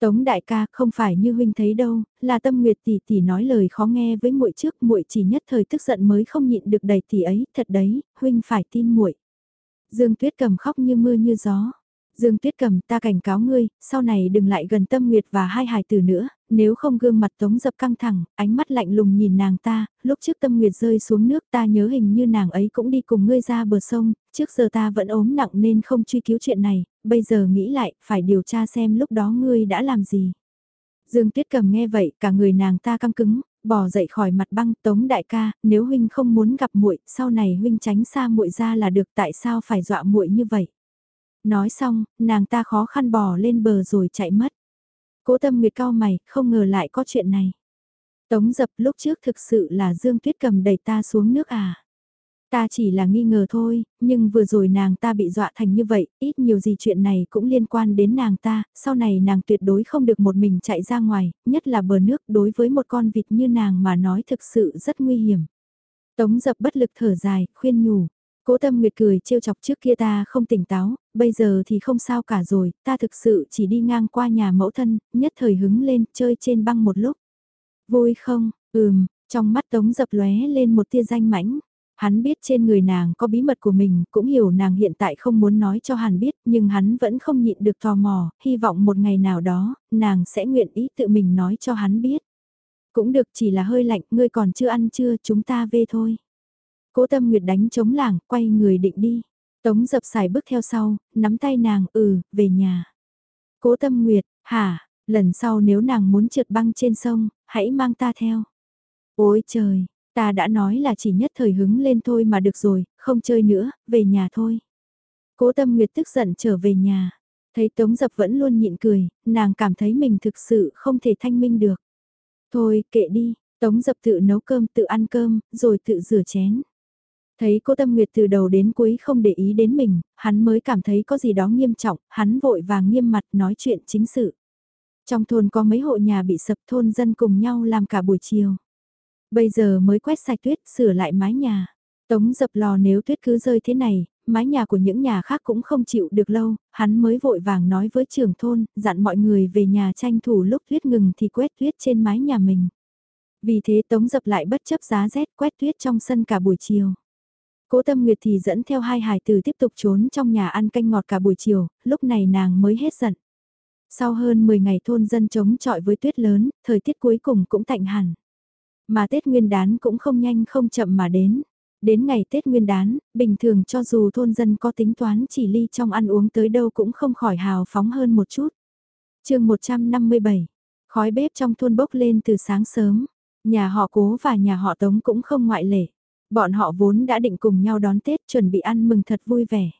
S1: Tống đại ca, không phải như huynh thấy đâu, là Tâm Nguyệt tỷ tỷ nói lời khó nghe với muội trước, muội chỉ nhất thời tức giận mới không nhịn được đầy tỷ ấy, thật đấy, huynh phải tin muội. Dương Tuyết cầm khóc như mưa như gió. Dương Tuyết cầm ta cảnh cáo ngươi, sau này đừng lại gần tâm nguyệt và hai hài tử nữa, nếu không gương mặt tống dập căng thẳng, ánh mắt lạnh lùng nhìn nàng ta, lúc trước tâm nguyệt rơi xuống nước ta nhớ hình như nàng ấy cũng đi cùng ngươi ra bờ sông, trước giờ ta vẫn ốm nặng nên không truy cứu chuyện này, bây giờ nghĩ lại, phải điều tra xem lúc đó ngươi đã làm gì. Dương Tuyết cầm nghe vậy, cả người nàng ta căng cứng, bò dậy khỏi mặt băng, "Tống đại ca, nếu huynh không muốn gặp muội, sau này huynh tránh xa muội ra là được, tại sao phải dọa muội như vậy?" Nói xong, nàng ta khó khăn bò lên bờ rồi chạy mất. Cố Tâm Nguyệt cao mày, không ngờ lại có chuyện này. Tống Dập lúc trước thực sự là Dương Tuyết cầm đẩy ta xuống nước à? Ta chỉ là nghi ngờ thôi, nhưng vừa rồi nàng ta bị dọa thành như vậy, ít nhiều gì chuyện này cũng liên quan đến nàng ta, sau này nàng tuyệt đối không được một mình chạy ra ngoài, nhất là bờ nước đối với một con vịt như nàng mà nói thực sự rất nguy hiểm. Tống dập bất lực thở dài, khuyên nhủ. Cố tâm nguyệt cười trêu chọc trước kia ta không tỉnh táo, bây giờ thì không sao cả rồi, ta thực sự chỉ đi ngang qua nhà mẫu thân, nhất thời hứng lên, chơi trên băng một lúc. Vui không, ừm, trong mắt tống dập lóe lên một tia danh mãnh. Hắn biết trên người nàng có bí mật của mình, cũng hiểu nàng hiện tại không muốn nói cho hắn biết, nhưng hắn vẫn không nhịn được tò mò, hy vọng một ngày nào đó, nàng sẽ nguyện ý tự mình nói cho hắn biết. Cũng được chỉ là hơi lạnh, ngươi còn chưa ăn chưa, chúng ta về thôi. Cố tâm nguyệt đánh chống làng, quay người định đi. Tống dập xài bước theo sau, nắm tay nàng, ừ, về nhà. Cố tâm nguyệt, hả, lần sau nếu nàng muốn trượt băng trên sông, hãy mang ta theo. Ôi trời, Ta đã nói là chỉ nhất thời hứng lên thôi mà được rồi, không chơi nữa, về nhà thôi. Cố tâm nguyệt tức giận trở về nhà. Thấy Tống Dập vẫn luôn nhịn cười, nàng cảm thấy mình thực sự không thể thanh minh được. Thôi, kệ đi, Tống Dập tự nấu cơm, tự ăn cơm, rồi tự rửa chén. Thấy cô Tâm Nguyệt từ đầu đến cuối không để ý đến mình, hắn mới cảm thấy có gì đó nghiêm trọng, hắn vội vàng nghiêm mặt nói chuyện chính sự. Trong thôn có mấy hộ nhà bị sập thôn dân cùng nhau làm cả buổi chiều. Bây giờ mới quét sạch tuyết, sửa lại mái nhà. Tống dập lò nếu tuyết cứ rơi thế này, mái nhà của những nhà khác cũng không chịu được lâu, hắn mới vội vàng nói với trưởng thôn, dặn mọi người về nhà tranh thủ lúc tuyết ngừng thì quét tuyết trên mái nhà mình. Vì thế Tống dập lại bất chấp giá rét quét tuyết trong sân cả buổi chiều. Cố Tâm Nguyệt thì dẫn theo hai hài tử tiếp tục trốn trong nhà ăn canh ngọt cả buổi chiều, lúc này nàng mới hết giận. Sau hơn 10 ngày thôn dân chống chọi với tuyết lớn, thời tiết cuối cùng cũng tạnh hẳn. Mà Tết Nguyên đán cũng không nhanh không chậm mà đến. Đến ngày Tết Nguyên đán, bình thường cho dù thôn dân có tính toán chỉ ly trong ăn uống tới đâu cũng không khỏi hào phóng hơn một chút. chương 157, khói bếp trong thôn bốc lên từ sáng sớm, nhà họ cố và nhà họ tống cũng không ngoại lệ. Bọn họ vốn đã định cùng nhau đón Tết chuẩn bị ăn mừng thật vui vẻ.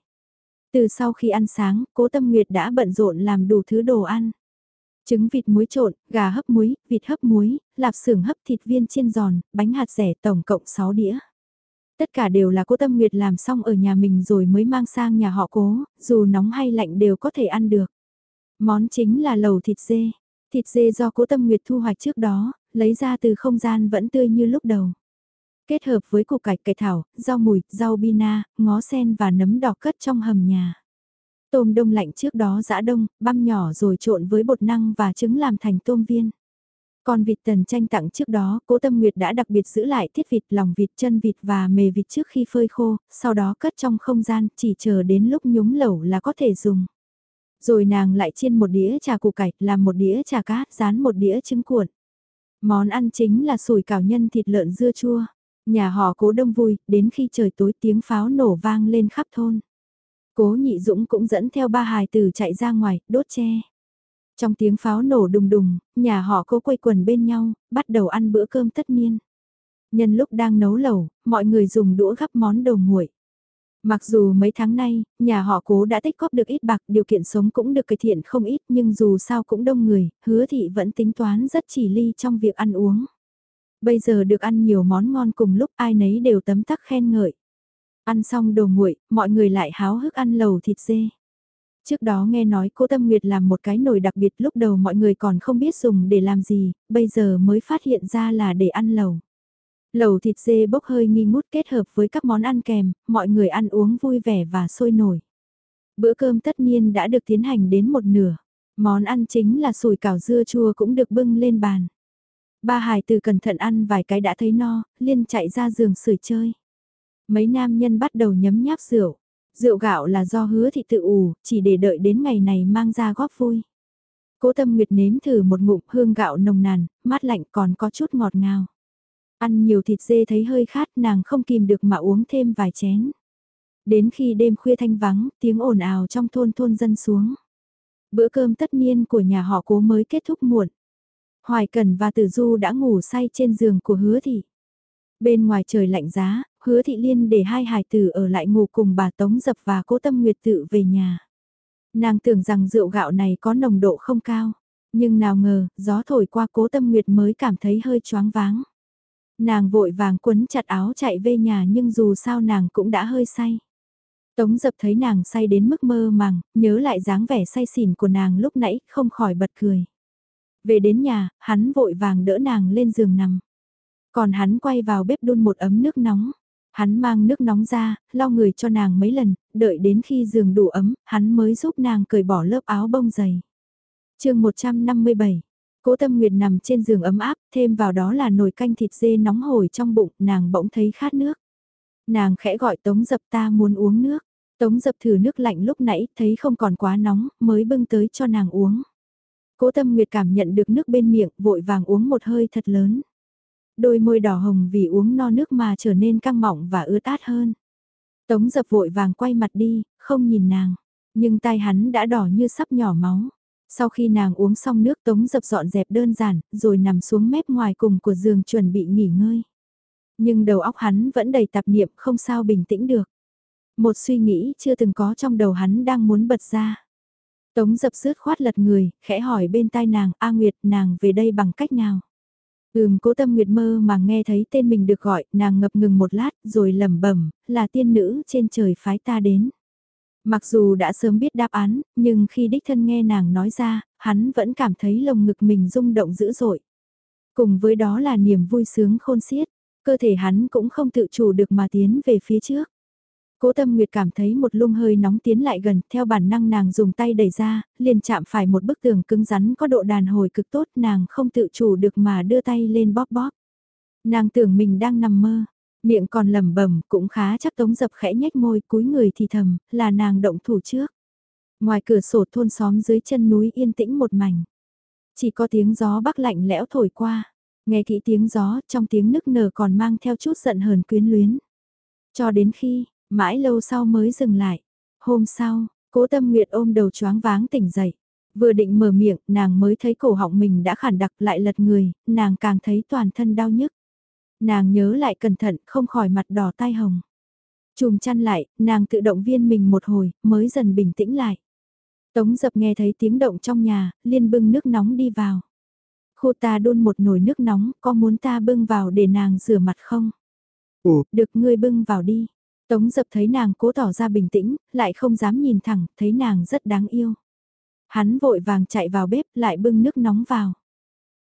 S1: Từ sau khi ăn sáng, cố tâm nguyệt đã bận rộn làm đủ thứ đồ ăn trứng vịt muối trộn, gà hấp muối, vịt hấp muối, lạp xưởng hấp thịt viên chiên giòn, bánh hạt rẻ tổng cộng 6 đĩa. Tất cả đều là cô Tâm Nguyệt làm xong ở nhà mình rồi mới mang sang nhà họ cố, dù nóng hay lạnh đều có thể ăn được. Món chính là lẩu thịt dê. Thịt dê do cố Tâm Nguyệt thu hoạch trước đó, lấy ra từ không gian vẫn tươi như lúc đầu. Kết hợp với củ cải cải thảo, rau mùi, rau bina, ngó sen và nấm đỏ cất trong hầm nhà. Tôm đông lạnh trước đó giã đông, băm nhỏ rồi trộn với bột năng và trứng làm thành tôm viên. Còn vịt tần tranh tặng trước đó, cố tâm nguyệt đã đặc biệt giữ lại tiết vịt, lòng vịt, chân vịt và mề vịt trước khi phơi khô, sau đó cất trong không gian, chỉ chờ đến lúc nhúng lẩu là có thể dùng. Rồi nàng lại chiên một đĩa trà củ cải, làm một đĩa trà cá, rán một đĩa trứng cuộn. Món ăn chính là sủi cảo nhân thịt lợn dưa chua. Nhà họ cố đông vui, đến khi trời tối tiếng pháo nổ vang lên khắp thôn. Cố nhị dũng cũng dẫn theo ba hài tử chạy ra ngoài, đốt tre. Trong tiếng pháo nổ đùng đùng, nhà họ cố quây quần bên nhau, bắt đầu ăn bữa cơm tất niên. Nhân lúc đang nấu lẩu, mọi người dùng đũa gắp món đầu nguội. Mặc dù mấy tháng nay, nhà họ cố đã tích góp được ít bạc, điều kiện sống cũng được cải thiện không ít nhưng dù sao cũng đông người, hứa thị vẫn tính toán rất chỉ ly trong việc ăn uống. Bây giờ được ăn nhiều món ngon cùng lúc ai nấy đều tấm tắc khen ngợi. Ăn xong đồ nguội, mọi người lại háo hức ăn lẩu thịt dê. Trước đó nghe nói cô Tâm Nguyệt làm một cái nồi đặc biệt lúc đầu mọi người còn không biết dùng để làm gì, bây giờ mới phát hiện ra là để ăn lẩu. Lẩu thịt dê bốc hơi nghi ngút kết hợp với các món ăn kèm, mọi người ăn uống vui vẻ và sôi nổi. Bữa cơm tất niên đã được tiến hành đến một nửa. Món ăn chính là sủi cảo dưa chua cũng được bưng lên bàn. Ba hài từ cẩn thận ăn vài cái đã thấy no, liên chạy ra giường sưởi chơi. Mấy nam nhân bắt đầu nhấm nháp rượu. Rượu gạo là do hứa thị tự ủ, chỉ để đợi đến ngày này mang ra góp vui. Cố tâm nguyệt nếm thử một ngụm hương gạo nồng nàn, mát lạnh còn có chút ngọt ngào. Ăn nhiều thịt dê thấy hơi khát nàng không kìm được mà uống thêm vài chén. Đến khi đêm khuya thanh vắng, tiếng ồn ào trong thôn thôn dân xuống. Bữa cơm tất niên của nhà họ cố mới kết thúc muộn. Hoài Cần và Tử Du đã ngủ say trên giường của hứa thị. Bên ngoài trời lạnh giá, hứa thị liên để hai hài tử ở lại ngủ cùng bà Tống Dập và cố tâm nguyệt tự về nhà. Nàng tưởng rằng rượu gạo này có nồng độ không cao, nhưng nào ngờ, gió thổi qua cố tâm nguyệt mới cảm thấy hơi choáng váng. Nàng vội vàng quấn chặt áo chạy về nhà nhưng dù sao nàng cũng đã hơi say. Tống dập thấy nàng say đến mức mơ màng, nhớ lại dáng vẻ say xỉn của nàng lúc nãy, không khỏi bật cười. Về đến nhà, hắn vội vàng đỡ nàng lên giường nằm. Còn hắn quay vào bếp đun một ấm nước nóng. Hắn mang nước nóng ra, lau người cho nàng mấy lần, đợi đến khi giường đủ ấm, hắn mới giúp nàng cởi bỏ lớp áo bông dày. chương 157 Cố Tâm Nguyệt nằm trên giường ấm áp, thêm vào đó là nồi canh thịt dê nóng hổi trong bụng, nàng bỗng thấy khát nước. Nàng khẽ gọi Tống Dập ta muốn uống nước. Tống Dập thử nước lạnh lúc nãy, thấy không còn quá nóng, mới bưng tới cho nàng uống. Cố Tâm Nguyệt cảm nhận được nước bên miệng, vội vàng uống một hơi thật lớn. Đôi môi đỏ hồng vì uống no nước mà trở nên căng mọng và ướt át hơn. Tống Dập vội vàng quay mặt đi, không nhìn nàng, nhưng tai hắn đã đỏ như sắp nhỏ máu. Sau khi nàng uống xong nước tống dập dọn dẹp đơn giản, rồi nằm xuống mép ngoài cùng của giường chuẩn bị nghỉ ngơi. Nhưng đầu óc hắn vẫn đầy tạp niệm không sao bình tĩnh được. Một suy nghĩ chưa từng có trong đầu hắn đang muốn bật ra. Tống dập rứt khoát lật người, khẽ hỏi bên tai nàng, A Nguyệt, nàng về đây bằng cách nào? Ừm cố tâm Nguyệt mơ mà nghe thấy tên mình được gọi, nàng ngập ngừng một lát, rồi lẩm bẩm là tiên nữ trên trời phái ta đến. Mặc dù đã sớm biết đáp án, nhưng khi đích thân nghe nàng nói ra, hắn vẫn cảm thấy lồng ngực mình rung động dữ dội. Cùng với đó là niềm vui sướng khôn xiết, cơ thể hắn cũng không tự chủ được mà tiến về phía trước. Cố Tâm Nguyệt cảm thấy một luồng hơi nóng tiến lại gần, theo bản năng nàng dùng tay đẩy ra, liền chạm phải một bức tường cứng rắn có độ đàn hồi cực tốt, nàng không tự chủ được mà đưa tay lên bóp bóp. Nàng tưởng mình đang nằm mơ, Miệng còn lẩm bẩm cũng khá chắc tống dập khẽ nhếch môi cúi người thì thầm, là nàng động thủ trước. Ngoài cửa sổ thôn xóm dưới chân núi yên tĩnh một mảnh. Chỉ có tiếng gió bắc lạnh lẽo thổi qua. Nghe kỹ tiếng gió, trong tiếng nức nở còn mang theo chút giận hờn quyến luyến. Cho đến khi, mãi lâu sau mới dừng lại. Hôm sau, cố tâm nguyệt ôm đầu choáng váng tỉnh dậy. Vừa định mở miệng, nàng mới thấy cổ họng mình đã khản đặc lại lật người, nàng càng thấy toàn thân đau nhức. Nàng nhớ lại cẩn thận, không khỏi mặt đỏ tai hồng. Chùm chăn lại, nàng tự động viên mình một hồi, mới dần bình tĩnh lại. Tống dập nghe thấy tiếng động trong nhà, liên bưng nước nóng đi vào. Khu ta đun một nồi nước nóng, có muốn ta bưng vào để nàng rửa mặt không?
S2: Ồ,
S1: được ngươi bưng vào đi. Tống dập thấy nàng cố tỏ ra bình tĩnh, lại không dám nhìn thẳng, thấy nàng rất đáng yêu. Hắn vội vàng chạy vào bếp, lại bưng nước nóng vào.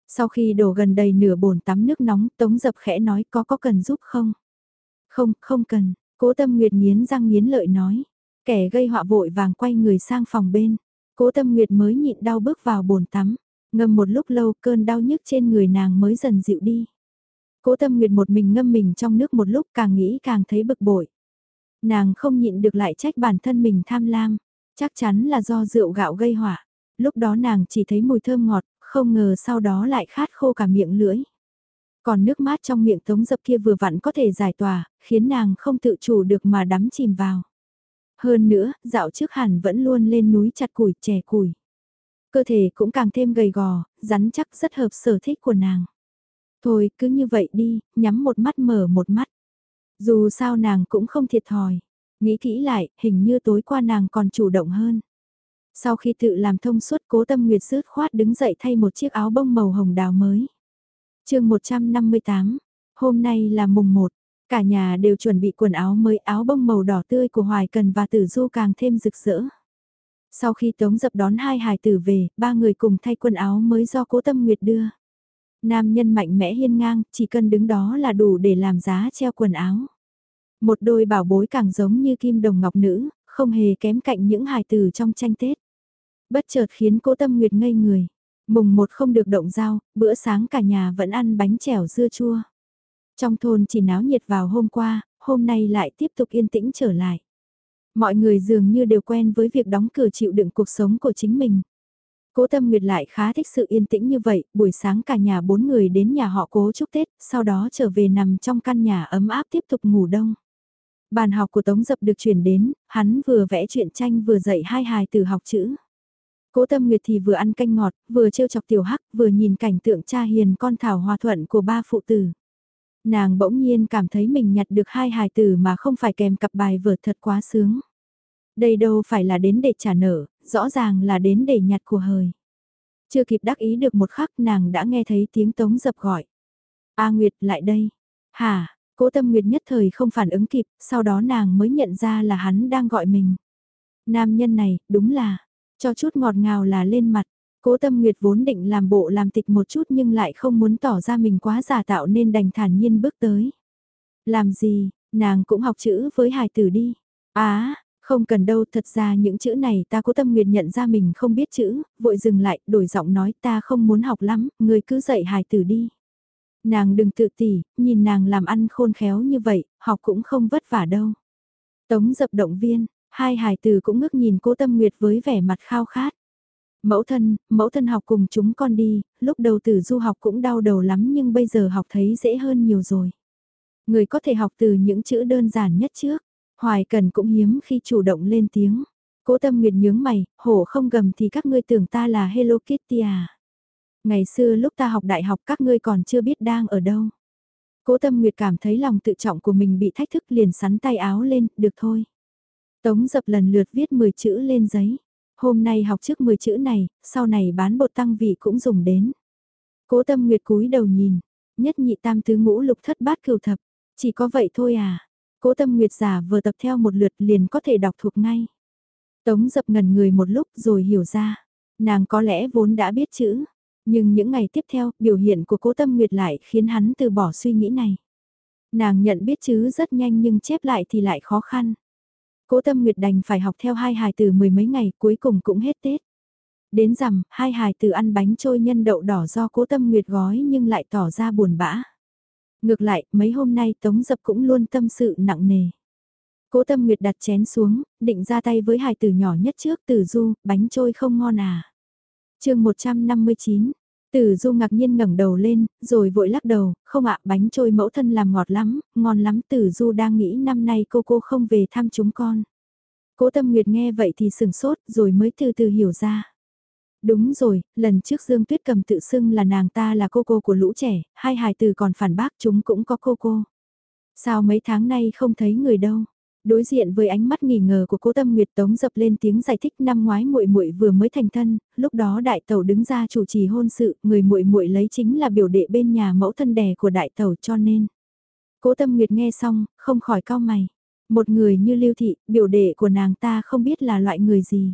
S1: Sau khi đổ gần đầy nửa bồn tắm nước nóng, Tống Dập khẽ nói có có cần giúp không? Không, không cần, cố tâm nguyệt nghiến răng nghiến lợi nói. Kẻ gây họa vội vàng quay người sang phòng bên. Cố tâm nguyệt mới nhịn đau bước vào bồn tắm. Ngâm một lúc lâu cơn đau nhức trên người nàng mới dần dịu đi. Cố tâm nguyệt một mình ngâm mình trong nước một lúc càng nghĩ càng thấy bực bội. Nàng không nhịn được lại trách bản thân mình tham lam. Chắc chắn là do rượu gạo gây hỏa. Lúc đó nàng chỉ thấy mùi thơm ngọt, không ngờ sau đó lại khát khô cả miệng lưỡi. Còn nước mát trong miệng tống dập kia vừa vặn có thể giải tỏa, khiến nàng không tự chủ được mà đắm chìm vào. Hơn nữa, dạo trước hẳn vẫn luôn lên núi chặt củi chè củi. Cơ thể cũng càng thêm gầy gò, rắn chắc rất hợp sở thích của nàng. Thôi cứ như vậy đi, nhắm một mắt mở một mắt. Dù sao nàng cũng không thiệt thòi. Nghĩ kỹ lại, hình như tối qua nàng còn chủ động hơn. Sau khi tự làm thông suốt cố tâm nguyệt sứt khoát đứng dậy thay một chiếc áo bông màu hồng đào mới. chương 158, hôm nay là mùng 1, cả nhà đều chuẩn bị quần áo mới áo bông màu đỏ tươi của Hoài Cần và Tử Du càng thêm rực rỡ. Sau khi Tống dập đón hai hài tử về, ba người cùng thay quần áo mới do cố tâm nguyệt đưa. Nam nhân mạnh mẽ hiên ngang, chỉ cần đứng đó là đủ để làm giá treo quần áo. Một đôi bảo bối càng giống như kim đồng ngọc nữ, không hề kém cạnh những hài tử trong tranh Tết. Bất chợt khiến cố tâm nguyệt ngây người. Mùng một không được động dao, bữa sáng cả nhà vẫn ăn bánh chèo dưa chua. Trong thôn chỉ náo nhiệt vào hôm qua, hôm nay lại tiếp tục yên tĩnh trở lại. Mọi người dường như đều quen với việc đóng cửa chịu đựng cuộc sống của chính mình. Cố Tâm Nguyệt lại khá thích sự yên tĩnh như vậy, buổi sáng cả nhà bốn người đến nhà họ cố chúc Tết, sau đó trở về nằm trong căn nhà ấm áp tiếp tục ngủ đông. Bàn học của Tống Dập được chuyển đến, hắn vừa vẽ truyện tranh vừa dạy hai hài từ học chữ. Cố Tâm Nguyệt thì vừa ăn canh ngọt, vừa trêu chọc tiểu hắc, vừa nhìn cảnh tượng cha hiền con thảo hòa thuận của ba phụ tử. Nàng bỗng nhiên cảm thấy mình nhặt được hai hài tử mà không phải kèm cặp bài vở thật quá sướng. Đây đâu phải là đến để trả nợ, rõ ràng là đến để nhặt của hời. Chưa kịp đắc ý được một khắc nàng đã nghe thấy tiếng tống dập gọi. A Nguyệt lại đây. Hả, cố tâm Nguyệt nhất thời không phản ứng kịp, sau đó nàng mới nhận ra là hắn đang gọi mình. Nam nhân này, đúng là, cho chút ngọt ngào là lên mặt. Cố tâm Nguyệt vốn định làm bộ làm tịch một chút nhưng lại không muốn tỏ ra mình quá giả tạo nên đành thản nhiên bước tới. Làm gì, nàng cũng học chữ với hài tử đi. Á, không cần đâu, thật ra những chữ này ta cố tâm nguyệt nhận ra mình không biết chữ, vội dừng lại, đổi giọng nói ta không muốn học lắm, người cứ dạy hài tử đi. Nàng đừng tự tỉ, nhìn nàng làm ăn khôn khéo như vậy, học cũng không vất vả đâu. Tống dập động viên, hai hài tử cũng ngước nhìn cố tâm nguyệt với vẻ mặt khao khát. Mẫu thân, mẫu thân học cùng chúng con đi, lúc đầu tử du học cũng đau đầu lắm nhưng bây giờ học thấy dễ hơn nhiều rồi. Người có thể học từ những chữ đơn giản nhất trước. Hoài Cần cũng hiếm khi chủ động lên tiếng. Cố tâm nguyệt nhướng mày, hổ không gầm thì các ngươi tưởng ta là Hello Kitty à. Ngày xưa lúc ta học đại học các ngươi còn chưa biết đang ở đâu. Cố tâm nguyệt cảm thấy lòng tự trọng của mình bị thách thức liền sắn tay áo lên, được thôi. Tống dập lần lượt viết 10 chữ lên giấy. Hôm nay học trước 10 chữ này, sau này bán bột tăng vị cũng dùng đến. Cố tâm nguyệt cúi đầu nhìn, nhất nhị tam tứ ngũ lục thất bát cửu thập, chỉ có vậy thôi à. Cố tâm nguyệt giả vừa tập theo một lượt liền có thể đọc thuộc ngay. Tống dập ngần người một lúc rồi hiểu ra. Nàng có lẽ vốn đã biết chữ. Nhưng những ngày tiếp theo, biểu hiện của cố tâm nguyệt lại khiến hắn từ bỏ suy nghĩ này. Nàng nhận biết chữ rất nhanh nhưng chép lại thì lại khó khăn. Cố tâm nguyệt đành phải học theo hai hài từ mười mấy ngày cuối cùng cũng hết Tết. Đến rằm, hai hài từ ăn bánh trôi nhân đậu đỏ do cố tâm nguyệt gói nhưng lại tỏ ra buồn bã. Ngược lại, mấy hôm nay Tống Dập cũng luôn tâm sự nặng nề. Cố Tâm Nguyệt đặt chén xuống, định ra tay với hài tử nhỏ nhất trước Tử Du, bánh trôi không ngon à. chương 159, Tử Du ngạc nhiên ngẩng đầu lên, rồi vội lắc đầu, không ạ, bánh trôi mẫu thân làm ngọt lắm, ngon lắm Tử Du đang nghĩ năm nay cô cô không về thăm chúng con. Cố Tâm Nguyệt nghe vậy thì sừng sốt rồi mới từ từ hiểu ra. Đúng rồi, lần trước Dương Tuyết cầm tự xưng là nàng ta là cô cô của lũ trẻ, hai hài từ còn phản bác chúng cũng có cô cô. Sao mấy tháng nay không thấy người đâu? Đối diện với ánh mắt nghi ngờ của cô Tâm Nguyệt Tống dập lên tiếng giải thích năm ngoái muội muội vừa mới thành thân, lúc đó đại tẩu đứng ra chủ trì hôn sự, người muội muội lấy chính là biểu đệ bên nhà mẫu thân đẻ của đại tẩu cho nên. Cố Tâm Nguyệt nghe xong, không khỏi cau mày. Một người như Lưu Thị, biểu đệ của nàng ta không biết là loại người gì.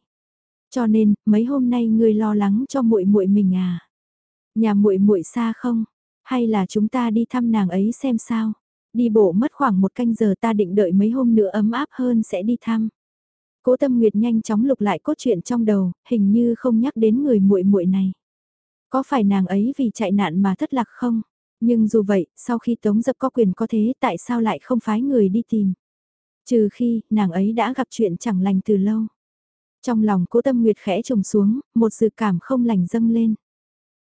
S1: Cho nên, mấy hôm nay ngươi lo lắng cho muội muội mình à? Nhà muội muội xa không? Hay là chúng ta đi thăm nàng ấy xem sao? Đi bộ mất khoảng một canh giờ ta định đợi mấy hôm nữa ấm áp hơn sẽ đi thăm. Cố Tâm Nguyệt nhanh chóng lục lại cốt truyện trong đầu, hình như không nhắc đến người muội muội này. Có phải nàng ấy vì chạy nạn mà thất lạc không? Nhưng dù vậy, sau khi Tống Dập có quyền có thế tại sao lại không phái người đi tìm? Trừ khi, nàng ấy đã gặp chuyện chẳng lành từ lâu. Trong lòng cố tâm nguyệt khẽ trùng xuống, một sự cảm không lành dâng lên.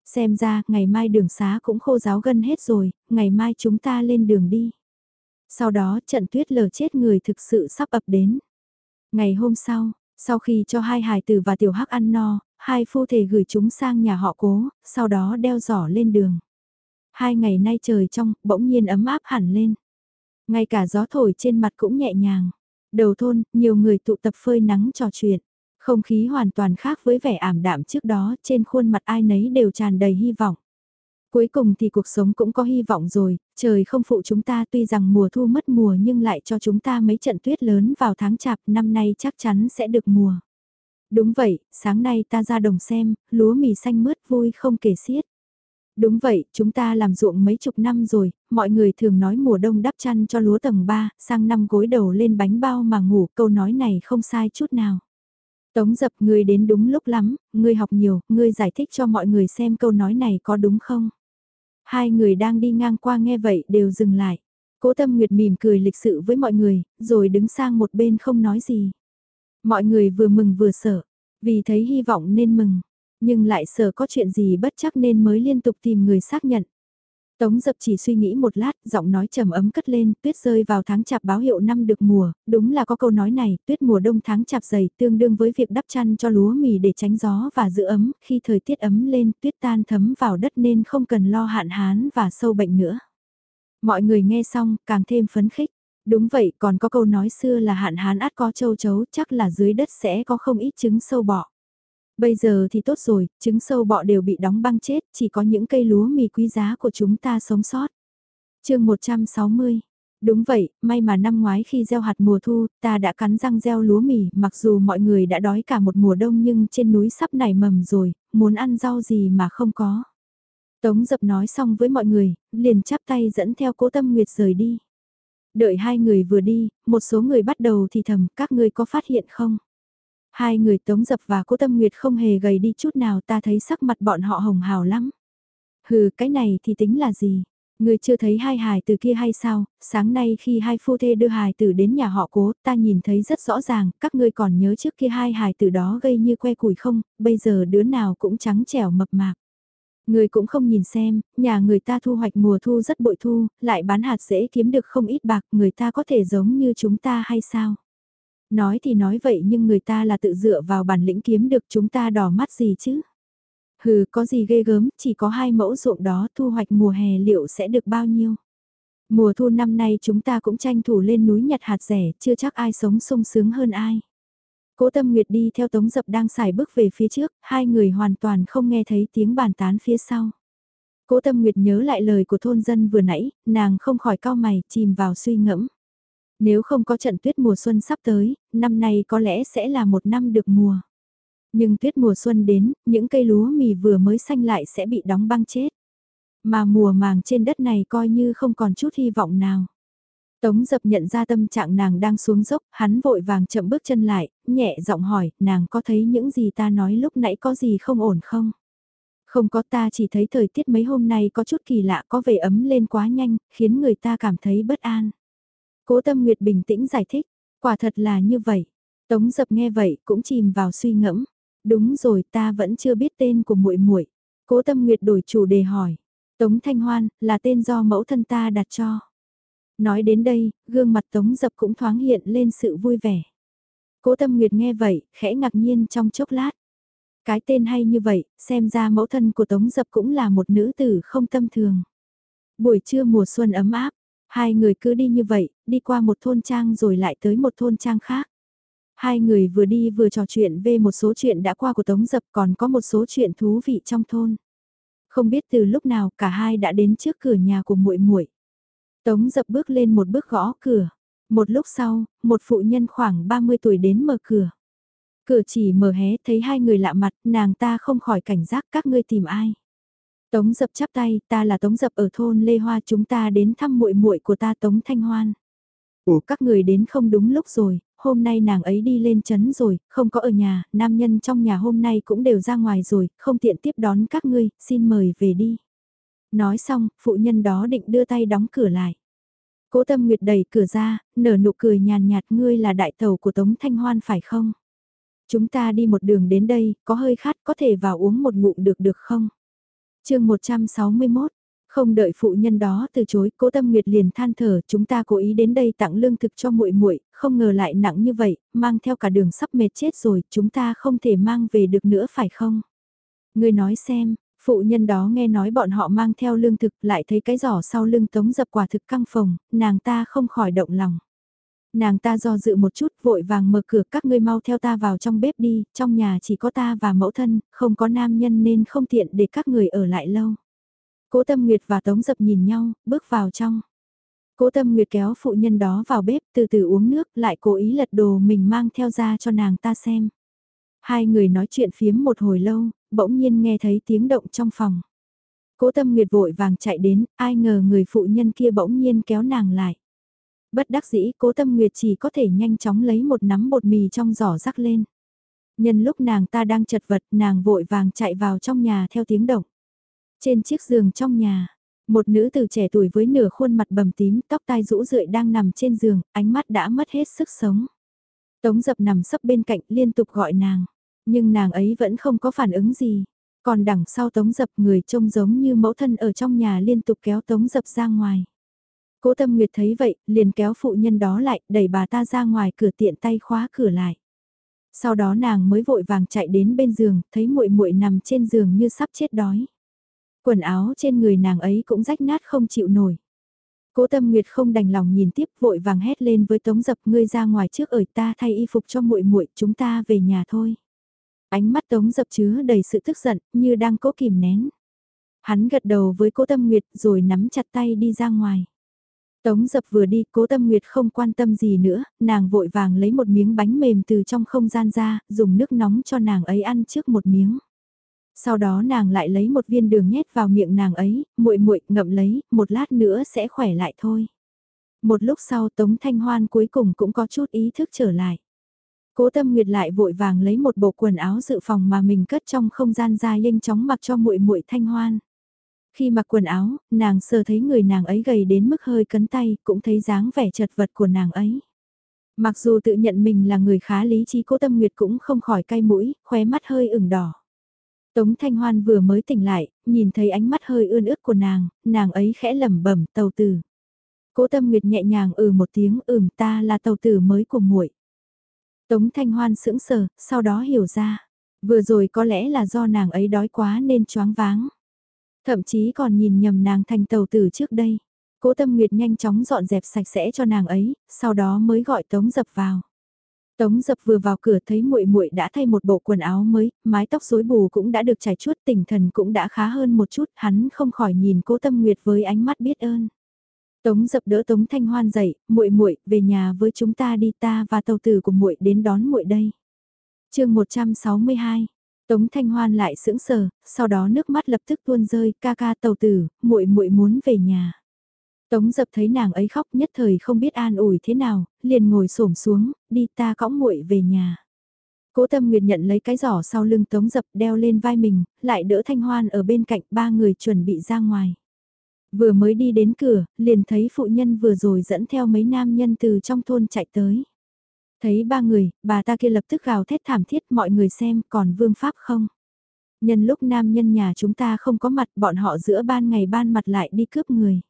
S1: Xem ra, ngày mai đường xá cũng khô giáo gân hết rồi, ngày mai chúng ta lên đường đi. Sau đó trận tuyết lở chết người thực sự sắp ập đến. Ngày hôm sau, sau khi cho hai hài tử và tiểu hắc ăn no, hai phu thể gửi chúng sang nhà họ cố, sau đó đeo giỏ lên đường. Hai ngày nay trời trong, bỗng nhiên ấm áp hẳn lên. Ngay cả gió thổi trên mặt cũng nhẹ nhàng. Đầu thôn, nhiều người tụ tập phơi nắng trò chuyện. Không khí hoàn toàn khác với vẻ ảm đạm trước đó, trên khuôn mặt ai nấy đều tràn đầy hy vọng. Cuối cùng thì cuộc sống cũng có hy vọng rồi, trời không phụ chúng ta tuy rằng mùa thu mất mùa nhưng lại cho chúng ta mấy trận tuyết lớn vào tháng chạp năm nay chắc chắn sẽ được mùa. Đúng vậy, sáng nay ta ra đồng xem, lúa mì xanh mướt vui không kể xiết. Đúng vậy, chúng ta làm ruộng mấy chục năm rồi, mọi người thường nói mùa đông đắp chăn cho lúa tầng 3, sang năm gối đầu lên bánh bao mà ngủ, câu nói này không sai chút nào. Tống dập ngươi đến đúng lúc lắm, ngươi học nhiều, ngươi giải thích cho mọi người xem câu nói này có đúng không? Hai người đang đi ngang qua nghe vậy đều dừng lại. Cố tâm nguyệt mỉm cười lịch sự với mọi người, rồi đứng sang một bên không nói gì. Mọi người vừa mừng vừa sợ, vì thấy hy vọng nên mừng, nhưng lại sợ có chuyện gì bất chắc nên mới liên tục tìm người xác nhận. Tống dập chỉ suy nghĩ một lát, giọng nói trầm ấm cất lên, tuyết rơi vào tháng chạp báo hiệu năm được mùa, đúng là có câu nói này, tuyết mùa đông tháng chạp dày tương đương với việc đắp chăn cho lúa mì để tránh gió và giữ ấm, khi thời tiết ấm lên tuyết tan thấm vào đất nên không cần lo hạn hán và sâu bệnh nữa. Mọi người nghe xong, càng thêm phấn khích. Đúng vậy, còn có câu nói xưa là hạn hán át có châu chấu, chắc là dưới đất sẽ có không ít trứng sâu bọ. Bây giờ thì tốt rồi, trứng sâu bọ đều bị đóng băng chết, chỉ có những cây lúa mì quý giá của chúng ta sống sót. chương 160 Đúng vậy, may mà năm ngoái khi gieo hạt mùa thu, ta đã cắn răng gieo lúa mì, mặc dù mọi người đã đói cả một mùa đông nhưng trên núi sắp nảy mầm rồi, muốn ăn rau gì mà không có. Tống dập nói xong với mọi người, liền chắp tay dẫn theo cố tâm nguyệt rời đi. Đợi hai người vừa đi, một số người bắt đầu thì thầm các ngươi có phát hiện không? Hai người Tống Dập và Cố Tâm Nguyệt không hề gầy đi chút nào ta thấy sắc mặt bọn họ hồng hào lắm. Hừ, cái này thì tính là gì? Người chưa thấy hai hài từ kia hay sao? Sáng nay khi hai phu thê đưa hài tử đến nhà họ cố, ta nhìn thấy rất rõ ràng, các ngươi còn nhớ trước kia hai hài tử đó gây như que củi không? Bây giờ đứa nào cũng trắng trẻo mập mạp. Người cũng không nhìn xem, nhà người ta thu hoạch mùa thu rất bội thu, lại bán hạt dễ kiếm được không ít bạc, người ta có thể giống như chúng ta hay sao? Nói thì nói vậy nhưng người ta là tự dựa vào bản lĩnh kiếm được chúng ta đỏ mắt gì chứ? Hừ, có gì ghê gớm, chỉ có hai mẫu ruộng đó thu hoạch mùa hè liệu sẽ được bao nhiêu? Mùa thu năm nay chúng ta cũng tranh thủ lên núi nhặt hạt rẻ, chưa chắc ai sống sung sướng hơn ai. Cố Tâm Nguyệt đi theo Tống Dập đang xài bước về phía trước, hai người hoàn toàn không nghe thấy tiếng bàn tán phía sau. Cố Tâm Nguyệt nhớ lại lời của thôn dân vừa nãy, nàng không khỏi cau mày, chìm vào suy ngẫm. Nếu không có trận tuyết mùa xuân sắp tới, năm nay có lẽ sẽ là một năm được mùa. Nhưng tuyết mùa xuân đến, những cây lúa mì vừa mới xanh lại sẽ bị đóng băng chết. Mà mùa màng trên đất này coi như không còn chút hy vọng nào. Tống dập nhận ra tâm trạng nàng đang xuống dốc, hắn vội vàng chậm bước chân lại, nhẹ giọng hỏi, nàng có thấy những gì ta nói lúc nãy có gì không ổn không? Không có ta chỉ thấy thời tiết mấy hôm nay có chút kỳ lạ có vẻ ấm lên quá nhanh, khiến người ta cảm thấy bất an. Cố Tâm Nguyệt bình tĩnh giải thích, quả thật là như vậy. Tống Dập nghe vậy cũng chìm vào suy ngẫm. Đúng rồi, ta vẫn chưa biết tên của muội muội. Cố Tâm Nguyệt đổi chủ đề hỏi. Tống Thanh Hoan là tên do mẫu thân ta đặt cho. Nói đến đây, gương mặt Tống Dập cũng thoáng hiện lên sự vui vẻ. Cố Tâm Nguyệt nghe vậy, khẽ ngạc nhiên trong chốc lát. Cái tên hay như vậy, xem ra mẫu thân của Tống Dập cũng là một nữ tử không tâm thường. Buổi trưa mùa xuân ấm áp, Hai người cứ đi như vậy, đi qua một thôn trang rồi lại tới một thôn trang khác. Hai người vừa đi vừa trò chuyện về một số chuyện đã qua của Tống Dập còn có một số chuyện thú vị trong thôn. Không biết từ lúc nào cả hai đã đến trước cửa nhà của muội muội. Tống Dập bước lên một bước gõ cửa. Một lúc sau, một phụ nhân khoảng 30 tuổi đến mở cửa. Cửa chỉ mở hé thấy hai người lạ mặt, nàng ta không khỏi cảnh giác các ngươi tìm ai. Tống dập chắp tay, ta là Tống dập ở thôn Lê Hoa chúng ta đến thăm muội muội của ta Tống Thanh Hoan. Ủa các người đến không đúng lúc rồi, hôm nay nàng ấy đi lên chấn rồi, không có ở nhà, nam nhân trong nhà hôm nay cũng đều ra ngoài rồi, không tiện tiếp đón các ngươi, xin mời về đi. Nói xong, phụ nhân đó định đưa tay đóng cửa lại. Cố tâm nguyệt đẩy cửa ra, nở nụ cười nhàn nhạt ngươi là đại tàu của Tống Thanh Hoan phải không? Chúng ta đi một đường đến đây, có hơi khát có thể vào uống một ngụm được được không? Chương 161, không đợi phụ nhân đó từ chối, Cố Tâm Nguyệt liền than thở, chúng ta cố ý đến đây tặng lương thực cho muội muội, không ngờ lại nặng như vậy, mang theo cả đường sắp mệt chết rồi, chúng ta không thể mang về được nữa phải không? Người nói xem, phụ nhân đó nghe nói bọn họ mang theo lương thực, lại thấy cái giỏ sau lưng tống dập quả thực căng phòng, nàng ta không khỏi động lòng. Nàng ta do dự một chút vội vàng mở cửa các ngươi mau theo ta vào trong bếp đi, trong nhà chỉ có ta và mẫu thân, không có nam nhân nên không tiện để các người ở lại lâu. Cố Tâm Nguyệt và Tống Dập nhìn nhau, bước vào trong. Cố Tâm Nguyệt kéo phụ nhân đó vào bếp từ từ uống nước lại cố ý lật đồ mình mang theo ra cho nàng ta xem. Hai người nói chuyện phiếm một hồi lâu, bỗng nhiên nghe thấy tiếng động trong phòng. Cố Tâm Nguyệt vội vàng chạy đến, ai ngờ người phụ nhân kia bỗng nhiên kéo nàng lại. Bất đắc dĩ cố tâm nguyệt chỉ có thể nhanh chóng lấy một nắm bột mì trong giỏ rắc lên. Nhân lúc nàng ta đang chật vật nàng vội vàng chạy vào trong nhà theo tiếng động. Trên chiếc giường trong nhà, một nữ từ trẻ tuổi với nửa khuôn mặt bầm tím tóc tai rũ rượi đang nằm trên giường, ánh mắt đã mất hết sức sống. Tống dập nằm sấp bên cạnh liên tục gọi nàng, nhưng nàng ấy vẫn không có phản ứng gì. Còn đằng sau tống dập người trông giống như mẫu thân ở trong nhà liên tục kéo tống dập ra ngoài. Cố Tâm Nguyệt thấy vậy, liền kéo phụ nhân đó lại, đẩy bà ta ra ngoài cửa tiện tay khóa cửa lại. Sau đó nàng mới vội vàng chạy đến bên giường, thấy muội muội nằm trên giường như sắp chết đói. Quần áo trên người nàng ấy cũng rách nát không chịu nổi. Cố Tâm Nguyệt không đành lòng nhìn tiếp, vội vàng hét lên với Tống Dập, ngươi ra ngoài trước ở ta thay y phục cho muội muội, chúng ta về nhà thôi. Ánh mắt Tống Dập chứa đầy sự tức giận, như đang cố kìm nén. Hắn gật đầu với Cố Tâm Nguyệt rồi nắm chặt tay đi ra ngoài. Tống dập vừa đi, cố tâm nguyệt không quan tâm gì nữa, nàng vội vàng lấy một miếng bánh mềm từ trong không gian ra, dùng nước nóng cho nàng ấy ăn trước một miếng. Sau đó nàng lại lấy một viên đường nhét vào miệng nàng ấy, muội muội ngậm lấy, một lát nữa sẽ khỏe lại thôi. Một lúc sau Tống Thanh Hoan cuối cùng cũng có chút ý thức trở lại. Cố Tâm Nguyệt lại vội vàng lấy một bộ quần áo dự phòng mà mình cất trong không gian ra nhanh chóng mặc cho muội muội Thanh Hoan. Khi mặc quần áo, nàng sờ thấy người nàng ấy gầy đến mức hơi cấn tay, cũng thấy dáng vẻ chật vật của nàng ấy. Mặc dù tự nhận mình là người khá lý trí cố tâm nguyệt cũng không khỏi cay mũi, khóe mắt hơi ửng đỏ. Tống Thanh Hoan vừa mới tỉnh lại, nhìn thấy ánh mắt hơi ươn ướt của nàng, nàng ấy khẽ lẩm bẩm tàu tử. Cố tâm nguyệt nhẹ nhàng ừ một tiếng ừm ta là tàu tử mới của muội. Tống Thanh Hoan sững sờ, sau đó hiểu ra. Vừa rồi có lẽ là do nàng ấy đói quá nên choáng váng. Thậm chí còn nhìn nhầm nàng thành tàu tử trước đây. Cố Tâm Nguyệt nhanh chóng dọn dẹp sạch sẽ cho nàng ấy, sau đó mới gọi Tống Dập vào. Tống Dập vừa vào cửa thấy muội muội đã thay một bộ quần áo mới, mái tóc rối bù cũng đã được trải chuốt, tinh thần cũng đã khá hơn một chút, hắn không khỏi nhìn Cố Tâm Nguyệt với ánh mắt biết ơn. Tống Dập đỡ Tống Thanh Hoan dậy, "Muội muội, về nhà với chúng ta đi, ta và tàu tử của muội đến đón muội đây." Chương 162 Tống Thanh Hoan lại sững sờ, sau đó nước mắt lập tức tuôn rơi, ca ca tàu tử, muội muội muốn về nhà. Tống dập thấy nàng ấy khóc nhất thời không biết an ủi thế nào, liền ngồi xổm xuống, đi ta cõng muội về nhà. Cố Tâm Nguyệt nhận lấy cái giỏ sau lưng Tống dập đeo lên vai mình, lại đỡ Thanh Hoan ở bên cạnh ba người chuẩn bị ra ngoài. Vừa mới đi đến cửa, liền thấy phụ nhân vừa rồi dẫn theo mấy nam nhân từ trong thôn chạy tới. Thấy ba người, bà ta kia lập tức gào thét thảm thiết mọi người xem còn vương pháp không. Nhân lúc nam nhân nhà chúng ta không có mặt bọn họ giữa ban ngày ban mặt lại đi cướp người.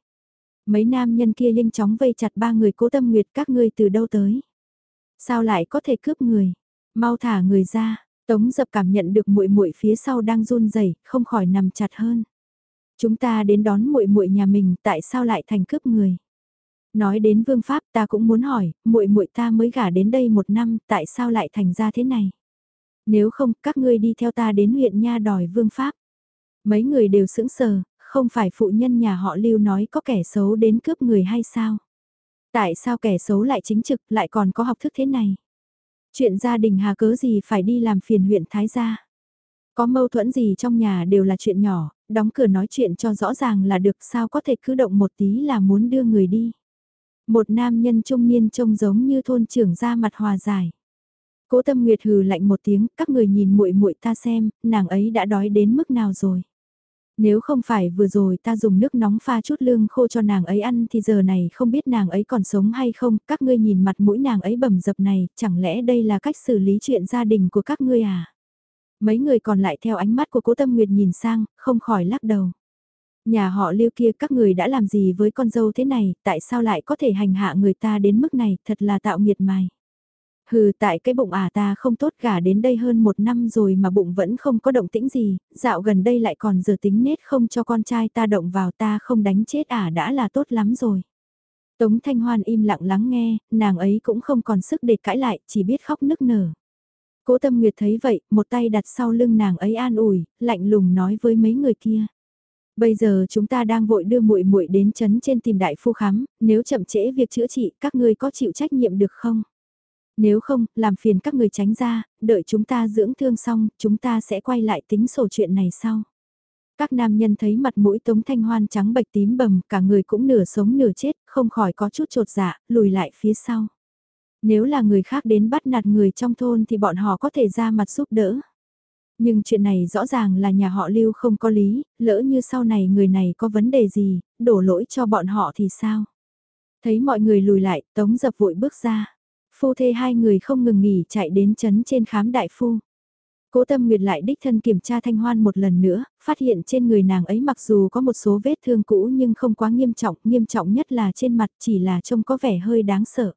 S1: Mấy nam nhân kia nhanh chóng vây chặt ba người cố tâm nguyệt các ngươi từ đâu tới. Sao lại có thể cướp người? Mau thả người ra, tống dập cảm nhận được muội muội phía sau đang run rẩy không khỏi nằm chặt hơn. Chúng ta đến đón muội muội nhà mình tại sao lại thành cướp người? Nói đến vương pháp ta cũng muốn hỏi, muội muội ta mới gả đến đây một năm, tại sao lại thành ra thế này? Nếu không, các ngươi đi theo ta đến huyện nha đòi vương pháp. Mấy người đều sững sờ, không phải phụ nhân nhà họ lưu nói có kẻ xấu đến cướp người hay sao? Tại sao kẻ xấu lại chính trực lại còn có học thức thế này? Chuyện gia đình hà cớ gì phải đi làm phiền huyện Thái gia? Có mâu thuẫn gì trong nhà đều là chuyện nhỏ, đóng cửa nói chuyện cho rõ ràng là được sao có thể cứ động một tí là muốn đưa người đi. Một nam nhân trung niên trông giống như thôn trưởng ra mặt hòa giải. Cố Tâm Nguyệt hừ lạnh một tiếng, các người nhìn muội muội ta xem, nàng ấy đã đói đến mức nào rồi. Nếu không phải vừa rồi ta dùng nước nóng pha chút lương khô cho nàng ấy ăn thì giờ này không biết nàng ấy còn sống hay không, các ngươi nhìn mặt mũi nàng ấy bầm dập này, chẳng lẽ đây là cách xử lý chuyện gia đình của các ngươi à? Mấy người còn lại theo ánh mắt của cố Tâm Nguyệt nhìn sang, không khỏi lắc đầu. Nhà họ lưu kia các người đã làm gì với con dâu thế này, tại sao lại có thể hành hạ người ta đến mức này, thật là tạo nghiệt mài. Hừ tại cái bụng à ta không tốt gả đến đây hơn một năm rồi mà bụng vẫn không có động tĩnh gì, dạo gần đây lại còn giờ tính nết không cho con trai ta động vào ta không đánh chết à đã là tốt lắm rồi. Tống Thanh Hoan im lặng lắng nghe, nàng ấy cũng không còn sức để cãi lại, chỉ biết khóc nức nở. Cố Tâm Nguyệt thấy vậy, một tay đặt sau lưng nàng ấy an ủi, lạnh lùng nói với mấy người kia. Bây giờ chúng ta đang vội đưa muội muội đến chấn trên tìm đại phu khám, nếu chậm trễ việc chữa trị, các ngươi có chịu trách nhiệm được không? Nếu không, làm phiền các người tránh ra, đợi chúng ta dưỡng thương xong, chúng ta sẽ quay lại tính sổ chuyện này sau. Các nam nhân thấy mặt mũi Tống Thanh Hoan trắng bạch tím bầm, cả người cũng nửa sống nửa chết, không khỏi có chút trột dạ, lùi lại phía sau. Nếu là người khác đến bắt nạt người trong thôn thì bọn họ có thể ra mặt giúp đỡ. Nhưng chuyện này rõ ràng là nhà họ Lưu không có lý, lỡ như sau này người này có vấn đề gì, đổ lỗi cho bọn họ thì sao? Thấy mọi người lùi lại, Tống dập vội bước ra. Phu thê hai người không ngừng nghỉ chạy đến chấn trên khám đại phu. Cố Tâm Nguyệt lại đích thân kiểm tra Thanh Hoan một lần nữa, phát hiện trên người nàng ấy mặc dù có một số vết thương cũ nhưng không quá nghiêm trọng, nghiêm trọng nhất là trên mặt chỉ là trông có vẻ hơi đáng sợ.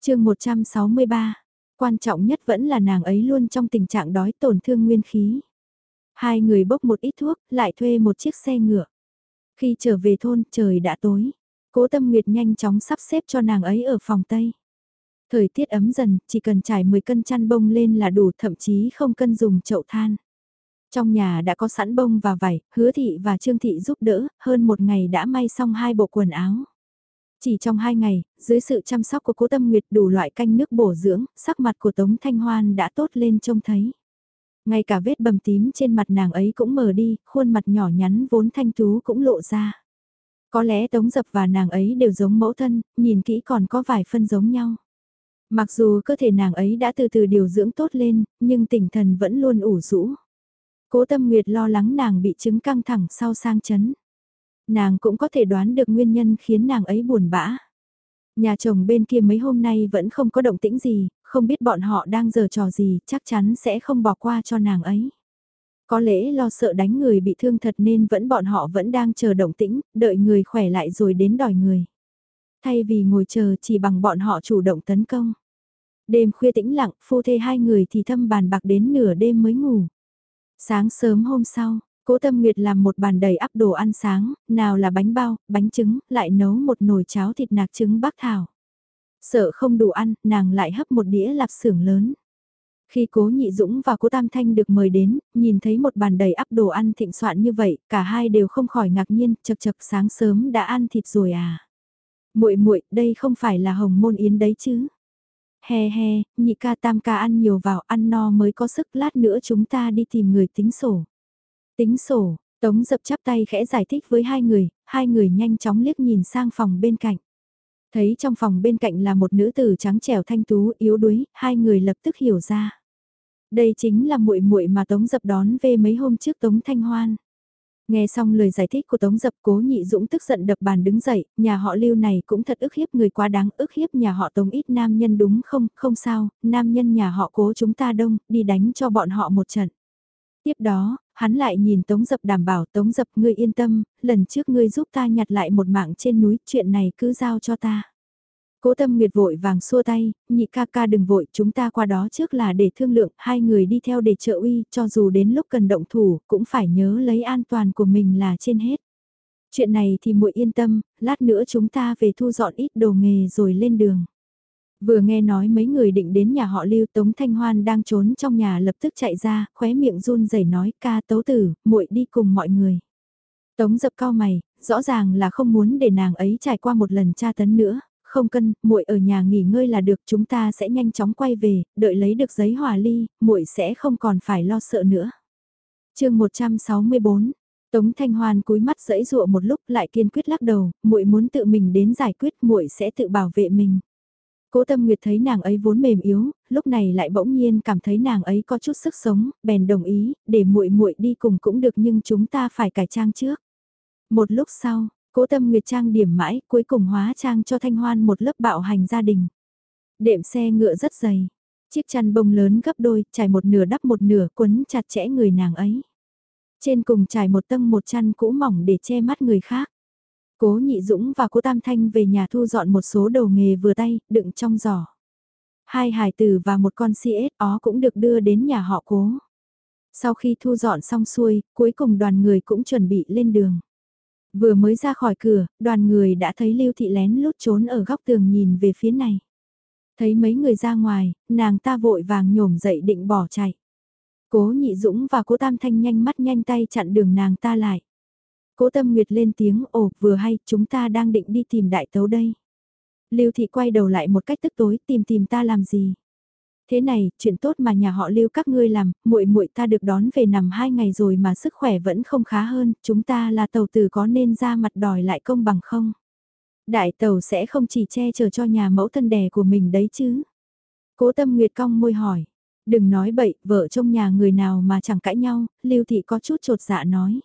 S1: chương 163, quan trọng nhất vẫn là nàng ấy luôn trong tình trạng đói tổn thương nguyên khí. Hai người bốc một ít thuốc, lại thuê một chiếc xe ngựa. Khi trở về thôn, trời đã tối. Cố Tâm Nguyệt nhanh chóng sắp xếp cho nàng ấy ở phòng Tây. Thời tiết ấm dần, chỉ cần trải 10 cân chăn bông lên là đủ thậm chí không cân dùng chậu than. Trong nhà đã có sẵn bông và vải, hứa thị và trương thị giúp đỡ, hơn một ngày đã may xong hai bộ quần áo. Chỉ trong hai ngày, dưới sự chăm sóc của cố tâm nguyệt đủ loại canh nước bổ dưỡng, sắc mặt của Tống Thanh Hoan đã tốt lên trông thấy. Ngay cả vết bầm tím trên mặt nàng ấy cũng mờ đi, khuôn mặt nhỏ nhắn vốn thanh tú cũng lộ ra. Có lẽ Tống Dập và nàng ấy đều giống mẫu thân, nhìn kỹ còn có vài phân giống nhau. Mặc dù cơ thể nàng ấy đã từ từ điều dưỡng tốt lên, nhưng tinh thần vẫn luôn ủ rũ. Cố Tâm Nguyệt lo lắng nàng bị chứng căng thẳng sau sang chấn. Nàng cũng có thể đoán được nguyên nhân khiến nàng ấy buồn bã. Nhà chồng bên kia mấy hôm nay vẫn không có động tĩnh gì, không biết bọn họ đang giở trò gì, chắc chắn sẽ không bỏ qua cho nàng ấy. Có lẽ lo sợ đánh người bị thương thật nên vẫn bọn họ vẫn đang chờ động tĩnh, đợi người khỏe lại rồi đến đòi người. Thay vì ngồi chờ chỉ bằng bọn họ chủ động tấn công. Đêm khuya tĩnh lặng, phu thê hai người thì thâm bàn bạc đến nửa đêm mới ngủ. Sáng sớm hôm sau, Cố Tâm Nguyệt làm một bàn đầy ắp đồ ăn sáng, nào là bánh bao, bánh trứng, lại nấu một nồi cháo thịt nạc trứng bắc thảo. Sợ không đủ ăn, nàng lại hấp một đĩa lạp xưởng lớn. Khi cố nhị dũng và cố tam thanh được mời đến, nhìn thấy một bàn đầy ắp đồ ăn thịnh soạn như vậy, cả hai đều không khỏi ngạc nhiên, chật chật sáng sớm đã ăn thịt rồi à. muội muội đây không phải là hồng môn yến đấy chứ. He he, nhị ca tam ca ăn nhiều vào ăn no mới có sức lát nữa chúng ta đi tìm người tính sổ. Tính sổ, Tống dập chắp tay khẽ giải thích với hai người, hai người nhanh chóng liếc nhìn sang phòng bên cạnh. Thấy trong phòng bên cạnh là một nữ tử trắng trẻo thanh tú yếu đuối, hai người lập tức hiểu ra. Đây chính là muội muội mà Tống dập đón về mấy hôm trước Tống Thanh Hoan. Nghe xong lời giải thích của Tống Dập cố nhị dũng tức giận đập bàn đứng dậy, nhà họ lưu này cũng thật ức hiếp người quá đáng, ức hiếp nhà họ Tống ít nam nhân đúng không, không sao, nam nhân nhà họ cố chúng ta đông, đi đánh cho bọn họ một trận. Tiếp đó, hắn lại nhìn Tống Dập đảm bảo Tống Dập ngươi yên tâm, lần trước ngươi giúp ta nhặt lại một mạng trên núi, chuyện này cứ giao cho ta. Cố tâm nguyệt vội vàng xua tay, nhị ca ca đừng vội, chúng ta qua đó trước là để thương lượng, hai người đi theo để trợ uy, cho dù đến lúc cần động thủ, cũng phải nhớ lấy an toàn của mình là trên hết. Chuyện này thì muội yên tâm, lát nữa chúng ta về thu dọn ít đồ nghề rồi lên đường. Vừa nghe nói mấy người định đến nhà họ Lưu Tống Thanh Hoan đang trốn trong nhà lập tức chạy ra, khóe miệng run rẩy nói ca tấu tử, muội đi cùng mọi người. Tống dập cao mày, rõ ràng là không muốn để nàng ấy trải qua một lần tra tấn nữa, không cân, muội ở nhà nghỉ ngơi là được, chúng ta sẽ nhanh chóng quay về, đợi lấy được giấy hòa ly, muội sẽ không còn phải lo sợ nữa. Chương 164 Tống Thanh Hoan cúi mắt rẫy dụa một lúc lại kiên quyết lắc đầu, muội muốn tự mình đến giải quyết, muội sẽ tự bảo vệ mình. Cố Tâm Nguyệt thấy nàng ấy vốn mềm yếu, lúc này lại bỗng nhiên cảm thấy nàng ấy có chút sức sống, bèn đồng ý, để muội muội đi cùng cũng được nhưng chúng ta phải cải trang trước. Một lúc sau, Cố Tâm Nguyệt trang điểm mãi, cuối cùng hóa trang cho Thanh Hoan một lớp bạo hành gia đình. Đệm xe ngựa rất dày, chiếc chăn bông lớn gấp đôi, trải một nửa đắp một nửa, quấn chặt chẽ người nàng ấy. Trên cùng trải một tầng một chăn cũ mỏng để che mắt người khác. Cố Nhị Dũng và Cố Tam Thanh về nhà thu dọn một số đồ nghề vừa tay, đựng trong giỏ. Hai hải tử và một con CS ó cũng được đưa đến nhà họ Cố. Sau khi thu dọn xong xuôi, cuối cùng đoàn người cũng chuẩn bị lên đường. Vừa mới ra khỏi cửa, đoàn người đã thấy Lưu Thị lén lút trốn ở góc tường nhìn về phía này. Thấy mấy người ra ngoài, nàng ta vội vàng nhổm dậy định bỏ chạy. Cố Nhị Dũng và Cố Tam Thanh nhanh mắt nhanh tay chặn đường nàng ta lại. Cố Tâm Nguyệt lên tiếng, ồ, vừa hay, chúng ta đang định đi tìm đại tấu đây. Lưu Thị quay đầu lại một cách tức tối, tìm tìm ta làm gì? Thế này, chuyện tốt mà nhà họ Lưu các ngươi làm, muội muội ta được đón về nằm hai ngày rồi mà sức khỏe vẫn không khá hơn, chúng ta là tàu tử có nên ra mặt đòi lại công bằng không? Đại tàu sẽ không chỉ che chở cho nhà mẫu thân đẻ của mình đấy chứ? Cố Tâm Nguyệt cong môi hỏi. Đừng nói bậy, vợ trong nhà người nào mà chẳng cãi nhau, Lưu Thị có chút trột dạ nói.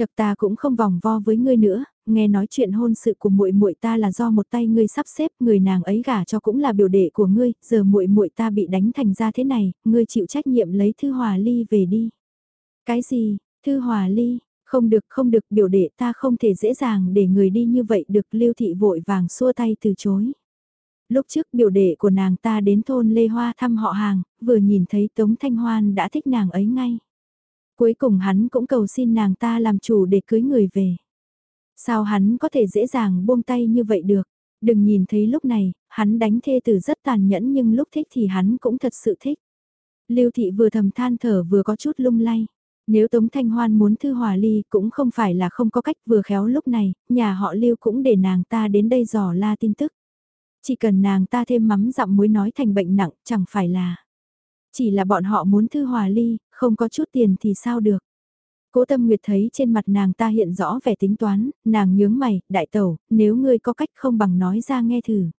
S1: Chật ta cũng không vòng vo với ngươi nữa, nghe nói chuyện hôn sự của muội muội ta là do một tay ngươi sắp xếp, người nàng ấy gả cho cũng là biểu đệ của ngươi, giờ muội muội ta bị đánh thành ra thế này, ngươi chịu trách nhiệm lấy Thư Hòa Ly về đi. Cái gì? Thư Hòa Ly? Không được, không được, biểu đệ ta không thể dễ dàng để người đi như vậy được, Lưu thị vội vàng xua tay từ chối. Lúc trước biểu đệ của nàng ta đến thôn Lê Hoa thăm họ hàng, vừa nhìn thấy Tống Thanh Hoan đã thích nàng ấy ngay. Cuối cùng hắn cũng cầu xin nàng ta làm chủ để cưới người về. Sao hắn có thể dễ dàng buông tay như vậy được? Đừng nhìn thấy lúc này, hắn đánh thê tử rất tàn nhẫn nhưng lúc thích thì hắn cũng thật sự thích. Lưu thị vừa thầm than thở vừa có chút lung lay. Nếu Tống Thanh Hoan muốn thư hòa ly cũng không phải là không có cách vừa khéo lúc này, nhà họ Lưu cũng để nàng ta đến đây dò la tin tức. Chỉ cần nàng ta thêm mắm dặm muối nói thành bệnh nặng chẳng phải là. Chỉ là bọn họ muốn thư hòa ly, không có chút tiền thì sao được. Cố Tâm Nguyệt thấy trên mặt nàng ta hiện rõ vẻ tính toán, nàng nhướng mày, đại tẩu, nếu ngươi có cách không bằng nói ra nghe thử.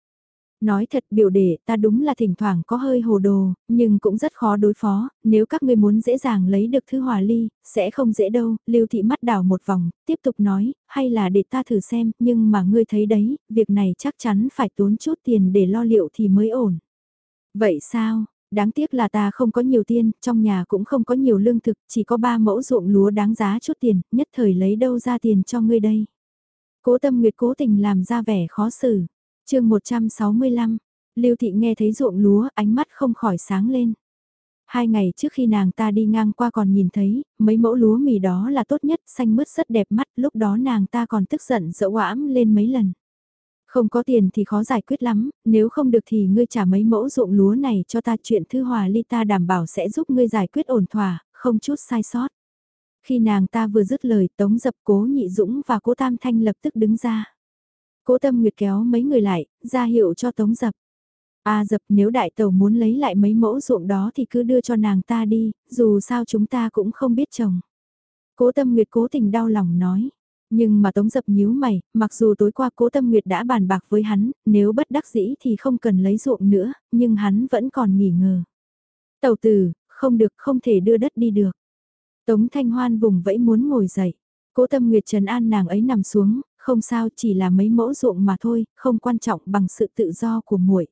S1: Nói thật biểu đệ ta đúng là thỉnh thoảng có hơi hồ đồ, nhưng cũng rất khó đối phó, nếu các ngươi muốn dễ dàng lấy được thư hòa ly, sẽ không dễ đâu, lưu thị mắt đảo một vòng, tiếp tục nói, hay là để ta thử xem, nhưng mà ngươi thấy đấy, việc này chắc chắn phải tốn chút tiền để lo liệu thì mới ổn. Vậy sao, đáng tiếc là ta không có nhiều tiền, trong nhà cũng không có nhiều lương thực, chỉ có ba mẫu ruộng lúa đáng giá chút tiền, nhất thời lấy đâu ra tiền cho ngươi đây. Cố tâm nguyệt cố tình làm ra vẻ khó xử. chương 165, Lưu Thị nghe thấy ruộng lúa, ánh mắt không khỏi sáng lên. Hai ngày trước khi nàng ta đi ngang qua còn nhìn thấy, mấy mẫu lúa mì đó là tốt nhất, xanh mướt rất đẹp mắt, lúc đó nàng ta còn tức giận dỡ oãm lên mấy lần. Không có tiền thì khó giải quyết lắm, nếu không được thì ngươi trả mấy mẫu ruộng lúa này cho ta chuyện thư hòa ly ta đảm bảo sẽ giúp ngươi giải quyết ổn thỏa, không chút sai sót. Khi nàng ta vừa dứt lời tống dập cố nhị dũng và cố tam thanh lập tức đứng ra. Cố tâm nguyệt kéo mấy người lại, ra hiệu cho tống dập. A dập nếu đại tàu muốn lấy lại mấy mẫu ruộng đó thì cứ đưa cho nàng ta đi, dù sao chúng ta cũng không biết chồng. Cố tâm nguyệt cố tình đau lòng nói. Nhưng mà Tống Dập nhíu mày, mặc dù tối qua Cố Tâm Nguyệt đã bàn bạc với hắn, nếu bất đắc dĩ thì không cần lấy ruộng nữa, nhưng hắn vẫn còn nghỉ ngờ. Tàu tử, không được, không thể đưa đất đi được. Tống Thanh Hoan vùng vẫy muốn ngồi dậy. Cố Tâm Nguyệt trần an nàng ấy nằm xuống, không sao chỉ là mấy mẫu ruộng mà thôi, không quan trọng bằng sự tự do của muội.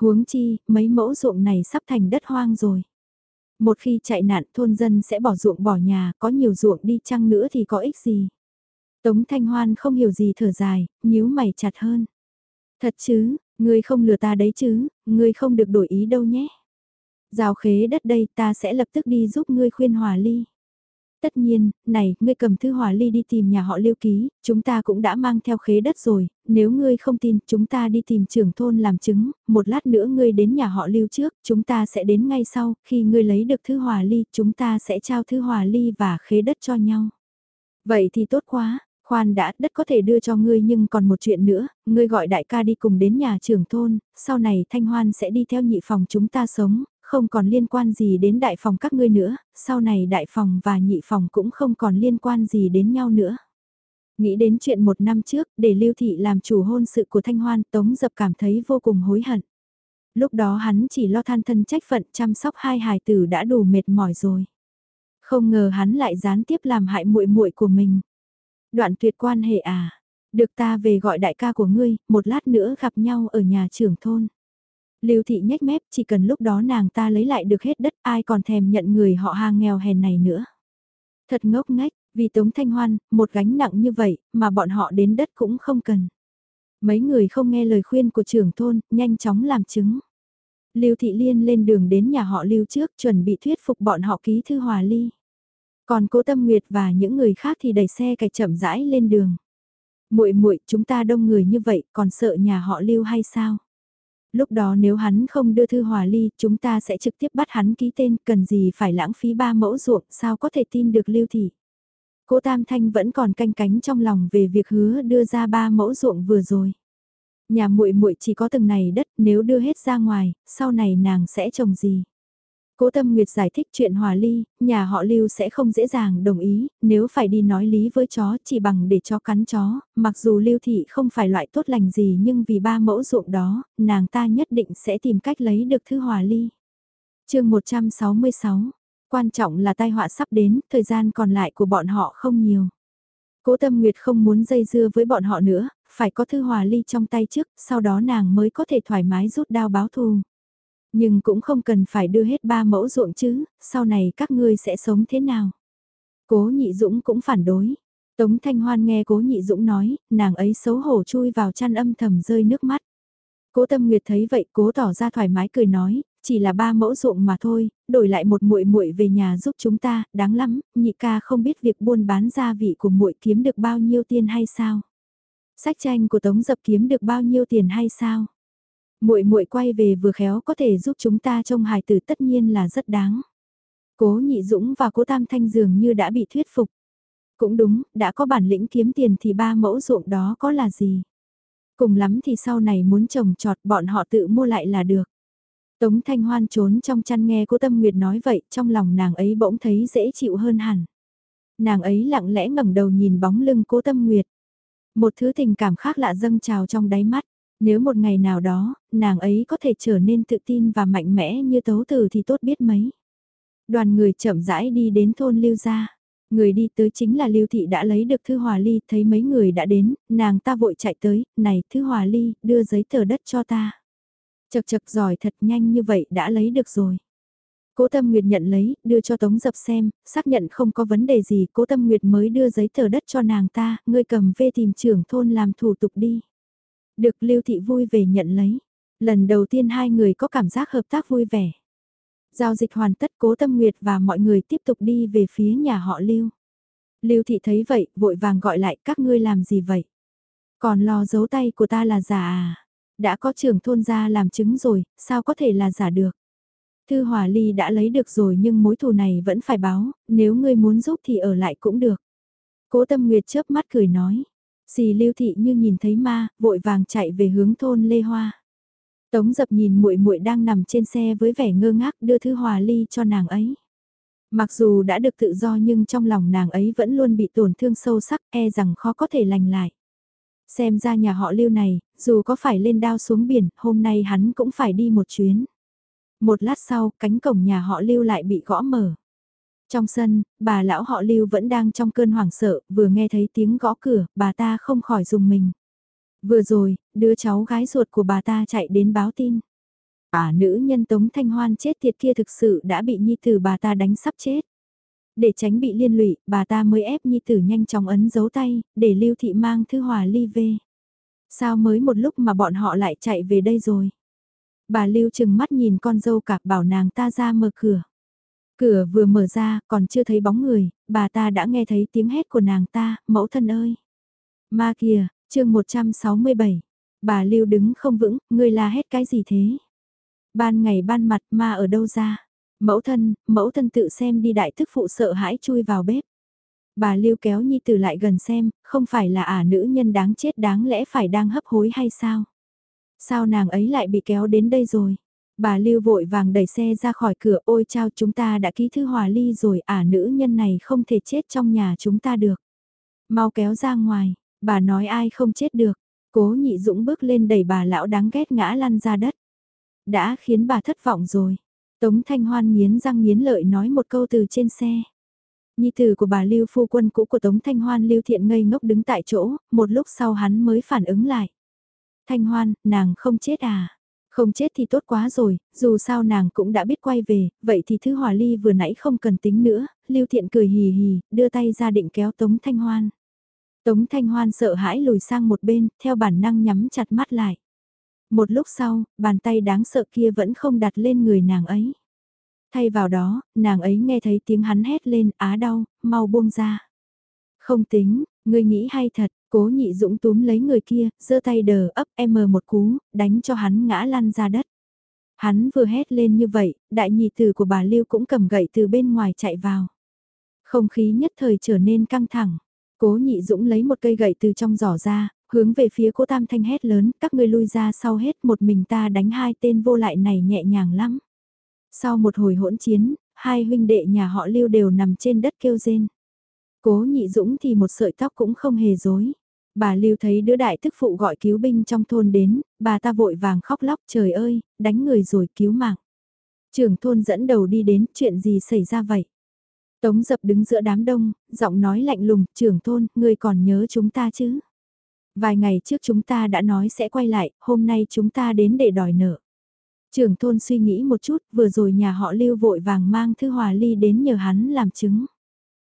S1: Huống chi, mấy mẫu ruộng này sắp thành đất hoang rồi. Một khi chạy nạn thôn dân sẽ bỏ ruộng bỏ nhà, có nhiều ruộng đi chăng nữa thì có ích gì. Tống Thanh Hoan không hiểu gì thở dài, nhíu mày chặt hơn. Thật chứ, ngươi không lừa ta đấy chứ, ngươi không được đổi ý đâu nhé. Giao khế đất đây ta sẽ lập tức đi giúp ngươi khuyên hòa ly. Tất nhiên, này, ngươi cầm thư hòa ly đi tìm nhà họ lưu ký, chúng ta cũng đã mang theo khế đất rồi, nếu ngươi không tin, chúng ta đi tìm trưởng thôn làm chứng, một lát nữa ngươi đến nhà họ lưu trước, chúng ta sẽ đến ngay sau, khi ngươi lấy được thư hòa ly, chúng ta sẽ trao thư hòa ly và khế đất cho nhau. Vậy thì tốt quá, Khoan đã, đất có thể đưa cho ngươi nhưng còn một chuyện nữa, ngươi gọi đại ca đi cùng đến nhà trưởng thôn, sau này Thanh Hoan sẽ đi theo nhị phòng chúng ta sống, không còn liên quan gì đến đại phòng các ngươi nữa, sau này đại phòng và nhị phòng cũng không còn liên quan gì đến nhau nữa. Nghĩ đến chuyện một năm trước, để Lưu Thị làm chủ hôn sự của Thanh Hoan, Tống Dập cảm thấy vô cùng hối hận. Lúc đó hắn chỉ lo than thân trách phận chăm sóc hai hài tử đã đủ mệt mỏi rồi. Không ngờ hắn lại gián tiếp làm hại muội muội của mình. Đoạn tuyệt quan hệ à? Được ta về gọi đại ca của ngươi, một lát nữa gặp nhau ở nhà trưởng thôn. Lưu thị nhếch mép, chỉ cần lúc đó nàng ta lấy lại được hết đất, ai còn thèm nhận người họ hàng nghèo hèn này nữa. Thật ngốc ngách, vì Tống Thanh Hoan, một gánh nặng như vậy, mà bọn họ đến đất cũng không cần. Mấy người không nghe lời khuyên của trưởng thôn, nhanh chóng làm chứng. Lưu Thị Liên lên đường đến nhà họ Lưu trước, chuẩn bị thuyết phục bọn họ ký thư hòa ly. Còn Cố Tâm Nguyệt và những người khác thì đẩy xe cạch chậm rãi lên đường. Muội muội, chúng ta đông người như vậy, còn sợ nhà họ Lưu hay sao? Lúc đó nếu hắn không đưa thư hòa ly, chúng ta sẽ trực tiếp bắt hắn ký tên, cần gì phải lãng phí ba mẫu ruộng, sao có thể tin được Lưu thị. Cố Tam Thanh vẫn còn canh cánh trong lòng về việc hứa đưa ra ba mẫu ruộng vừa rồi. Nhà muội muội chỉ có từng này đất, nếu đưa hết ra ngoài, sau này nàng sẽ trồng gì? Cố Tâm Nguyệt giải thích chuyện hòa ly, nhà họ Lưu sẽ không dễ dàng đồng ý, nếu phải đi nói lý với chó chỉ bằng để chó cắn chó, mặc dù Lưu Thị không phải loại tốt lành gì nhưng vì ba mẫu ruộng đó, nàng ta nhất định sẽ tìm cách lấy được thư hòa ly. chương 166, quan trọng là tai họa sắp đến, thời gian còn lại của bọn họ không nhiều. Cố Tâm Nguyệt không muốn dây dưa với bọn họ nữa, phải có thư hòa ly trong tay trước, sau đó nàng mới có thể thoải mái rút đao báo thù. Nhưng cũng không cần phải đưa hết ba mẫu ruộng chứ, sau này các ngươi sẽ sống thế nào? Cố Nhị Dũng cũng phản đối. Tống Thanh Hoan nghe Cố Nhị Dũng nói, nàng ấy xấu hổ chui vào chăn âm thầm rơi nước mắt. Cố Tâm Nguyệt thấy vậy, cố tỏ ra thoải mái cười nói, chỉ là ba mẫu ruộng mà thôi, đổi lại một muội muội về nhà giúp chúng ta, đáng lắm, nhị ca không biết việc buôn bán gia vị của muội kiếm được bao nhiêu tiền hay sao? Sách tranh của Tống Dập kiếm được bao nhiêu tiền hay sao? Muội muội quay về vừa khéo có thể giúp chúng ta trông hài tử tất nhiên là rất đáng. Cố Nhị Dũng và Cố Tam Thanh dường như đã bị thuyết phục. Cũng đúng, đã có bản lĩnh kiếm tiền thì ba mẫu ruộng đó có là gì? Cùng lắm thì sau này muốn trồng trọt bọn họ tự mua lại là được. Tống Thanh Hoan trốn trong chăn nghe cố Tâm Nguyệt nói vậy, trong lòng nàng ấy bỗng thấy dễ chịu hơn hẳn. Nàng ấy lặng lẽ ngẩng đầu nhìn bóng lưng cố Tâm Nguyệt. Một thứ tình cảm khác lạ dâng trào trong đáy mắt. Nếu một ngày nào đó, nàng ấy có thể trở nên tự tin và mạnh mẽ như tấu tử thì tốt biết mấy. Đoàn người chậm rãi đi đến thôn Lưu Gia. Người đi tới chính là Lưu Thị đã lấy được Thư Hòa Ly, thấy mấy người đã đến, nàng ta vội chạy tới, này Thư Hòa Ly, đưa giấy tờ đất cho ta. Chật chật giỏi thật nhanh như vậy đã lấy được rồi. Cố Tâm Nguyệt nhận lấy, đưa cho Tống Dập xem, xác nhận không có vấn đề gì, Cố Tâm Nguyệt mới đưa giấy tờ đất cho nàng ta, ngươi cầm về tìm trưởng thôn làm thủ tục đi. Được Lưu Thị vui về nhận lấy. Lần đầu tiên hai người có cảm giác hợp tác vui vẻ. Giao dịch hoàn tất Cố Tâm Nguyệt và mọi người tiếp tục đi về phía nhà họ Lưu. Lưu Thị thấy vậy, vội vàng gọi lại các ngươi làm gì vậy? Còn lo giấu tay của ta là giả à? Đã có trưởng thôn gia làm chứng rồi, sao có thể là giả được? Thư Hòa Ly đã lấy được rồi nhưng mối thù này vẫn phải báo, nếu ngươi muốn giúp thì ở lại cũng được. Cố Tâm Nguyệt chớp mắt cười nói. Dì Lưu Thị như nhìn thấy ma, vội vàng chạy về hướng thôn Lê Hoa. Tống dập nhìn muội muội đang nằm trên xe với vẻ ngơ ngác đưa Thư Hòa Ly cho nàng ấy. Mặc dù đã được tự do nhưng trong lòng nàng ấy vẫn luôn bị tổn thương sâu sắc e rằng khó có thể lành lại. Xem ra nhà họ lưu này, dù có phải lên đao xuống biển, hôm nay hắn cũng phải đi một chuyến. Một lát sau, cánh cổng nhà họ lưu lại bị gõ mở. Trong sân, bà lão họ lưu vẫn đang trong cơn hoảng sợ, vừa nghe thấy tiếng gõ cửa, bà ta không khỏi dùng mình. Vừa rồi, đứa cháu gái ruột của bà ta chạy đến báo tin. À nữ nhân Tống Thanh Hoan chết tiệt kia thực sự đã bị nhi tử bà ta đánh sắp chết. Để tránh bị liên lụy, bà ta mới ép nhi tử nhanh chóng ấn dấu tay, để Lưu Thị mang thư hòa ly về. Sao mới một lúc mà bọn họ lại chạy về đây rồi? Bà Lưu chừng mắt nhìn con dâu cạc bảo nàng ta ra mở cửa. Cửa vừa mở ra, còn chưa thấy bóng người, bà ta đã nghe thấy tiếng hét của nàng ta, mẫu thân ơi. Ma kìa, chương 167. Bà Lưu đứng không vững, ngươi la hét cái gì thế? Ban ngày ban mặt ma ở đâu ra? Mẫu thân, mẫu thân tự xem đi đại thức phụ sợ hãi chui vào bếp. Bà Lưu kéo Nhi Tử lại gần xem, không phải là ả nữ nhân đáng chết đáng lẽ phải đang hấp hối hay sao? Sao nàng ấy lại bị kéo đến đây rồi? Bà Lưu vội vàng đẩy xe ra khỏi cửa ôi chao chúng ta đã ký thư hòa ly rồi à nữ nhân này không thể chết trong nhà chúng ta được. Mau kéo ra ngoài, bà nói ai không chết được. Cố nhị dũng bước lên đẩy bà lão đáng ghét ngã lăn ra đất. Đã khiến bà thất vọng rồi. Tống Thanh Hoan nghiến răng nghiến lợi nói một câu từ trên xe. Nhi tử của bà Lưu phu quân cũ của Tống Thanh Hoan Lưu Thiện ngây ngốc đứng tại chỗ, một lúc sau hắn mới phản ứng lại. Thanh Hoan, nàng không chết à? Không chết thì tốt quá rồi, dù sao nàng cũng đã biết quay về, vậy thì thứ hòa ly vừa nãy không cần tính nữa, Lưu Thiện cười hì hì, đưa tay ra định kéo Tống Thanh Hoan. Tống Thanh Hoan sợ hãi lùi sang một bên, theo bản năng nhắm chặt mắt lại. Một lúc sau, bàn tay đáng sợ kia vẫn không đặt lên người nàng ấy. Thay vào đó, nàng ấy nghe thấy tiếng hắn hét lên á đau, mau buông ra. Không tính, ngươi nghĩ hay thật, cố nhị dũng túm lấy người kia, giơ tay đờ ấp em một cú, đánh cho hắn ngã lăn ra đất. Hắn vừa hét lên như vậy, đại nhị tử của bà Lưu cũng cầm gậy từ bên ngoài chạy vào. Không khí nhất thời trở nên căng thẳng. Cố nhị dũng lấy một cây gậy từ trong giỏ ra, hướng về phía cố tam thanh hét lớn, các ngươi lui ra sau hết một mình ta đánh hai tên vô lại này nhẹ nhàng lắm. Sau một hồi hỗn chiến, hai huynh đệ nhà họ lưu đều nằm trên đất kêu rên. Cố nhị dũng thì một sợi tóc cũng không hề dối. Bà lưu thấy đứa đại thức phụ gọi cứu binh trong thôn đến, bà ta vội vàng khóc lóc trời ơi, đánh người rồi cứu mạng. Trưởng thôn dẫn đầu đi đến chuyện gì xảy ra vậy? Tống dập đứng giữa đám đông, giọng nói lạnh lùng, trưởng thôn, ngươi còn nhớ chúng ta chứ? Vài ngày trước chúng ta đã nói sẽ quay lại, hôm nay chúng ta đến để đòi nợ. Trưởng thôn suy nghĩ một chút, vừa rồi nhà họ lưu vội vàng mang thư hòa ly đến nhờ hắn làm chứng.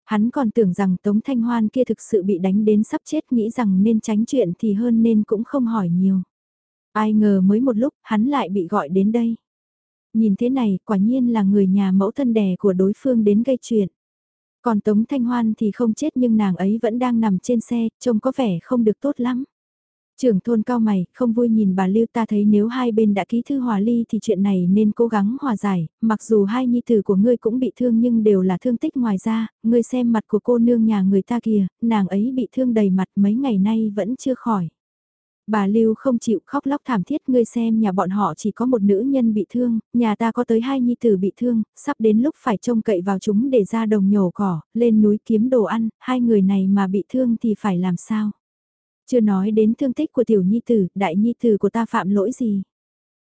S1: Hắn còn tưởng rằng Tống Thanh Hoan kia thực sự bị đánh đến sắp chết nghĩ rằng nên tránh chuyện thì hơn nên cũng không hỏi nhiều. Ai ngờ mới một lúc hắn lại bị gọi đến đây. Nhìn thế này quả nhiên là người nhà mẫu thân đẻ của đối phương đến gây chuyện. Còn Tống Thanh Hoan thì không chết nhưng nàng ấy vẫn đang nằm trên xe, trông có vẻ không được tốt lắm. Trưởng thôn cao mày, không vui nhìn bà Lưu ta thấy nếu hai bên đã ký thư hòa ly thì chuyện này nên cố gắng hòa giải, mặc dù hai nhi tử của ngươi cũng bị thương nhưng đều là thương tích ngoài ra, ngươi xem mặt của cô nương nhà người ta kìa, nàng ấy bị thương đầy mặt mấy ngày nay vẫn chưa khỏi. Bà Lưu không chịu khóc lóc thảm thiết ngươi xem nhà bọn họ chỉ có một nữ nhân bị thương, nhà ta có tới hai nhi tử bị thương, sắp đến lúc phải trông cậy vào chúng để ra đồng nhổ cỏ, lên núi kiếm đồ ăn, hai người này mà bị thương thì phải làm sao? Chưa nói đến thương tích của tiểu nhi tử, đại nhi tử của ta phạm lỗi gì?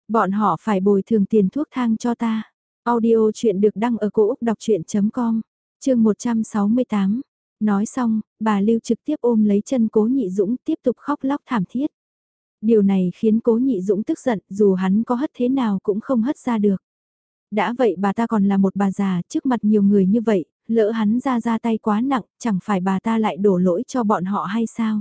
S1: Bọn họ phải bồi thường tiền thuốc thang cho ta. Audio chuyện được đăng ở cổ Úc đọc chuyện.com, chương 168. Nói xong, bà Lưu trực tiếp ôm lấy chân cố nhị dũng tiếp tục khóc lóc thảm thiết. Điều này khiến cố nhị dũng tức giận dù hắn có hất thế nào cũng không hất ra được. Đã vậy bà ta còn là một bà già trước mặt nhiều người như vậy, lỡ hắn ra ra tay quá nặng, chẳng phải bà ta lại đổ lỗi cho bọn họ hay sao?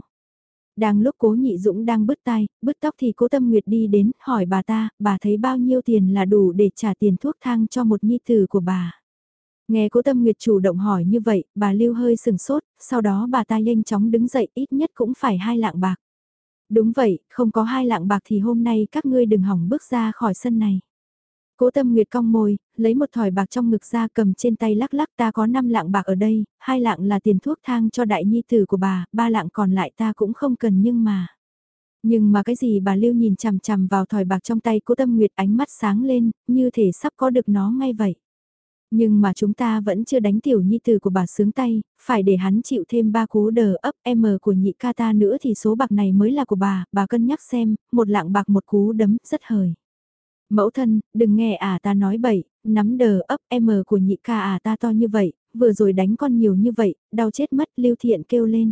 S1: Đang lúc cố nhị dũng đang bứt tay, bứt tóc thì cố tâm nguyệt đi đến, hỏi bà ta, bà thấy bao nhiêu tiền là đủ để trả tiền thuốc thang cho một nhi tử của bà. Nghe cố tâm nguyệt chủ động hỏi như vậy, bà lưu hơi sừng sốt, sau đó bà ta nhanh chóng đứng dậy ít nhất cũng phải hai lạng bạc. Đúng vậy, không có hai lạng bạc thì hôm nay các ngươi đừng hỏng bước ra khỏi sân này. Cố tâm nguyệt cong môi, lấy một thỏi bạc trong ngực ra cầm trên tay lắc lắc ta có 5 lạng bạc ở đây, hai lạng là tiền thuốc thang cho đại nhi tử của bà, ba lạng còn lại ta cũng không cần nhưng mà. Nhưng mà cái gì bà Lưu nhìn chằm chằm vào thỏi bạc trong tay cố tâm nguyệt ánh mắt sáng lên, như thể sắp có được nó ngay vậy. Nhưng mà chúng ta vẫn chưa đánh tiểu nhi tử của bà sướng tay, phải để hắn chịu thêm ba cú đờ ấp M của nhị ca ta nữa thì số bạc này mới là của bà, bà cân nhắc xem, một lạng bạc một cú đấm, rất hời. Mẫu thân, đừng nghe à ta nói bậy, nắm đờ ấp M của nhị ca à ta to như vậy, vừa rồi đánh con nhiều như vậy, đau chết mất, Lưu Thiện kêu lên.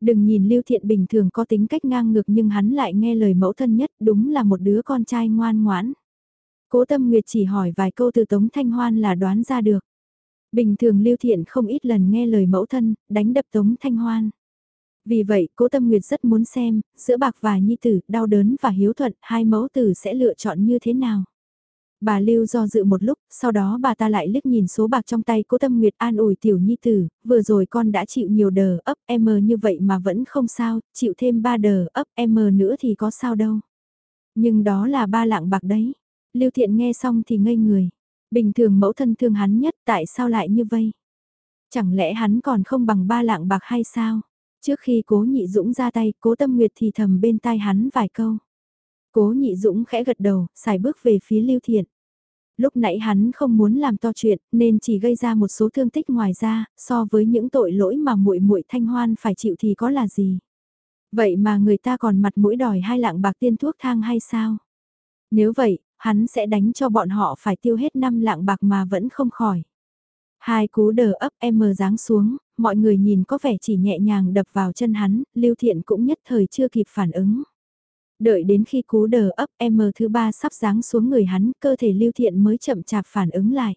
S1: Đừng nhìn Lưu Thiện bình thường có tính cách ngang ngược nhưng hắn lại nghe lời mẫu thân nhất, đúng là một đứa con trai ngoan ngoãn. Cố Tâm Nguyệt chỉ hỏi vài câu từ Tống Thanh Hoan là đoán ra được. Bình thường Lưu Thiện không ít lần nghe lời mẫu thân, đánh đập Tống Thanh Hoan. Vì vậy, Cố Tâm Nguyệt rất muốn xem, giữa bạc và nhi tử, đau đớn và hiếu thuận, hai mẫu tử sẽ lựa chọn như thế nào. Bà Lưu do dự một lúc, sau đó bà ta lại liếc nhìn số bạc trong tay Cố Tâm Nguyệt an ủi tiểu nhi tử, vừa rồi con đã chịu nhiều đờ ấp em như vậy mà vẫn không sao, chịu thêm ba đờ ấp em nữa thì có sao đâu. Nhưng đó là ba lạng bạc đấy. Lưu Thiện nghe xong thì ngây người. Bình thường mẫu thân thương hắn nhất tại sao lại như vậy? Chẳng lẽ hắn còn không bằng ba lạng bạc hay sao? Trước khi cố nhị dũng ra tay, cố tâm nguyệt thì thầm bên tai hắn vài câu. Cố nhị dũng khẽ gật đầu, xài bước về phía lưu thiện. Lúc nãy hắn không muốn làm to chuyện, nên chỉ gây ra một số thương tích ngoài ra, so với những tội lỗi mà muội muội thanh hoan phải chịu thì có là gì. Vậy mà người ta còn mặt mũi đòi hai lạng bạc tiên thuốc thang hay sao? Nếu vậy, hắn sẽ đánh cho bọn họ phải tiêu hết năm lạng bạc mà vẫn không khỏi. Hai cú đờ ấp em mờ giáng xuống, mọi người nhìn có vẻ chỉ nhẹ nhàng đập vào chân hắn, Lưu Thiện cũng nhất thời chưa kịp phản ứng. Đợi đến khi cú đờ ấp M thứ ba sắp giáng xuống người hắn, cơ thể Lưu Thiện mới chậm chạp phản ứng lại.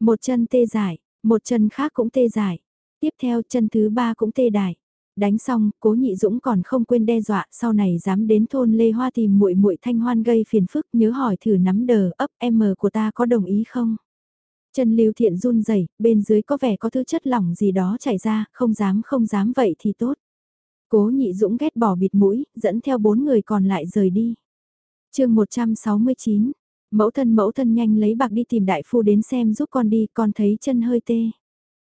S1: Một chân tê dại, một chân khác cũng tê dại. Tiếp theo chân thứ ba cũng tê đài. Đánh xong, Cố Nhị Dũng còn không quên đe dọa, sau này dám đến thôn Lê Hoa tìm muội muội Thanh Hoan gây phiền phức, nhớ hỏi thử nắm đờ ấp M của ta có đồng ý không? Chân Lưu Thiện run rẩy, bên dưới có vẻ có thứ chất lỏng gì đó chảy ra, không dám không dám vậy thì tốt. Cố Nhị Dũng ghét bỏ bịt mũi, dẫn theo bốn người còn lại rời đi. Chương 169. Mẫu thân mẫu thân nhanh lấy bạc đi tìm đại phu đến xem giúp con đi, con thấy chân hơi tê.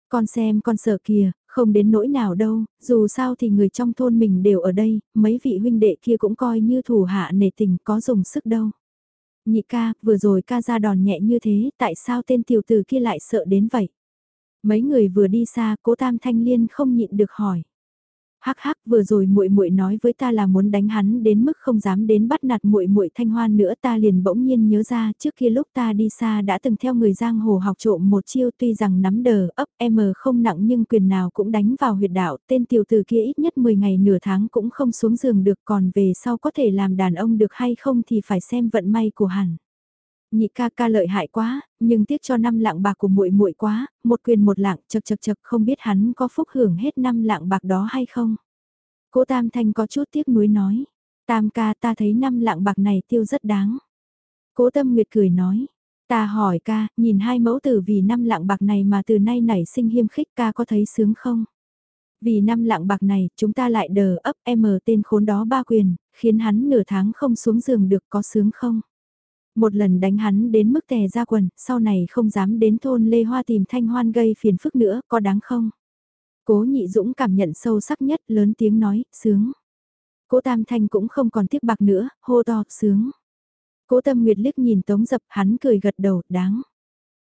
S1: Con xem con sợ kìa, không đến nỗi nào đâu, dù sao thì người trong thôn mình đều ở đây, mấy vị huynh đệ kia cũng coi như thủ hạ nể tình có dùng sức đâu. Nhị ca, vừa rồi ca ra đòn nhẹ như thế, tại sao tên tiểu tử kia lại sợ đến vậy? Mấy người vừa đi xa, cố tam thanh liên không nhịn được hỏi. Hắc hắc, vừa rồi muội muội nói với ta là muốn đánh hắn đến mức không dám đến bắt nạt muội muội Thanh Hoan nữa, ta liền bỗng nhiên nhớ ra, trước kia lúc ta đi xa đã từng theo người giang hồ học trộm một chiêu tuy rằng nắm đờ, ấp, m không nặng nhưng quyền nào cũng đánh vào huyệt đạo, tên tiểu tử kia ít nhất 10 ngày nửa tháng cũng không xuống giường được, còn về sau có thể làm đàn ông được hay không thì phải xem vận may của hẳn nhị ca ca lợi hại quá, nhưng tiếc cho năm lạng bạc của muội muội quá, một quyền một lạng chật chật chật không biết hắn có phúc hưởng hết năm lạng bạc đó hay không. Cố Tam Thanh có chút tiếc nuối nói, Tam ca ta thấy năm lạng bạc này tiêu rất đáng. Cố Tâm Nguyệt cười nói, ta hỏi ca, nhìn hai mẫu tử vì năm lạng bạc này mà từ nay nảy sinh hiêm khích ca có thấy sướng không? Vì năm lạng bạc này, chúng ta lại đờ ấp em tên khốn đó ba quyền, khiến hắn nửa tháng không xuống giường được có sướng không? Một lần đánh hắn đến mức tè ra quần, sau này không dám đến thôn Lê Hoa tìm thanh hoan gây phiền phức nữa, có đáng không? Cố nhị dũng cảm nhận sâu sắc nhất, lớn tiếng nói, sướng. Cố tam thanh cũng không còn tiếc bạc nữa, hô to, sướng. Cố tâm nguyệt liếc nhìn tống dập, hắn cười gật đầu, đáng.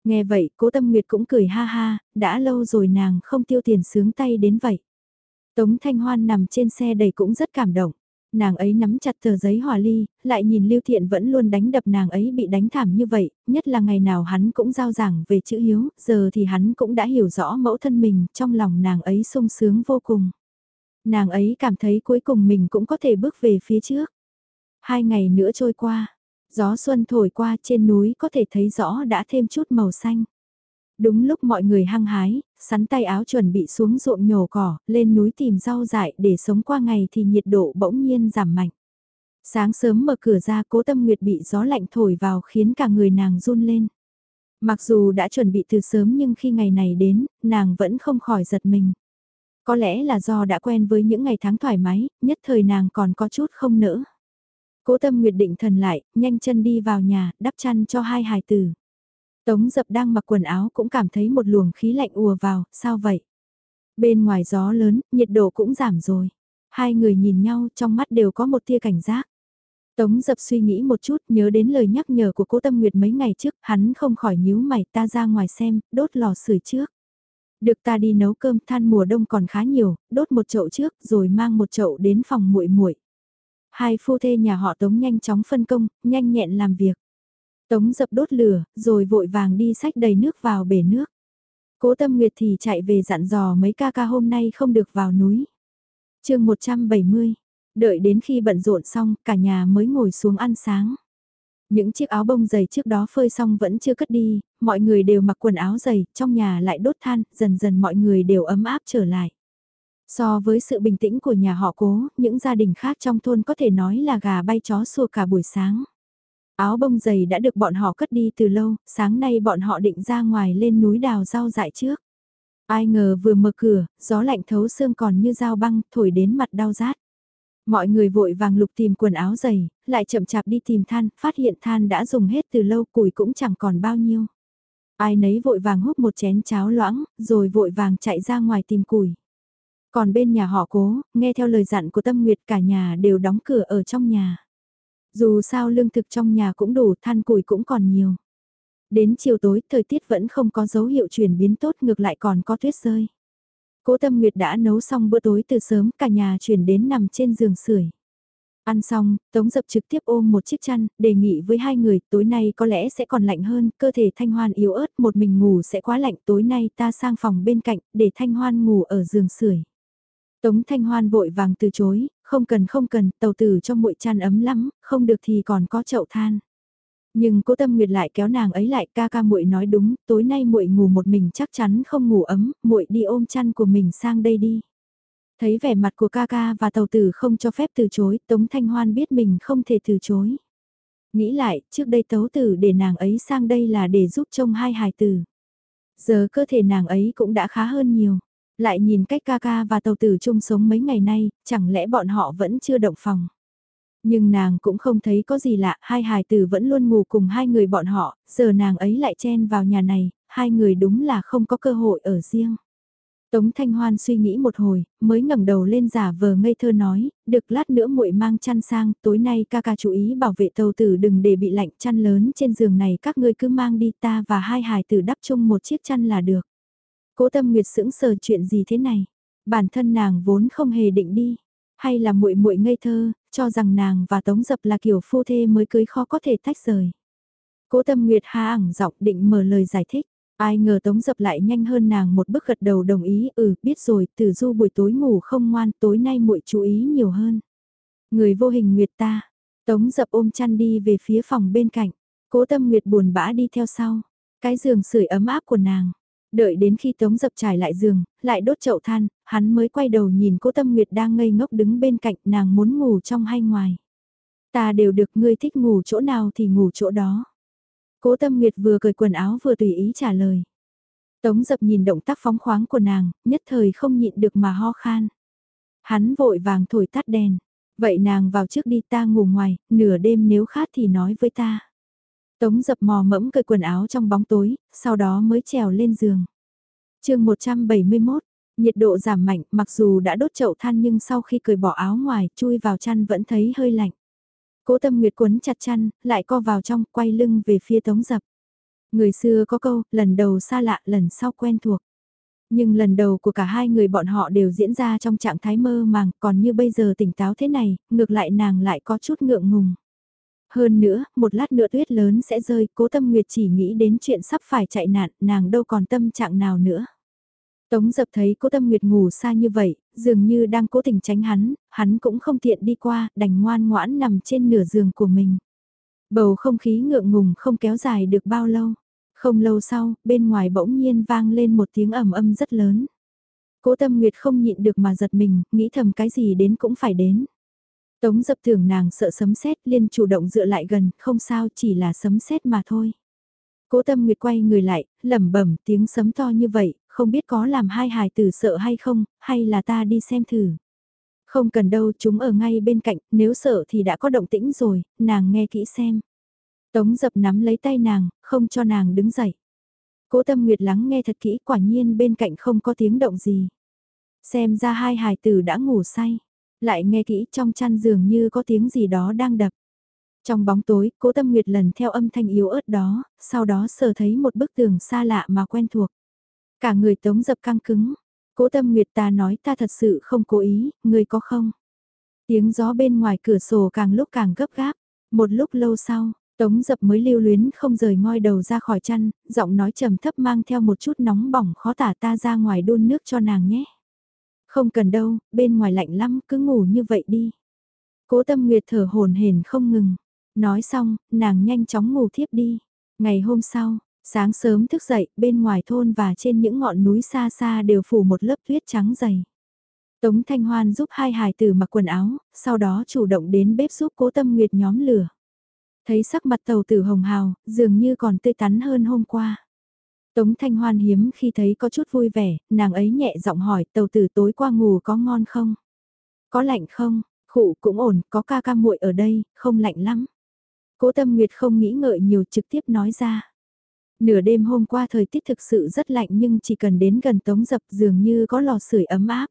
S1: Nghe vậy, cố tâm nguyệt cũng cười ha ha, đã lâu rồi nàng không tiêu tiền sướng tay đến vậy. Tống thanh hoan nằm trên xe đầy cũng rất cảm động nàng ấy nắm chặt tờ giấy hòa ly, lại nhìn Lưu Thiện vẫn luôn đánh đập nàng ấy bị đánh thảm như vậy, nhất là ngày nào hắn cũng giao giảng về chữ hiếu, giờ thì hắn cũng đã hiểu rõ mẫu thân mình, trong lòng nàng ấy sung sướng vô cùng. Nàng ấy cảm thấy cuối cùng mình cũng có thể bước về phía trước. Hai ngày nữa trôi qua, gió xuân thổi qua trên núi có thể thấy rõ đã thêm chút màu xanh. Đúng lúc mọi người hăng hái, sắn tay áo chuẩn bị xuống ruộng nhổ cỏ, lên núi tìm rau dại để sống qua ngày thì nhiệt độ bỗng nhiên giảm mạnh. Sáng sớm mở cửa ra cố tâm nguyệt bị gió lạnh thổi vào khiến cả người nàng run lên. Mặc dù đã chuẩn bị từ sớm nhưng khi ngày này đến, nàng vẫn không khỏi giật mình. Có lẽ là do đã quen với những ngày tháng thoải mái, nhất thời nàng còn có chút không nỡ. Cố tâm nguyệt định thần lại, nhanh chân đi vào nhà, đắp chăn cho hai hài tử. Tống dập đang mặc quần áo cũng cảm thấy một luồng khí lạnh ùa vào, sao vậy? Bên ngoài gió lớn, nhiệt độ cũng giảm rồi. Hai người nhìn nhau trong mắt đều có một tia cảnh giác. Tống dập suy nghĩ một chút nhớ đến lời nhắc nhở của cố tâm nguyệt mấy ngày trước, hắn không khỏi nhíu mày ta ra ngoài xem, đốt lò sưởi trước. Được ta đi nấu cơm than mùa đông còn khá nhiều, đốt một chậu trước rồi mang một chậu đến phòng muội muội. Hai phu thê nhà họ Tống nhanh chóng phân công, nhanh nhẹn làm việc. Tống dập đốt lửa, rồi vội vàng đi sách đầy nước vào bể nước. Cố tâm nguyệt thì chạy về dặn dò mấy ca ca hôm nay không được vào núi. chương 170, đợi đến khi bận rộn xong, cả nhà mới ngồi xuống ăn sáng. Những chiếc áo bông dày trước đó phơi xong vẫn chưa cất đi, mọi người đều mặc quần áo dày, trong nhà lại đốt than, dần dần mọi người đều ấm áp trở lại. So với sự bình tĩnh của nhà họ cố, những gia đình khác trong thôn có thể nói là gà bay chó sủa cả buổi sáng. Áo bông dày đã được bọn họ cất đi từ lâu, sáng nay bọn họ định ra ngoài lên núi đào rau dại trước. Ai ngờ vừa mở cửa, gió lạnh thấu xương còn như dao băng, thổi đến mặt đau rát. Mọi người vội vàng lục tìm quần áo dày, lại chậm chạp đi tìm than, phát hiện than đã dùng hết từ lâu, củi cũng chẳng còn bao nhiêu. Ai nấy vội vàng hút một chén cháo loãng, rồi vội vàng chạy ra ngoài tìm củi. Còn bên nhà họ cố, nghe theo lời dặn của Tâm Nguyệt cả nhà đều đóng cửa ở trong nhà. Dù sao lương thực trong nhà cũng đủ, than củi cũng còn nhiều. Đến chiều tối, thời tiết vẫn không có dấu hiệu chuyển biến tốt ngược lại còn có tuyết rơi. Cố Tâm Nguyệt đã nấu xong bữa tối từ sớm, cả nhà chuyển đến nằm trên giường sưởi. Ăn xong, Tống Dập trực tiếp ôm một chiếc chăn, đề nghị với hai người, tối nay có lẽ sẽ còn lạnh hơn, cơ thể Thanh Hoan yếu ớt, một mình ngủ sẽ quá lạnh, tối nay ta sang phòng bên cạnh, để Thanh Hoan ngủ ở giường sưởi. Tống Thanh Hoan vội vàng từ chối, không cần không cần, tàu tử trong muội chăn ấm lắm, không được thì còn có chậu than. Nhưng cố tâm nguyệt lại kéo nàng ấy lại ca ca muội nói đúng, tối nay muội ngủ một mình chắc chắn không ngủ ấm, muội đi ôm chăn của mình sang đây đi. Thấy vẻ mặt của ca ca và tàu tử không cho phép từ chối, Tống Thanh Hoan biết mình không thể từ chối. Nghĩ lại, trước đây tấu tử để nàng ấy sang đây là để giúp trông hai hài tử. Giờ cơ thể nàng ấy cũng đã khá hơn nhiều. Lại nhìn cách ca ca và tàu tử chung sống mấy ngày nay, chẳng lẽ bọn họ vẫn chưa động phòng. Nhưng nàng cũng không thấy có gì lạ, hai hài tử vẫn luôn ngủ cùng hai người bọn họ, giờ nàng ấy lại chen vào nhà này, hai người đúng là không có cơ hội ở riêng. Tống Thanh Hoan suy nghĩ một hồi, mới ngẩng đầu lên giả vờ ngây thơ nói, được lát nữa muội mang chăn sang, tối nay ca ca chú ý bảo vệ tàu tử đừng để bị lạnh chăn lớn trên giường này các ngươi cứ mang đi ta và hai hài tử đắp chung một chiếc chăn là được. Cố tâm nguyệt sững sờ chuyện gì thế này? Bản thân nàng vốn không hề định đi, hay là muội muội ngây thơ, cho rằng nàng và Tống Dập là kiểu phu thê mới cưới khó có thể tách rời. Cố Tâm Nguyệt há ẳng giọng định mở lời giải thích. Ai ngờ Tống Dập lại nhanh hơn nàng một bước gật đầu đồng ý, ừ, biết rồi, Tử Du buổi tối ngủ không ngoan, tối nay muội chú ý nhiều hơn. Người vô hình Nguyệt ta, Tống Dập ôm chăn đi về phía phòng bên cạnh, Cố Tâm Nguyệt buồn bã đi theo sau, cái giường sưởi ấm áp của nàng. Đợi đến khi Tống Dập trải lại giường, lại đốt chậu than, hắn mới quay đầu nhìn Cố Tâm Nguyệt đang ngây ngốc đứng bên cạnh, nàng muốn ngủ trong hay ngoài. Ta đều được ngươi thích ngủ chỗ nào thì ngủ chỗ đó. Cố Tâm Nguyệt vừa cởi quần áo vừa tùy ý trả lời. Tống dập nhìn động tác phóng khoáng của nàng, nhất thời không nhịn được mà ho khan. Hắn vội vàng thổi tắt đèn. Vậy nàng vào trước đi ta ngủ ngoài, nửa đêm nếu khát thì nói với ta. Tống dập mò mẫm cởi quần áo trong bóng tối, sau đó mới trèo lên giường. chương 171, nhiệt độ giảm mạnh mặc dù đã đốt chậu than nhưng sau khi cởi bỏ áo ngoài chui vào chăn vẫn thấy hơi lạnh. Cố tâm nguyệt quấn chặt chăn, lại co vào trong, quay lưng về phía tống dập. Người xưa có câu, lần đầu xa lạ, lần sau quen thuộc. Nhưng lần đầu của cả hai người bọn họ đều diễn ra trong trạng thái mơ màng, còn như bây giờ tỉnh táo thế này, ngược lại nàng lại có chút ngượng ngùng. Hơn nữa, một lát nữa tuyết lớn sẽ rơi, cố tâm nguyệt chỉ nghĩ đến chuyện sắp phải chạy nạn, nàng đâu còn tâm trạng nào nữa. Tống dập thấy cố tâm nguyệt ngủ xa như vậy, dường như đang cố tình tránh hắn, hắn cũng không tiện đi qua, đành ngoan ngoãn nằm trên nửa giường của mình. Bầu không khí ngượng ngùng không kéo dài được bao lâu. Không lâu sau, bên ngoài bỗng nhiên vang lên một tiếng ầm âm rất lớn. Cố tâm nguyệt không nhịn được mà giật mình, nghĩ thầm cái gì đến cũng phải đến. Tống dập tưởng nàng sợ sấm sét liên chủ động dựa lại gần, không sao chỉ là sấm sét mà thôi. Cố tâm nguyệt quay người lại, lẩm bẩm tiếng sấm to như vậy, không biết có làm hai hài tử sợ hay không, hay là ta đi xem thử. Không cần đâu, chúng ở ngay bên cạnh, nếu sợ thì đã có động tĩnh rồi, nàng nghe kỹ xem. Tống dập nắm lấy tay nàng, không cho nàng đứng dậy. Cố tâm nguyệt lắng nghe thật kỹ quả nhiên bên cạnh không có tiếng động gì. Xem ra hai hài tử đã ngủ say. Lại nghe kỹ trong chăn giường như có tiếng gì đó đang đập. Trong bóng tối, cố tâm nguyệt lần theo âm thanh yếu ớt đó, sau đó sờ thấy một bức tường xa lạ mà quen thuộc. Cả người tống dập căng cứng. Cố tâm nguyệt ta nói ta thật sự không cố ý, người có không? Tiếng gió bên ngoài cửa sổ càng lúc càng gấp gáp. Một lúc lâu sau, Tống dập mới lưu luyến không rời ngoi đầu ra khỏi chăn, giọng nói trầm thấp mang theo một chút nóng bỏng khó tả ta ra ngoài đun nước cho nàng nhé. Không cần đâu, bên ngoài lạnh lắm, cứ ngủ như vậy đi. Cố tâm nguyệt thở hồn hển không ngừng. Nói xong, nàng nhanh chóng ngủ thiếp đi. Ngày hôm sau, sáng sớm thức dậy, bên ngoài thôn và trên những ngọn núi xa xa đều phủ một lớp tuyết trắng dày. Tống Thanh Hoan giúp hai hài tử mặc quần áo, sau đó chủ động đến bếp giúp cố tâm nguyệt nhóm lửa. Thấy sắc mặt tàu tử hồng hào, dường như còn tươi tắn hơn hôm qua. Tống Thanh Hoan hiếm khi thấy có chút vui vẻ, nàng ấy nhẹ giọng hỏi tàu tử tối qua ngủ có ngon không? Có lạnh không? Khụ cũng ổn, có ca ca muội ở đây, không lạnh lắm. Cố Tâm Nguyệt không nghĩ ngợi nhiều trực tiếp nói ra. Nửa đêm hôm qua thời tiết thực sự rất lạnh nhưng chỉ cần đến gần tống dập dường như có lò sưởi ấm áp.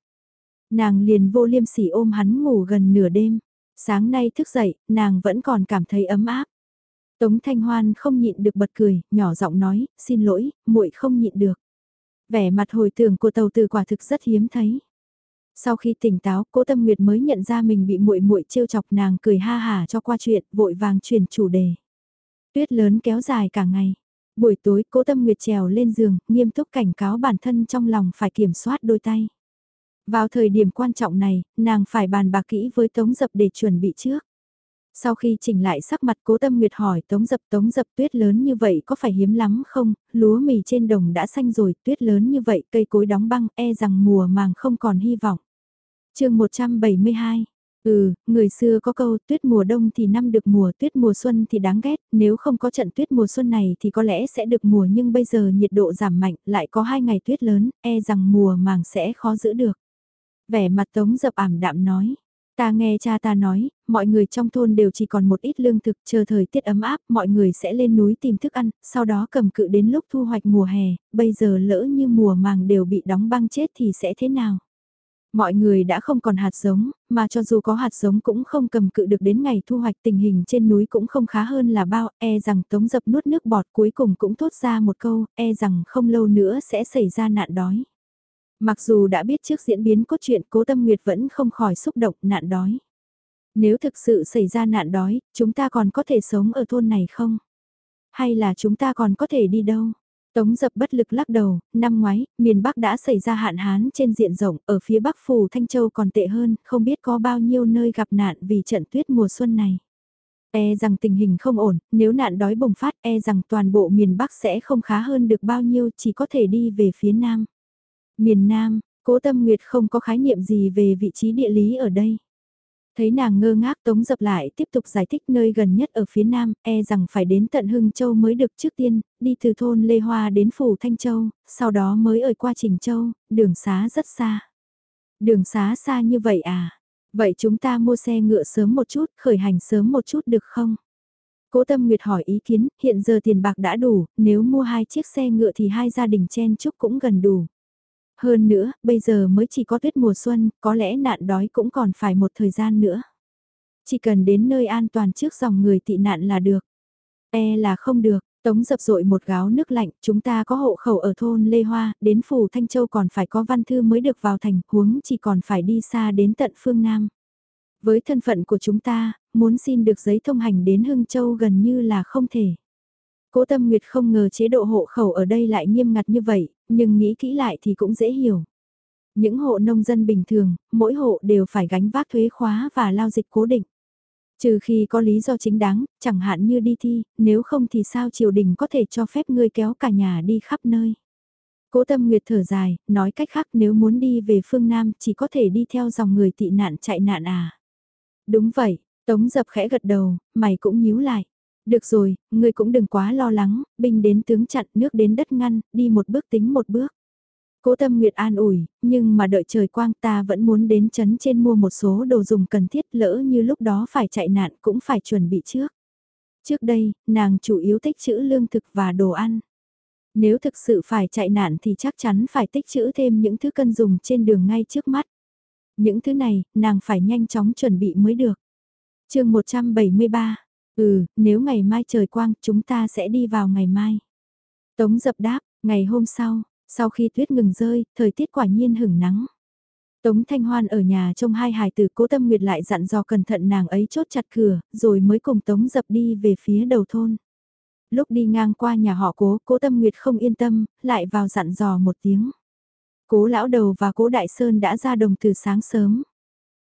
S1: Nàng liền vô liêm sỉ ôm hắn ngủ gần nửa đêm. Sáng nay thức dậy, nàng vẫn còn cảm thấy ấm áp. Tống Thanh Hoan không nhịn được bật cười, nhỏ giọng nói, xin lỗi, muội không nhịn được. Vẻ mặt hồi tưởng của tàu từ quả thực rất hiếm thấy. Sau khi tỉnh táo, Cố Tâm Nguyệt mới nhận ra mình bị muội muội trêu chọc nàng cười ha hả cho qua chuyện, vội vàng chuyển chủ đề. Tuyết lớn kéo dài cả ngày. Buổi tối, Cố Tâm Nguyệt trèo lên giường, nghiêm túc cảnh cáo bản thân trong lòng phải kiểm soát đôi tay. Vào thời điểm quan trọng này, nàng phải bàn bạc kỹ với Tống Dập để chuẩn bị trước. Sau khi chỉnh lại sắc mặt cố tâm nguyệt hỏi Tống Dập Tống Dập tuyết lớn như vậy có phải hiếm lắm không, lúa mì trên đồng đã xanh rồi, tuyết lớn như vậy cây cối đóng băng e rằng mùa màng không còn hy vọng. chương 172 Ừ, người xưa có câu tuyết mùa đông thì năm được mùa tuyết mùa xuân thì đáng ghét, nếu không có trận tuyết mùa xuân này thì có lẽ sẽ được mùa nhưng bây giờ nhiệt độ giảm mạnh, lại có hai ngày tuyết lớn, e rằng mùa màng sẽ khó giữ được. Vẻ mặt tống dập ảm đạm nói. Ta nghe cha ta nói, mọi người trong thôn đều chỉ còn một ít lương thực chờ thời tiết ấm áp, mọi người sẽ lên núi tìm thức ăn, sau đó cầm cự đến lúc thu hoạch mùa hè, bây giờ lỡ như mùa màng đều bị đóng băng chết thì sẽ thế nào? Mọi người đã không còn hạt giống, mà cho dù có hạt giống cũng không cầm cự được đến ngày thu hoạch tình hình trên núi cũng không khá hơn là bao, e rằng tống dập nuốt nước bọt cuối cùng cũng thốt ra một câu, e rằng không lâu nữa sẽ xảy ra nạn đói. Mặc dù đã biết trước diễn biến cốt truyện cố tâm nguyệt vẫn không khỏi xúc động nạn đói. Nếu thực sự xảy ra nạn đói, chúng ta còn có thể sống ở thôn này không? Hay là chúng ta còn có thể đi đâu? Tống dập bất lực lắc đầu, năm ngoái, miền Bắc đã xảy ra hạn hán trên diện rộng, ở phía Bắc Phủ Thanh Châu còn tệ hơn, không biết có bao nhiêu nơi gặp nạn vì trận tuyết mùa xuân này. E rằng tình hình không ổn, nếu nạn đói bùng phát e rằng toàn bộ miền Bắc sẽ không khá hơn được bao nhiêu chỉ có thể đi về phía Nam. Miền Nam, cố tâm nguyệt không có khái niệm gì về vị trí địa lý ở đây. Thấy nàng ngơ ngác tống dập lại tiếp tục giải thích nơi gần nhất ở phía nam, e rằng phải đến tận Hưng Châu mới được trước tiên, đi từ thôn Lê Hoa đến phủ Thanh Châu, sau đó mới ở qua Trình Châu, đường xá rất xa. Đường xá xa như vậy à? Vậy chúng ta mua xe ngựa sớm một chút, khởi hành sớm một chút được không? Cố Tâm Nguyệt hỏi ý kiến, hiện giờ tiền bạc đã đủ, nếu mua hai chiếc xe ngựa thì hai gia đình chen chúc cũng gần đủ. Hơn nữa, bây giờ mới chỉ có tuyết mùa xuân, có lẽ nạn đói cũng còn phải một thời gian nữa. Chỉ cần đến nơi an toàn trước dòng người tị nạn là được. E là không được, Tống dập dội một gáo nước lạnh, chúng ta có hộ khẩu ở thôn Lê Hoa, đến phủ Thanh Châu còn phải có văn thư mới được vào thành, huống chỉ còn phải đi xa đến tận phương Nam. Với thân phận của chúng ta, muốn xin được giấy thông hành đến Hưng Châu gần như là không thể. Cố Tâm Nguyệt không ngờ chế độ hộ khẩu ở đây lại nghiêm ngặt như vậy, nhưng nghĩ kỹ lại thì cũng dễ hiểu. Những hộ nông dân bình thường, mỗi hộ đều phải gánh vác thuế khóa và lao dịch cố định. Trừ khi có lý do chính đáng, chẳng hạn như đi thi, nếu không thì sao triều đình có thể cho phép ngươi kéo cả nhà đi khắp nơi. Cố tâm nguyệt thở dài, nói cách khác nếu muốn đi về phương Nam chỉ có thể đi theo dòng người tị nạn chạy nạn à. Đúng vậy, Tống dập khẽ gật đầu, mày cũng nhíu lại. Được rồi, ngươi cũng đừng quá lo lắng, binh đến tướng chặn nước đến đất ngăn, đi một bước tính một bước. Cố tâm Nguyệt an ủi, nhưng mà đợi trời quang ta vẫn muốn đến chấn trên mua một số đồ dùng cần thiết lỡ như lúc đó phải chạy nạn cũng phải chuẩn bị trước. Trước đây, nàng chủ yếu tích trữ lương thực và đồ ăn. Nếu thực sự phải chạy nạn thì chắc chắn phải tích trữ thêm những thứ cần dùng trên đường ngay trước mắt. Những thứ này, nàng phải nhanh chóng chuẩn bị mới được. chương 173, ừ, nếu ngày mai trời quang chúng ta sẽ đi vào ngày mai. Tống dập đáp, ngày hôm sau, sau khi tuyết ngừng rơi, thời tiết quả nhiên hửng nắng. Tống Thanh Hoan ở nhà trông hai hài tử cố tâm nguyệt lại dặn dò cẩn thận nàng ấy chốt chặt cửa, rồi mới cùng Tống dập đi về phía đầu thôn. Lúc đi ngang qua nhà họ cố, cố tâm nguyệt không yên tâm, lại vào dặn dò một tiếng. Cố lão đầu và cố đại sơn đã ra đồng từ sáng sớm.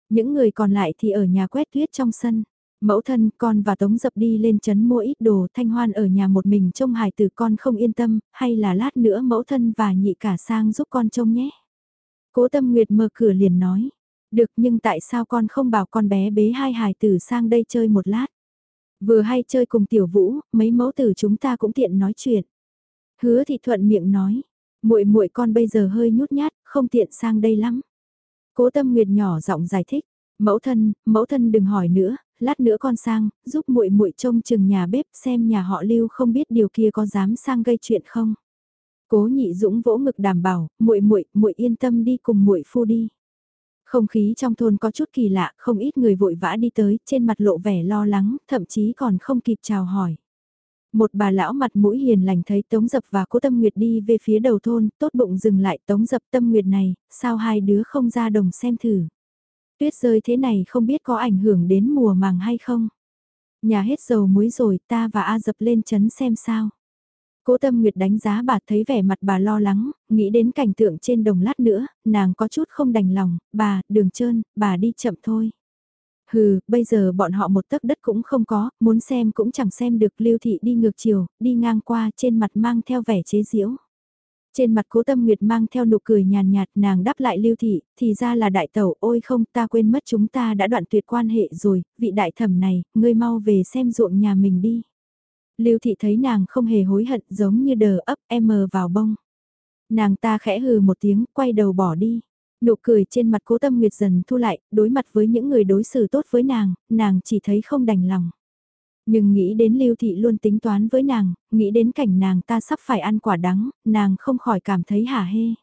S1: Những người còn lại thì ở nhà quét tuyết trong sân. Mẫu thân con và Tống Dập đi lên chấn mua ít đồ thanh hoan ở nhà một mình trông hài tử con không yên tâm, hay là lát nữa mẫu thân và nhị cả sang giúp con trông nhé. Cố tâm nguyệt mở cửa liền nói, được nhưng tại sao con không bảo con bé bế hai hài tử sang đây chơi một lát. Vừa hay chơi cùng tiểu vũ, mấy mẫu tử chúng ta cũng tiện nói chuyện. Hứa thị thuận miệng nói, muội muội con bây giờ hơi nhút nhát, không tiện sang đây lắm. Cố tâm nguyệt nhỏ giọng giải thích, mẫu thân, mẫu thân đừng hỏi nữa, lát nữa con sang, giúp muội muội trông chừng nhà bếp xem nhà họ Lưu không biết điều kia có dám sang gây chuyện không. Cố Nhị Dũng vỗ ngực đảm bảo, muội muội, muội yên tâm đi cùng muội phu đi. Không khí trong thôn có chút kỳ lạ, không ít người vội vã đi tới, trên mặt lộ vẻ lo lắng, thậm chí còn không kịp chào hỏi. Một bà lão mặt mũi hiền lành thấy Tống Dập và Cố Tâm Nguyệt đi về phía đầu thôn, tốt bụng dừng lại Tống Dập Tâm Nguyệt này, sao hai đứa không ra đồng xem thử. Tuyết rơi thế này không biết có ảnh hưởng đến mùa màng hay không. Nhà hết dầu muối rồi ta và A dập lên chấn xem sao. Cố tâm nguyệt đánh giá bà thấy vẻ mặt bà lo lắng, nghĩ đến cảnh tượng trên đồng lát nữa, nàng có chút không đành lòng, bà, đường trơn, bà đi chậm thôi. Hừ, bây giờ bọn họ một tấc đất cũng không có, muốn xem cũng chẳng xem được lưu thị đi ngược chiều, đi ngang qua trên mặt mang theo vẻ chế giễu. Trên mặt cố tâm nguyệt mang theo nụ cười nhàn nhạt, nàng đáp lại lưu thị, thì ra là đại tẩu, ôi không ta quên mất chúng ta đã đoạn tuyệt quan hệ rồi, vị đại thẩm này, ngươi mau về xem ruộng nhà mình đi. Lưu thị thấy nàng không hề hối hận giống như đờ ấp em vào bông. Nàng ta khẽ hừ một tiếng, quay đầu bỏ đi. Nụ cười trên mặt cố tâm nguyệt dần thu lại, đối mặt với những người đối xử tốt với nàng, nàng chỉ thấy không đành lòng. Nhưng nghĩ đến Lưu Thị luôn tính toán với nàng, nghĩ đến cảnh nàng ta sắp phải ăn quả đắng, nàng không khỏi cảm thấy hả hê.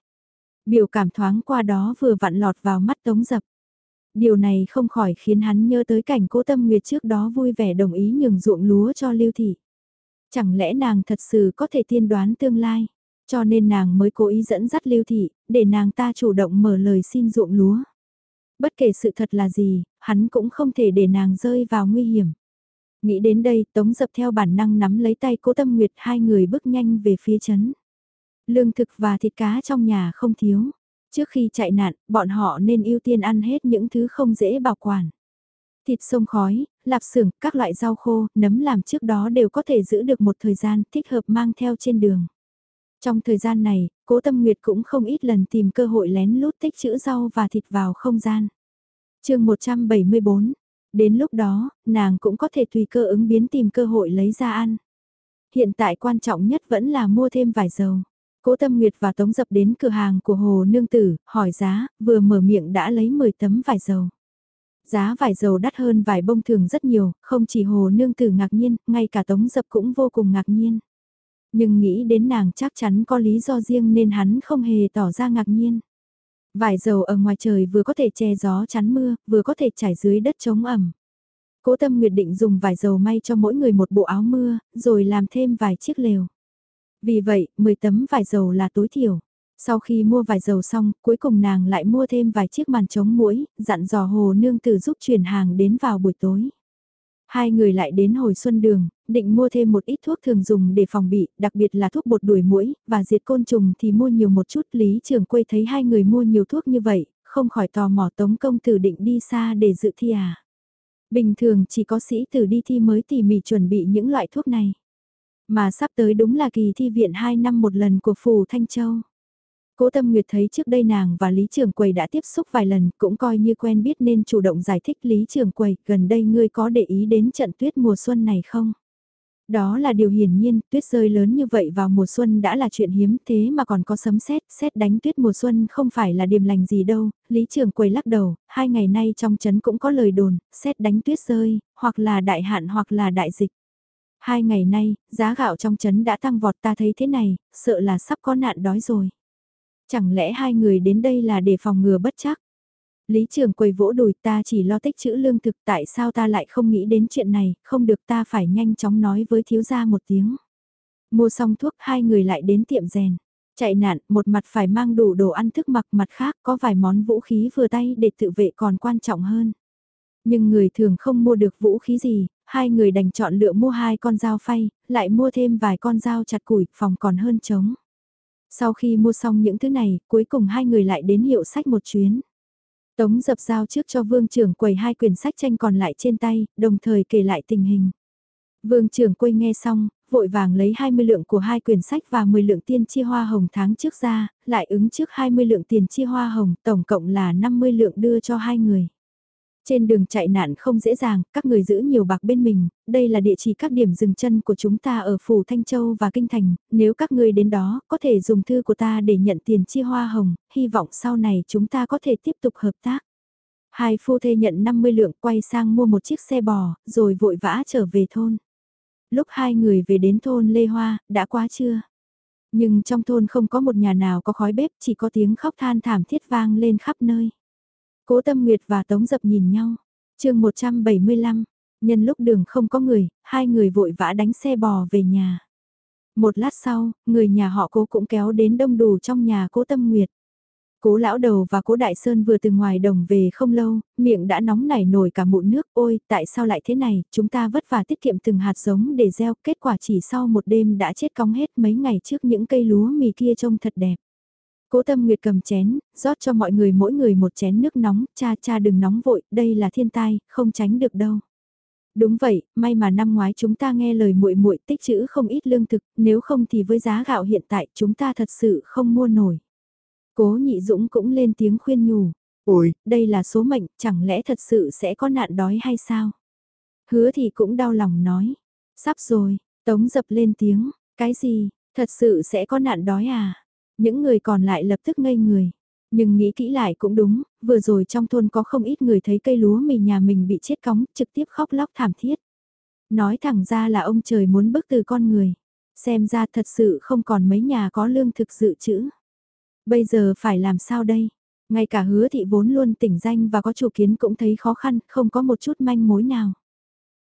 S1: Biểu cảm thoáng qua đó vừa vặn lọt vào mắt Tống Dập. Điều này không khỏi khiến hắn nhớ tới cảnh cố tâm nguyệt trước đó vui vẻ đồng ý nhường ruộng lúa cho Lưu Thị. Chẳng lẽ nàng thật sự có thể tiên đoán tương lai? Cho nên nàng mới cố ý dẫn dắt lưu thị, để nàng ta chủ động mở lời xin ruộng lúa. Bất kể sự thật là gì, hắn cũng không thể để nàng rơi vào nguy hiểm. Nghĩ đến đây, Tống dập theo bản năng nắm lấy tay cố tâm nguyệt hai người bước nhanh về phía chấn. Lương thực và thịt cá trong nhà không thiếu. Trước khi chạy nạn, bọn họ nên ưu tiên ăn hết những thứ không dễ bảo quản. Thịt sông khói, lạp xưởng, các loại rau khô, nấm làm trước đó đều có thể giữ được một thời gian thích hợp mang theo trên đường. Trong thời gian này, cố tâm nguyệt cũng không ít lần tìm cơ hội lén lút tích chữ rau và thịt vào không gian. chương 174, đến lúc đó, nàng cũng có thể tùy cơ ứng biến tìm cơ hội lấy ra ăn. Hiện tại quan trọng nhất vẫn là mua thêm vải dầu. Cố Tâm Nguyệt và Tống Dập đến cửa hàng của Hồ Nương Tử, hỏi giá, vừa mở miệng đã lấy 10 tấm vải dầu. Giá vải dầu đắt hơn vải bông thường rất nhiều, không chỉ Hồ Nương Tử ngạc nhiên, ngay cả Tống Dập cũng vô cùng ngạc nhiên. Nhưng nghĩ đến nàng chắc chắn có lý do riêng nên hắn không hề tỏ ra ngạc nhiên. Vải dầu ở ngoài trời vừa có thể che gió chắn mưa, vừa có thể trải dưới đất chống ẩm. Cố Tâm Nguyệt định dùng vải dầu may cho mỗi người một bộ áo mưa, rồi làm thêm vài chiếc lều. Vì vậy, 10 tấm vải dầu là tối thiểu. Sau khi mua vải dầu xong, cuối cùng nàng lại mua thêm vài chiếc màn chống muỗi, dặn dò hồ nương tử giúp chuyển hàng đến vào buổi tối. Hai người lại đến hồi xuân đường, định mua thêm một ít thuốc thường dùng để phòng bị, đặc biệt là thuốc bột đuổi muỗi và diệt côn trùng thì mua nhiều một chút. Lý trường quay thấy hai người mua nhiều thuốc như vậy, không khỏi tò mò tống công tử định đi xa để dự thi à. Bình thường chỉ có sĩ tử đi thi mới tỉ mỉ chuẩn bị những loại thuốc này. Mà sắp tới đúng là kỳ thi viện 2 năm một lần của Phù Thanh Châu. Cố Tâm Nguyệt thấy trước đây nàng và Lý Trường Quầy đã tiếp xúc vài lần, cũng coi như quen biết nên chủ động giải thích Lý Trường Quầy, gần đây ngươi có để ý đến trận tuyết mùa xuân này không? Đó là điều hiển nhiên, tuyết rơi lớn như vậy vào mùa xuân đã là chuyện hiếm thế mà còn có sấm sét, sét đánh tuyết mùa xuân không phải là điềm lành gì đâu, Lý Trường Quầy lắc đầu, hai ngày nay trong trấn cũng có lời đồn, sét đánh tuyết rơi, hoặc là đại hạn hoặc là đại dịch. Hai ngày nay, giá gạo trong trấn đã tăng vọt ta thấy thế này, sợ là sắp có nạn đói rồi. Chẳng lẽ hai người đến đây là để phòng ngừa bất chắc? Lý trường quầy vỗ đùi ta chỉ lo tích chữ lương thực tại sao ta lại không nghĩ đến chuyện này, không được ta phải nhanh chóng nói với thiếu gia một tiếng. Mua xong thuốc hai người lại đến tiệm rèn. Chạy nạn, một mặt phải mang đủ đồ ăn thức mặc mặt khác có vài món vũ khí vừa tay để tự vệ còn quan trọng hơn. Nhưng người thường không mua được vũ khí gì, hai người đành chọn lựa mua hai con dao phay, lại mua thêm vài con dao chặt củi, phòng còn hơn trống. Sau khi mua xong những thứ này, cuối cùng hai người lại đến hiệu sách một chuyến. Tống dập giao trước cho vương trưởng quầy hai quyển sách tranh còn lại trên tay, đồng thời kể lại tình hình. Vương trưởng quầy nghe xong, vội vàng lấy 20 lượng của hai quyển sách và 10 lượng tiền chia hoa hồng tháng trước ra, lại ứng trước 20 lượng tiền chia hoa hồng, tổng cộng là 50 lượng đưa cho hai người. Trên đường chạy nạn không dễ dàng, các người giữ nhiều bạc bên mình, đây là địa chỉ các điểm dừng chân của chúng ta ở Phủ Thanh Châu và Kinh Thành, nếu các người đến đó, có thể dùng thư của ta để nhận tiền chia hoa hồng, hy vọng sau này chúng ta có thể tiếp tục hợp tác. Hai phu thê nhận 50 lượng quay sang mua một chiếc xe bò, rồi vội vã trở về thôn. Lúc hai người về đến thôn Lê Hoa, đã quá trưa. Nhưng trong thôn không có một nhà nào có khói bếp, chỉ có tiếng khóc than thảm thiết vang lên khắp nơi. Cố Tâm Nguyệt và Tống Dập nhìn nhau. chương 175, nhân lúc đường không có người, hai người vội vã đánh xe bò về nhà. Một lát sau, người nhà họ cố cũng kéo đến đông đủ trong nhà cố Tâm Nguyệt. Cố lão đầu và cố đại sơn vừa từ ngoài đồng về không lâu, miệng đã nóng nảy nổi cả mụn nước, ôi tại sao lại thế này, chúng ta vất vả tiết kiệm từng hạt giống để gieo, kết quả chỉ sau một đêm đã chết cong hết mấy ngày trước những cây lúa mì kia trông thật đẹp. Cố Tâm Nguyệt cầm chén, rót cho mọi người mỗi người một chén nước nóng, cha cha đừng nóng vội, đây là thiên tai, không tránh được đâu. Đúng vậy, may mà năm ngoái chúng ta nghe lời muội muội tích trữ không ít lương thực, nếu không thì với giá gạo hiện tại chúng ta thật sự không mua nổi. Cố Nhị Dũng cũng lên tiếng khuyên nhủ. Ôi, đây là số mệnh, chẳng lẽ thật sự sẽ có nạn đói hay sao? Hứa thì cũng đau lòng nói. Sắp rồi, Tống dập lên tiếng, cái gì, thật sự sẽ có nạn đói à? Những người còn lại lập tức ngây người. Nhưng nghĩ kỹ lại cũng đúng, vừa rồi trong thôn có không ít người thấy cây lúa mì nhà mình bị chết cóng, trực tiếp khóc lóc thảm thiết. Nói thẳng ra là ông trời muốn bức từ con người. Xem ra thật sự không còn mấy nhà có lương thực dự trữ. Bây giờ phải làm sao đây? Ngay cả hứa thị vốn luôn tỉnh danh và có chủ kiến cũng thấy khó khăn, không có một chút manh mối nào.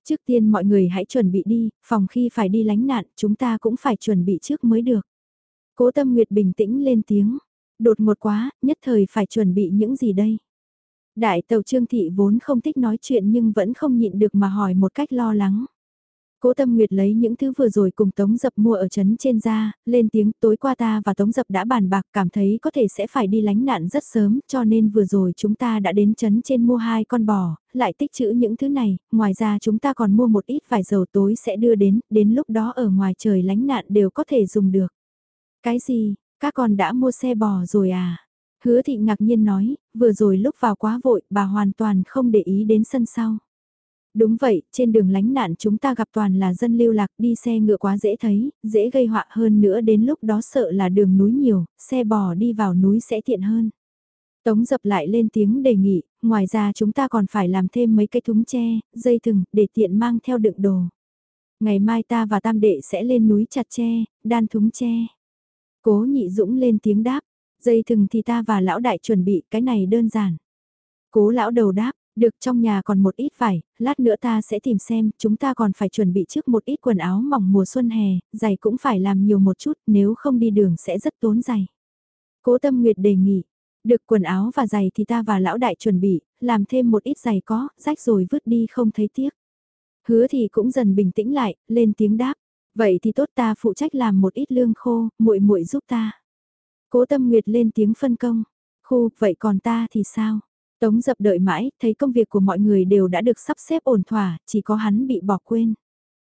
S1: Trước tiên mọi người hãy chuẩn bị đi, phòng khi phải đi lánh nạn, chúng ta cũng phải chuẩn bị trước mới được. Cố Tâm Nguyệt bình tĩnh lên tiếng, đột ngột quá, nhất thời phải chuẩn bị những gì đây? Đại tàu Trương Thị vốn không thích nói chuyện nhưng vẫn không nhịn được mà hỏi một cách lo lắng. Cố Tâm Nguyệt lấy những thứ vừa rồi cùng Tống Dập mua ở trấn trên ra, lên tiếng tối qua ta và Tống Dập đã bàn bạc cảm thấy có thể sẽ phải đi lánh nạn rất sớm cho nên vừa rồi chúng ta đã đến trấn trên mua hai con bò, lại tích trữ những thứ này, ngoài ra chúng ta còn mua một ít vải dầu tối sẽ đưa đến, đến lúc đó ở ngoài trời lánh nạn đều có thể dùng được. Cái gì, các con đã mua xe bò rồi à? Hứa thị ngạc nhiên nói, vừa rồi lúc vào quá vội bà hoàn toàn không để ý đến sân sau. Đúng vậy, trên đường lánh nạn chúng ta gặp toàn là dân lưu lạc đi xe ngựa quá dễ thấy, dễ gây họa hơn nữa đến lúc đó sợ là đường núi nhiều, xe bò đi vào núi sẽ tiện hơn. Tống dập lại lên tiếng đề nghị, ngoài ra chúng ta còn phải làm thêm mấy cây thúng tre, dây thừng, để tiện mang theo đựng đồ. Ngày mai ta và tam đệ sẽ lên núi chặt tre, đan thúng tre. Cố nhị dũng lên tiếng đáp, dây thừng thì ta và lão đại chuẩn bị, cái này đơn giản. Cố lão đầu đáp, được trong nhà còn một ít vải, lát nữa ta sẽ tìm xem, chúng ta còn phải chuẩn bị trước một ít quần áo mỏng mùa xuân hè, giày cũng phải làm nhiều một chút, nếu không đi đường sẽ rất tốn giày. Cố Tâm Nguyệt đề nghị, được quần áo và giày thì ta và lão đại chuẩn bị, làm thêm một ít giày có, rách rồi vứt đi không thấy tiếc. Hứa thì cũng dần bình tĩnh lại, lên tiếng đáp, vậy thì tốt ta phụ trách làm một ít lương khô, muội muội giúp ta. Cố Tâm Nguyệt lên tiếng phân công, khu, vậy còn ta thì sao? Tống dập đợi mãi, thấy công việc của mọi người đều đã được sắp xếp ổn thỏa, chỉ có hắn bị bỏ quên.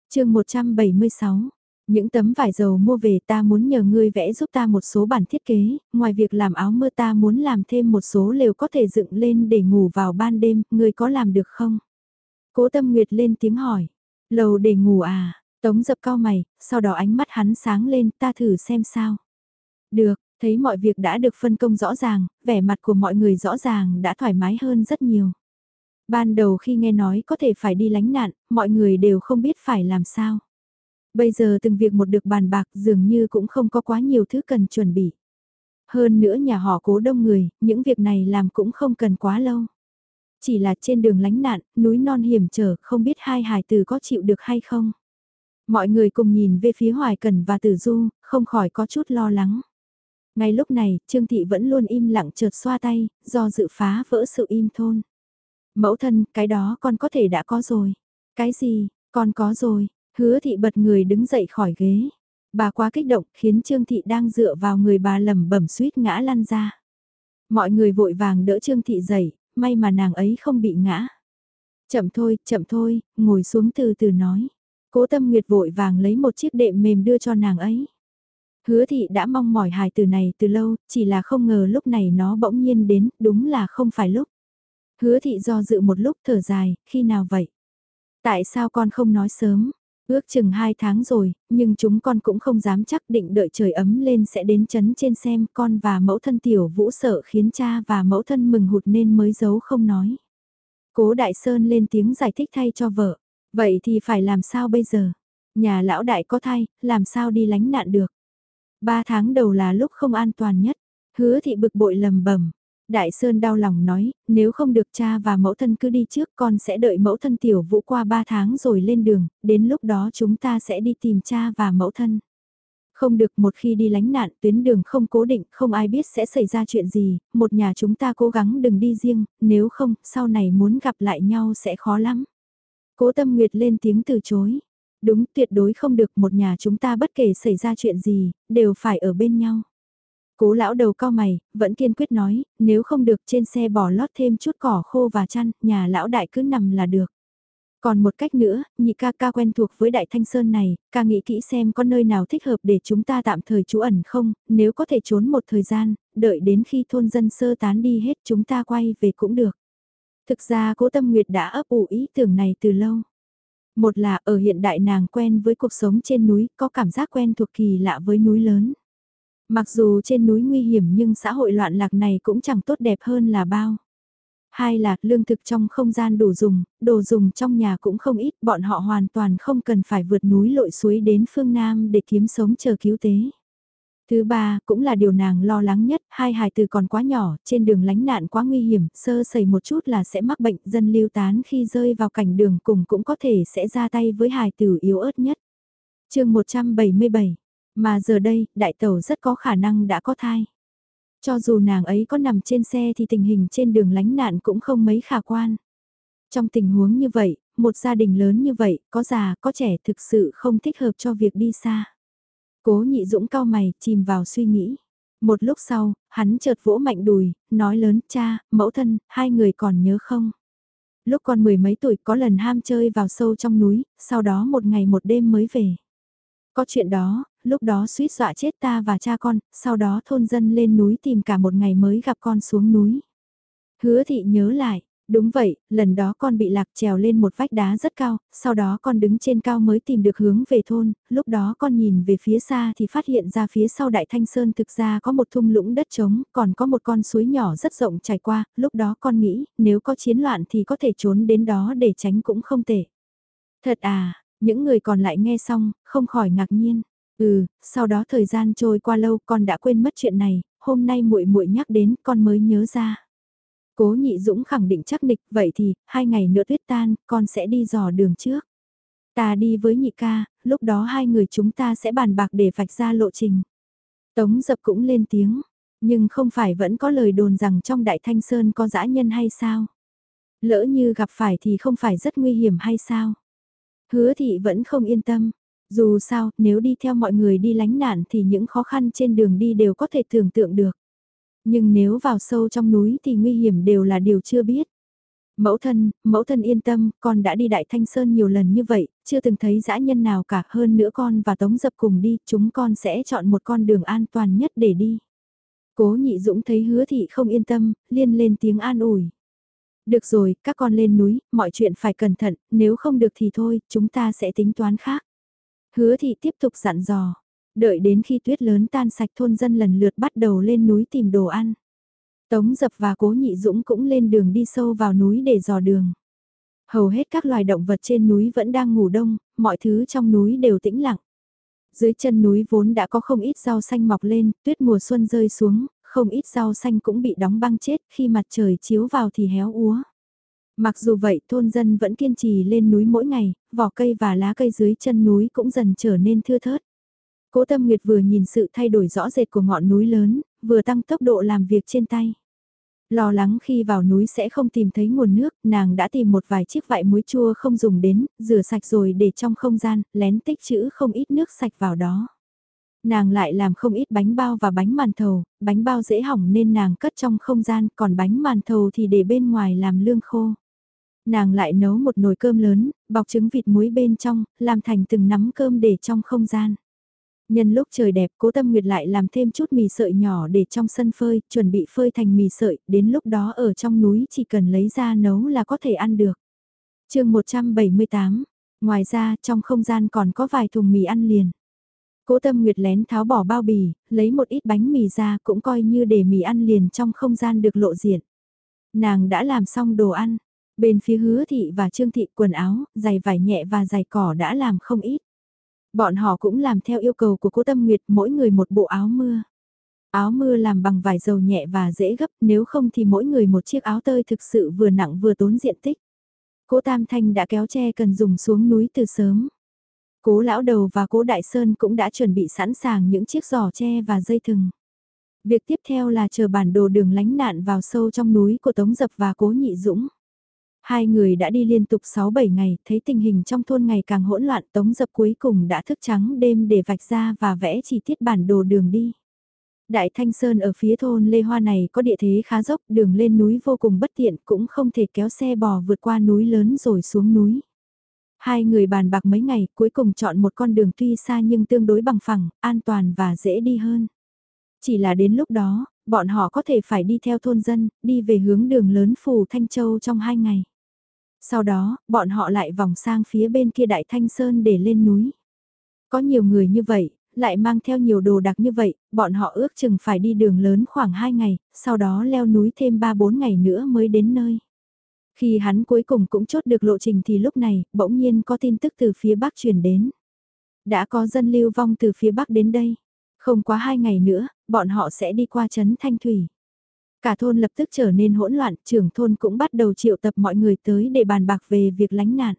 S1: chương 176 những tấm vải dầu mua về ta muốn nhờ ngươi vẽ giúp ta một số bản thiết kế, ngoài việc làm áo mưa ta muốn làm thêm một số lều có thể dựng lên để ngủ vào ban đêm, ngươi có làm được không? Cố tâm nguyệt lên tiếng hỏi, lầu để ngủ à, tống dập cao mày, sau đó ánh mắt hắn sáng lên ta thử xem sao. Được, Thấy mọi việc đã được phân công rõ ràng, vẻ mặt của mọi người rõ ràng đã thoải mái hơn rất nhiều. Ban đầu khi nghe nói có thể phải đi lánh nạn, mọi người đều không biết phải làm sao. Bây giờ từng việc một được bàn bạc dường như cũng không có quá nhiều thứ cần chuẩn bị. Hơn nữa nhà họ cố đông người, những việc này làm cũng không cần quá lâu. Chỉ là trên đường lánh nạn, núi non hiểm trở, không biết hai hài từ có chịu được hay không. Mọi người cùng nhìn về phía Hoài Cần và Tử Du, không khỏi có chút lo lắng. Ngay lúc này, Trương Thị vẫn luôn im lặng chợt xoa tay, do dự phá vỡ sự im thôn. Mẫu thân, cái đó con có thể đã có rồi. Cái gì, con có rồi, hứa thị bật người đứng dậy khỏi ghế. Bà quá kích động khiến Trương Thị đang dựa vào người bà lầm bẩm suýt ngã lăn ra. Mọi người vội vàng đỡ Trương Thị dậy, may mà nàng ấy không bị ngã. Chậm thôi, chậm thôi, ngồi xuống từ từ nói. Cố tâm nguyệt vội vàng lấy một chiếc đệm mềm đưa cho nàng ấy. Hứa thị đã mong mỏi hài từ này từ lâu, chỉ là không ngờ lúc này nó bỗng nhiên đến, đúng là không phải lúc. Hứa thị do dự một lúc thở dài, khi nào vậy? Tại sao con không nói sớm? Ước chừng hai tháng rồi, nhưng chúng con cũng không dám chắc định đợi trời ấm lên sẽ đến chấn trên xem con và mẫu thân tiểu vũ sợ khiến cha và mẫu thân mừng hụt nên mới giấu không nói. Cố Đại Sơn lên tiếng giải thích thay cho vợ. Vậy thì phải làm sao bây giờ? Nhà lão đại có thai, làm sao đi lánh nạn được? Ba tháng đầu là lúc không an toàn nhất, hứa thị bực bội lầm bẩm Đại Sơn đau lòng nói, nếu không được cha và mẫu thân cứ đi trước con sẽ đợi mẫu thân tiểu vũ qua ba tháng rồi lên đường, đến lúc đó chúng ta sẽ đi tìm cha và mẫu thân. Không được một khi đi lánh nạn tuyến đường không cố định không ai biết sẽ xảy ra chuyện gì, một nhà chúng ta cố gắng đừng đi riêng, nếu không sau này muốn gặp lại nhau sẽ khó lắm. Cố tâm nguyệt lên tiếng từ chối. Đúng tuyệt đối không được một nhà chúng ta bất kể xảy ra chuyện gì, đều phải ở bên nhau. Cố lão đầu cao mày, vẫn kiên quyết nói, nếu không được trên xe bỏ lót thêm chút cỏ khô và chăn, nhà lão đại cứ nằm là được. Còn một cách nữa, nhị ca ca quen thuộc với đại thanh sơn này, ca nghĩ kỹ xem có nơi nào thích hợp để chúng ta tạm thời trú ẩn không, nếu có thể trốn một thời gian, đợi đến khi thôn dân sơ tán đi hết chúng ta quay về cũng được. Thực ra cố tâm nguyệt đã ấp ủ ý tưởng này từ lâu. Một là ở hiện đại nàng quen với cuộc sống trên núi, có cảm giác quen thuộc kỳ lạ với núi lớn. Mặc dù trên núi nguy hiểm nhưng xã hội loạn lạc này cũng chẳng tốt đẹp hơn là bao. Hai là lương thực trong không gian đủ dùng, đồ dùng trong nhà cũng không ít, bọn họ hoàn toàn không cần phải vượt núi lội suối đến phương Nam để kiếm sống chờ cứu tế. Thứ ba, cũng là điều nàng lo lắng nhất, hai hài từ còn quá nhỏ, trên đường lánh nạn quá nguy hiểm, sơ sẩy một chút là sẽ mắc bệnh, dân lưu tán khi rơi vào cảnh đường cùng cũng có thể sẽ ra tay với hài tử yếu ớt nhất. chương 177 Mà giờ đây, đại tẩu rất có khả năng đã có thai. Cho dù nàng ấy có nằm trên xe thì tình hình trên đường lánh nạn cũng không mấy khả quan. Trong tình huống như vậy, một gia đình lớn như vậy, có già, có trẻ thực sự không thích hợp cho việc đi xa. Cố nhị dũng cao mày, chìm vào suy nghĩ. Một lúc sau, hắn chợt vỗ mạnh đùi, nói lớn, cha, mẫu thân, hai người còn nhớ không? Lúc con mười mấy tuổi có lần ham chơi vào sâu trong núi, sau đó một ngày một đêm mới về. Có chuyện đó, lúc đó suýt dọa chết ta và cha con, sau đó thôn dân lên núi tìm cả một ngày mới gặp con xuống núi. Hứa thị nhớ lại, Đúng vậy, lần đó con bị lạc trèo lên một vách đá rất cao, sau đó con đứng trên cao mới tìm được hướng về thôn, lúc đó con nhìn về phía xa thì phát hiện ra phía sau đại thanh sơn thực ra có một thung lũng đất trống, còn có một con suối nhỏ rất rộng trải qua, lúc đó con nghĩ, nếu có chiến loạn thì có thể trốn đến đó để tránh cũng không tệ. Thật à, những người còn lại nghe xong, không khỏi ngạc nhiên. Ừ, sau đó thời gian trôi qua lâu con đã quên mất chuyện này, hôm nay muội muội nhắc đến con mới nhớ ra. Cố nhị dũng khẳng định chắc nịch, vậy thì, hai ngày nữa tuyết tan, con sẽ đi dò đường trước. Ta đi với nhị ca, lúc đó hai người chúng ta sẽ bàn bạc để vạch ra lộ trình. Tống dập cũng lên tiếng, nhưng không phải vẫn có lời đồn rằng trong Đại Thanh Sơn có dã nhân hay sao? Lỡ như gặp phải thì không phải rất nguy hiểm hay sao? Hứa thị vẫn không yên tâm. Dù sao, nếu đi theo mọi người đi lánh nạn thì những khó khăn trên đường đi đều có thể tưởng tượng được. Nhưng nếu vào sâu trong núi thì nguy hiểm đều là điều chưa biết. Mẫu thân, mẫu thân yên tâm, con đã đi Đại Thanh Sơn nhiều lần như vậy, chưa từng thấy dã nhân nào cả hơn nữa con và Tống Dập cùng đi, chúng con sẽ chọn một con đường an toàn nhất để đi. Cố nhị dũng thấy hứa thị không yên tâm, liên lên tiếng an ủi. Được rồi, các con lên núi, mọi chuyện phải cẩn thận, nếu không được thì thôi, chúng ta sẽ tính toán khác. Hứa thị tiếp tục dặn dò, Đợi đến khi tuyết lớn tan sạch thôn dân lần lượt bắt đầu lên núi tìm đồ ăn. Tống dập và cố nhị dũng cũng lên đường đi sâu vào núi để dò đường. Hầu hết các loài động vật trên núi vẫn đang ngủ đông, mọi thứ trong núi đều tĩnh lặng. Dưới chân núi vốn đã có không ít rau xanh mọc lên, tuyết mùa xuân rơi xuống, không ít rau xanh cũng bị đóng băng chết khi mặt trời chiếu vào thì héo úa. Mặc dù vậy thôn dân vẫn kiên trì lên núi mỗi ngày, vỏ cây và lá cây dưới chân núi cũng dần trở nên thưa thớt. Cố Tâm Nguyệt vừa nhìn sự thay đổi rõ rệt của ngọn núi lớn, vừa tăng tốc độ làm việc trên tay. Lo lắng khi vào núi sẽ không tìm thấy nguồn nước, nàng đã tìm một vài chiếc vại muối chua không dùng đến, rửa sạch rồi để trong không gian, lén tích trữ không ít nước sạch vào đó. Nàng lại làm không ít bánh bao và bánh màn thầu, bánh bao dễ hỏng nên nàng cất trong không gian, còn bánh màn thầu thì để bên ngoài làm lương khô. Nàng lại nấu một nồi cơm lớn, bọc trứng vịt muối bên trong, làm thành từng nắm cơm để trong không gian. Nhân lúc trời đẹp cố tâm nguyệt lại làm thêm chút mì sợi nhỏ để trong sân phơi, chuẩn bị phơi thành mì sợi, đến lúc đó ở trong núi chỉ cần lấy ra nấu là có thể ăn được. chương 178, ngoài ra trong không gian còn có vài thùng mì ăn liền. Cố tâm nguyệt lén tháo bỏ bao bì, lấy một ít bánh mì ra cũng coi như để mì ăn liền trong không gian được lộ diện. Nàng đã làm xong đồ ăn, bên phía hứa thị và trương thị quần áo, giày vải nhẹ và giày cỏ đã làm không ít. Bọn họ cũng làm theo yêu cầu của cố Tâm Nguyệt, mỗi người một bộ áo mưa. Áo mưa làm bằng vải dầu nhẹ và dễ gấp, nếu không thì mỗi người một chiếc áo tơi thực sự vừa nặng vừa tốn diện tích. Cố Tam Thanh đã kéo tre cần dùng xuống núi từ sớm. Cố Lão Đầu và Cố Đại Sơn cũng đã chuẩn bị sẵn sàng những chiếc giỏ tre và dây thừng. Việc tiếp theo là chờ bản đồ đường lánh nạn vào sâu trong núi của Tống Dập và Cố Nhị Dũng. Hai người đã đi liên tục 6-7 ngày, thấy tình hình trong thôn ngày càng hỗn loạn tống dập cuối cùng đã thức trắng đêm để vạch ra và vẽ chi tiết bản đồ đường đi. Đại Thanh Sơn ở phía thôn Lê Hoa này có địa thế khá dốc, đường lên núi vô cùng bất tiện, cũng không thể kéo xe bò vượt qua núi lớn rồi xuống núi. Hai người bàn bạc mấy ngày, cuối cùng chọn một con đường tuy xa nhưng tương đối bằng phẳng, an toàn và dễ đi hơn. Chỉ là đến lúc đó, bọn họ có thể phải đi theo thôn dân, đi về hướng đường lớn phù Thanh Châu trong hai ngày. Sau đó, bọn họ lại vòng sang phía bên kia Đại Thanh Sơn để lên núi. Có nhiều người như vậy, lại mang theo nhiều đồ đặc như vậy, bọn họ ước chừng phải đi đường lớn khoảng 2 ngày, sau đó leo núi thêm 3-4 ngày nữa mới đến nơi. Khi hắn cuối cùng cũng chốt được lộ trình thì lúc này, bỗng nhiên có tin tức từ phía Bắc truyền đến. Đã có dân lưu vong từ phía Bắc đến đây. Không quá 2 ngày nữa, bọn họ sẽ đi qua Trấn Thanh Thủy. Cả thôn lập tức trở nên hỗn loạn, trưởng thôn cũng bắt đầu triệu tập mọi người tới để bàn bạc về việc lánh nạn.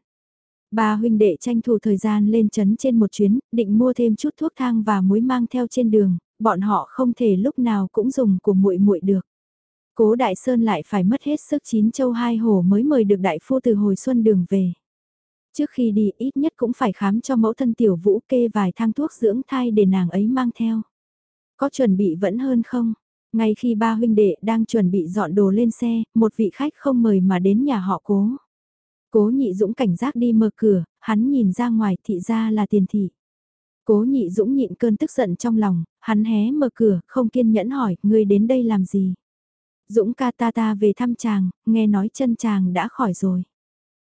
S1: Ba huynh đệ tranh thủ thời gian lên chấn trên một chuyến, định mua thêm chút thuốc thang và muối mang theo trên đường, bọn họ không thể lúc nào cũng dùng của muội muội được. Cố Đại Sơn lại phải mất hết sức chín châu hai hổ mới mời được đại phu từ hồi xuân đường về. Trước khi đi ít nhất cũng phải khám cho mẫu thân tiểu vũ kê vài thang thuốc dưỡng thai để nàng ấy mang theo. Có chuẩn bị vẫn hơn không? Ngay khi ba huynh đệ đang chuẩn bị dọn đồ lên xe, một vị khách không mời mà đến nhà họ cố. Cố nhị dũng cảnh giác đi mở cửa, hắn nhìn ra ngoài thị ra là tiền thị. Cố nhị dũng nhịn cơn tức giận trong lòng, hắn hé mở cửa, không kiên nhẫn hỏi, ngươi đến đây làm gì? Dũng ca ta ta về thăm chàng, nghe nói chân chàng đã khỏi rồi.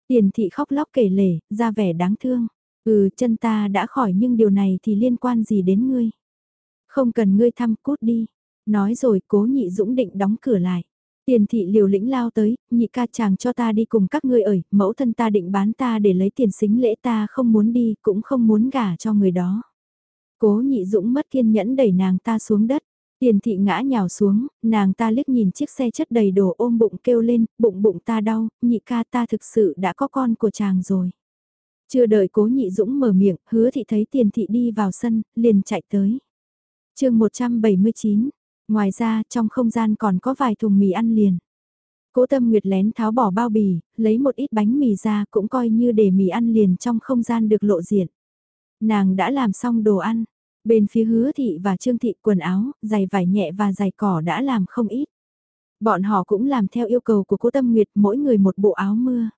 S1: Tiền thị khóc lóc kể lể, ra vẻ đáng thương. Ừ, chân ta đã khỏi nhưng điều này thì liên quan gì đến ngươi? Không cần ngươi thăm cút đi. Nói rồi cố nhị dũng định đóng cửa lại. Tiền thị liều lĩnh lao tới, nhị ca chàng cho ta đi cùng các ngươi ởi, mẫu thân ta định bán ta để lấy tiền xính lễ ta không muốn đi, cũng không muốn gả cho người đó. Cố nhị dũng mất kiên nhẫn đẩy nàng ta xuống đất. Tiền thị ngã nhào xuống, nàng ta liếc nhìn chiếc xe chất đầy đồ ôm bụng kêu lên, bụng bụng ta đau, nhị ca ta thực sự đã có con của chàng rồi. Chưa đợi cố nhị dũng mở miệng, hứa thị thấy tiền thị đi vào sân, liền chạy tới. chương 179, ngoài ra trong không gian còn có vài thùng mì ăn liền. Cố tâm nguyệt lén tháo bỏ bao bì, lấy một ít bánh mì ra cũng coi như để mì ăn liền trong không gian được lộ diện. Nàng đã làm xong đồ ăn, Bên phía hứa thị và trương thị quần áo, giày vải nhẹ và giày cỏ đã làm không ít. Bọn họ cũng làm theo yêu cầu của cô Tâm Nguyệt mỗi người một bộ áo mưa.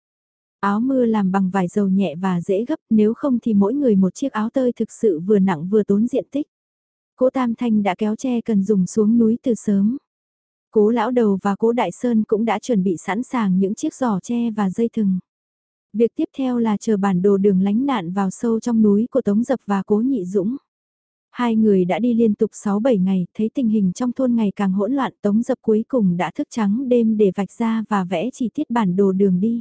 S1: Áo mưa làm bằng vải dầu nhẹ và dễ gấp nếu không thì mỗi người một chiếc áo tơi thực sự vừa nặng vừa tốn diện tích. Cố Tam Thanh đã kéo tre cần dùng xuống núi từ sớm. Cố Lão Đầu và Cố Đại Sơn cũng đã chuẩn bị sẵn sàng những chiếc giỏ tre và dây thừng. Việc tiếp theo là chờ bản đồ đường lánh nạn vào sâu trong núi của Tống Dập và Cố Nhị Dũng. Hai người đã đi liên tục 6-7 ngày, thấy tình hình trong thôn ngày càng hỗn loạn tống dập cuối cùng đã thức trắng đêm để vạch ra và vẽ chi tiết bản đồ đường đi.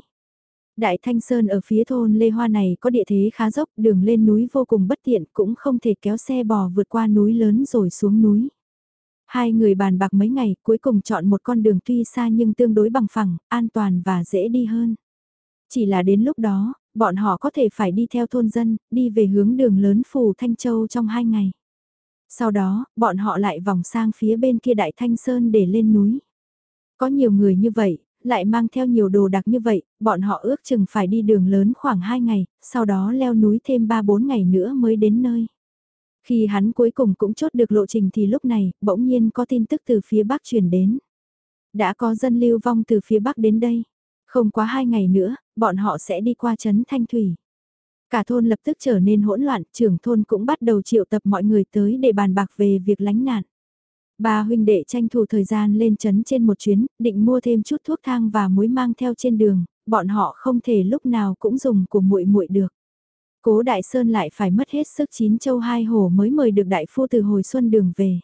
S1: Đại Thanh Sơn ở phía thôn Lê Hoa này có địa thế khá dốc, đường lên núi vô cùng bất tiện, cũng không thể kéo xe bò vượt qua núi lớn rồi xuống núi. Hai người bàn bạc mấy ngày, cuối cùng chọn một con đường tuy xa nhưng tương đối bằng phẳng, an toàn và dễ đi hơn. Chỉ là đến lúc đó, bọn họ có thể phải đi theo thôn dân, đi về hướng đường lớn Phù Thanh Châu trong hai ngày. Sau đó, bọn họ lại vòng sang phía bên kia Đại Thanh Sơn để lên núi. Có nhiều người như vậy, lại mang theo nhiều đồ đặc như vậy, bọn họ ước chừng phải đi đường lớn khoảng 2 ngày, sau đó leo núi thêm 3-4 ngày nữa mới đến nơi. Khi hắn cuối cùng cũng chốt được lộ trình thì lúc này, bỗng nhiên có tin tức từ phía Bắc truyền đến. Đã có dân lưu vong từ phía Bắc đến đây. Không quá 2 ngày nữa, bọn họ sẽ đi qua chấn Thanh Thủy. Cả thôn lập tức trở nên hỗn loạn, trưởng thôn cũng bắt đầu triệu tập mọi người tới để bàn bạc về việc lánh nạn. Ba huynh đệ tranh thủ thời gian lên chấn trên một chuyến, định mua thêm chút thuốc thang và muối mang theo trên đường, bọn họ không thể lúc nào cũng dùng của muội muội được. Cố Đại Sơn lại phải mất hết sức chín châu hai hổ mới mời được đại phu từ hồi xuân đường về.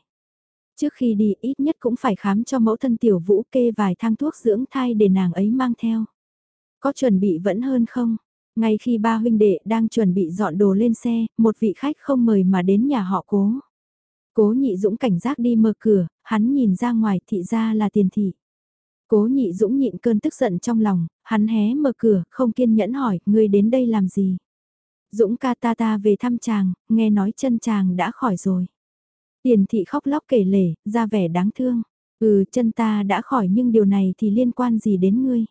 S1: Trước khi đi ít nhất cũng phải khám cho mẫu thân tiểu vũ kê vài thang thuốc dưỡng thai để nàng ấy mang theo. Có chuẩn bị vẫn hơn không? Ngay khi ba huynh đệ đang chuẩn bị dọn đồ lên xe, một vị khách không mời mà đến nhà họ cố. Cố nhị dũng cảnh giác đi mở cửa, hắn nhìn ra ngoài thị ra là tiền thị. Cố nhị dũng nhịn cơn tức giận trong lòng, hắn hé mở cửa, không kiên nhẫn hỏi, ngươi đến đây làm gì? Dũng ca ta ta về thăm chàng, nghe nói chân chàng đã khỏi rồi. Tiền thị khóc lóc kể lể, ra vẻ đáng thương. Ừ, chân ta đã khỏi nhưng điều này thì liên quan gì đến ngươi?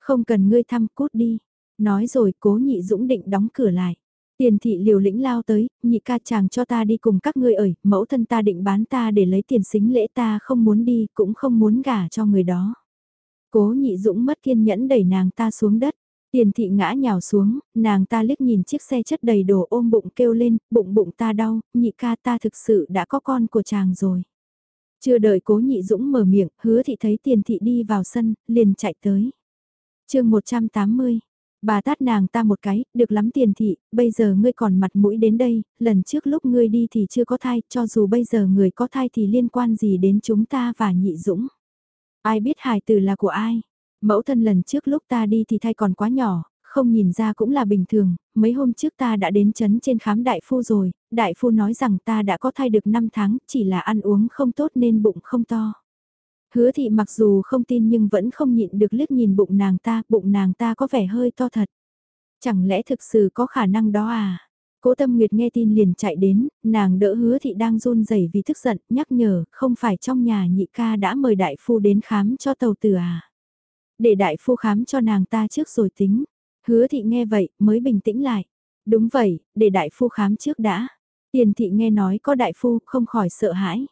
S1: Không cần ngươi thăm cút đi. Nói rồi cố nhị dũng định đóng cửa lại. Tiền thị liều lĩnh lao tới, nhị ca chàng cho ta đi cùng các ngươi ởi, mẫu thân ta định bán ta để lấy tiền xính lễ ta không muốn đi, cũng không muốn gả cho người đó. Cố nhị dũng mất kiên nhẫn đẩy nàng ta xuống đất. Tiền thị ngã nhào xuống, nàng ta liếc nhìn chiếc xe chất đầy đồ ôm bụng kêu lên, bụng bụng ta đau, nhị ca ta thực sự đã có con của chàng rồi. Chưa đợi cố nhị dũng mở miệng, hứa thị thấy tiền thị đi vào sân, liền chạy tới. chương 180, Bà tát nàng ta một cái, được lắm tiền thị, bây giờ ngươi còn mặt mũi đến đây, lần trước lúc ngươi đi thì chưa có thai, cho dù bây giờ người có thai thì liên quan gì đến chúng ta và nhị dũng. Ai biết hài tử là của ai? Mẫu thân lần trước lúc ta đi thì thai còn quá nhỏ, không nhìn ra cũng là bình thường, mấy hôm trước ta đã đến chấn trên khám đại phu rồi, đại phu nói rằng ta đã có thai được 5 tháng, chỉ là ăn uống không tốt nên bụng không to. Hứa thị mặc dù không tin nhưng vẫn không nhịn được liếc nhìn bụng nàng ta, bụng nàng ta có vẻ hơi to thật. Chẳng lẽ thực sự có khả năng đó à? Cố Tâm Nguyệt nghe tin liền chạy đến, nàng đỡ hứa thị đang run rẩy vì tức giận, nhắc nhở, không phải trong nhà nhị ca đã mời đại phu đến khám cho tàu tử à? Để đại phu khám cho nàng ta trước rồi tính. Hứa thị nghe vậy, mới bình tĩnh lại. Đúng vậy, để đại phu khám trước đã. Tiền thị nghe nói có đại phu, không khỏi sợ hãi.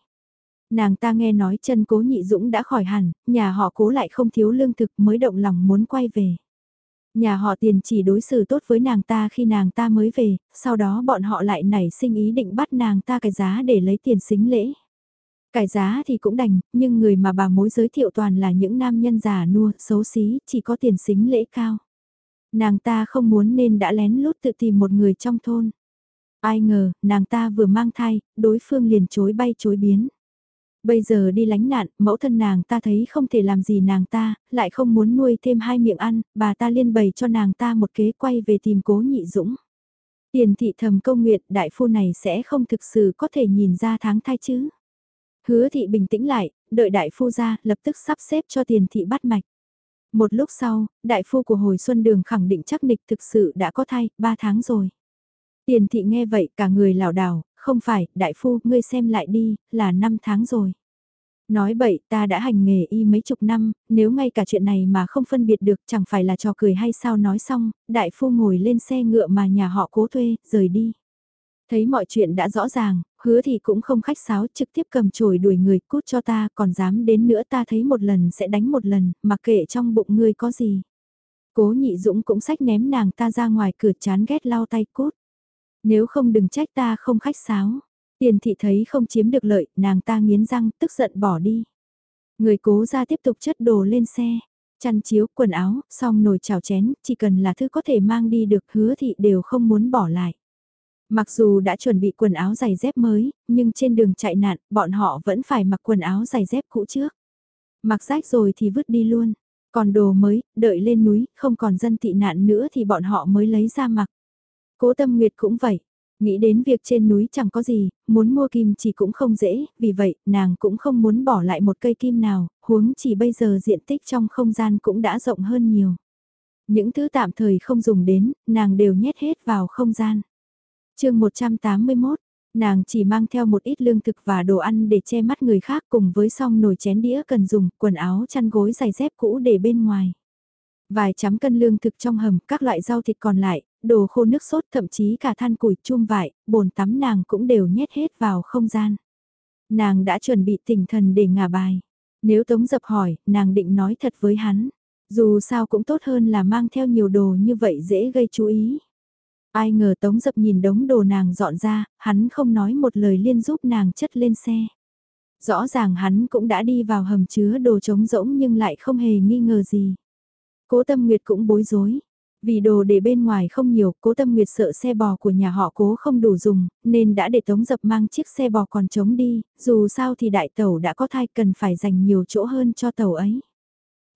S1: Nàng ta nghe nói chân cố nhị dũng đã khỏi hẳn, nhà họ cố lại không thiếu lương thực mới động lòng muốn quay về. Nhà họ tiền chỉ đối xử tốt với nàng ta khi nàng ta mới về, sau đó bọn họ lại nảy sinh ý định bắt nàng ta cái giá để lấy tiền xính lễ. Cải giá thì cũng đành, nhưng người mà bà mối giới thiệu toàn là những nam nhân già nua, xấu xí, chỉ có tiền xính lễ cao. Nàng ta không muốn nên đã lén lút tự tìm một người trong thôn. Ai ngờ, nàng ta vừa mang thai, đối phương liền chối bay chối biến. Bây giờ đi lánh nạn, mẫu thân nàng ta thấy không thể làm gì nàng ta, lại không muốn nuôi thêm hai miệng ăn, bà ta liên bày cho nàng ta một kế quay về tìm cố nhị dũng. Tiền thị thầm công nguyện đại phu này sẽ không thực sự có thể nhìn ra tháng thai chứ. Hứa thị bình tĩnh lại, đợi đại phu ra, lập tức sắp xếp cho tiền thị bắt mạch. Một lúc sau, đại phu của hồi xuân đường khẳng định chắc nịch thực sự đã có thai, ba tháng rồi. Tiền thị nghe vậy cả người lảo đảo, không phải, đại phu, ngươi xem lại đi, là 5 tháng rồi. Nói bậy, ta đã hành nghề y mấy chục năm, nếu ngay cả chuyện này mà không phân biệt được chẳng phải là trò cười hay sao nói xong, đại phu ngồi lên xe ngựa mà nhà họ cố thuê, rời đi. Thấy mọi chuyện đã rõ ràng, hứa thì cũng không khách sáo trực tiếp cầm chổi đuổi người cút cho ta còn dám đến nữa ta thấy một lần sẽ đánh một lần, mặc kệ trong bụng ngươi có gì. Cố nhị dũng cũng sách ném nàng ta ra ngoài cửa chán ghét lau tay cút. Nếu không đừng trách ta không khách sáo. Tiền thị thấy không chiếm được lợi, nàng ta nghiến răng, tức giận bỏ đi. Người cố ra tiếp tục chất đồ lên xe. Chăn chiếu, quần áo, xong nồi chảo chén, chỉ cần là thứ có thể mang đi được hứa thị đều không muốn bỏ lại. Mặc dù đã chuẩn bị quần áo giày dép mới, nhưng trên đường chạy nạn, bọn họ vẫn phải mặc quần áo giày dép cũ trước. Mặc rách rồi thì vứt đi luôn. Còn đồ mới, đợi lên núi, không còn dân tị nạn nữa thì bọn họ mới lấy ra mặc. Cố Tâm Nguyệt cũng vậy. Nghĩ đến việc trên núi chẳng có gì, muốn mua kim chỉ cũng không dễ, vì vậy nàng cũng không muốn bỏ lại một cây kim nào, huống chỉ bây giờ diện tích trong không gian cũng đã rộng hơn nhiều. Những thứ tạm thời không dùng đến, nàng đều nhét hết vào không gian. chương 181, nàng chỉ mang theo một ít lương thực và đồ ăn để che mắt người khác cùng với song nồi chén đĩa cần dùng, quần áo chăn gối giày dép cũ để bên ngoài. Vài trăm cân lương thực trong hầm, các loại rau thịt còn lại, đồ khô nước sốt thậm chí cả than củi chum vải, bồn tắm nàng cũng đều nhét hết vào không gian. Nàng đã chuẩn bị tinh thần để ngả bài. Nếu Tống Dập hỏi, nàng định nói thật với hắn. Dù sao cũng tốt hơn là mang theo nhiều đồ như vậy dễ gây chú ý. Ai ngờ Tống Dập nhìn đống đồ nàng dọn ra, hắn không nói một lời liên giúp nàng chất lên xe. Rõ ràng hắn cũng đã đi vào hầm chứa đồ trống rỗng nhưng lại không hề nghi ngờ gì. Cố Tâm Nguyệt cũng bối rối. Vì đồ để bên ngoài không nhiều, cố tâm nguyệt sợ xe bò của nhà họ cố không đủ dùng, nên đã để tống dập mang chiếc xe bò còn trống đi, dù sao thì đại tàu đã có thai cần phải dành nhiều chỗ hơn cho tàu ấy.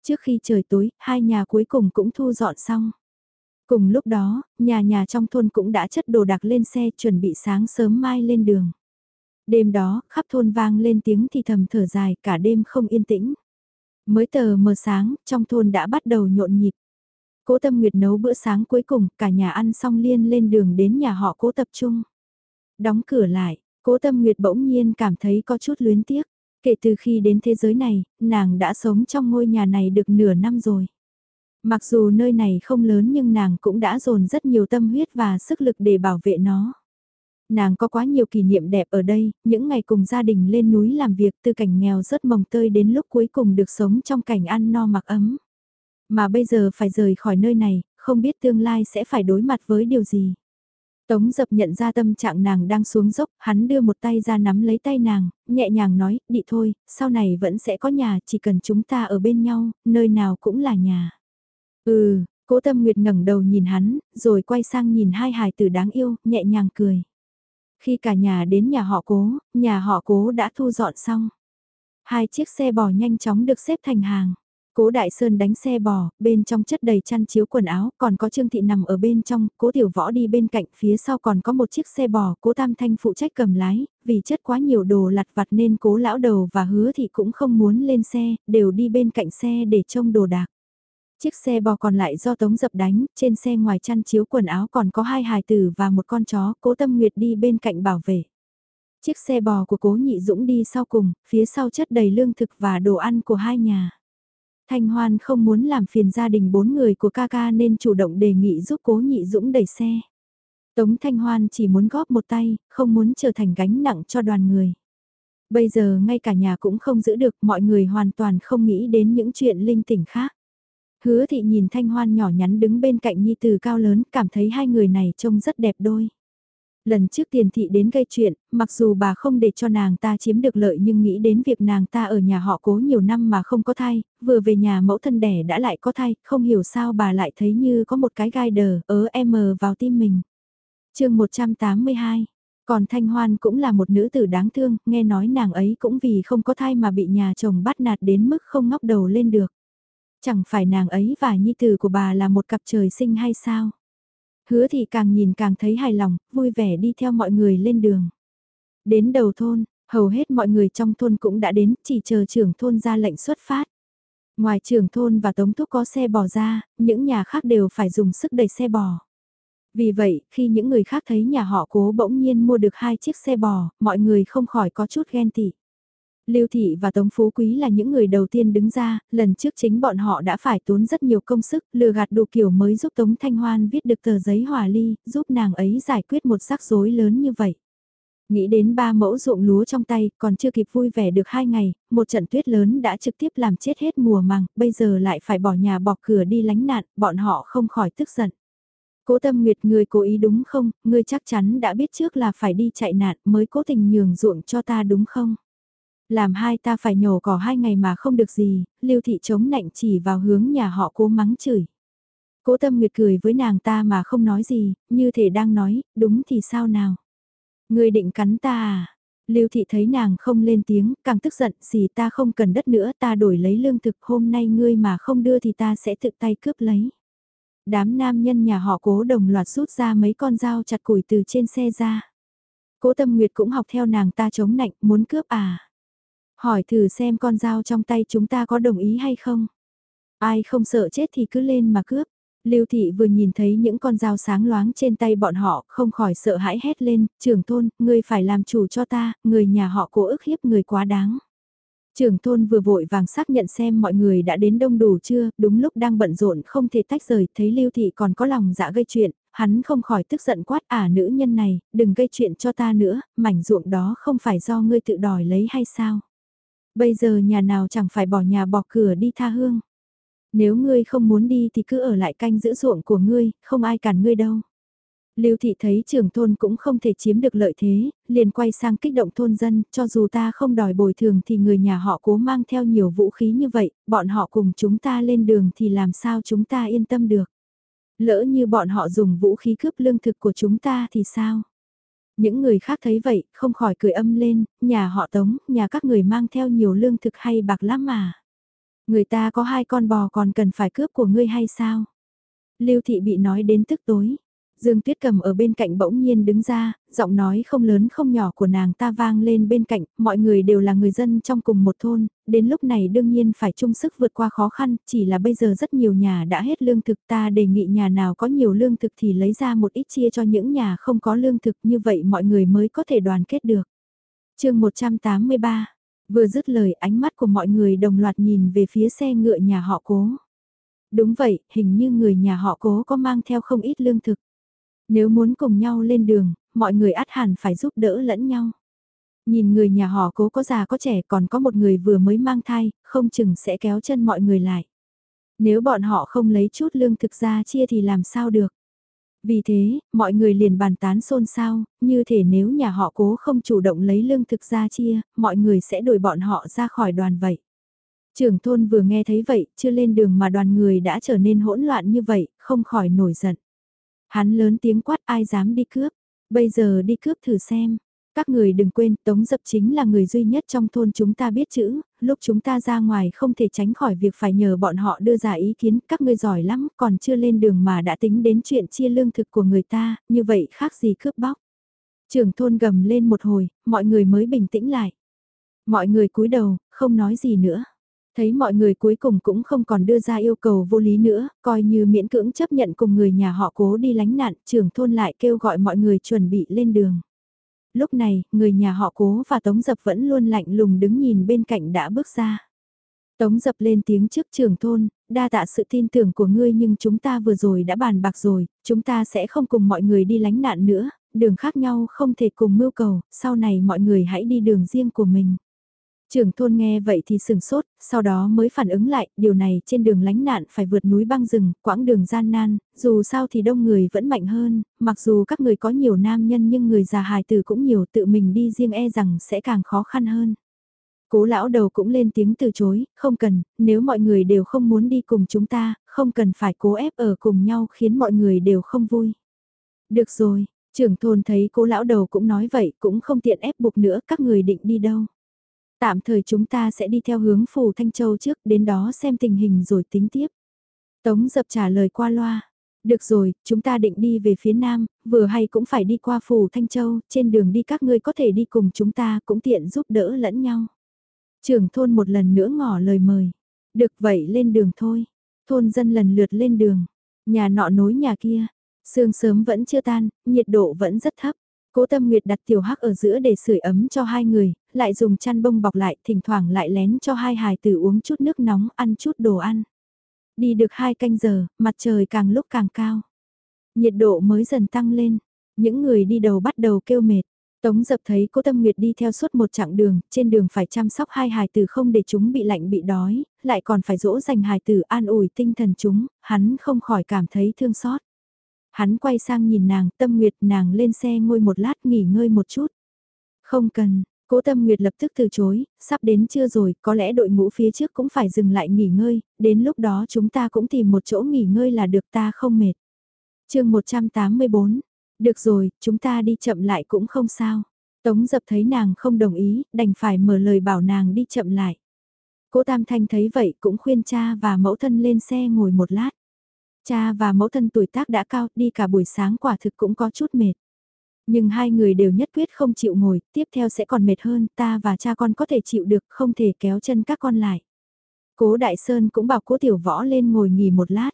S1: Trước khi trời tối, hai nhà cuối cùng cũng thu dọn xong. Cùng lúc đó, nhà nhà trong thôn cũng đã chất đồ đạc lên xe chuẩn bị sáng sớm mai lên đường. Đêm đó, khắp thôn vang lên tiếng thì thầm thở dài, cả đêm không yên tĩnh. Mới tờ mờ sáng, trong thôn đã bắt đầu nhộn nhịp. Cố Tâm Nguyệt nấu bữa sáng cuối cùng, cả nhà ăn xong liên lên đường đến nhà họ cố tập trung. Đóng cửa lại, Cố Tâm Nguyệt bỗng nhiên cảm thấy có chút luyến tiếc. Kể từ khi đến thế giới này, nàng đã sống trong ngôi nhà này được nửa năm rồi. Mặc dù nơi này không lớn nhưng nàng cũng đã dồn rất nhiều tâm huyết và sức lực để bảo vệ nó. Nàng có quá nhiều kỷ niệm đẹp ở đây, những ngày cùng gia đình lên núi làm việc từ cảnh nghèo rất mồng tơi đến lúc cuối cùng được sống trong cảnh ăn no mặc ấm. Mà bây giờ phải rời khỏi nơi này, không biết tương lai sẽ phải đối mặt với điều gì. Tống dập nhận ra tâm trạng nàng đang xuống dốc, hắn đưa một tay ra nắm lấy tay nàng, nhẹ nhàng nói, đi thôi, sau này vẫn sẽ có nhà, chỉ cần chúng ta ở bên nhau, nơi nào cũng là nhà. Ừ, cố tâm nguyệt ngẩng đầu nhìn hắn, rồi quay sang nhìn hai hài tử đáng yêu, nhẹ nhàng cười. Khi cả nhà đến nhà họ cố, nhà họ cố đã thu dọn xong. Hai chiếc xe bò nhanh chóng được xếp thành hàng. Cố Đại Sơn đánh xe bò, bên trong chất đầy chăn chiếu quần áo, còn có Trương Thị nằm ở bên trong, Cố Tiểu Võ đi bên cạnh, phía sau còn có một chiếc xe bò, Cố Tam Thanh phụ trách cầm lái, vì chất quá nhiều đồ lặt vặt nên Cố Lão Đầu và Hứa Thị cũng không muốn lên xe, đều đi bên cạnh xe để trông đồ đạc. Chiếc xe bò còn lại do Tống dập đánh, trên xe ngoài chăn chiếu quần áo còn có hai hài tử và một con chó, cố tâm nguyệt đi bên cạnh bảo vệ. Chiếc xe bò của cố nhị dũng đi sau cùng, phía sau chất đầy lương thực và đồ ăn của hai nhà. Thanh Hoan không muốn làm phiền gia đình bốn người của ca ca nên chủ động đề nghị giúp cố nhị dũng đẩy xe. Tống Thanh Hoan chỉ muốn góp một tay, không muốn trở thành gánh nặng cho đoàn người. Bây giờ ngay cả nhà cũng không giữ được, mọi người hoàn toàn không nghĩ đến những chuyện linh tỉnh khác. Hứa thị nhìn Thanh Hoan nhỏ nhắn đứng bên cạnh Nhi Từ cao lớn, cảm thấy hai người này trông rất đẹp đôi. Lần trước tiền thị đến gây chuyện, mặc dù bà không để cho nàng ta chiếm được lợi nhưng nghĩ đến việc nàng ta ở nhà họ cố nhiều năm mà không có thai, vừa về nhà mẫu thân đẻ đã lại có thai, không hiểu sao bà lại thấy như có một cái gai đờ, ớ em vào tim mình. chương 182 còn Thanh Hoan cũng là một nữ tử đáng thương, nghe nói nàng ấy cũng vì không có thai mà bị nhà chồng bắt nạt đến mức không ngóc đầu lên được. Chẳng phải nàng ấy và nhi tử của bà là một cặp trời sinh hay sao? Hứa thì càng nhìn càng thấy hài lòng, vui vẻ đi theo mọi người lên đường. Đến đầu thôn, hầu hết mọi người trong thôn cũng đã đến, chỉ chờ trưởng thôn ra lệnh xuất phát. Ngoài trưởng thôn và tống thúc có xe bò ra, những nhà khác đều phải dùng sức đẩy xe bò. Vì vậy, khi những người khác thấy nhà họ cố bỗng nhiên mua được hai chiếc xe bò, mọi người không khỏi có chút ghen tị. Lưu Thị và Tống Phú Quý là những người đầu tiên đứng ra, lần trước chính bọn họ đã phải tốn rất nhiều công sức, lừa gạt đủ kiểu mới giúp Tống Thanh Hoan viết được tờ giấy hòa ly, giúp nàng ấy giải quyết một rắc rối lớn như vậy. Nghĩ đến ba mẫu ruộng lúa trong tay, còn chưa kịp vui vẻ được hai ngày, một trận tuyết lớn đã trực tiếp làm chết hết mùa màng, bây giờ lại phải bỏ nhà bỏ cửa đi lánh nạn, bọn họ không khỏi tức giận. Cố tâm nguyệt người cố ý đúng không, người chắc chắn đã biết trước là phải đi chạy nạn mới cố tình nhường ruộng cho ta đúng không? Làm hai ta phải nhổ cỏ hai ngày mà không được gì, lưu thị chống nạnh chỉ vào hướng nhà họ cố mắng chửi. Cố tâm nguyệt cười với nàng ta mà không nói gì, như thể đang nói, đúng thì sao nào? Người định cắn ta à? Lưu thị thấy nàng không lên tiếng, càng tức giận, gì ta không cần đất nữa, ta đổi lấy lương thực, hôm nay ngươi mà không đưa thì ta sẽ tự tay cướp lấy. Đám nam nhân nhà họ cố đồng loạt rút ra mấy con dao chặt củi từ trên xe ra. Cố tâm nguyệt cũng học theo nàng ta chống nạnh, muốn cướp à? Hỏi thử xem con dao trong tay chúng ta có đồng ý hay không? Ai không sợ chết thì cứ lên mà cướp. Lưu thị vừa nhìn thấy những con dao sáng loáng trên tay bọn họ, không khỏi sợ hãi hét lên, trưởng thôn, ngươi phải làm chủ cho ta, người nhà họ cố ức hiếp người quá đáng. Trưởng thôn vừa vội vàng xác nhận xem mọi người đã đến đông đủ chưa, đúng lúc đang bận rộn không thể tách rời, thấy Lưu Thị còn có lòng dạ gây chuyện, hắn không khỏi tức giận quát à, nữ nhân này, đừng gây chuyện cho ta nữa, mảnh ruộng đó không phải do ngươi tự đòi lấy hay sao. Bây giờ nhà nào chẳng phải bỏ nhà bỏ cửa đi tha hương. Nếu ngươi không muốn đi thì cứ ở lại canh giữ ruộng của ngươi, không ai cản ngươi đâu. Lưu thị thấy trưởng thôn cũng không thể chiếm được lợi thế, liền quay sang kích động thôn dân, cho dù ta không đòi bồi thường thì người nhà họ cố mang theo nhiều vũ khí như vậy, bọn họ cùng chúng ta lên đường thì làm sao chúng ta yên tâm được. Lỡ như bọn họ dùng vũ khí cướp lương thực của chúng ta thì sao? Những người khác thấy vậy, không khỏi cười âm lên, nhà họ tống, nhà các người mang theo nhiều lương thực hay bạc lắm mà. Người ta có hai con bò còn cần phải cướp của ngươi hay sao? Lưu thị bị nói đến tức tối. Dương Tuyết Cầm ở bên cạnh bỗng nhiên đứng ra, giọng nói không lớn không nhỏ của nàng ta vang lên bên cạnh, mọi người đều là người dân trong cùng một thôn, đến lúc này đương nhiên phải chung sức vượt qua khó khăn, chỉ là bây giờ rất nhiều nhà đã hết lương thực ta đề nghị nhà nào có nhiều lương thực thì lấy ra một ít chia cho những nhà không có lương thực như vậy mọi người mới có thể đoàn kết được. chương 183, vừa dứt lời ánh mắt của mọi người đồng loạt nhìn về phía xe ngựa nhà họ cố. Đúng vậy, hình như người nhà họ cố có mang theo không ít lương thực. Nếu muốn cùng nhau lên đường, mọi người át hẳn phải giúp đỡ lẫn nhau. Nhìn người nhà họ cố có già có trẻ còn có một người vừa mới mang thai, không chừng sẽ kéo chân mọi người lại. Nếu bọn họ không lấy chút lương thực ra chia thì làm sao được. Vì thế, mọi người liền bàn tán xôn xao, như thể nếu nhà họ cố không chủ động lấy lương thực ra chia, mọi người sẽ đuổi bọn họ ra khỏi đoàn vậy. Trưởng thôn vừa nghe thấy vậy, chưa lên đường mà đoàn người đã trở nên hỗn loạn như vậy, không khỏi nổi giận. Hắn lớn tiếng quát ai dám đi cướp, bây giờ đi cướp thử xem. Các người đừng quên, Tống Dập chính là người duy nhất trong thôn chúng ta biết chữ, lúc chúng ta ra ngoài không thể tránh khỏi việc phải nhờ bọn họ đưa ra ý kiến, các ngươi giỏi lắm, còn chưa lên đường mà đã tính đến chuyện chia lương thực của người ta, như vậy khác gì cướp bóc. Trưởng thôn gầm lên một hồi, mọi người mới bình tĩnh lại. Mọi người cúi đầu, không nói gì nữa. Thấy mọi người cuối cùng cũng không còn đưa ra yêu cầu vô lý nữa, coi như miễn cưỡng chấp nhận cùng người nhà họ cố đi lánh nạn, trưởng thôn lại kêu gọi mọi người chuẩn bị lên đường. Lúc này, người nhà họ cố và Tống Dập vẫn luôn lạnh lùng đứng nhìn bên cạnh đã bước ra. Tống dập lên tiếng trước trưởng thôn, đa tạ sự tin tưởng của ngươi nhưng chúng ta vừa rồi đã bàn bạc rồi, chúng ta sẽ không cùng mọi người đi lánh nạn nữa, đường khác nhau không thể cùng mưu cầu, sau này mọi người hãy đi đường riêng của mình. Trưởng thôn nghe vậy thì sừng sốt, sau đó mới phản ứng lại, điều này trên đường lánh nạn phải vượt núi băng rừng, quãng đường gian nan, dù sao thì đông người vẫn mạnh hơn, mặc dù các người có nhiều nam nhân nhưng người già hài tử cũng nhiều tự mình đi riêng e rằng sẽ càng khó khăn hơn. Cố lão đầu cũng lên tiếng từ chối, không cần, nếu mọi người đều không muốn đi cùng chúng ta, không cần phải cố ép ở cùng nhau khiến mọi người đều không vui. Được rồi, trưởng thôn thấy cố lão đầu cũng nói vậy, cũng không tiện ép buộc nữa, các người định đi đâu. Tạm thời chúng ta sẽ đi theo hướng Phù Thanh Châu trước, đến đó xem tình hình rồi tính tiếp. Tống dập trả lời qua loa. Được rồi, chúng ta định đi về phía nam, vừa hay cũng phải đi qua Phù Thanh Châu, trên đường đi các ngươi có thể đi cùng chúng ta cũng tiện giúp đỡ lẫn nhau. Trưởng thôn một lần nữa ngỏ lời mời. Được vậy lên đường thôi. Thôn dân lần lượt lên đường. Nhà nọ nối nhà kia. Sương sớm vẫn chưa tan, nhiệt độ vẫn rất thấp. Cố Tâm Nguyệt đặt tiểu hắc ở giữa để sưởi ấm cho hai người, lại dùng chăn bông bọc lại, thỉnh thoảng lại lén cho hai hài tử uống chút nước nóng, ăn chút đồ ăn. Đi được hai canh giờ, mặt trời càng lúc càng cao. Nhiệt độ mới dần tăng lên, những người đi đầu bắt đầu kêu mệt. Tống dập thấy cô Tâm Nguyệt đi theo suốt một chặng đường, trên đường phải chăm sóc hai hài tử không để chúng bị lạnh bị đói, lại còn phải dỗ dành hài tử an ủi tinh thần chúng, hắn không khỏi cảm thấy thương xót. Hắn quay sang nhìn nàng, Tâm Nguyệt nàng lên xe ngồi một lát nghỉ ngơi một chút. Không cần, cố Tâm Nguyệt lập tức từ chối, sắp đến trưa rồi, có lẽ đội ngũ phía trước cũng phải dừng lại nghỉ ngơi, đến lúc đó chúng ta cũng tìm một chỗ nghỉ ngơi là được ta không mệt. chương 184 được rồi, chúng ta đi chậm lại cũng không sao. Tống dập thấy nàng không đồng ý, đành phải mở lời bảo nàng đi chậm lại. Cố Tam Thanh thấy vậy cũng khuyên cha và mẫu thân lên xe ngồi một lát. Cha và mẫu thân tuổi tác đã cao, đi cả buổi sáng quả thực cũng có chút mệt. Nhưng hai người đều nhất quyết không chịu ngồi, tiếp theo sẽ còn mệt hơn, ta và cha con có thể chịu được, không thể kéo chân các con lại. Cố Đại Sơn cũng bảo cố Tiểu Võ lên ngồi nghỉ một lát.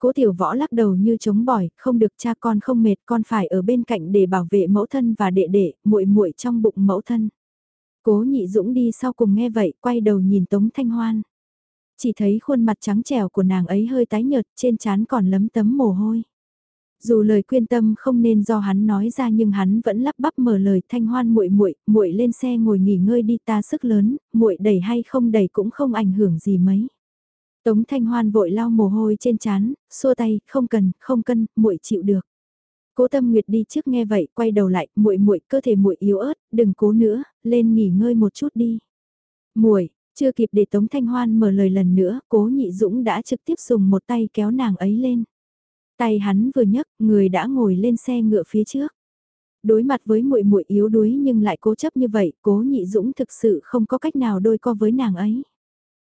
S1: Cố tiểu võ lắc đầu như chống bỏi, không được cha con không mệt, con phải ở bên cạnh để bảo vệ mẫu thân và đệ đệ, muội muội trong bụng mẫu thân. Cố nhị dũng đi sau cùng nghe vậy, quay đầu nhìn Tống Thanh Hoan. Chỉ thấy khuôn mặt trắng trẻo của nàng ấy hơi tái nhợt, trên trán còn lấm tấm mồ hôi. Dù lời quyên tâm không nên do hắn nói ra nhưng hắn vẫn lắp bắp mở lời Thanh Hoan muội muội, muội lên xe ngồi nghỉ ngơi đi ta sức lớn, muội đẩy hay không đẩy cũng không ảnh hưởng gì mấy. Tống Thanh Hoan vội lau mồ hôi trên trán, xua tay, không cần, không cân, muội chịu được. Cố Tâm Nguyệt đi trước nghe vậy, quay đầu lại, muội muội, cơ thể muội yếu ớt, đừng cố nữa, lên nghỉ ngơi một chút đi. Muội, chưa kịp để Tống Thanh Hoan mở lời lần nữa, Cố Nhị Dũng đã trực tiếp dùng một tay kéo nàng ấy lên. Tay hắn vừa nhấc, người đã ngồi lên xe ngựa phía trước. Đối mặt với muội muội yếu đuối nhưng lại cố chấp như vậy, Cố Nhị Dũng thực sự không có cách nào đôi co với nàng ấy.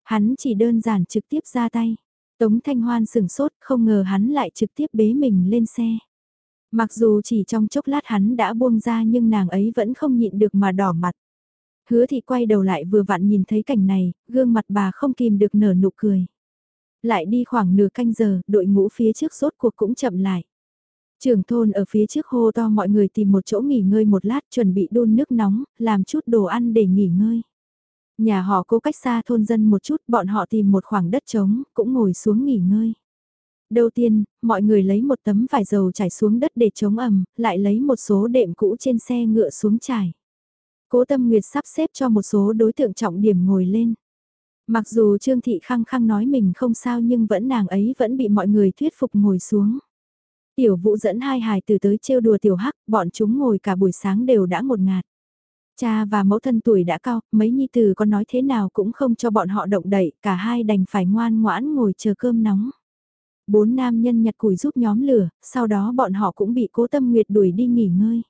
S1: Hắn chỉ đơn giản trực tiếp ra tay. Tống Thanh Hoan sừng sốt, không ngờ hắn lại trực tiếp bế mình lên xe. Mặc dù chỉ trong chốc lát hắn đã buông ra nhưng nàng ấy vẫn không nhịn được mà đỏ mặt. Hứa thì quay đầu lại vừa vặn nhìn thấy cảnh này, gương mặt bà không kìm được nở nụ cười. Lại đi khoảng nửa canh giờ, đội ngũ phía trước rốt cuộc cũng chậm lại. trưởng thôn ở phía trước hô to mọi người tìm một chỗ nghỉ ngơi một lát chuẩn bị đun nước nóng, làm chút đồ ăn để nghỉ ngơi. Nhà họ cố cách xa thôn dân một chút, bọn họ tìm một khoảng đất trống, cũng ngồi xuống nghỉ ngơi. Đầu tiên, mọi người lấy một tấm vải dầu trải xuống đất để chống ẩm, lại lấy một số đệm cũ trên xe ngựa xuống trải. Cố Tâm Nguyệt sắp xếp cho một số đối tượng trọng điểm ngồi lên. Mặc dù Trương Thị khăng khăng nói mình không sao nhưng vẫn nàng ấy vẫn bị mọi người thuyết phục ngồi xuống. Tiểu vũ dẫn hai hài từ tới trêu đùa tiểu hắc, bọn chúng ngồi cả buổi sáng đều đã một ngạt. Cha và mẫu thân tuổi đã cao, mấy nhi tử có nói thế nào cũng không cho bọn họ động đậy, cả hai đành phải ngoan ngoãn ngồi chờ cơm nóng. Bốn nam nhân nhặt củi giúp nhóm lửa, sau đó bọn họ cũng bị cố tâm nguyệt đuổi đi nghỉ ngơi.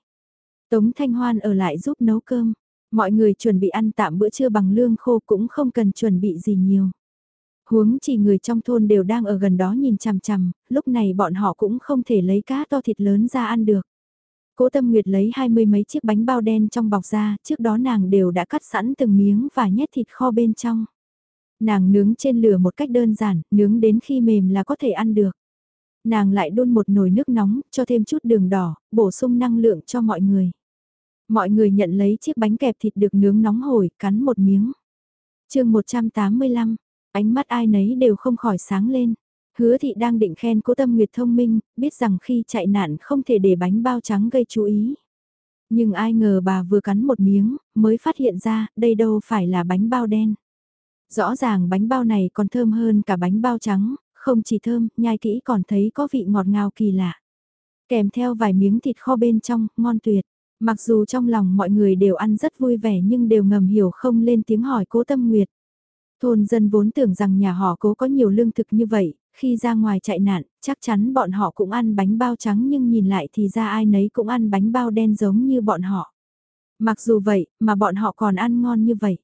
S1: Tống Thanh Hoan ở lại giúp nấu cơm. Mọi người chuẩn bị ăn tạm bữa trưa bằng lương khô cũng không cần chuẩn bị gì nhiều. Huống chỉ người trong thôn đều đang ở gần đó nhìn chằm chằm, lúc này bọn họ cũng không thể lấy cá to thịt lớn ra ăn được. Cố Tâm Nguyệt lấy hai mươi mấy chiếc bánh bao đen trong bọc ra, trước đó nàng đều đã cắt sẵn từng miếng và nhét thịt kho bên trong. Nàng nướng trên lửa một cách đơn giản, nướng đến khi mềm là có thể ăn được. Nàng lại đun một nồi nước nóng, cho thêm chút đường đỏ, bổ sung năng lượng cho mọi người. Mọi người nhận lấy chiếc bánh kẹp thịt được nướng nóng hổi, cắn một miếng. chương 185, ánh mắt ai nấy đều không khỏi sáng lên. Hứa thị đang định khen cố tâm nguyệt thông minh, biết rằng khi chạy nạn không thể để bánh bao trắng gây chú ý. Nhưng ai ngờ bà vừa cắn một miếng, mới phát hiện ra đây đâu phải là bánh bao đen. Rõ ràng bánh bao này còn thơm hơn cả bánh bao trắng, không chỉ thơm, nhai kỹ còn thấy có vị ngọt ngào kỳ lạ. Kèm theo vài miếng thịt kho bên trong, ngon tuyệt. Mặc dù trong lòng mọi người đều ăn rất vui vẻ nhưng đều ngầm hiểu không lên tiếng hỏi cố tâm nguyệt. Thôn dân vốn tưởng rằng nhà họ cố có nhiều lương thực như vậy, khi ra ngoài chạy nạn, chắc chắn bọn họ cũng ăn bánh bao trắng nhưng nhìn lại thì ra ai nấy cũng ăn bánh bao đen giống như bọn họ. Mặc dù vậy, mà bọn họ còn ăn ngon như vậy.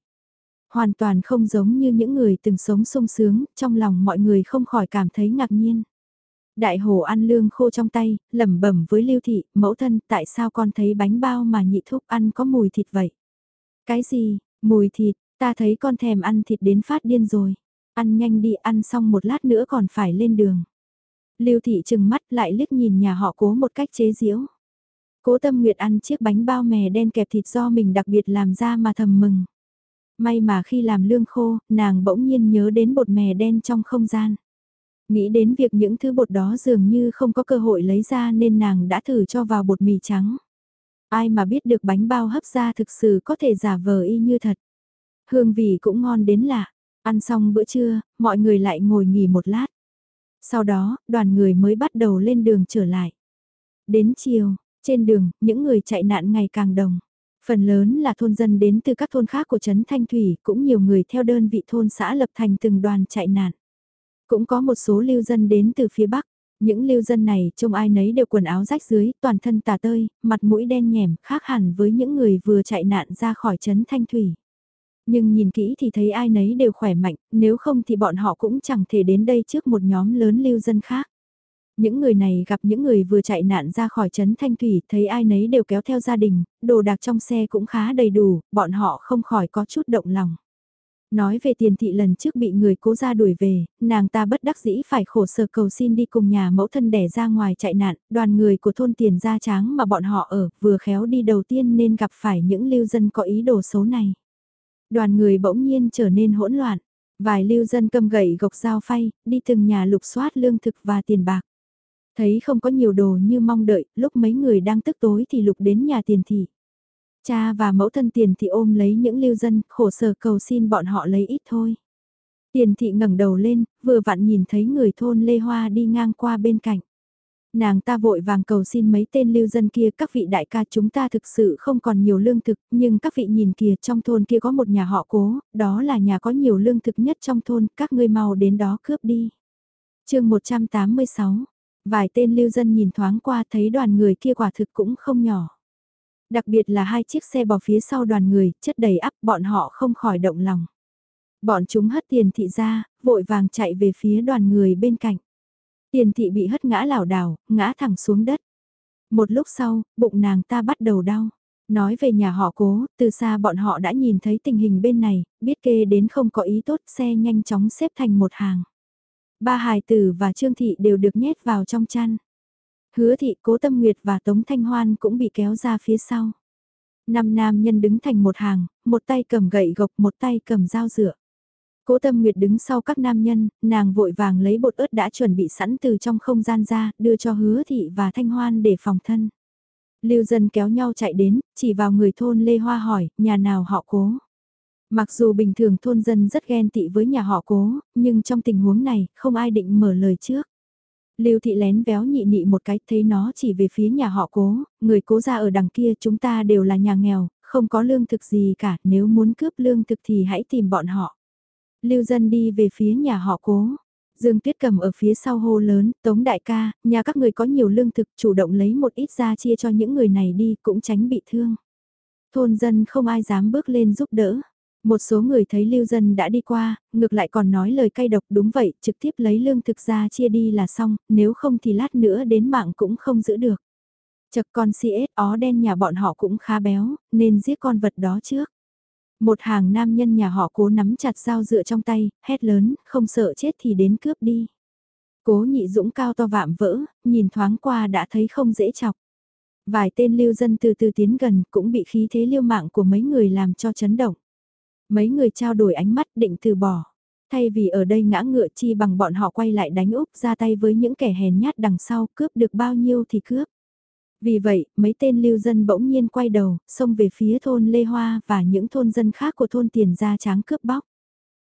S1: Hoàn toàn không giống như những người từng sống sung sướng, trong lòng mọi người không khỏi cảm thấy ngạc nhiên. Đại hồ ăn lương khô trong tay, lẩm bẩm với lưu thị, mẫu thân, tại sao con thấy bánh bao mà nhị thúc ăn có mùi thịt vậy? Cái gì, mùi thịt, ta thấy con thèm ăn thịt đến phát điên rồi. Ăn nhanh đi, ăn xong một lát nữa còn phải lên đường. Lưu thị chừng mắt lại liếc nhìn nhà họ cố một cách chế giễu. Cố tâm nguyệt ăn chiếc bánh bao mè đen kẹp thịt do mình đặc biệt làm ra mà thầm mừng. May mà khi làm lương khô, nàng bỗng nhiên nhớ đến bột mè đen trong không gian. Nghĩ đến việc những thứ bột đó dường như không có cơ hội lấy ra nên nàng đã thử cho vào bột mì trắng. Ai mà biết được bánh bao hấp ra thực sự có thể giả vờ y như thật. Hương vị cũng ngon đến lạ. Ăn xong bữa trưa, mọi người lại ngồi nghỉ một lát. Sau đó, đoàn người mới bắt đầu lên đường trở lại. Đến chiều, trên đường, những người chạy nạn ngày càng đồng. Phần lớn là thôn dân đến từ các thôn khác của Trấn Thanh Thủy, cũng nhiều người theo đơn vị thôn xã lập thành từng đoàn chạy nạn. Cũng có một số lưu dân đến từ phía Bắc. Những lưu dân này trông ai nấy đều quần áo rách dưới, toàn thân tà tơi, mặt mũi đen nhẻm, khác hẳn với những người vừa chạy nạn ra khỏi Trấn Thanh Thủy. Nhưng nhìn kỹ thì thấy ai nấy đều khỏe mạnh, nếu không thì bọn họ cũng chẳng thể đến đây trước một nhóm lớn lưu dân khác. Những người này gặp những người vừa chạy nạn ra khỏi trấn Thanh Thủy, thấy ai nấy đều kéo theo gia đình, đồ đạc trong xe cũng khá đầy đủ, bọn họ không khỏi có chút động lòng. Nói về tiền thị lần trước bị người cố ra đuổi về, nàng ta bất đắc dĩ phải khổ sở cầu xin đi cùng nhà mẫu thân đẻ ra ngoài chạy nạn, đoàn người của thôn tiền gia tráng mà bọn họ ở vừa khéo đi đầu tiên nên gặp phải những lưu dân có ý đồ xấu này. Đoàn người bỗng nhiên trở nên hỗn loạn, vài lưu dân cầm gậy gộc dao phay, đi từng nhà lục soát lương thực và tiền bạc. Thấy không có nhiều đồ như mong đợi, lúc mấy người đang tức tối thì lục đến nhà tiền thị. Cha và mẫu thân tiền thị ôm lấy những lưu dân, khổ sở cầu xin bọn họ lấy ít thôi. Tiền thị ngẩng đầu lên, vừa vặn nhìn thấy người thôn Lê Hoa đi ngang qua bên cạnh. Nàng ta vội vàng cầu xin mấy tên lưu dân kia các vị đại ca chúng ta thực sự không còn nhiều lương thực, nhưng các vị nhìn kìa trong thôn kia có một nhà họ cố, đó là nhà có nhiều lương thực nhất trong thôn, các ngươi mau đến đó cướp đi. chương 186, vài tên lưu dân nhìn thoáng qua thấy đoàn người kia quả thực cũng không nhỏ. Đặc biệt là hai chiếc xe bò phía sau đoàn người, chất đầy ắp bọn họ không khỏi động lòng. Bọn chúng hất tiền thị ra, vội vàng chạy về phía đoàn người bên cạnh. Tiền thị bị hất ngã lảo đảo, ngã thẳng xuống đất. Một lúc sau, bụng nàng ta bắt đầu đau. Nói về nhà họ cố, từ xa bọn họ đã nhìn thấy tình hình bên này, biết kê đến không có ý tốt xe nhanh chóng xếp thành một hàng. Ba hài tử và Trương Thị đều được nhét vào trong chăn. Hứa Thị, Cố Tâm Nguyệt và Tống Thanh Hoan cũng bị kéo ra phía sau. Năm nam nhân đứng thành một hàng, một tay cầm gậy gộc một tay cầm dao dựa. Cố Tâm Nguyệt đứng sau các nam nhân, nàng vội vàng lấy bột ớt đã chuẩn bị sẵn từ trong không gian ra, đưa cho Hứa Thị và Thanh Hoan để phòng thân. Lưu dân kéo nhau chạy đến, chỉ vào người thôn Lê Hoa hỏi, nhà nào họ cố. Mặc dù bình thường thôn dân rất ghen tị với nhà họ cố, nhưng trong tình huống này, không ai định mở lời trước. Lưu thị lén véo nhị nị một cái, thấy nó chỉ về phía nhà họ cố, người cố ra ở đằng kia chúng ta đều là nhà nghèo, không có lương thực gì cả, nếu muốn cướp lương thực thì hãy tìm bọn họ. Lưu dân đi về phía nhà họ cố. Dương Tuyết cầm ở phía sau hô lớn, Tống đại ca, nhà các người có nhiều lương thực chủ động lấy một ít ra chia cho những người này đi cũng tránh bị thương. Thôn dân không ai dám bước lên giúp đỡ. Một số người thấy lưu dân đã đi qua, ngược lại còn nói lời cay độc đúng vậy, trực tiếp lấy lương thực ra chia đi là xong, nếu không thì lát nữa đến mạng cũng không giữ được. Chật con CS ó đen nhà bọn họ cũng khá béo, nên giết con vật đó trước. Một hàng nam nhân nhà họ cố nắm chặt dao dựa trong tay, hét lớn, không sợ chết thì đến cướp đi. Cố nhị dũng cao to vạm vỡ, nhìn thoáng qua đã thấy không dễ chọc. Vài tên lưu dân từ từ tiến gần cũng bị khí thế lưu mạng của mấy người làm cho chấn động. Mấy người trao đổi ánh mắt định từ bỏ. Thay vì ở đây ngã ngựa chi bằng bọn họ quay lại đánh Úc ra tay với những kẻ hèn nhát đằng sau cướp được bao nhiêu thì cướp. Vì vậy, mấy tên lưu dân bỗng nhiên quay đầu, xông về phía thôn Lê Hoa và những thôn dân khác của thôn Tiền Gia Tráng cướp bóc.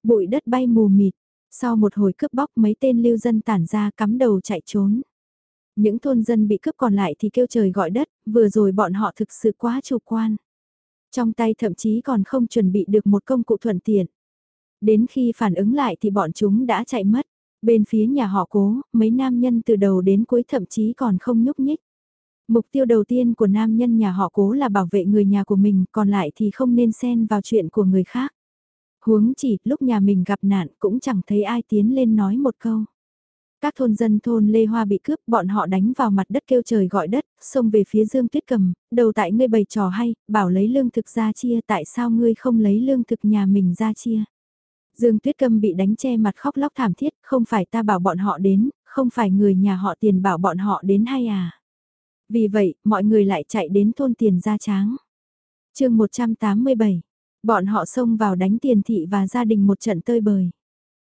S1: Bụi đất bay mù mịt, sau một hồi cướp bóc mấy tên lưu dân tản ra cắm đầu chạy trốn. Những thôn dân bị cướp còn lại thì kêu trời gọi đất, vừa rồi bọn họ thực sự quá chủ quan. Trong tay thậm chí còn không chuẩn bị được một công cụ thuận tiện. Đến khi phản ứng lại thì bọn chúng đã chạy mất. Bên phía nhà họ cố, mấy nam nhân từ đầu đến cuối thậm chí còn không nhúc nhích. Mục tiêu đầu tiên của nam nhân nhà họ cố là bảo vệ người nhà của mình, còn lại thì không nên xen vào chuyện của người khác. Huống chỉ, lúc nhà mình gặp nạn cũng chẳng thấy ai tiến lên nói một câu. Các thôn dân thôn Lê Hoa bị cướp, bọn họ đánh vào mặt đất kêu trời gọi đất, xông về phía Dương Tuyết Cầm, đầu tại ngươi bày trò hay, bảo lấy lương thực ra chia, tại sao ngươi không lấy lương thực nhà mình ra chia. Dương Tuyết Cầm bị đánh che mặt khóc lóc thảm thiết, không phải ta bảo bọn họ đến, không phải người nhà họ tiền bảo bọn họ đến hay à. Vì vậy, mọi người lại chạy đến thôn tiền gia tráng. chương 187, bọn họ xông vào đánh tiền thị và gia đình một trận tơi bời.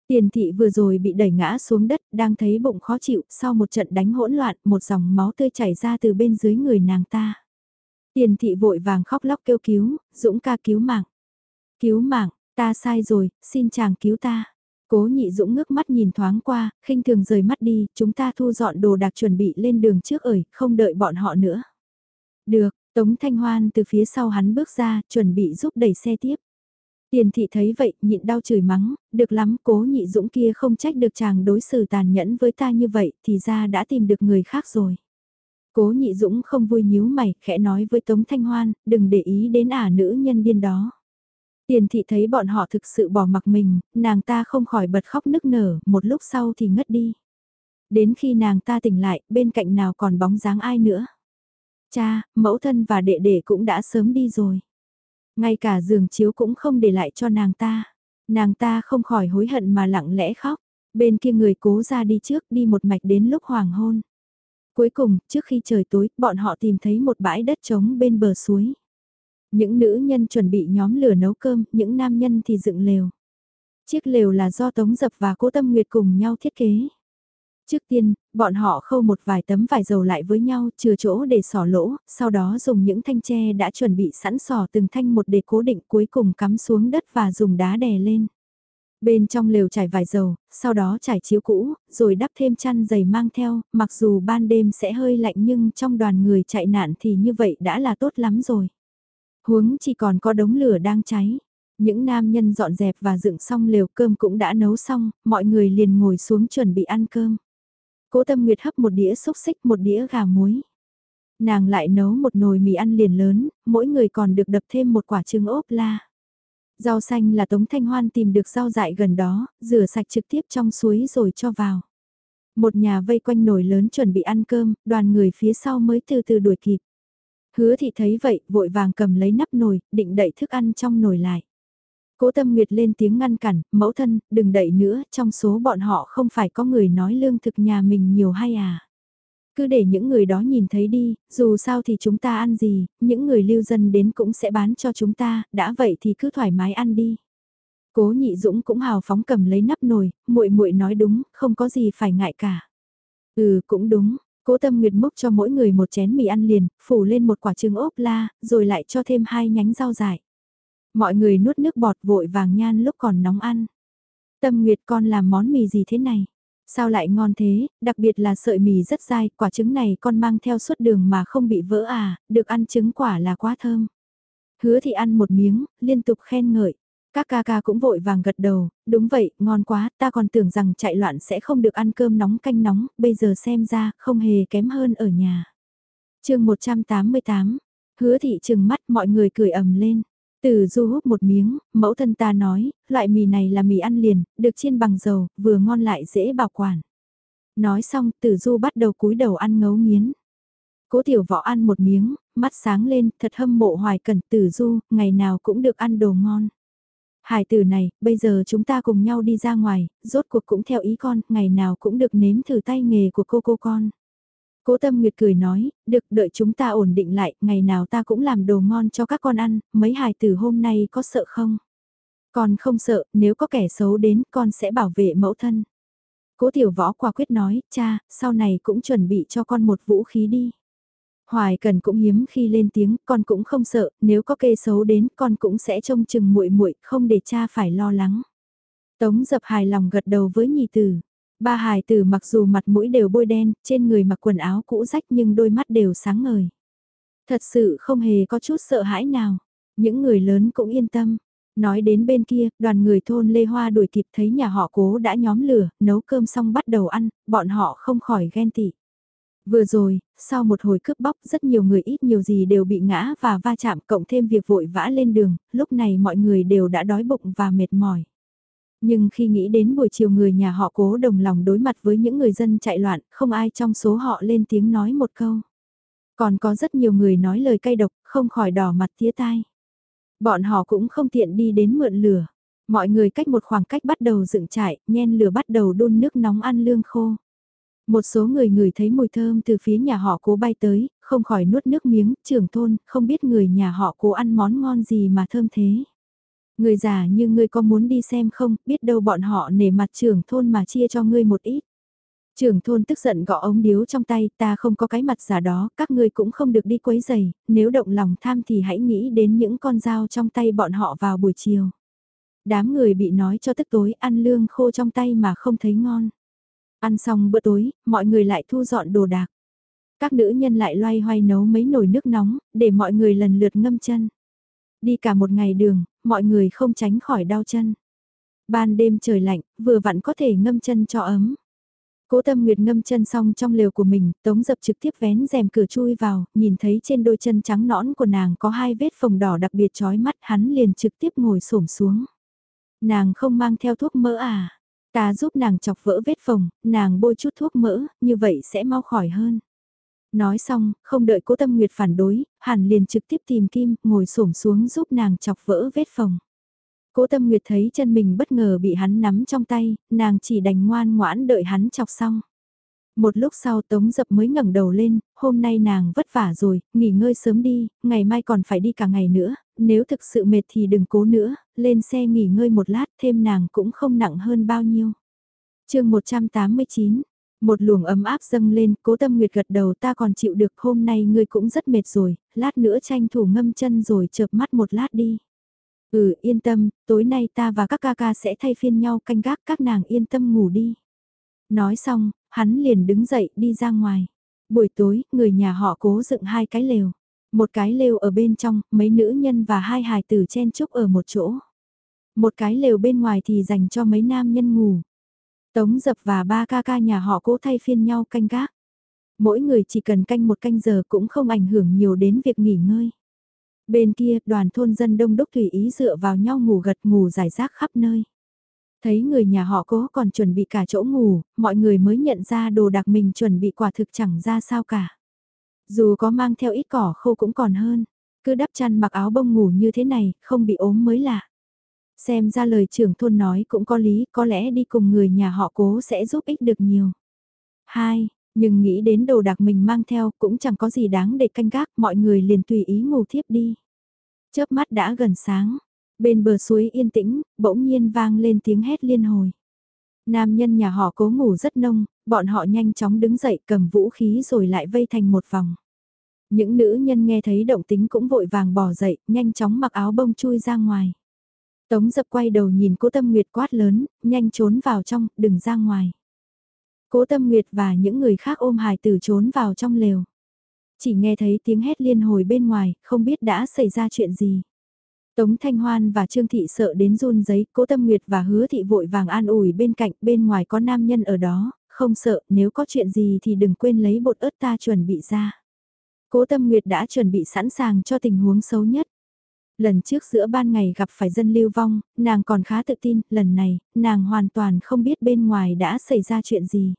S1: Tiền thị vừa rồi bị đẩy ngã xuống đất, đang thấy bụng khó chịu, sau một trận đánh hỗn loạn, một dòng máu tươi chảy ra từ bên dưới người nàng ta. Tiền thị vội vàng khóc lóc kêu cứu, Dũng ca cứu mạng. Cứu mạng, ta sai rồi, xin chàng cứu ta. Cố nhị Dũng ngước mắt nhìn thoáng qua, khinh thường rời mắt đi, chúng ta thu dọn đồ đạc chuẩn bị lên đường trước ởi, không đợi bọn họ nữa. Được, Tống Thanh Hoan từ phía sau hắn bước ra, chuẩn bị giúp đẩy xe tiếp. Tiền thị thấy vậy, nhịn đau chửi mắng, được lắm, cố nhị dũng kia không trách được chàng đối xử tàn nhẫn với ta như vậy, thì ra đã tìm được người khác rồi. Cố nhị dũng không vui nhíu mày, khẽ nói với Tống Thanh Hoan, đừng để ý đến ả nữ nhân điên đó. Tiền thị thấy bọn họ thực sự bỏ mặc mình, nàng ta không khỏi bật khóc nức nở, một lúc sau thì ngất đi. Đến khi nàng ta tỉnh lại, bên cạnh nào còn bóng dáng ai nữa. Cha, mẫu thân và đệ đệ cũng đã sớm đi rồi. Ngay cả giường chiếu cũng không để lại cho nàng ta. Nàng ta không khỏi hối hận mà lặng lẽ khóc. Bên kia người cố ra đi trước đi một mạch đến lúc hoàng hôn. Cuối cùng, trước khi trời tối, bọn họ tìm thấy một bãi đất trống bên bờ suối. Những nữ nhân chuẩn bị nhóm lửa nấu cơm, những nam nhân thì dựng lều. Chiếc lều là do Tống Dập và Cố Tâm Nguyệt cùng nhau thiết kế. Trước tiên, bọn họ khâu một vài tấm vải dầu lại với nhau chừa chỗ để sỏ lỗ, sau đó dùng những thanh tre đã chuẩn bị sẵn sỏ từng thanh một để cố định cuối cùng cắm xuống đất và dùng đá đè lên. Bên trong lều trải vải dầu, sau đó trải chiếu cũ, rồi đắp thêm chăn dày mang theo, mặc dù ban đêm sẽ hơi lạnh nhưng trong đoàn người chạy nạn thì như vậy đã là tốt lắm rồi. Huống chỉ còn có đống lửa đang cháy. Những nam nhân dọn dẹp và dựng xong lều cơm cũng đã nấu xong, mọi người liền ngồi xuống chuẩn bị ăn cơm. Cố Tâm Nguyệt hấp một đĩa xúc xích một đĩa gà muối. Nàng lại nấu một nồi mì ăn liền lớn, mỗi người còn được đập thêm một quả trứng ốp la. Rau xanh là Tống Thanh Hoan tìm được rau dại gần đó, rửa sạch trực tiếp trong suối rồi cho vào. Một nhà vây quanh nồi lớn chuẩn bị ăn cơm, đoàn người phía sau mới từ từ đuổi kịp. Hứa thị thấy vậy, vội vàng cầm lấy nắp nồi, định đậy thức ăn trong nồi lại. Cố Tâm Nguyệt lên tiếng ngăn cản, mẫu thân, đừng đẩy nữa, trong số bọn họ không phải có người nói lương thực nhà mình nhiều hay à. Cứ để những người đó nhìn thấy đi, dù sao thì chúng ta ăn gì, những người lưu dân đến cũng sẽ bán cho chúng ta, đã vậy thì cứ thoải mái ăn đi. Cố Nhị Dũng cũng hào phóng cầm lấy nắp nồi, muội muội nói đúng, không có gì phải ngại cả. Ừ, cũng đúng. Cố Tâm Nguyệt múc cho mỗi người một chén mì ăn liền, phủ lên một quả trứng ốp la, rồi lại cho thêm hai nhánh rau dại. Mọi người nuốt nước bọt vội vàng nhan lúc còn nóng ăn. Tâm Nguyệt con làm món mì gì thế này? Sao lại ngon thế, đặc biệt là sợi mì rất dai, quả trứng này con mang theo suốt đường mà không bị vỡ à, được ăn trứng quả là quá thơm. Hứa thì ăn một miếng, liên tục khen ngợi. Các ca ca cũng vội vàng gật đầu, đúng vậy, ngon quá, ta còn tưởng rằng chạy loạn sẽ không được ăn cơm nóng canh nóng, bây giờ xem ra, không hề kém hơn ở nhà. chương 188, hứa thị trừng mắt mọi người cười ầm lên. Từ du hút một miếng, mẫu thân ta nói, loại mì này là mì ăn liền, được chiên bằng dầu, vừa ngon lại dễ bảo quản. Nói xong, tử du bắt đầu cúi đầu ăn ngấu nghiến. Cố tiểu võ ăn một miếng, mắt sáng lên, thật hâm mộ hoài cẩn tử du, ngày nào cũng được ăn đồ ngon. Hải tử này, bây giờ chúng ta cùng nhau đi ra ngoài, rốt cuộc cũng theo ý con, ngày nào cũng được nếm thử tay nghề của cô cô con. Cố Tâm Nguyệt cười nói, được đợi chúng ta ổn định lại, ngày nào ta cũng làm đồ ngon cho các con ăn, mấy hài tử hôm nay có sợ không? Con không sợ, nếu có kẻ xấu đến con sẽ bảo vệ mẫu thân. Cố Tiểu Võ quả quyết nói, cha, sau này cũng chuẩn bị cho con một vũ khí đi. Hoài Cần cũng hiếm khi lên tiếng, con cũng không sợ, nếu có kê xấu đến, con cũng sẽ trông chừng muội muội, không để cha phải lo lắng. Tống Dập hài lòng gật đầu với nhị tử. Ba hài tử mặc dù mặt mũi đều bôi đen, trên người mặc quần áo cũ rách nhưng đôi mắt đều sáng ngời. Thật sự không hề có chút sợ hãi nào. Những người lớn cũng yên tâm. Nói đến bên kia, đoàn người thôn Lê Hoa đuổi kịp thấy nhà họ cố đã nhóm lửa, nấu cơm xong bắt đầu ăn, bọn họ không khỏi ghen tị. Vừa rồi, sau một hồi cướp bóc rất nhiều người ít nhiều gì đều bị ngã và va chạm cộng thêm việc vội vã lên đường, lúc này mọi người đều đã đói bụng và mệt mỏi. Nhưng khi nghĩ đến buổi chiều người nhà họ cố đồng lòng đối mặt với những người dân chạy loạn, không ai trong số họ lên tiếng nói một câu. Còn có rất nhiều người nói lời cay độc, không khỏi đỏ mặt tía tai. Bọn họ cũng không tiện đi đến mượn lửa. Mọi người cách một khoảng cách bắt đầu dựng trại, nhen lửa bắt đầu đun nước nóng ăn lương khô. Một số người người thấy mùi thơm từ phía nhà họ cố bay tới, không khỏi nuốt nước miếng, trưởng thôn, không biết người nhà họ cố ăn món ngon gì mà thơm thế. Người già như ngươi có muốn đi xem không, biết đâu bọn họ nể mặt trưởng thôn mà chia cho ngươi một ít. Trưởng thôn tức giận gõ ống điếu trong tay, ta không có cái mặt giả đó, các ngươi cũng không được đi quấy giày, nếu động lòng tham thì hãy nghĩ đến những con dao trong tay bọn họ vào buổi chiều. Đám người bị nói cho tức tối ăn lương khô trong tay mà không thấy ngon. Ăn xong bữa tối, mọi người lại thu dọn đồ đạc. Các nữ nhân lại loay hoay nấu mấy nồi nước nóng, để mọi người lần lượt ngâm chân. Đi cả một ngày đường, mọi người không tránh khỏi đau chân. Ban đêm trời lạnh, vừa vặn có thể ngâm chân cho ấm. Cố tâm nguyệt ngâm chân xong trong lều của mình, tống dập trực tiếp vén rèm cửa chui vào, nhìn thấy trên đôi chân trắng nõn của nàng có hai vết phồng đỏ đặc biệt chói mắt hắn liền trực tiếp ngồi xổm xuống. Nàng không mang theo thuốc mỡ à? Ta giúp nàng chọc vỡ vết phồng, nàng bôi chút thuốc mỡ, như vậy sẽ mau khỏi hơn. Nói xong, không đợi cố tâm nguyệt phản đối, hẳn liền trực tiếp tìm kim, ngồi xổm xuống giúp nàng chọc vỡ vết phồng. Cố tâm nguyệt thấy chân mình bất ngờ bị hắn nắm trong tay, nàng chỉ đành ngoan ngoãn đợi hắn chọc xong. Một lúc sau Tống Dập mới ngẩng đầu lên, hôm nay nàng vất vả rồi, nghỉ ngơi sớm đi, ngày mai còn phải đi cả ngày nữa, nếu thực sự mệt thì đừng cố nữa, lên xe nghỉ ngơi một lát thêm nàng cũng không nặng hơn bao nhiêu. chương 189, một luồng ấm áp dâng lên, cố tâm nguyệt gật đầu ta còn chịu được hôm nay ngươi cũng rất mệt rồi, lát nữa tranh thủ ngâm chân rồi chợp mắt một lát đi. Ừ yên tâm, tối nay ta và các ca ca sẽ thay phiên nhau canh gác các nàng yên tâm ngủ đi. Nói xong, hắn liền đứng dậy đi ra ngoài. Buổi tối, người nhà họ cố dựng hai cái lều. Một cái lều ở bên trong, mấy nữ nhân và hai hài tử chen chúc ở một chỗ. Một cái lều bên ngoài thì dành cho mấy nam nhân ngủ. Tống dập và ba ca ca nhà họ cố thay phiên nhau canh gác. Mỗi người chỉ cần canh một canh giờ cũng không ảnh hưởng nhiều đến việc nghỉ ngơi. Bên kia, đoàn thôn dân đông đúc tùy ý dựa vào nhau ngủ gật ngủ giải rác khắp nơi. Thấy người nhà họ cố còn chuẩn bị cả chỗ ngủ, mọi người mới nhận ra đồ đặc mình chuẩn bị quả thực chẳng ra sao cả. Dù có mang theo ít cỏ khô cũng còn hơn, cứ đắp chăn mặc áo bông ngủ như thế này, không bị ốm mới lạ. Xem ra lời trưởng thôn nói cũng có lý, có lẽ đi cùng người nhà họ cố sẽ giúp ích được nhiều. Hai, nhưng nghĩ đến đồ đặc mình mang theo cũng chẳng có gì đáng để canh gác, mọi người liền tùy ý ngủ thiếp đi. Chớp mắt đã gần sáng, bên bờ suối yên tĩnh, bỗng nhiên vang lên tiếng hét liên hồi. Nam nhân nhà họ cố ngủ rất nông, bọn họ nhanh chóng đứng dậy cầm vũ khí rồi lại vây thành một vòng. Những nữ nhân nghe thấy động tính cũng vội vàng bỏ dậy, nhanh chóng mặc áo bông chui ra ngoài. Tống dập quay đầu nhìn cố tâm nguyệt quát lớn, nhanh trốn vào trong, đừng ra ngoài. Cố tâm nguyệt và những người khác ôm hài tử trốn vào trong lều. Chỉ nghe thấy tiếng hét liên hồi bên ngoài, không biết đã xảy ra chuyện gì. Tống Thanh Hoan và Trương Thị sợ đến run giấy, cố tâm nguyệt và hứa thị vội vàng an ủi bên cạnh, bên ngoài có nam nhân ở đó, không sợ, nếu có chuyện gì thì đừng quên lấy bột ớt ta chuẩn bị ra. Cố tâm nguyệt đã chuẩn bị sẵn sàng cho tình huống xấu nhất. Lần trước giữa ban ngày gặp phải dân lưu vong, nàng còn khá tự tin, lần này, nàng hoàn toàn không biết bên ngoài đã xảy ra chuyện gì.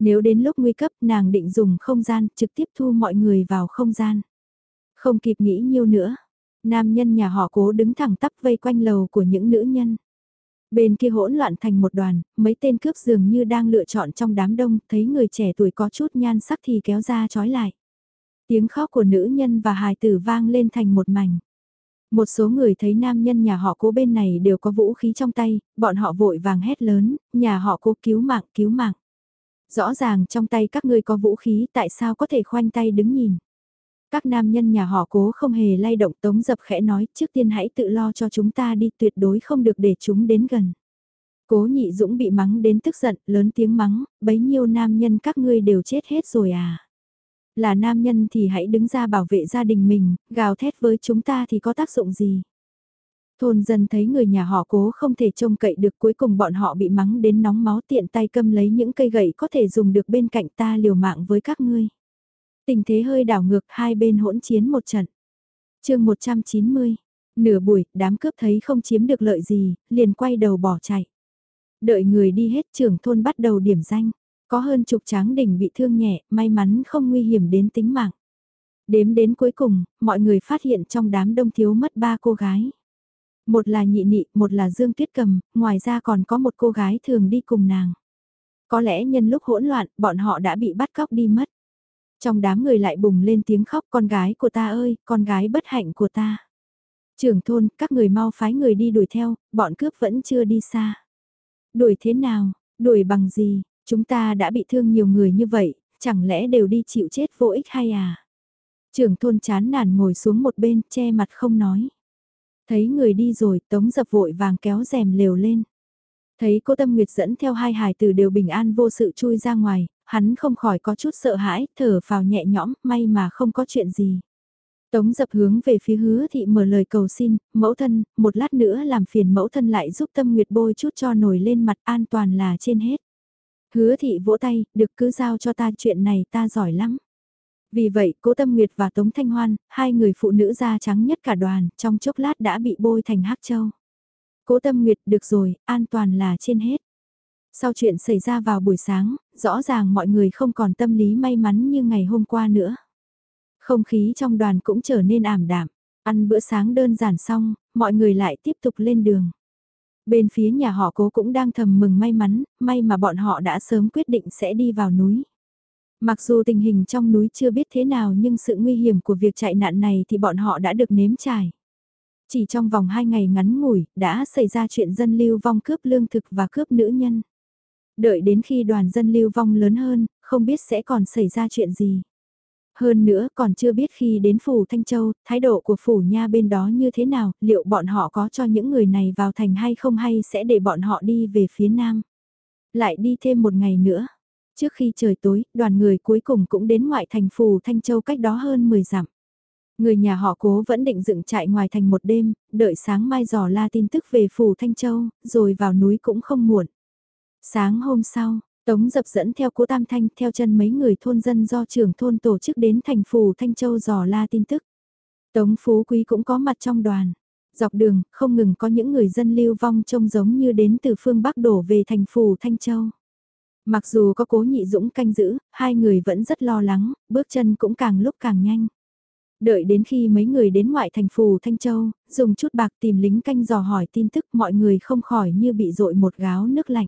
S1: Nếu đến lúc nguy cấp nàng định dùng không gian trực tiếp thu mọi người vào không gian. Không kịp nghĩ nhiêu nữa. Nam nhân nhà họ cố đứng thẳng tắp vây quanh lầu của những nữ nhân. Bên kia hỗn loạn thành một đoàn, mấy tên cướp dường như đang lựa chọn trong đám đông, thấy người trẻ tuổi có chút nhan sắc thì kéo ra trói lại. Tiếng khóc của nữ nhân và hài tử vang lên thành một mảnh. Một số người thấy nam nhân nhà họ cố bên này đều có vũ khí trong tay, bọn họ vội vàng hét lớn, nhà họ cố cứu mạng, cứu mạng. Rõ ràng trong tay các ngươi có vũ khí tại sao có thể khoanh tay đứng nhìn. Các nam nhân nhà họ cố không hề lay động tống dập khẽ nói trước tiên hãy tự lo cho chúng ta đi tuyệt đối không được để chúng đến gần. Cố nhị dũng bị mắng đến tức giận, lớn tiếng mắng, bấy nhiêu nam nhân các ngươi đều chết hết rồi à. Là nam nhân thì hãy đứng ra bảo vệ gia đình mình, gào thét với chúng ta thì có tác dụng gì. Thôn dân thấy người nhà họ cố không thể trông cậy được cuối cùng bọn họ bị mắng đến nóng máu tiện tay câm lấy những cây gậy có thể dùng được bên cạnh ta liều mạng với các ngươi. Tình thế hơi đảo ngược hai bên hỗn chiến một trận. chương 190, nửa buổi, đám cướp thấy không chiếm được lợi gì, liền quay đầu bỏ chạy. Đợi người đi hết trưởng thôn bắt đầu điểm danh. Có hơn chục tráng đỉnh bị thương nhẹ, may mắn không nguy hiểm đến tính mạng. Đếm đến cuối cùng, mọi người phát hiện trong đám đông thiếu mất ba cô gái. Một là nhị nị, một là Dương Tuyết Cầm, ngoài ra còn có một cô gái thường đi cùng nàng. Có lẽ nhân lúc hỗn loạn, bọn họ đã bị bắt cóc đi mất. Trong đám người lại bùng lên tiếng khóc con gái của ta ơi, con gái bất hạnh của ta. Trưởng thôn, các người mau phái người đi đuổi theo, bọn cướp vẫn chưa đi xa. Đuổi thế nào, đuổi bằng gì, chúng ta đã bị thương nhiều người như vậy, chẳng lẽ đều đi chịu chết vô ích hay à? Trưởng thôn chán nản ngồi xuống một bên, che mặt không nói. Thấy người đi rồi, tống dập vội vàng kéo rèm lều lên. Thấy cô Tâm Nguyệt dẫn theo hai hài tử đều bình an vô sự chui ra ngoài, hắn không khỏi có chút sợ hãi, thở vào nhẹ nhõm, may mà không có chuyện gì. Tống dập hướng về phía hứa thị mở lời cầu xin, mẫu thân, một lát nữa làm phiền mẫu thân lại giúp tâm nguyệt bôi chút cho nổi lên mặt an toàn là trên hết. Hứa thị vỗ tay, được cứ giao cho ta chuyện này ta giỏi lắm. Vì vậy, cố tâm nguyệt và Tống Thanh Hoan, hai người phụ nữ da trắng nhất cả đoàn, trong chốc lát đã bị bôi thành hắc châu. Cố tâm nguyệt, được rồi, an toàn là trên hết. Sau chuyện xảy ra vào buổi sáng, rõ ràng mọi người không còn tâm lý may mắn như ngày hôm qua nữa. Không khí trong đoàn cũng trở nên ảm đạm. Ăn bữa sáng đơn giản xong, mọi người lại tiếp tục lên đường. Bên phía nhà họ cố cũng đang thầm mừng may mắn, may mà bọn họ đã sớm quyết định sẽ đi vào núi. Mặc dù tình hình trong núi chưa biết thế nào nhưng sự nguy hiểm của việc chạy nạn này thì bọn họ đã được nếm trải. Chỉ trong vòng 2 ngày ngắn ngủi, đã xảy ra chuyện dân lưu vong cướp lương thực và cướp nữ nhân. Đợi đến khi đoàn dân lưu vong lớn hơn, không biết sẽ còn xảy ra chuyện gì. Hơn nữa còn chưa biết khi đến phủ Thanh Châu, thái độ của phủ nha bên đó như thế nào, liệu bọn họ có cho những người này vào thành hay không hay sẽ để bọn họ đi về phía nam. Lại đi thêm một ngày nữa. Trước khi trời tối, đoàn người cuối cùng cũng đến ngoại thành phủ Thanh Châu cách đó hơn 10 dặm. Người nhà họ cố vẫn định dựng trại ngoài thành một đêm, đợi sáng mai dò la tin tức về phủ Thanh Châu, rồi vào núi cũng không muộn. Sáng hôm sau, Tống dập dẫn theo cố Tam Thanh theo chân mấy người thôn dân do trưởng thôn tổ chức đến thành phủ Thanh Châu dò la tin tức. Tống Phú Quý cũng có mặt trong đoàn. Dọc đường, không ngừng có những người dân lưu vong trông giống như đến từ phương Bắc đổ về thành phủ Thanh Châu. Mặc dù có cố nhị dũng canh giữ, hai người vẫn rất lo lắng, bước chân cũng càng lúc càng nhanh. Đợi đến khi mấy người đến ngoại thành phủ Thanh Châu, dùng chút bạc tìm lính canh dò hỏi tin tức mọi người không khỏi như bị dội một gáo nước lạnh.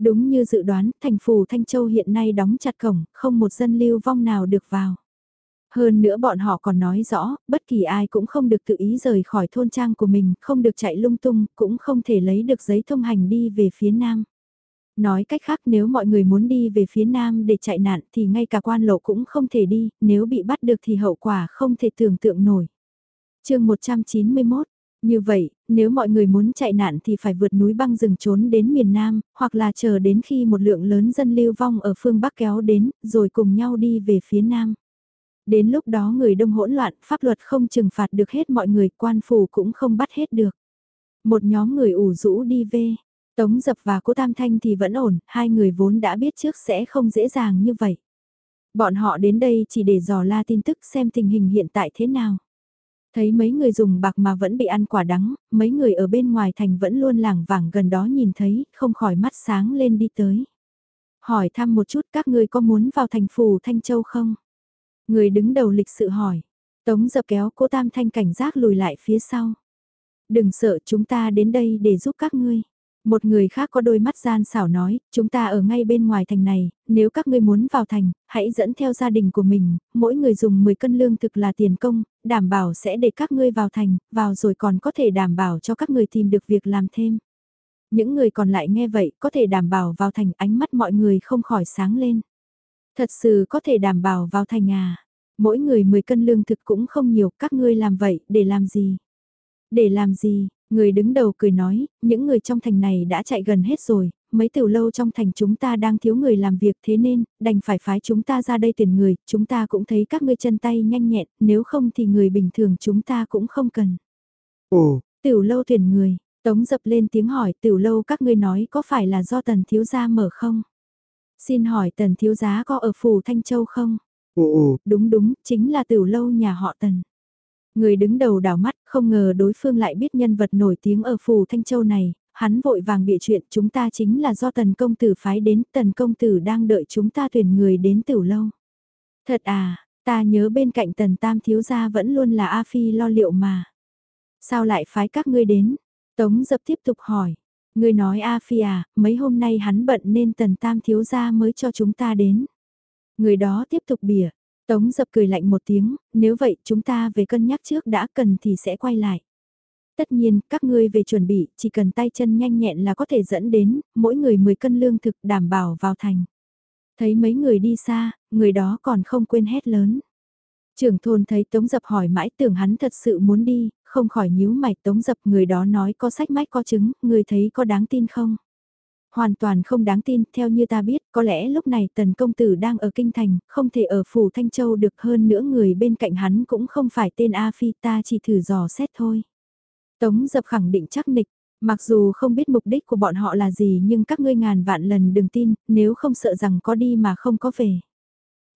S1: Đúng như dự đoán, thành phủ Thanh Châu hiện nay đóng chặt cổng, không một dân lưu vong nào được vào. Hơn nữa bọn họ còn nói rõ, bất kỳ ai cũng không được tự ý rời khỏi thôn trang của mình, không được chạy lung tung, cũng không thể lấy được giấy thông hành đi về phía nam. Nói cách khác nếu mọi người muốn đi về phía nam để chạy nạn thì ngay cả quan lộ cũng không thể đi, nếu bị bắt được thì hậu quả không thể tưởng tượng nổi. chương 191, như vậy, nếu mọi người muốn chạy nạn thì phải vượt núi băng rừng trốn đến miền Nam, hoặc là chờ đến khi một lượng lớn dân lưu vong ở phương Bắc kéo đến, rồi cùng nhau đi về phía Nam. Đến lúc đó người đông hỗn loạn, pháp luật không trừng phạt được hết mọi người, quan phủ cũng không bắt hết được. Một nhóm người ủ rũ đi về, Tống Dập và Cố Tam Thanh thì vẫn ổn, hai người vốn đã biết trước sẽ không dễ dàng như vậy. Bọn họ đến đây chỉ để dò la tin tức xem tình hình hiện tại thế nào. Thấy mấy người dùng bạc mà vẫn bị ăn quả đắng, mấy người ở bên ngoài thành vẫn luôn lảng vảng gần đó nhìn thấy, không khỏi mắt sáng lên đi tới. Hỏi thăm một chút các ngươi có muốn vào thành phủ Thanh Châu không? Người đứng đầu lịch sự hỏi. Tống dập kéo cố tam thanh cảnh giác lùi lại phía sau. Đừng sợ chúng ta đến đây để giúp các ngươi. Một người khác có đôi mắt gian xảo nói, chúng ta ở ngay bên ngoài thành này, nếu các ngươi muốn vào thành, hãy dẫn theo gia đình của mình, mỗi người dùng 10 cân lương thực là tiền công, đảm bảo sẽ để các ngươi vào thành, vào rồi còn có thể đảm bảo cho các ngươi tìm được việc làm thêm. Những người còn lại nghe vậy có thể đảm bảo vào thành ánh mắt mọi người không khỏi sáng lên. Thật sự có thể đảm bảo vào thành à. Mỗi người 10 cân lương thực cũng không nhiều, các ngươi làm vậy, để làm gì? Để làm gì? Người đứng đầu cười nói, những người trong thành này đã chạy gần hết rồi, mấy tiểu lâu trong thành chúng ta đang thiếu người làm việc thế nên, đành phải phái chúng ta ra đây tuyển người, chúng ta cũng thấy các ngươi chân tay nhanh nhẹn, nếu không thì người bình thường chúng ta cũng không cần.
S2: Ồ,
S1: tiểu lâu tuyển người, tống dập lên tiếng hỏi tiểu lâu các ngươi nói có phải là do tần thiếu gia mở không? Xin hỏi tần thiếu giá có ở phủ Thanh Châu không?
S2: ồ ồ,
S1: Đúng đúng, chính là tiểu lâu nhà họ tần. Người đứng đầu đảo mắt, không ngờ đối phương lại biết nhân vật nổi tiếng ở phủ Thanh Châu này, hắn vội vàng bịa chuyện chúng ta chính là do tần công tử phái đến, tần công tử đang đợi chúng ta tuyển người đến tiểu lâu. Thật à, ta nhớ bên cạnh tần tam thiếu gia vẫn luôn là A Phi lo liệu mà. Sao lại phái các ngươi đến? Tống dập tiếp tục hỏi. Ngươi nói A Phi à, mấy hôm nay hắn bận nên tần tam thiếu gia mới cho chúng ta đến. Người đó tiếp tục bỉa. Tống dập cười lạnh một tiếng, nếu vậy chúng ta về cân nhắc trước đã cần thì sẽ quay lại. Tất nhiên, các ngươi về chuẩn bị, chỉ cần tay chân nhanh nhẹn là có thể dẫn đến, mỗi người 10 cân lương thực đảm bảo vào thành. Thấy mấy người đi xa, người đó còn không quên hét lớn. Trưởng thôn thấy Tống Dập hỏi mãi tưởng hắn thật sự muốn đi, không khỏi nhíu mày Tống Dập người đó nói có sách mách có chứng, người thấy có đáng tin không? Hoàn toàn không đáng tin, theo như ta biết, có lẽ lúc này tần công tử đang ở Kinh Thành, không thể ở Phủ Thanh Châu được hơn nữa người bên cạnh hắn cũng không phải tên A Phi ta chỉ thử dò xét thôi. Tống dập khẳng định chắc nịch, mặc dù không biết mục đích của bọn họ là gì nhưng các ngươi ngàn vạn lần đừng tin, nếu không sợ rằng có đi mà không có về.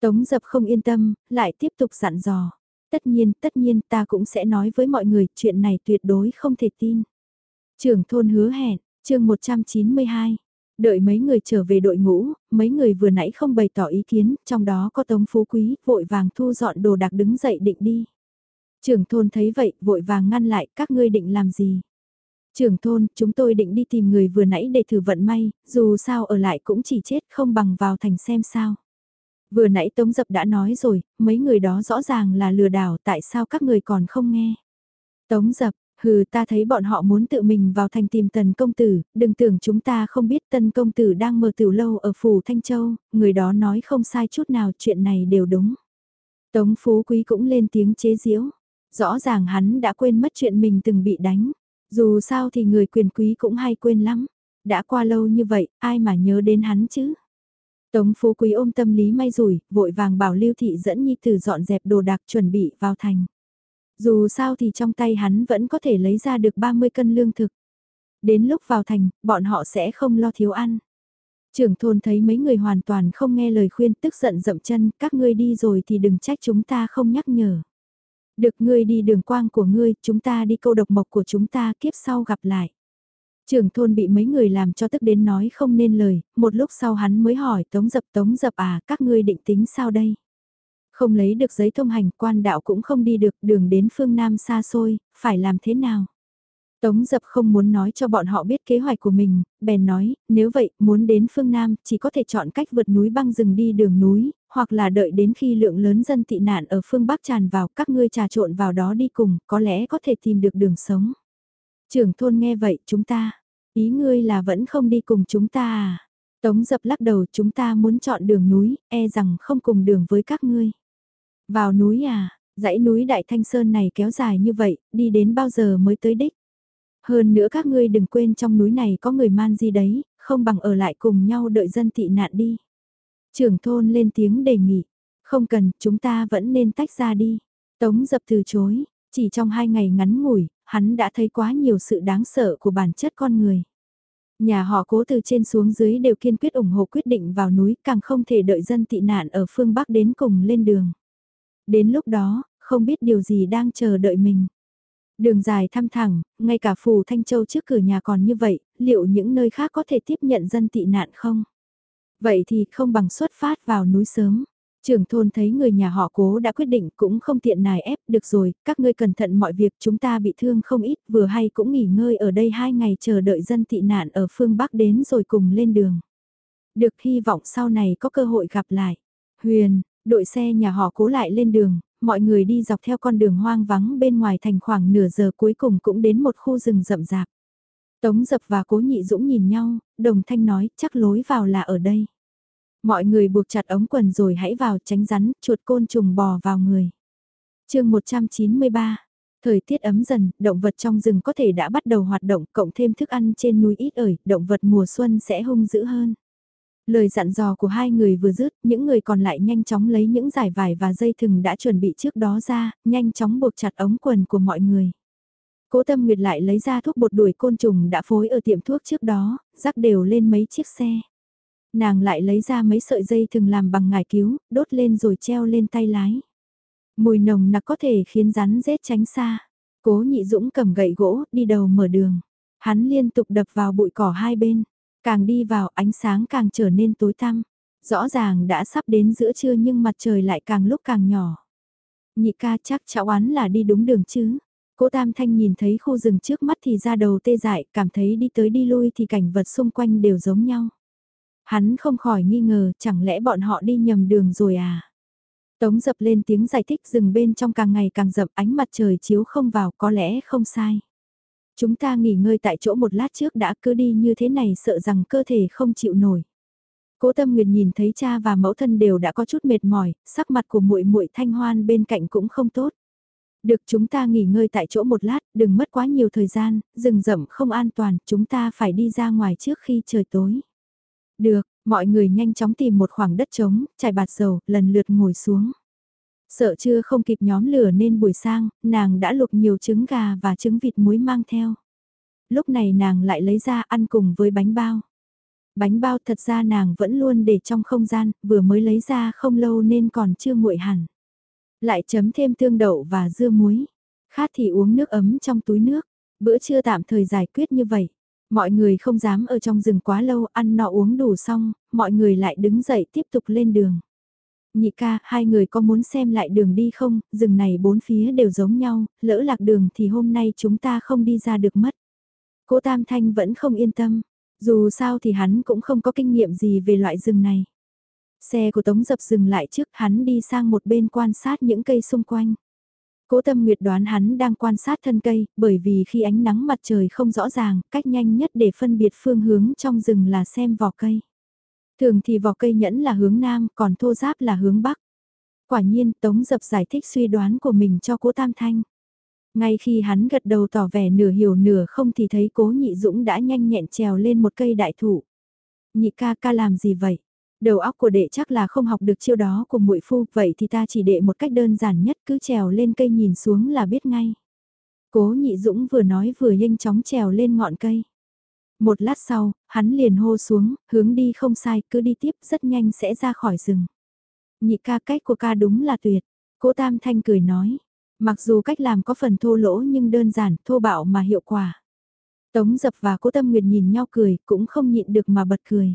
S1: Tống dập không yên tâm, lại tiếp tục dặn dò. Tất nhiên, tất nhiên ta cũng sẽ nói với mọi người chuyện này tuyệt đối không thể tin. Trưởng thôn hứa hẹn, chương 192. Đợi mấy người trở về đội ngũ, mấy người vừa nãy không bày tỏ ý kiến, trong đó có Tống Phú Quý, vội vàng thu dọn đồ đạc đứng dậy định đi. Trưởng thôn thấy vậy, vội vàng ngăn lại, các ngươi định làm gì? Trưởng thôn, chúng tôi định đi tìm người vừa nãy để thử vận may, dù sao ở lại cũng chỉ chết không bằng vào thành xem sao. Vừa nãy Tống Dập đã nói rồi, mấy người đó rõ ràng là lừa đảo, tại sao các người còn không nghe? Tống Dập, hừ ta thấy bọn họ muốn tự mình vào thành tìm tần công tử, đừng tưởng chúng ta không biết tần công tử đang mở tiểu lâu ở phủ Thanh Châu, người đó nói không sai chút nào chuyện này đều đúng. Tống Phú Quý cũng lên tiếng chế giễu. Rõ ràng hắn đã quên mất chuyện mình từng bị đánh. Dù sao thì người quyền quý cũng hay quên lắm. Đã qua lâu như vậy, ai mà nhớ đến hắn chứ? Tống Phú Quý ôm tâm lý may rủi, vội vàng bảo Lưu Thị dẫn Nhi Tử dọn dẹp đồ đạc chuẩn bị vào thành. Dù sao thì trong tay hắn vẫn có thể lấy ra được 30 cân lương thực. Đến lúc vào thành, bọn họ sẽ không lo thiếu ăn. Trưởng thôn thấy mấy người hoàn toàn không nghe lời khuyên tức giận dậm chân, các ngươi đi rồi thì đừng trách chúng ta không nhắc nhở. Được ngươi đi đường quang của ngươi, chúng ta đi câu độc mộc của chúng ta kiếp sau gặp lại. Trưởng thôn bị mấy người làm cho tức đến nói không nên lời, một lúc sau hắn mới hỏi tống dập tống dập à các ngươi định tính sao đây? Không lấy được giấy thông hành quan đạo cũng không đi được đường đến phương Nam xa xôi, phải làm thế nào? Tống dập không muốn nói cho bọn họ biết kế hoạch của mình, bèn nói, nếu vậy, muốn đến phương Nam, chỉ có thể chọn cách vượt núi băng rừng đi đường núi, hoặc là đợi đến khi lượng lớn dân tị nạn ở phương Bắc tràn vào, các ngươi trà trộn vào đó đi cùng, có lẽ có thể tìm được đường sống. Trưởng thôn nghe vậy, chúng ta, ý ngươi là vẫn không đi cùng chúng ta à? Tống dập lắc đầu chúng ta muốn chọn đường núi, e rằng không cùng đường với các ngươi. Vào núi à, dãy núi Đại Thanh Sơn này kéo dài như vậy, đi đến bao giờ mới tới đích? Hơn nữa các ngươi đừng quên trong núi này có người man gì đấy, không bằng ở lại cùng nhau đợi dân tị nạn đi. Trưởng thôn lên tiếng đề nghị, không cần, chúng ta vẫn nên tách ra đi. Tống dập từ chối, chỉ trong hai ngày ngắn ngủi, hắn đã thấy quá nhiều sự đáng sợ của bản chất con người. Nhà họ cố từ trên xuống dưới đều kiên quyết ủng hộ quyết định vào núi càng không thể đợi dân tị nạn ở phương Bắc đến cùng lên đường. Đến lúc đó, không biết điều gì đang chờ đợi mình. Đường dài thăm thẳng, ngay cả phù Thanh Châu trước cửa nhà còn như vậy, liệu những nơi khác có thể tiếp nhận dân tị nạn không? Vậy thì không bằng xuất phát vào núi sớm. Trưởng thôn thấy người nhà họ cố đã quyết định cũng không tiện nài ép được rồi, các ngươi cẩn thận mọi việc chúng ta bị thương không ít vừa hay cũng nghỉ ngơi ở đây hai ngày chờ đợi dân tị nạn ở phương Bắc đến rồi cùng lên đường. Được hy vọng sau này có cơ hội gặp lại. Huyền, đội xe nhà họ cố lại lên đường, mọi người đi dọc theo con đường hoang vắng bên ngoài thành khoảng nửa giờ cuối cùng cũng đến một khu rừng rậm rạp. Tống dập và cố nhị dũng nhìn nhau, đồng thanh nói chắc lối vào là ở đây. Mọi người buộc chặt ống quần rồi hãy vào tránh rắn, chuột côn trùng bò vào người. chương 193 Thời tiết ấm dần, động vật trong rừng có thể đã bắt đầu hoạt động, cộng thêm thức ăn trên núi ít ỏi, động vật mùa xuân sẽ hung dữ hơn. Lời dặn dò của hai người vừa dứt, những người còn lại nhanh chóng lấy những giải vải và dây thừng đã chuẩn bị trước đó ra, nhanh chóng buộc chặt ống quần của mọi người. Cố Tâm Nguyệt lại lấy ra thuốc bột đuổi côn trùng đã phối ở tiệm thuốc trước đó, rắc đều lên mấy chiếc xe. Nàng lại lấy ra mấy sợi dây thừng làm bằng ngải cứu, đốt lên rồi treo lên tay lái. Mùi nồng nặc có thể khiến rắn rết tránh xa. Cố nhị dũng cầm gậy gỗ, đi đầu mở đường. Hắn liên tục đập vào bụi cỏ hai bên. Càng đi vào ánh sáng càng trở nên tối tăm. Rõ ràng đã sắp đến giữa trưa nhưng mặt trời lại càng lúc càng nhỏ. Nhị ca chắc cháu oán là đi đúng đường chứ. Cố Tam Thanh nhìn thấy khu rừng trước mắt thì ra đầu tê dại, cảm thấy đi tới đi lui thì cảnh vật xung quanh đều giống nhau. Hắn không khỏi nghi ngờ chẳng lẽ bọn họ đi nhầm đường rồi à. Tống dập lên tiếng giải thích rừng bên trong càng ngày càng rậm ánh mặt trời chiếu không vào có lẽ không sai. Chúng ta nghỉ ngơi tại chỗ một lát trước đã cứ đi như thế này sợ rằng cơ thể không chịu nổi. Cố Tâm Nguyệt nhìn thấy cha và mẫu thân đều đã có chút mệt mỏi, sắc mặt của muội muội Thanh Hoan bên cạnh cũng không tốt. Được chúng ta nghỉ ngơi tại chỗ một lát, đừng mất quá nhiều thời gian, rừng rậm không an toàn, chúng ta phải đi ra ngoài trước khi trời tối. Được, mọi người nhanh chóng tìm một khoảng đất trống, trải bạt dầu, lần lượt ngồi xuống. Sợ chưa không kịp nhóm lửa nên buổi sang, nàng đã luộc nhiều trứng gà và trứng vịt muối mang theo. Lúc này nàng lại lấy ra ăn cùng với bánh bao. Bánh bao thật ra nàng vẫn luôn để trong không gian, vừa mới lấy ra không lâu nên còn chưa nguội hẳn. Lại chấm thêm tương đậu và dưa muối. Khát thì uống nước ấm trong túi nước. Bữa trưa tạm thời giải quyết như vậy. Mọi người không dám ở trong rừng quá lâu ăn nọ uống đủ xong, mọi người lại đứng dậy tiếp tục lên đường. Nhị ca, hai người có muốn xem lại đường đi không, rừng này bốn phía đều giống nhau, lỡ lạc đường thì hôm nay chúng ta không đi ra được mất. Cố Tam Thanh vẫn không yên tâm, dù sao thì hắn cũng không có kinh nghiệm gì về loại rừng này. Xe của Tống Dập dừng lại trước hắn đi sang một bên quan sát những cây xung quanh. Cố Tâm Nguyệt đoán hắn đang quan sát thân cây, bởi vì khi ánh nắng mặt trời không rõ ràng, cách nhanh nhất để phân biệt phương hướng trong rừng là xem vỏ cây. Thường thì vỏ cây nhẫn là hướng nam, còn thô giáp là hướng bắc. Quả nhiên, Tống Dập giải thích suy đoán của mình cho cố Tam Thanh. Ngay khi hắn gật đầu tỏ vẻ nửa hiểu nửa không thì thấy cố nhị dũng đã nhanh nhẹn trèo lên một cây đại thụ. Nhị ca ca làm gì vậy? Đầu óc của đệ chắc là không học được chiêu đó của muội phu, vậy thì ta chỉ đệ một cách đơn giản nhất cứ trèo lên cây nhìn xuống là biết ngay. Cố nhị dũng vừa nói vừa nhanh chóng trèo lên ngọn cây. Một lát sau, hắn liền hô xuống, hướng đi không sai, cứ đi tiếp rất nhanh sẽ ra khỏi rừng. Nhị ca cách của ca đúng là tuyệt. Cố Tam Thanh cười nói, mặc dù cách làm có phần thô lỗ nhưng đơn giản, thô bạo mà hiệu quả. Tống dập và cố Tâm Nguyệt nhìn nhau cười, cũng không nhịn được mà bật cười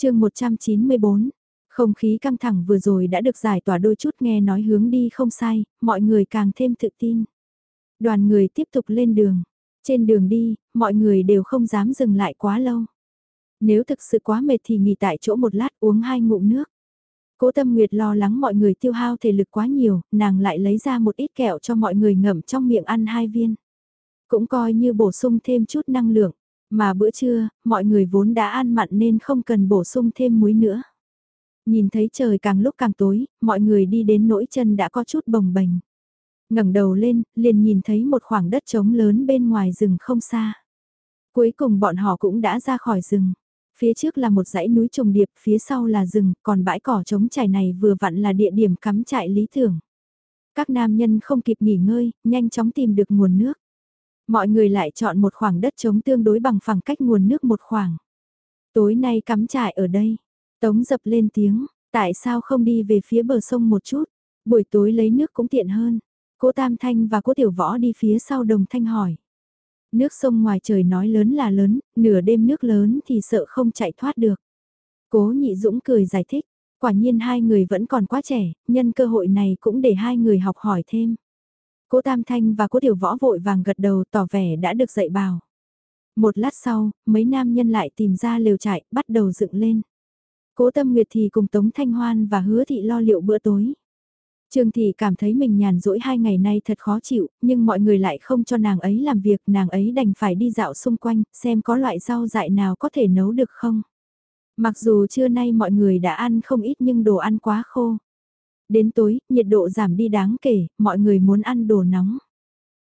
S1: chương 194, không khí căng thẳng vừa rồi đã được giải tỏa đôi chút nghe nói hướng đi không sai, mọi người càng thêm tự tin. Đoàn người tiếp tục lên đường. Trên đường đi, mọi người đều không dám dừng lại quá lâu. Nếu thực sự quá mệt thì nghỉ tại chỗ một lát uống hai ngụm nước. Cố Tâm Nguyệt lo lắng mọi người tiêu hao thể lực quá nhiều, nàng lại lấy ra một ít kẹo cho mọi người ngậm trong miệng ăn hai viên. Cũng coi như bổ sung thêm chút năng lượng. Mà bữa trưa, mọi người vốn đã ăn mặn nên không cần bổ sung thêm muối nữa. Nhìn thấy trời càng lúc càng tối, mọi người đi đến nỗi chân đã có chút bồng bềnh ngẩng đầu lên, liền nhìn thấy một khoảng đất trống lớn bên ngoài rừng không xa. Cuối cùng bọn họ cũng đã ra khỏi rừng. Phía trước là một dãy núi trùng điệp, phía sau là rừng, còn bãi cỏ trống trải này vừa vặn là địa điểm cắm trại lý tưởng. Các nam nhân không kịp nghỉ ngơi, nhanh chóng tìm được nguồn nước. Mọi người lại chọn một khoảng đất trống tương đối bằng phẳng cách nguồn nước một khoảng. Tối nay cắm trại ở đây. Tống dập lên tiếng, tại sao không đi về phía bờ sông một chút? Buổi tối lấy nước cũng tiện hơn. Cố Tam Thanh và Cố Tiểu Võ đi phía sau đồng thanh hỏi. Nước sông ngoài trời nói lớn là lớn, nửa đêm nước lớn thì sợ không chạy thoát được. Cố Nhị Dũng cười giải thích, Quả nhiên hai người vẫn còn quá trẻ, nhân cơ hội này cũng để hai người học hỏi thêm. Cố Tam Thanh và Cố Tiểu Võ vội vàng gật đầu tỏ vẻ đã được dạy bảo. Một lát sau, mấy nam nhân lại tìm ra lều trại, bắt đầu dựng lên. Cố Tâm Nguyệt thì cùng Tống Thanh Hoan và Hứa Thị lo liệu bữa tối. Trương Thị cảm thấy mình nhàn rỗi hai ngày nay thật khó chịu, nhưng mọi người lại không cho nàng ấy làm việc, nàng ấy đành phải đi dạo xung quanh, xem có loại rau dại nào có thể nấu được không. Mặc dù trưa nay mọi người đã ăn không ít nhưng đồ ăn quá khô. Đến tối, nhiệt độ giảm đi đáng kể, mọi người muốn ăn đồ nóng.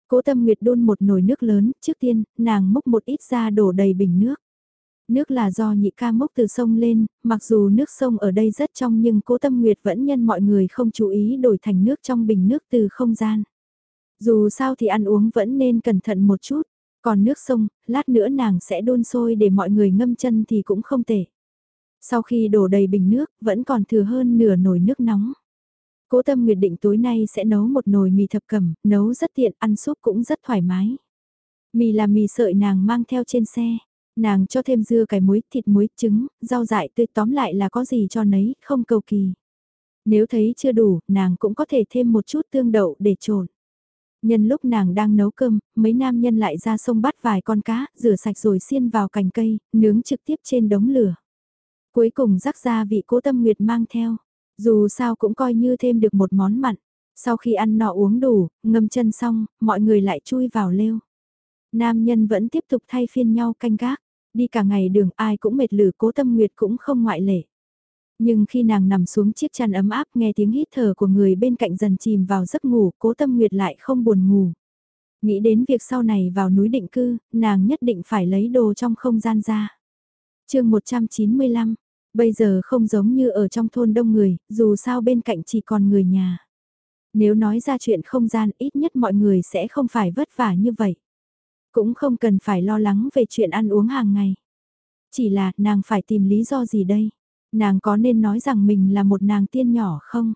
S1: Cố Tâm Nguyệt đun một nồi nước lớn, trước tiên, nàng múc một ít ra đổ đầy bình nước. Nước là do nhị ca múc từ sông lên, mặc dù nước sông ở đây rất trong nhưng cố tâm nguyệt vẫn nhân mọi người không chú ý đổi thành nước trong bình nước từ không gian. Dù sao thì ăn uống vẫn nên cẩn thận một chút, còn nước sông, lát nữa nàng sẽ đun sôi để mọi người ngâm chân thì cũng không tệ. Sau khi đổ đầy bình nước, vẫn còn thừa hơn nửa nồi nước nóng. Cố tâm nguyệt định tối nay sẽ nấu một nồi mì thập cẩm, nấu rất tiện, ăn súp cũng rất thoải mái. Mì là mì sợi nàng mang theo trên xe. Nàng cho thêm dưa cải muối, thịt muối, trứng, rau dại tươi tóm lại là có gì cho nấy, không cầu kỳ. Nếu thấy chưa đủ, nàng cũng có thể thêm một chút tương đậu để trộn. Nhân lúc nàng đang nấu cơm, mấy nam nhân lại ra sông bắt vài con cá, rửa sạch rồi xiên vào cành cây, nướng trực tiếp trên đống lửa. Cuối cùng rắc ra vị cố tâm nguyệt mang theo, dù sao cũng coi như thêm được một món mặn. Sau khi ăn nọ uống đủ, ngâm chân xong, mọi người lại chui vào lêu. Nam nhân vẫn tiếp tục thay phiên nhau canh gác, đi cả ngày đường ai cũng mệt lử cố tâm nguyệt cũng không ngoại lệ. Nhưng khi nàng nằm xuống chiếc chăn ấm áp nghe tiếng hít thở của người bên cạnh dần chìm vào giấc ngủ, cố tâm nguyệt lại không buồn ngủ. Nghĩ đến việc sau này vào núi định cư, nàng nhất định phải lấy đồ trong không gian ra. chương 195, bây giờ không giống như ở trong thôn đông người, dù sao bên cạnh chỉ còn người nhà. Nếu nói ra chuyện không gian ít nhất mọi người sẽ không phải vất vả như vậy. Cũng không cần phải lo lắng về chuyện ăn uống hàng ngày. Chỉ là nàng phải tìm lý do gì đây? Nàng có nên nói rằng mình là một nàng tiên nhỏ không?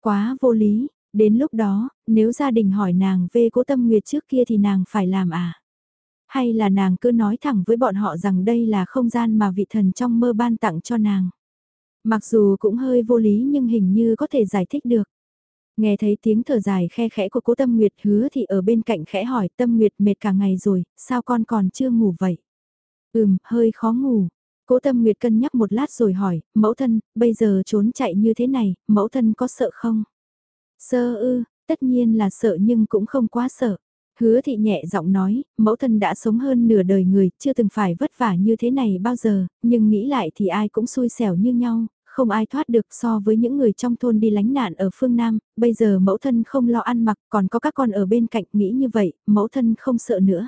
S1: Quá vô lý, đến lúc đó, nếu gia đình hỏi nàng về cố tâm nguyệt trước kia thì nàng phải làm à? Hay là nàng cứ nói thẳng với bọn họ rằng đây là không gian mà vị thần trong mơ ban tặng cho nàng? Mặc dù cũng hơi vô lý nhưng hình như có thể giải thích được. Nghe thấy tiếng thở dài khe khẽ của cố Tâm Nguyệt hứa thì ở bên cạnh khẽ hỏi Tâm Nguyệt mệt cả ngày rồi, sao con còn chưa ngủ vậy? Ừm, hơi khó ngủ. Cố Tâm Nguyệt cân nhắc một lát rồi hỏi, mẫu thân, bây giờ trốn chạy như thế này, mẫu thân có sợ không? Sơ ư, tất nhiên là sợ nhưng cũng không quá sợ. Hứa thị nhẹ giọng nói, mẫu thân đã sống hơn nửa đời người, chưa từng phải vất vả như thế này bao giờ, nhưng nghĩ lại thì ai cũng xui xẻo như nhau, không ai thoát được so với những người trong thôn đi lánh nạn ở phương Nam, bây giờ mẫu thân không lo ăn mặc còn có các con ở bên cạnh nghĩ như vậy, mẫu thân không sợ nữa.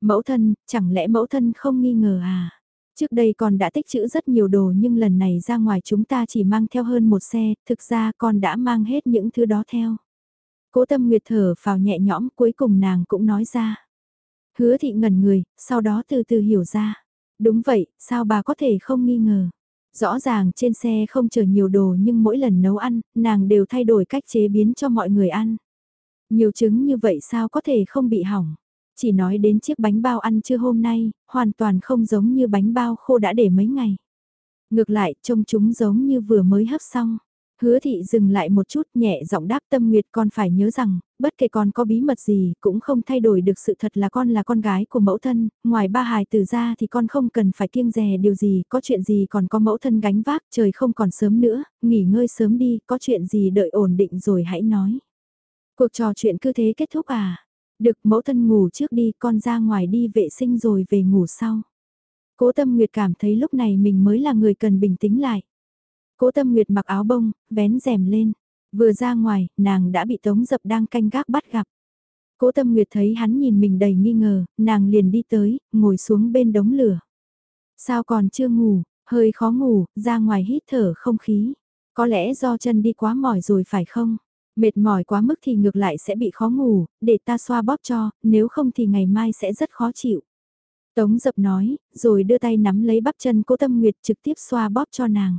S1: Mẫu thân, chẳng lẽ mẫu thân không nghi ngờ à? Trước đây con đã tích trữ rất nhiều đồ nhưng lần này ra ngoài chúng ta chỉ mang theo hơn một xe, thực ra con đã mang hết những thứ đó theo. Cố tâm nguyệt thở vào nhẹ nhõm cuối cùng nàng cũng nói ra. Hứa thị ngẩn người, sau đó từ từ hiểu ra. Đúng vậy, sao bà có thể không nghi ngờ. Rõ ràng trên xe không chờ nhiều đồ nhưng mỗi lần nấu ăn, nàng đều thay đổi cách chế biến cho mọi người ăn. Nhiều trứng như vậy sao có thể không bị hỏng. Chỉ nói đến chiếc bánh bao ăn trưa hôm nay, hoàn toàn không giống như bánh bao khô đã để mấy ngày. Ngược lại, trông chúng giống như vừa mới hấp xong. Hứa thị dừng lại một chút nhẹ giọng đáp tâm nguyệt con phải nhớ rằng, bất kể con có bí mật gì cũng không thay đổi được sự thật là con là con gái của mẫu thân, ngoài ba hài từ ra thì con không cần phải kiêng dè điều gì, có chuyện gì còn có mẫu thân gánh vác, trời không còn sớm nữa, nghỉ ngơi sớm đi, có chuyện gì đợi ổn định rồi hãy nói. Cuộc trò chuyện cứ thế kết thúc à? Được mẫu thân ngủ trước đi, con ra ngoài đi vệ sinh rồi về ngủ sau. Cố tâm nguyệt cảm thấy lúc này mình mới là người cần bình tĩnh lại. Cố Tâm Nguyệt mặc áo bông, vén rèm lên. Vừa ra ngoài, nàng đã bị Tống Dập đang canh gác bắt gặp. Cố Tâm Nguyệt thấy hắn nhìn mình đầy nghi ngờ, nàng liền đi tới, ngồi xuống bên đống lửa. Sao còn chưa ngủ, hơi khó ngủ, ra ngoài hít thở không khí. Có lẽ do chân đi quá mỏi rồi phải không? Mệt mỏi quá mức thì ngược lại sẽ bị khó ngủ, để ta xoa bóp cho, nếu không thì ngày mai sẽ rất khó chịu. Tống dập nói, rồi đưa tay nắm lấy bắp chân cố tâm nguyệt trực tiếp xoa bóp cho nàng.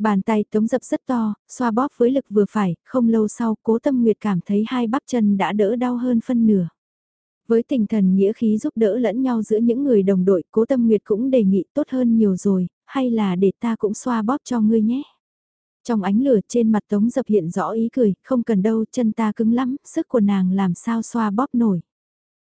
S1: Bàn tay tống dập rất to, xoa bóp với lực vừa phải, không lâu sau cố tâm nguyệt cảm thấy hai bắp chân đã đỡ đau hơn phân nửa. Với tinh thần nghĩa khí giúp đỡ lẫn nhau giữa những người đồng đội, cố tâm nguyệt cũng đề nghị tốt hơn nhiều rồi, hay là để ta cũng xoa bóp cho ngươi nhé. Trong ánh lửa trên mặt Tống Dập hiện rõ ý cười, không cần đâu, chân ta cứng lắm, sức của nàng làm sao xoa bóp nổi.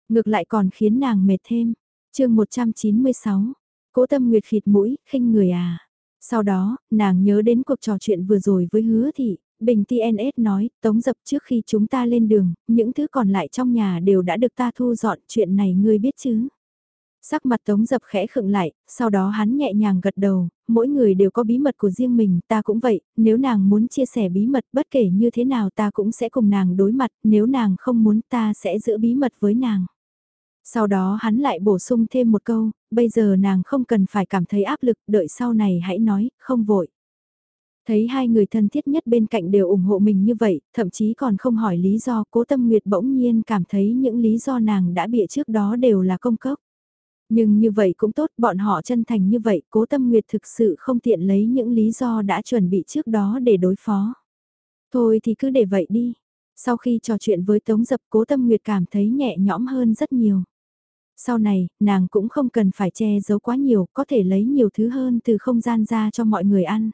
S1: Ngược lại còn khiến nàng mệt thêm. chương 196, cố tâm nguyệt khịt mũi, khinh người à. Sau đó, nàng nhớ đến cuộc trò chuyện vừa rồi với hứa thị, Bình TNS nói, Tống Dập trước khi chúng ta lên đường, những thứ còn lại trong nhà đều đã được ta thu dọn, chuyện này ngươi biết chứ. Sắc mặt Tống Dập khẽ khựng lại, sau đó hắn nhẹ nhàng gật đầu, mỗi người đều có bí mật của riêng mình, ta cũng vậy, nếu nàng muốn chia sẻ bí mật bất kể như thế nào ta cũng sẽ cùng nàng đối mặt, nếu nàng không muốn ta sẽ giữ bí mật với nàng. Sau đó hắn lại bổ sung thêm một câu, bây giờ nàng không cần phải cảm thấy áp lực, đợi sau này hãy nói, không vội. Thấy hai người thân thiết nhất bên cạnh đều ủng hộ mình như vậy, thậm chí còn không hỏi lý do, cố tâm nguyệt bỗng nhiên cảm thấy những lý do nàng đã bịa trước đó đều là công cốc. Nhưng như vậy cũng tốt, bọn họ chân thành như vậy, cố tâm nguyệt thực sự không tiện lấy những lý do đã chuẩn bị trước đó để đối phó. Thôi thì cứ để vậy đi. Sau khi trò chuyện với Tống Dập cố tâm nguyệt cảm thấy nhẹ nhõm hơn rất nhiều. Sau này, nàng cũng không cần phải che giấu quá nhiều, có thể lấy nhiều thứ hơn từ không gian ra cho mọi người ăn.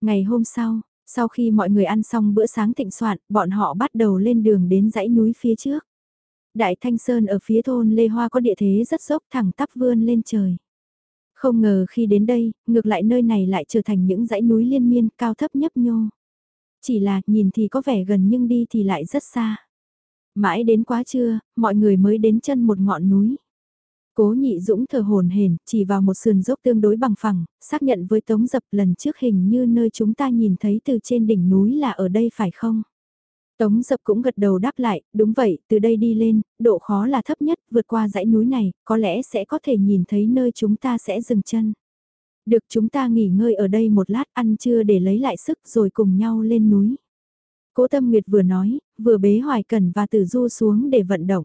S1: Ngày hôm sau, sau khi mọi người ăn xong bữa sáng thịnh soạn, bọn họ bắt đầu lên đường đến dãy núi phía trước. Đại Thanh Sơn ở phía thôn Lê Hoa có địa thế rất dốc thẳng tắp vươn lên trời. Không ngờ khi đến đây, ngược lại nơi này lại trở thành những dãy núi liên miên cao thấp nhấp nhô. Chỉ là nhìn thì có vẻ gần nhưng đi thì lại rất xa. Mãi đến quá trưa, mọi người mới đến chân một ngọn núi. Cố nhị dũng thở hồn hển chỉ vào một sườn dốc tương đối bằng phẳng, xác nhận với tống dập lần trước hình như nơi chúng ta nhìn thấy từ trên đỉnh núi là ở đây phải không? Tống dập cũng gật đầu đáp lại, đúng vậy, từ đây đi lên, độ khó là thấp nhất, vượt qua dãy núi này, có lẽ sẽ có thể nhìn thấy nơi chúng ta sẽ dừng chân. Được chúng ta nghỉ ngơi ở đây một lát ăn trưa để lấy lại sức rồi cùng nhau lên núi. Cố Tâm Nguyệt vừa nói, vừa bế Hoài Cẩn và Tử Du xuống để vận động.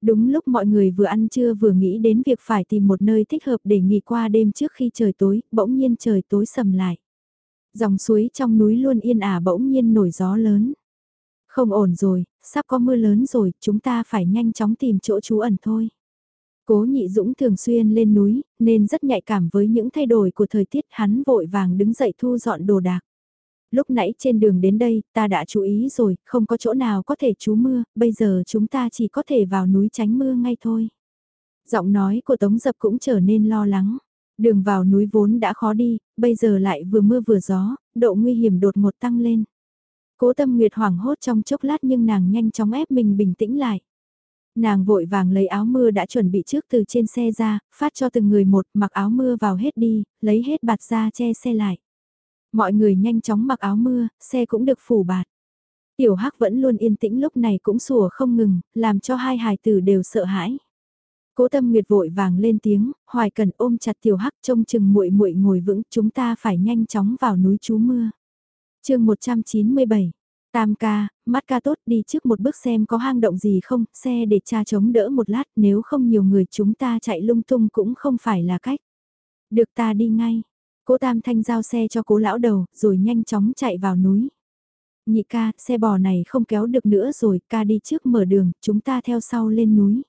S1: Đúng lúc mọi người vừa ăn trưa vừa nghĩ đến việc phải tìm một nơi thích hợp để nghỉ qua đêm trước khi trời tối, bỗng nhiên trời tối sầm lại. Dòng suối trong núi luôn yên ả bỗng nhiên nổi gió lớn. Không ổn rồi, sắp có mưa lớn rồi, chúng ta phải nhanh chóng tìm chỗ trú ẩn thôi. Cố nhị dũng thường xuyên lên núi, nên rất nhạy cảm với những thay đổi của thời tiết hắn vội vàng đứng dậy thu dọn đồ đạc. Lúc nãy trên đường đến đây, ta đã chú ý rồi, không có chỗ nào có thể trú mưa, bây giờ chúng ta chỉ có thể vào núi tránh mưa ngay thôi. Giọng nói của Tống Dập cũng trở nên lo lắng. Đường vào núi vốn đã khó đi, bây giờ lại vừa mưa vừa gió, độ nguy hiểm đột ngột tăng lên. Cố tâm nguyệt hoảng hốt trong chốc lát nhưng nàng nhanh chóng ép mình bình tĩnh lại. Nàng vội vàng lấy áo mưa đã chuẩn bị trước từ trên xe ra, phát cho từng người một mặc áo mưa vào hết đi, lấy hết bạt ra che xe lại. Mọi người nhanh chóng mặc áo mưa, xe cũng được phủ bạt. Tiểu Hắc vẫn luôn yên tĩnh lúc này cũng sủa không ngừng, làm cho hai hài tử đều sợ hãi. Cố Tâm Nguyệt vội vàng lên tiếng, Hoài Cần ôm chặt Tiểu Hắc trông chừng muội muội ngồi vững, chúng ta phải nhanh chóng vào núi trú mưa. Chương 197. Tam ca, mắt ca tốt đi trước một bước xem có hang động gì không, xe để cha chống đỡ một lát nếu không nhiều người chúng ta chạy lung tung cũng không phải là cách. Được ta đi ngay. Cố Tam Thanh giao xe cho cố lão đầu, rồi nhanh chóng chạy vào núi. Nhị ca, xe bò này không kéo được nữa rồi, ca đi trước mở đường, chúng ta theo sau lên núi.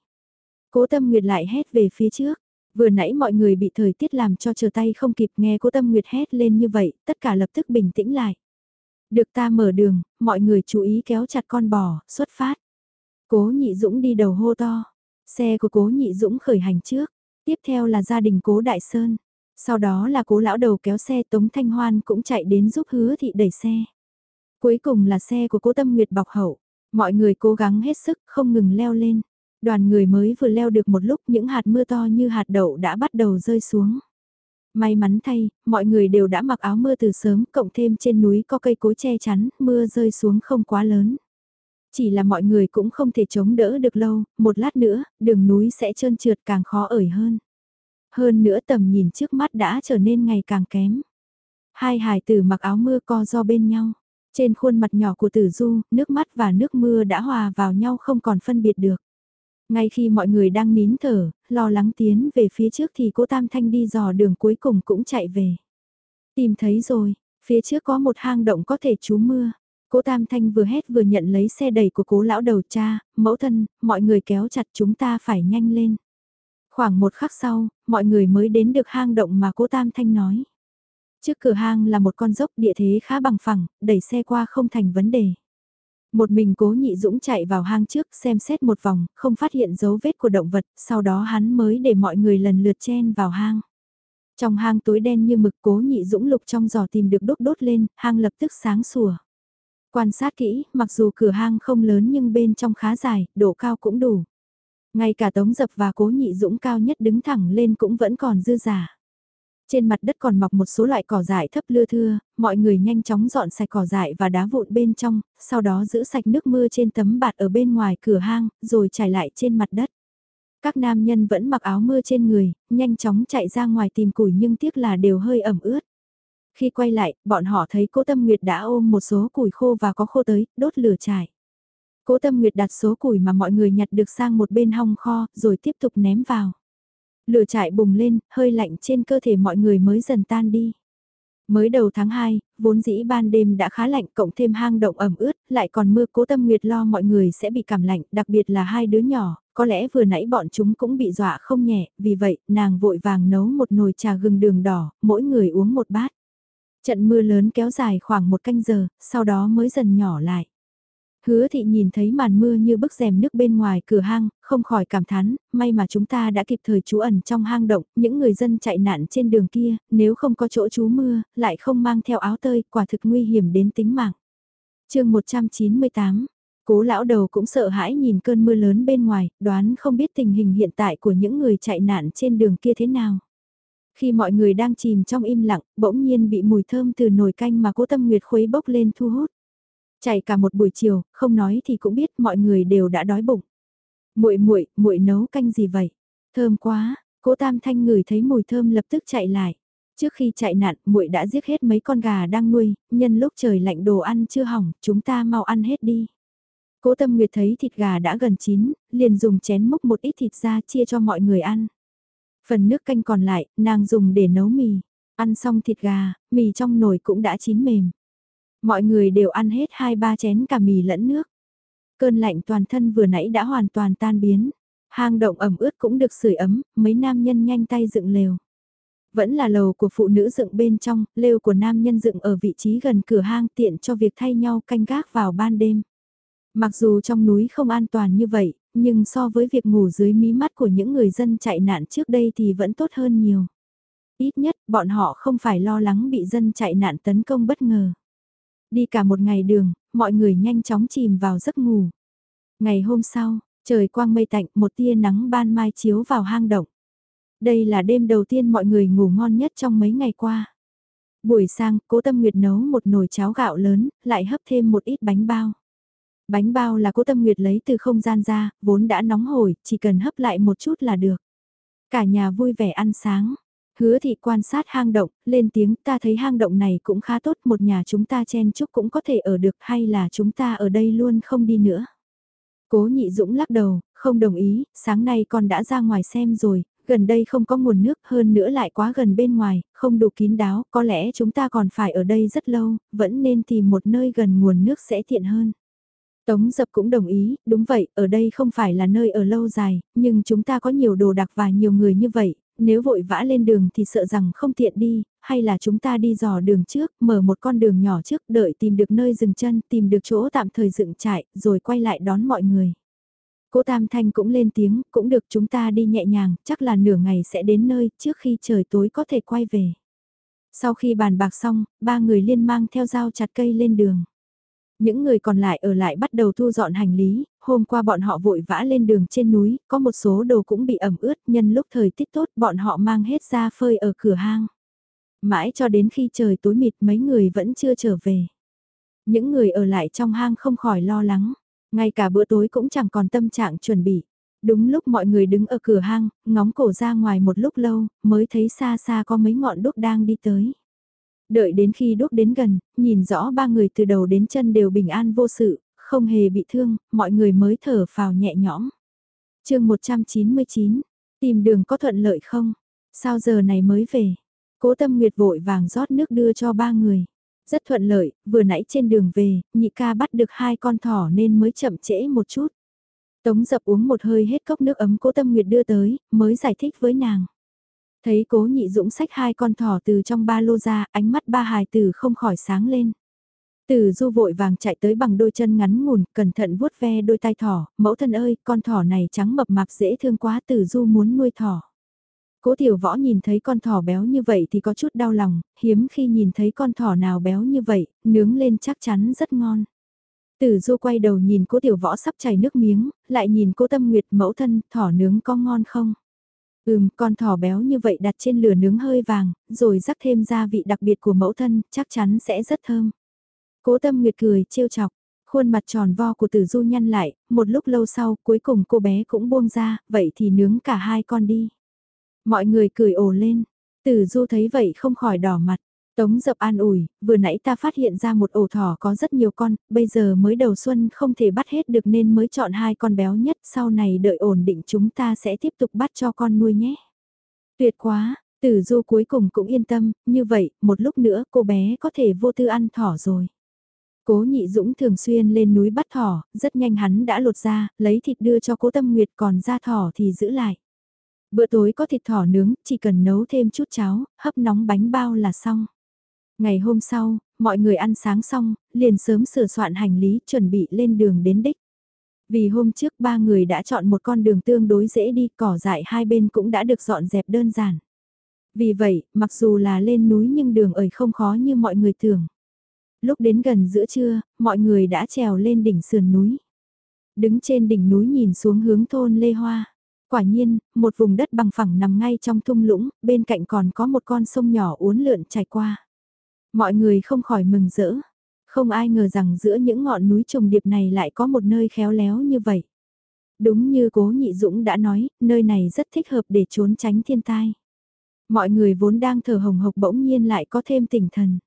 S1: Cố Tâm Nguyệt lại hét về phía trước. Vừa nãy mọi người bị thời tiết làm cho chờ tay không kịp nghe cố Tâm Nguyệt hét lên như vậy, tất cả lập tức bình tĩnh lại. Được ta mở đường, mọi người chú ý kéo chặt con bò, xuất phát. Cố Nhị Dũng đi đầu hô to. Xe của Cố Nhị Dũng khởi hành trước. Tiếp theo là gia đình Cố Đại Sơn. Sau đó là cố lão đầu kéo xe Tống Thanh Hoan cũng chạy đến giúp hứa thị đẩy xe. Cuối cùng là xe của cố Tâm Nguyệt bọc hậu. Mọi người cố gắng hết sức không ngừng leo lên. Đoàn người mới vừa leo được một lúc những hạt mưa to như hạt đậu đã bắt đầu rơi xuống. May mắn thay, mọi người đều đã mặc áo mưa từ sớm, cộng thêm trên núi có cây cối che chắn, mưa rơi xuống không quá lớn. Chỉ là mọi người cũng không thể chống đỡ được lâu, một lát nữa, đường núi sẽ trơn trượt càng khó ởi hơn. Hơn nữa tầm nhìn trước mắt đã trở nên ngày càng kém. Hai hài tử mặc áo mưa co do bên nhau. Trên khuôn mặt nhỏ của tử du, nước mắt và nước mưa đã hòa vào nhau không còn phân biệt được. Ngay khi mọi người đang nín thở, lo lắng tiến về phía trước thì cô Tam Thanh đi dò đường cuối cùng cũng chạy về. Tìm thấy rồi, phía trước có một hang động có thể trú mưa. Cố Tam Thanh vừa hét vừa nhận lấy xe đẩy của cố lão đầu cha, mẫu thân, mọi người kéo chặt chúng ta phải nhanh lên. Khoảng một khắc sau, mọi người mới đến được hang động mà cố Tam Thanh nói. Trước cửa hang là một con dốc địa thế khá bằng phẳng, đẩy xe qua không thành vấn đề. Một mình cố nhị dũng chạy vào hang trước xem xét một vòng, không phát hiện dấu vết của động vật, sau đó hắn mới để mọi người lần lượt chen vào hang. Trong hang tối đen như mực cố nhị dũng lục trong giò tìm được đốt đốt lên, hang lập tức sáng sủa. Quan sát kỹ, mặc dù cửa hang không lớn nhưng bên trong khá dài, độ cao cũng đủ. Ngay cả tống dập và cố nhị dũng cao nhất đứng thẳng lên cũng vẫn còn dư giả. Trên mặt đất còn mọc một số loại cỏ dại thấp lưa thưa, mọi người nhanh chóng dọn sạch cỏ dại và đá vụn bên trong, sau đó giữ sạch nước mưa trên tấm bạt ở bên ngoài cửa hang, rồi trải lại trên mặt đất. Các nam nhân vẫn mặc áo mưa trên người, nhanh chóng chạy ra ngoài tìm củi nhưng tiếc là đều hơi ẩm ướt. Khi quay lại, bọn họ thấy cố Tâm Nguyệt đã ôm một số củi khô và có khô tới, đốt lửa trải. Cố Tâm Nguyệt đặt số củi mà mọi người nhặt được sang một bên hong kho, rồi tiếp tục ném vào. Lửa trại bùng lên, hơi lạnh trên cơ thể mọi người mới dần tan đi. Mới đầu tháng 2, vốn dĩ ban đêm đã khá lạnh cộng thêm hang động ẩm ướt, lại còn mưa cố tâm nguyệt lo mọi người sẽ bị cảm lạnh, đặc biệt là hai đứa nhỏ, có lẽ vừa nãy bọn chúng cũng bị dọa không nhẹ, vì vậy nàng vội vàng nấu một nồi trà gừng đường đỏ, mỗi người uống một bát. Trận mưa lớn kéo dài khoảng một canh giờ, sau đó mới dần nhỏ lại. Hứa thị nhìn thấy màn mưa như bức rèm nước bên ngoài cửa hang, không khỏi cảm thán, may mà chúng ta đã kịp thời trú ẩn trong hang động, những người dân chạy nạn trên đường kia, nếu không có chỗ trú mưa, lại không mang theo áo tơi, quả thực nguy hiểm đến tính mạng. chương 198 Cố lão đầu cũng sợ hãi nhìn cơn mưa lớn bên ngoài, đoán không biết tình hình hiện tại của những người chạy nạn trên đường kia thế nào. Khi mọi người đang chìm trong im lặng, bỗng nhiên bị mùi thơm từ nồi canh mà cố tâm nguyệt khuấy bốc lên thu hút. Chạy cả một buổi chiều, không nói thì cũng biết mọi người đều đã đói bụng. Muội muội, muội nấu canh gì vậy? Thơm quá, Cố Tam Thanh ngửi thấy mùi thơm lập tức chạy lại. Trước khi chạy nạn, muội đã giết hết mấy con gà đang nuôi, nhân lúc trời lạnh đồ ăn chưa hỏng, chúng ta mau ăn hết đi. Cố Tâm Nguyệt thấy thịt gà đã gần chín, liền dùng chén múc một ít thịt ra chia cho mọi người ăn. Phần nước canh còn lại, nàng dùng để nấu mì. Ăn xong thịt gà, mì trong nồi cũng đã chín mềm. Mọi người đều ăn hết hai ba chén cả mì lẫn nước. Cơn lạnh toàn thân vừa nãy đã hoàn toàn tan biến. Hang động ẩm ướt cũng được sưởi ấm, mấy nam nhân nhanh tay dựng lều. Vẫn là lầu của phụ nữ dựng bên trong, lều của nam nhân dựng ở vị trí gần cửa hang tiện cho việc thay nhau canh gác vào ban đêm. Mặc dù trong núi không an toàn như vậy, nhưng so với việc ngủ dưới mí mắt của những người dân chạy nạn trước đây thì vẫn tốt hơn nhiều. Ít nhất, bọn họ không phải lo lắng bị dân chạy nạn tấn công bất ngờ. Đi cả một ngày đường, mọi người nhanh chóng chìm vào giấc ngủ. Ngày hôm sau, trời quang mây tạnh, một tia nắng ban mai chiếu vào hang động. Đây là đêm đầu tiên mọi người ngủ ngon nhất trong mấy ngày qua. Buổi sáng, cố tâm nguyệt nấu một nồi cháo gạo lớn, lại hấp thêm một ít bánh bao. Bánh bao là cố tâm nguyệt lấy từ không gian ra, vốn đã nóng hổi, chỉ cần hấp lại một chút là được. Cả nhà vui vẻ ăn sáng. Hứa thị quan sát hang động, lên tiếng ta thấy hang động này cũng khá tốt, một nhà chúng ta chen chúc cũng có thể ở được hay là chúng ta ở đây luôn không đi nữa. Cố nhị dũng lắc đầu, không đồng ý, sáng nay con đã ra ngoài xem rồi, gần đây không có nguồn nước hơn nữa lại quá gần bên ngoài, không đủ kín đáo, có lẽ chúng ta còn phải ở đây rất lâu, vẫn nên tìm một nơi gần nguồn nước sẽ tiện hơn. Tống dập cũng đồng ý, đúng vậy, ở đây không phải là nơi ở lâu dài, nhưng chúng ta có nhiều đồ đặc và nhiều người như vậy, nếu vội vã lên đường thì sợ rằng không tiện đi, hay là chúng ta đi dò đường trước, mở một con đường nhỏ trước, đợi tìm được nơi dừng chân, tìm được chỗ tạm thời dựng trại, rồi quay lại đón mọi người. Cố Tam Thanh cũng lên tiếng, cũng được chúng ta đi nhẹ nhàng, chắc là nửa ngày sẽ đến nơi, trước khi trời tối có thể quay về. Sau khi bàn bạc xong, ba người liên mang theo dao chặt cây lên đường. Những người còn lại ở lại bắt đầu thu dọn hành lý, hôm qua bọn họ vội vã lên đường trên núi, có một số đồ cũng bị ẩm ướt, nhân lúc thời tiết tốt bọn họ mang hết ra phơi ở cửa hang. Mãi cho đến khi trời tối mịt mấy người vẫn chưa trở về. Những người ở lại trong hang không khỏi lo lắng, ngay cả bữa tối cũng chẳng còn tâm trạng chuẩn bị. Đúng lúc mọi người đứng ở cửa hang, ngóng cổ ra ngoài một lúc lâu, mới thấy xa xa có mấy ngọn đúc đang đi tới. Đợi đến khi đốt đến gần, nhìn rõ ba người từ đầu đến chân đều bình an vô sự, không hề bị thương, mọi người mới thở phào nhẹ nhõm. chương 199, tìm đường có thuận lợi không? Sao giờ này mới về? Cố tâm nguyệt vội vàng rót nước đưa cho ba người. Rất thuận lợi, vừa nãy trên đường về, nhị ca bắt được hai con thỏ nên mới chậm trễ một chút. Tống dập uống một hơi hết cốc nước ấm cố tâm nguyệt đưa tới, mới giải thích với nàng. Thấy cố nhị dũng xách hai con thỏ từ trong ba lô ra, ánh mắt ba hài tử không khỏi sáng lên. Tử du vội vàng chạy tới bằng đôi chân ngắn ngủn, cẩn thận vuốt ve đôi tai thỏ, mẫu thân ơi, con thỏ này trắng mập mạp dễ thương quá tử du muốn nuôi thỏ. Cố tiểu võ nhìn thấy con thỏ béo như vậy thì có chút đau lòng, hiếm khi nhìn thấy con thỏ nào béo như vậy, nướng lên chắc chắn rất ngon. Tử du quay đầu nhìn cố tiểu võ sắp chảy nước miếng, lại nhìn cố tâm nguyệt mẫu thân, thỏ nướng có ngon không? Ừm, con thỏ béo như vậy đặt trên lửa nướng hơi vàng, rồi rắc thêm gia vị đặc biệt của mẫu thân, chắc chắn sẽ rất thơm. Cố tâm nguyệt cười, trêu chọc, khuôn mặt tròn vo của tử du nhăn lại, một lúc lâu sau cuối cùng cô bé cũng buông ra, vậy thì nướng cả hai con đi. Mọi người cười ồ lên, tử du thấy vậy không khỏi đỏ mặt. Tống dập an ủi, vừa nãy ta phát hiện ra một ổ thỏ có rất nhiều con, bây giờ mới đầu xuân không thể bắt hết được nên mới chọn hai con béo nhất, sau này đợi ổn định chúng ta sẽ tiếp tục bắt cho con nuôi nhé. Tuyệt quá, tử du cuối cùng cũng yên tâm, như vậy, một lúc nữa cô bé có thể vô tư ăn thỏ rồi. Cố nhị dũng thường xuyên lên núi bắt thỏ, rất nhanh hắn đã lột ra, lấy thịt đưa cho cố tâm nguyệt còn da thỏ thì giữ lại. Bữa tối có thịt thỏ nướng, chỉ cần nấu thêm chút cháo, hấp nóng bánh bao là xong. Ngày hôm sau, mọi người ăn sáng xong, liền sớm sửa soạn hành lý chuẩn bị lên đường đến đích. Vì hôm trước ba người đã chọn một con đường tương đối dễ đi, cỏ dại hai bên cũng đã được dọn dẹp đơn giản. Vì vậy, mặc dù là lên núi nhưng đường ở không khó như mọi người tưởng. Lúc đến gần giữa trưa, mọi người đã trèo lên đỉnh sườn núi. Đứng trên đỉnh núi nhìn xuống hướng thôn Lê Hoa. Quả nhiên, một vùng đất bằng phẳng nằm ngay trong thung lũng, bên cạnh còn có một con sông nhỏ uốn lượn chảy qua. Mọi người không khỏi mừng rỡ. Không ai ngờ rằng giữa những ngọn núi trùng điệp này lại có một nơi khéo léo như vậy. Đúng như cố nhị dũng đã nói, nơi này rất thích hợp để trốn tránh thiên tai. Mọi người vốn đang thở hồng hộc bỗng nhiên lại có thêm tỉnh thần.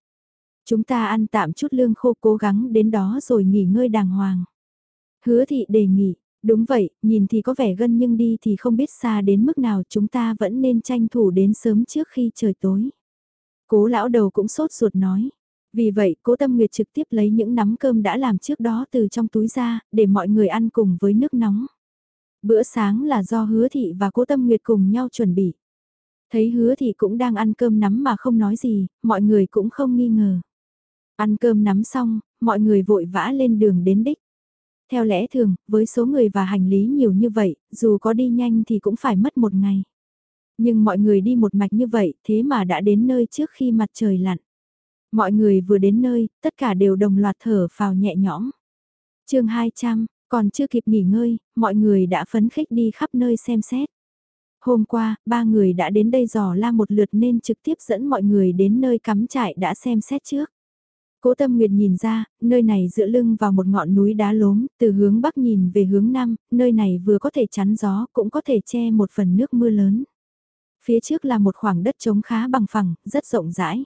S1: Chúng ta ăn tạm chút lương khô cố gắng đến đó rồi nghỉ ngơi đàng hoàng. Hứa thị đề nghị, đúng vậy, nhìn thì có vẻ gân nhưng đi thì không biết xa đến mức nào chúng ta vẫn nên tranh thủ đến sớm trước khi trời tối. Cố lão đầu cũng sốt ruột nói. Vì vậy, cố tâm nguyệt trực tiếp lấy những nắm cơm đã làm trước đó từ trong túi ra, để mọi người ăn cùng với nước nóng. Bữa sáng là do hứa thị và cố tâm nguyệt cùng nhau chuẩn bị. Thấy hứa thị cũng đang ăn cơm nắm mà không nói gì, mọi người cũng không nghi ngờ. Ăn cơm nắm xong, mọi người vội vã lên đường đến đích. Theo lẽ thường, với số người và hành lý nhiều như vậy, dù có đi nhanh thì cũng phải mất một ngày. Nhưng mọi người đi một mạch như vậy, thế mà đã đến nơi trước khi mặt trời lặn. Mọi người vừa đến nơi, tất cả đều đồng loạt thở phào nhẹ nhõm. chương 200, còn chưa kịp nghỉ ngơi, mọi người đã phấn khích đi khắp nơi xem xét. Hôm qua, ba người đã đến đây dò la một lượt nên trực tiếp dẫn mọi người đến nơi cắm trại đã xem xét trước. Cố Tâm Nguyệt nhìn ra, nơi này dựa lưng vào một ngọn núi đá lốm, từ hướng bắc nhìn về hướng nam, nơi này vừa có thể chắn gió cũng có thể che một phần nước mưa lớn. Phía trước là một khoảng đất trống khá bằng phẳng, rất rộng rãi.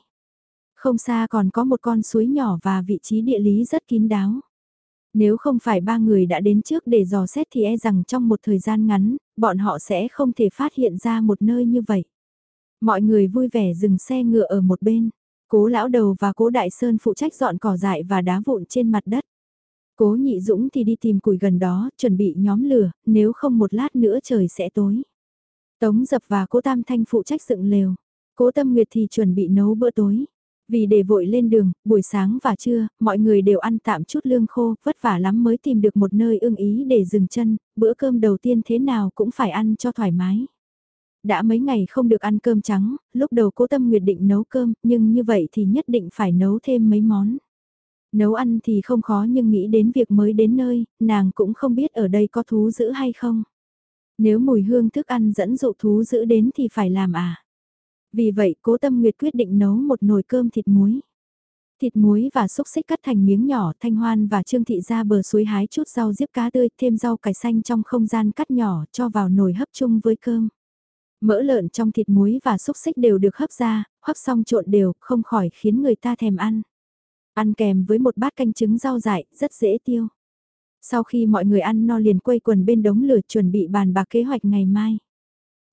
S1: Không xa còn có một con suối nhỏ và vị trí địa lý rất kín đáo. Nếu không phải ba người đã đến trước để dò xét thì e rằng trong một thời gian ngắn, bọn họ sẽ không thể phát hiện ra một nơi như vậy. Mọi người vui vẻ dừng xe ngựa ở một bên. Cố lão đầu và cố đại sơn phụ trách dọn cỏ dại và đá vụn trên mặt đất. Cố nhị dũng thì đi tìm củi gần đó, chuẩn bị nhóm lửa, nếu không một lát nữa trời sẽ tối. Tống dập và cố tam thanh phụ trách dựng lều. Cố tâm nguyệt thì chuẩn bị nấu bữa tối. Vì để vội lên đường, buổi sáng và trưa, mọi người đều ăn tạm chút lương khô, vất vả lắm mới tìm được một nơi ưng ý để dừng chân, bữa cơm đầu tiên thế nào cũng phải ăn cho thoải mái. Đã mấy ngày không được ăn cơm trắng, lúc đầu cố tâm nguyệt định nấu cơm, nhưng như vậy thì nhất định phải nấu thêm mấy món. Nấu ăn thì không khó nhưng nghĩ đến việc mới đến nơi, nàng cũng không biết ở đây có thú dữ hay không. Nếu mùi hương thức ăn dẫn dụ thú giữ đến thì phải làm à. Vì vậy cố tâm nguyệt quyết định nấu một nồi cơm thịt muối. Thịt muối và xúc xích cắt thành miếng nhỏ, thanh hoan và trương thị ra bờ suối hái chút rau diếp cá tươi, thêm rau cải xanh trong không gian cắt nhỏ, cho vào nồi hấp chung với cơm. Mỡ lợn trong thịt muối và xúc xích đều được hấp ra, hấp xong trộn đều, không khỏi khiến người ta thèm ăn. Ăn kèm với một bát canh trứng rau dại, rất dễ tiêu. Sau khi mọi người ăn no liền quây quần bên đống lửa chuẩn bị bàn bạc kế hoạch ngày mai.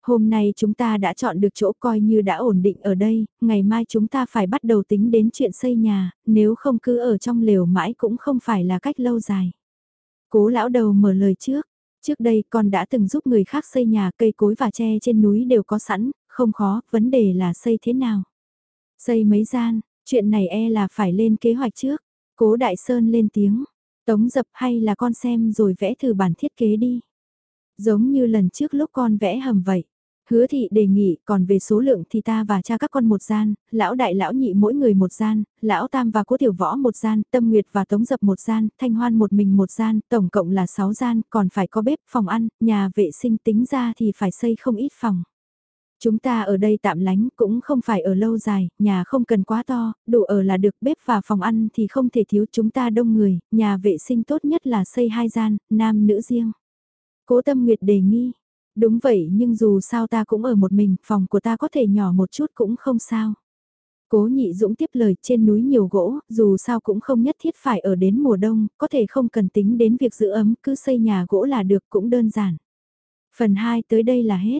S1: Hôm nay chúng ta đã chọn được chỗ coi như đã ổn định ở đây, ngày mai chúng ta phải bắt đầu tính đến chuyện xây nhà, nếu không cứ ở trong lều mãi cũng không phải là cách lâu dài. Cố lão đầu mở lời trước, trước đây con đã từng giúp người khác xây nhà cây cối và tre trên núi đều có sẵn, không khó, vấn đề là xây thế nào. Xây mấy gian, chuyện này e là phải lên kế hoạch trước. Cố Đại Sơn lên tiếng, tống dập hay là con xem rồi vẽ thử bản thiết kế đi. Giống như lần trước lúc con vẽ hầm vậy. Hứa thị đề nghị, còn về số lượng thì ta và cha các con một gian, lão đại lão nhị mỗi người một gian, lão tam và cố tiểu võ một gian, tâm nguyệt và tống dập một gian, thanh hoan một mình một gian, tổng cộng là sáu gian, còn phải có bếp, phòng ăn, nhà vệ sinh tính ra thì phải xây không ít phòng. Chúng ta ở đây tạm lánh cũng không phải ở lâu dài, nhà không cần quá to, đủ ở là được bếp và phòng ăn thì không thể thiếu chúng ta đông người, nhà vệ sinh tốt nhất là xây hai gian, nam nữ riêng. Cố tâm nguyệt đề nghi, đúng vậy nhưng dù sao ta cũng ở một mình, phòng của ta có thể nhỏ một chút cũng không sao. Cố nhị dũng tiếp lời trên núi nhiều gỗ, dù sao cũng không nhất thiết phải ở đến mùa đông, có thể không cần tính đến việc giữ ấm, cứ xây nhà gỗ là được cũng đơn giản. Phần 2 tới đây là hết.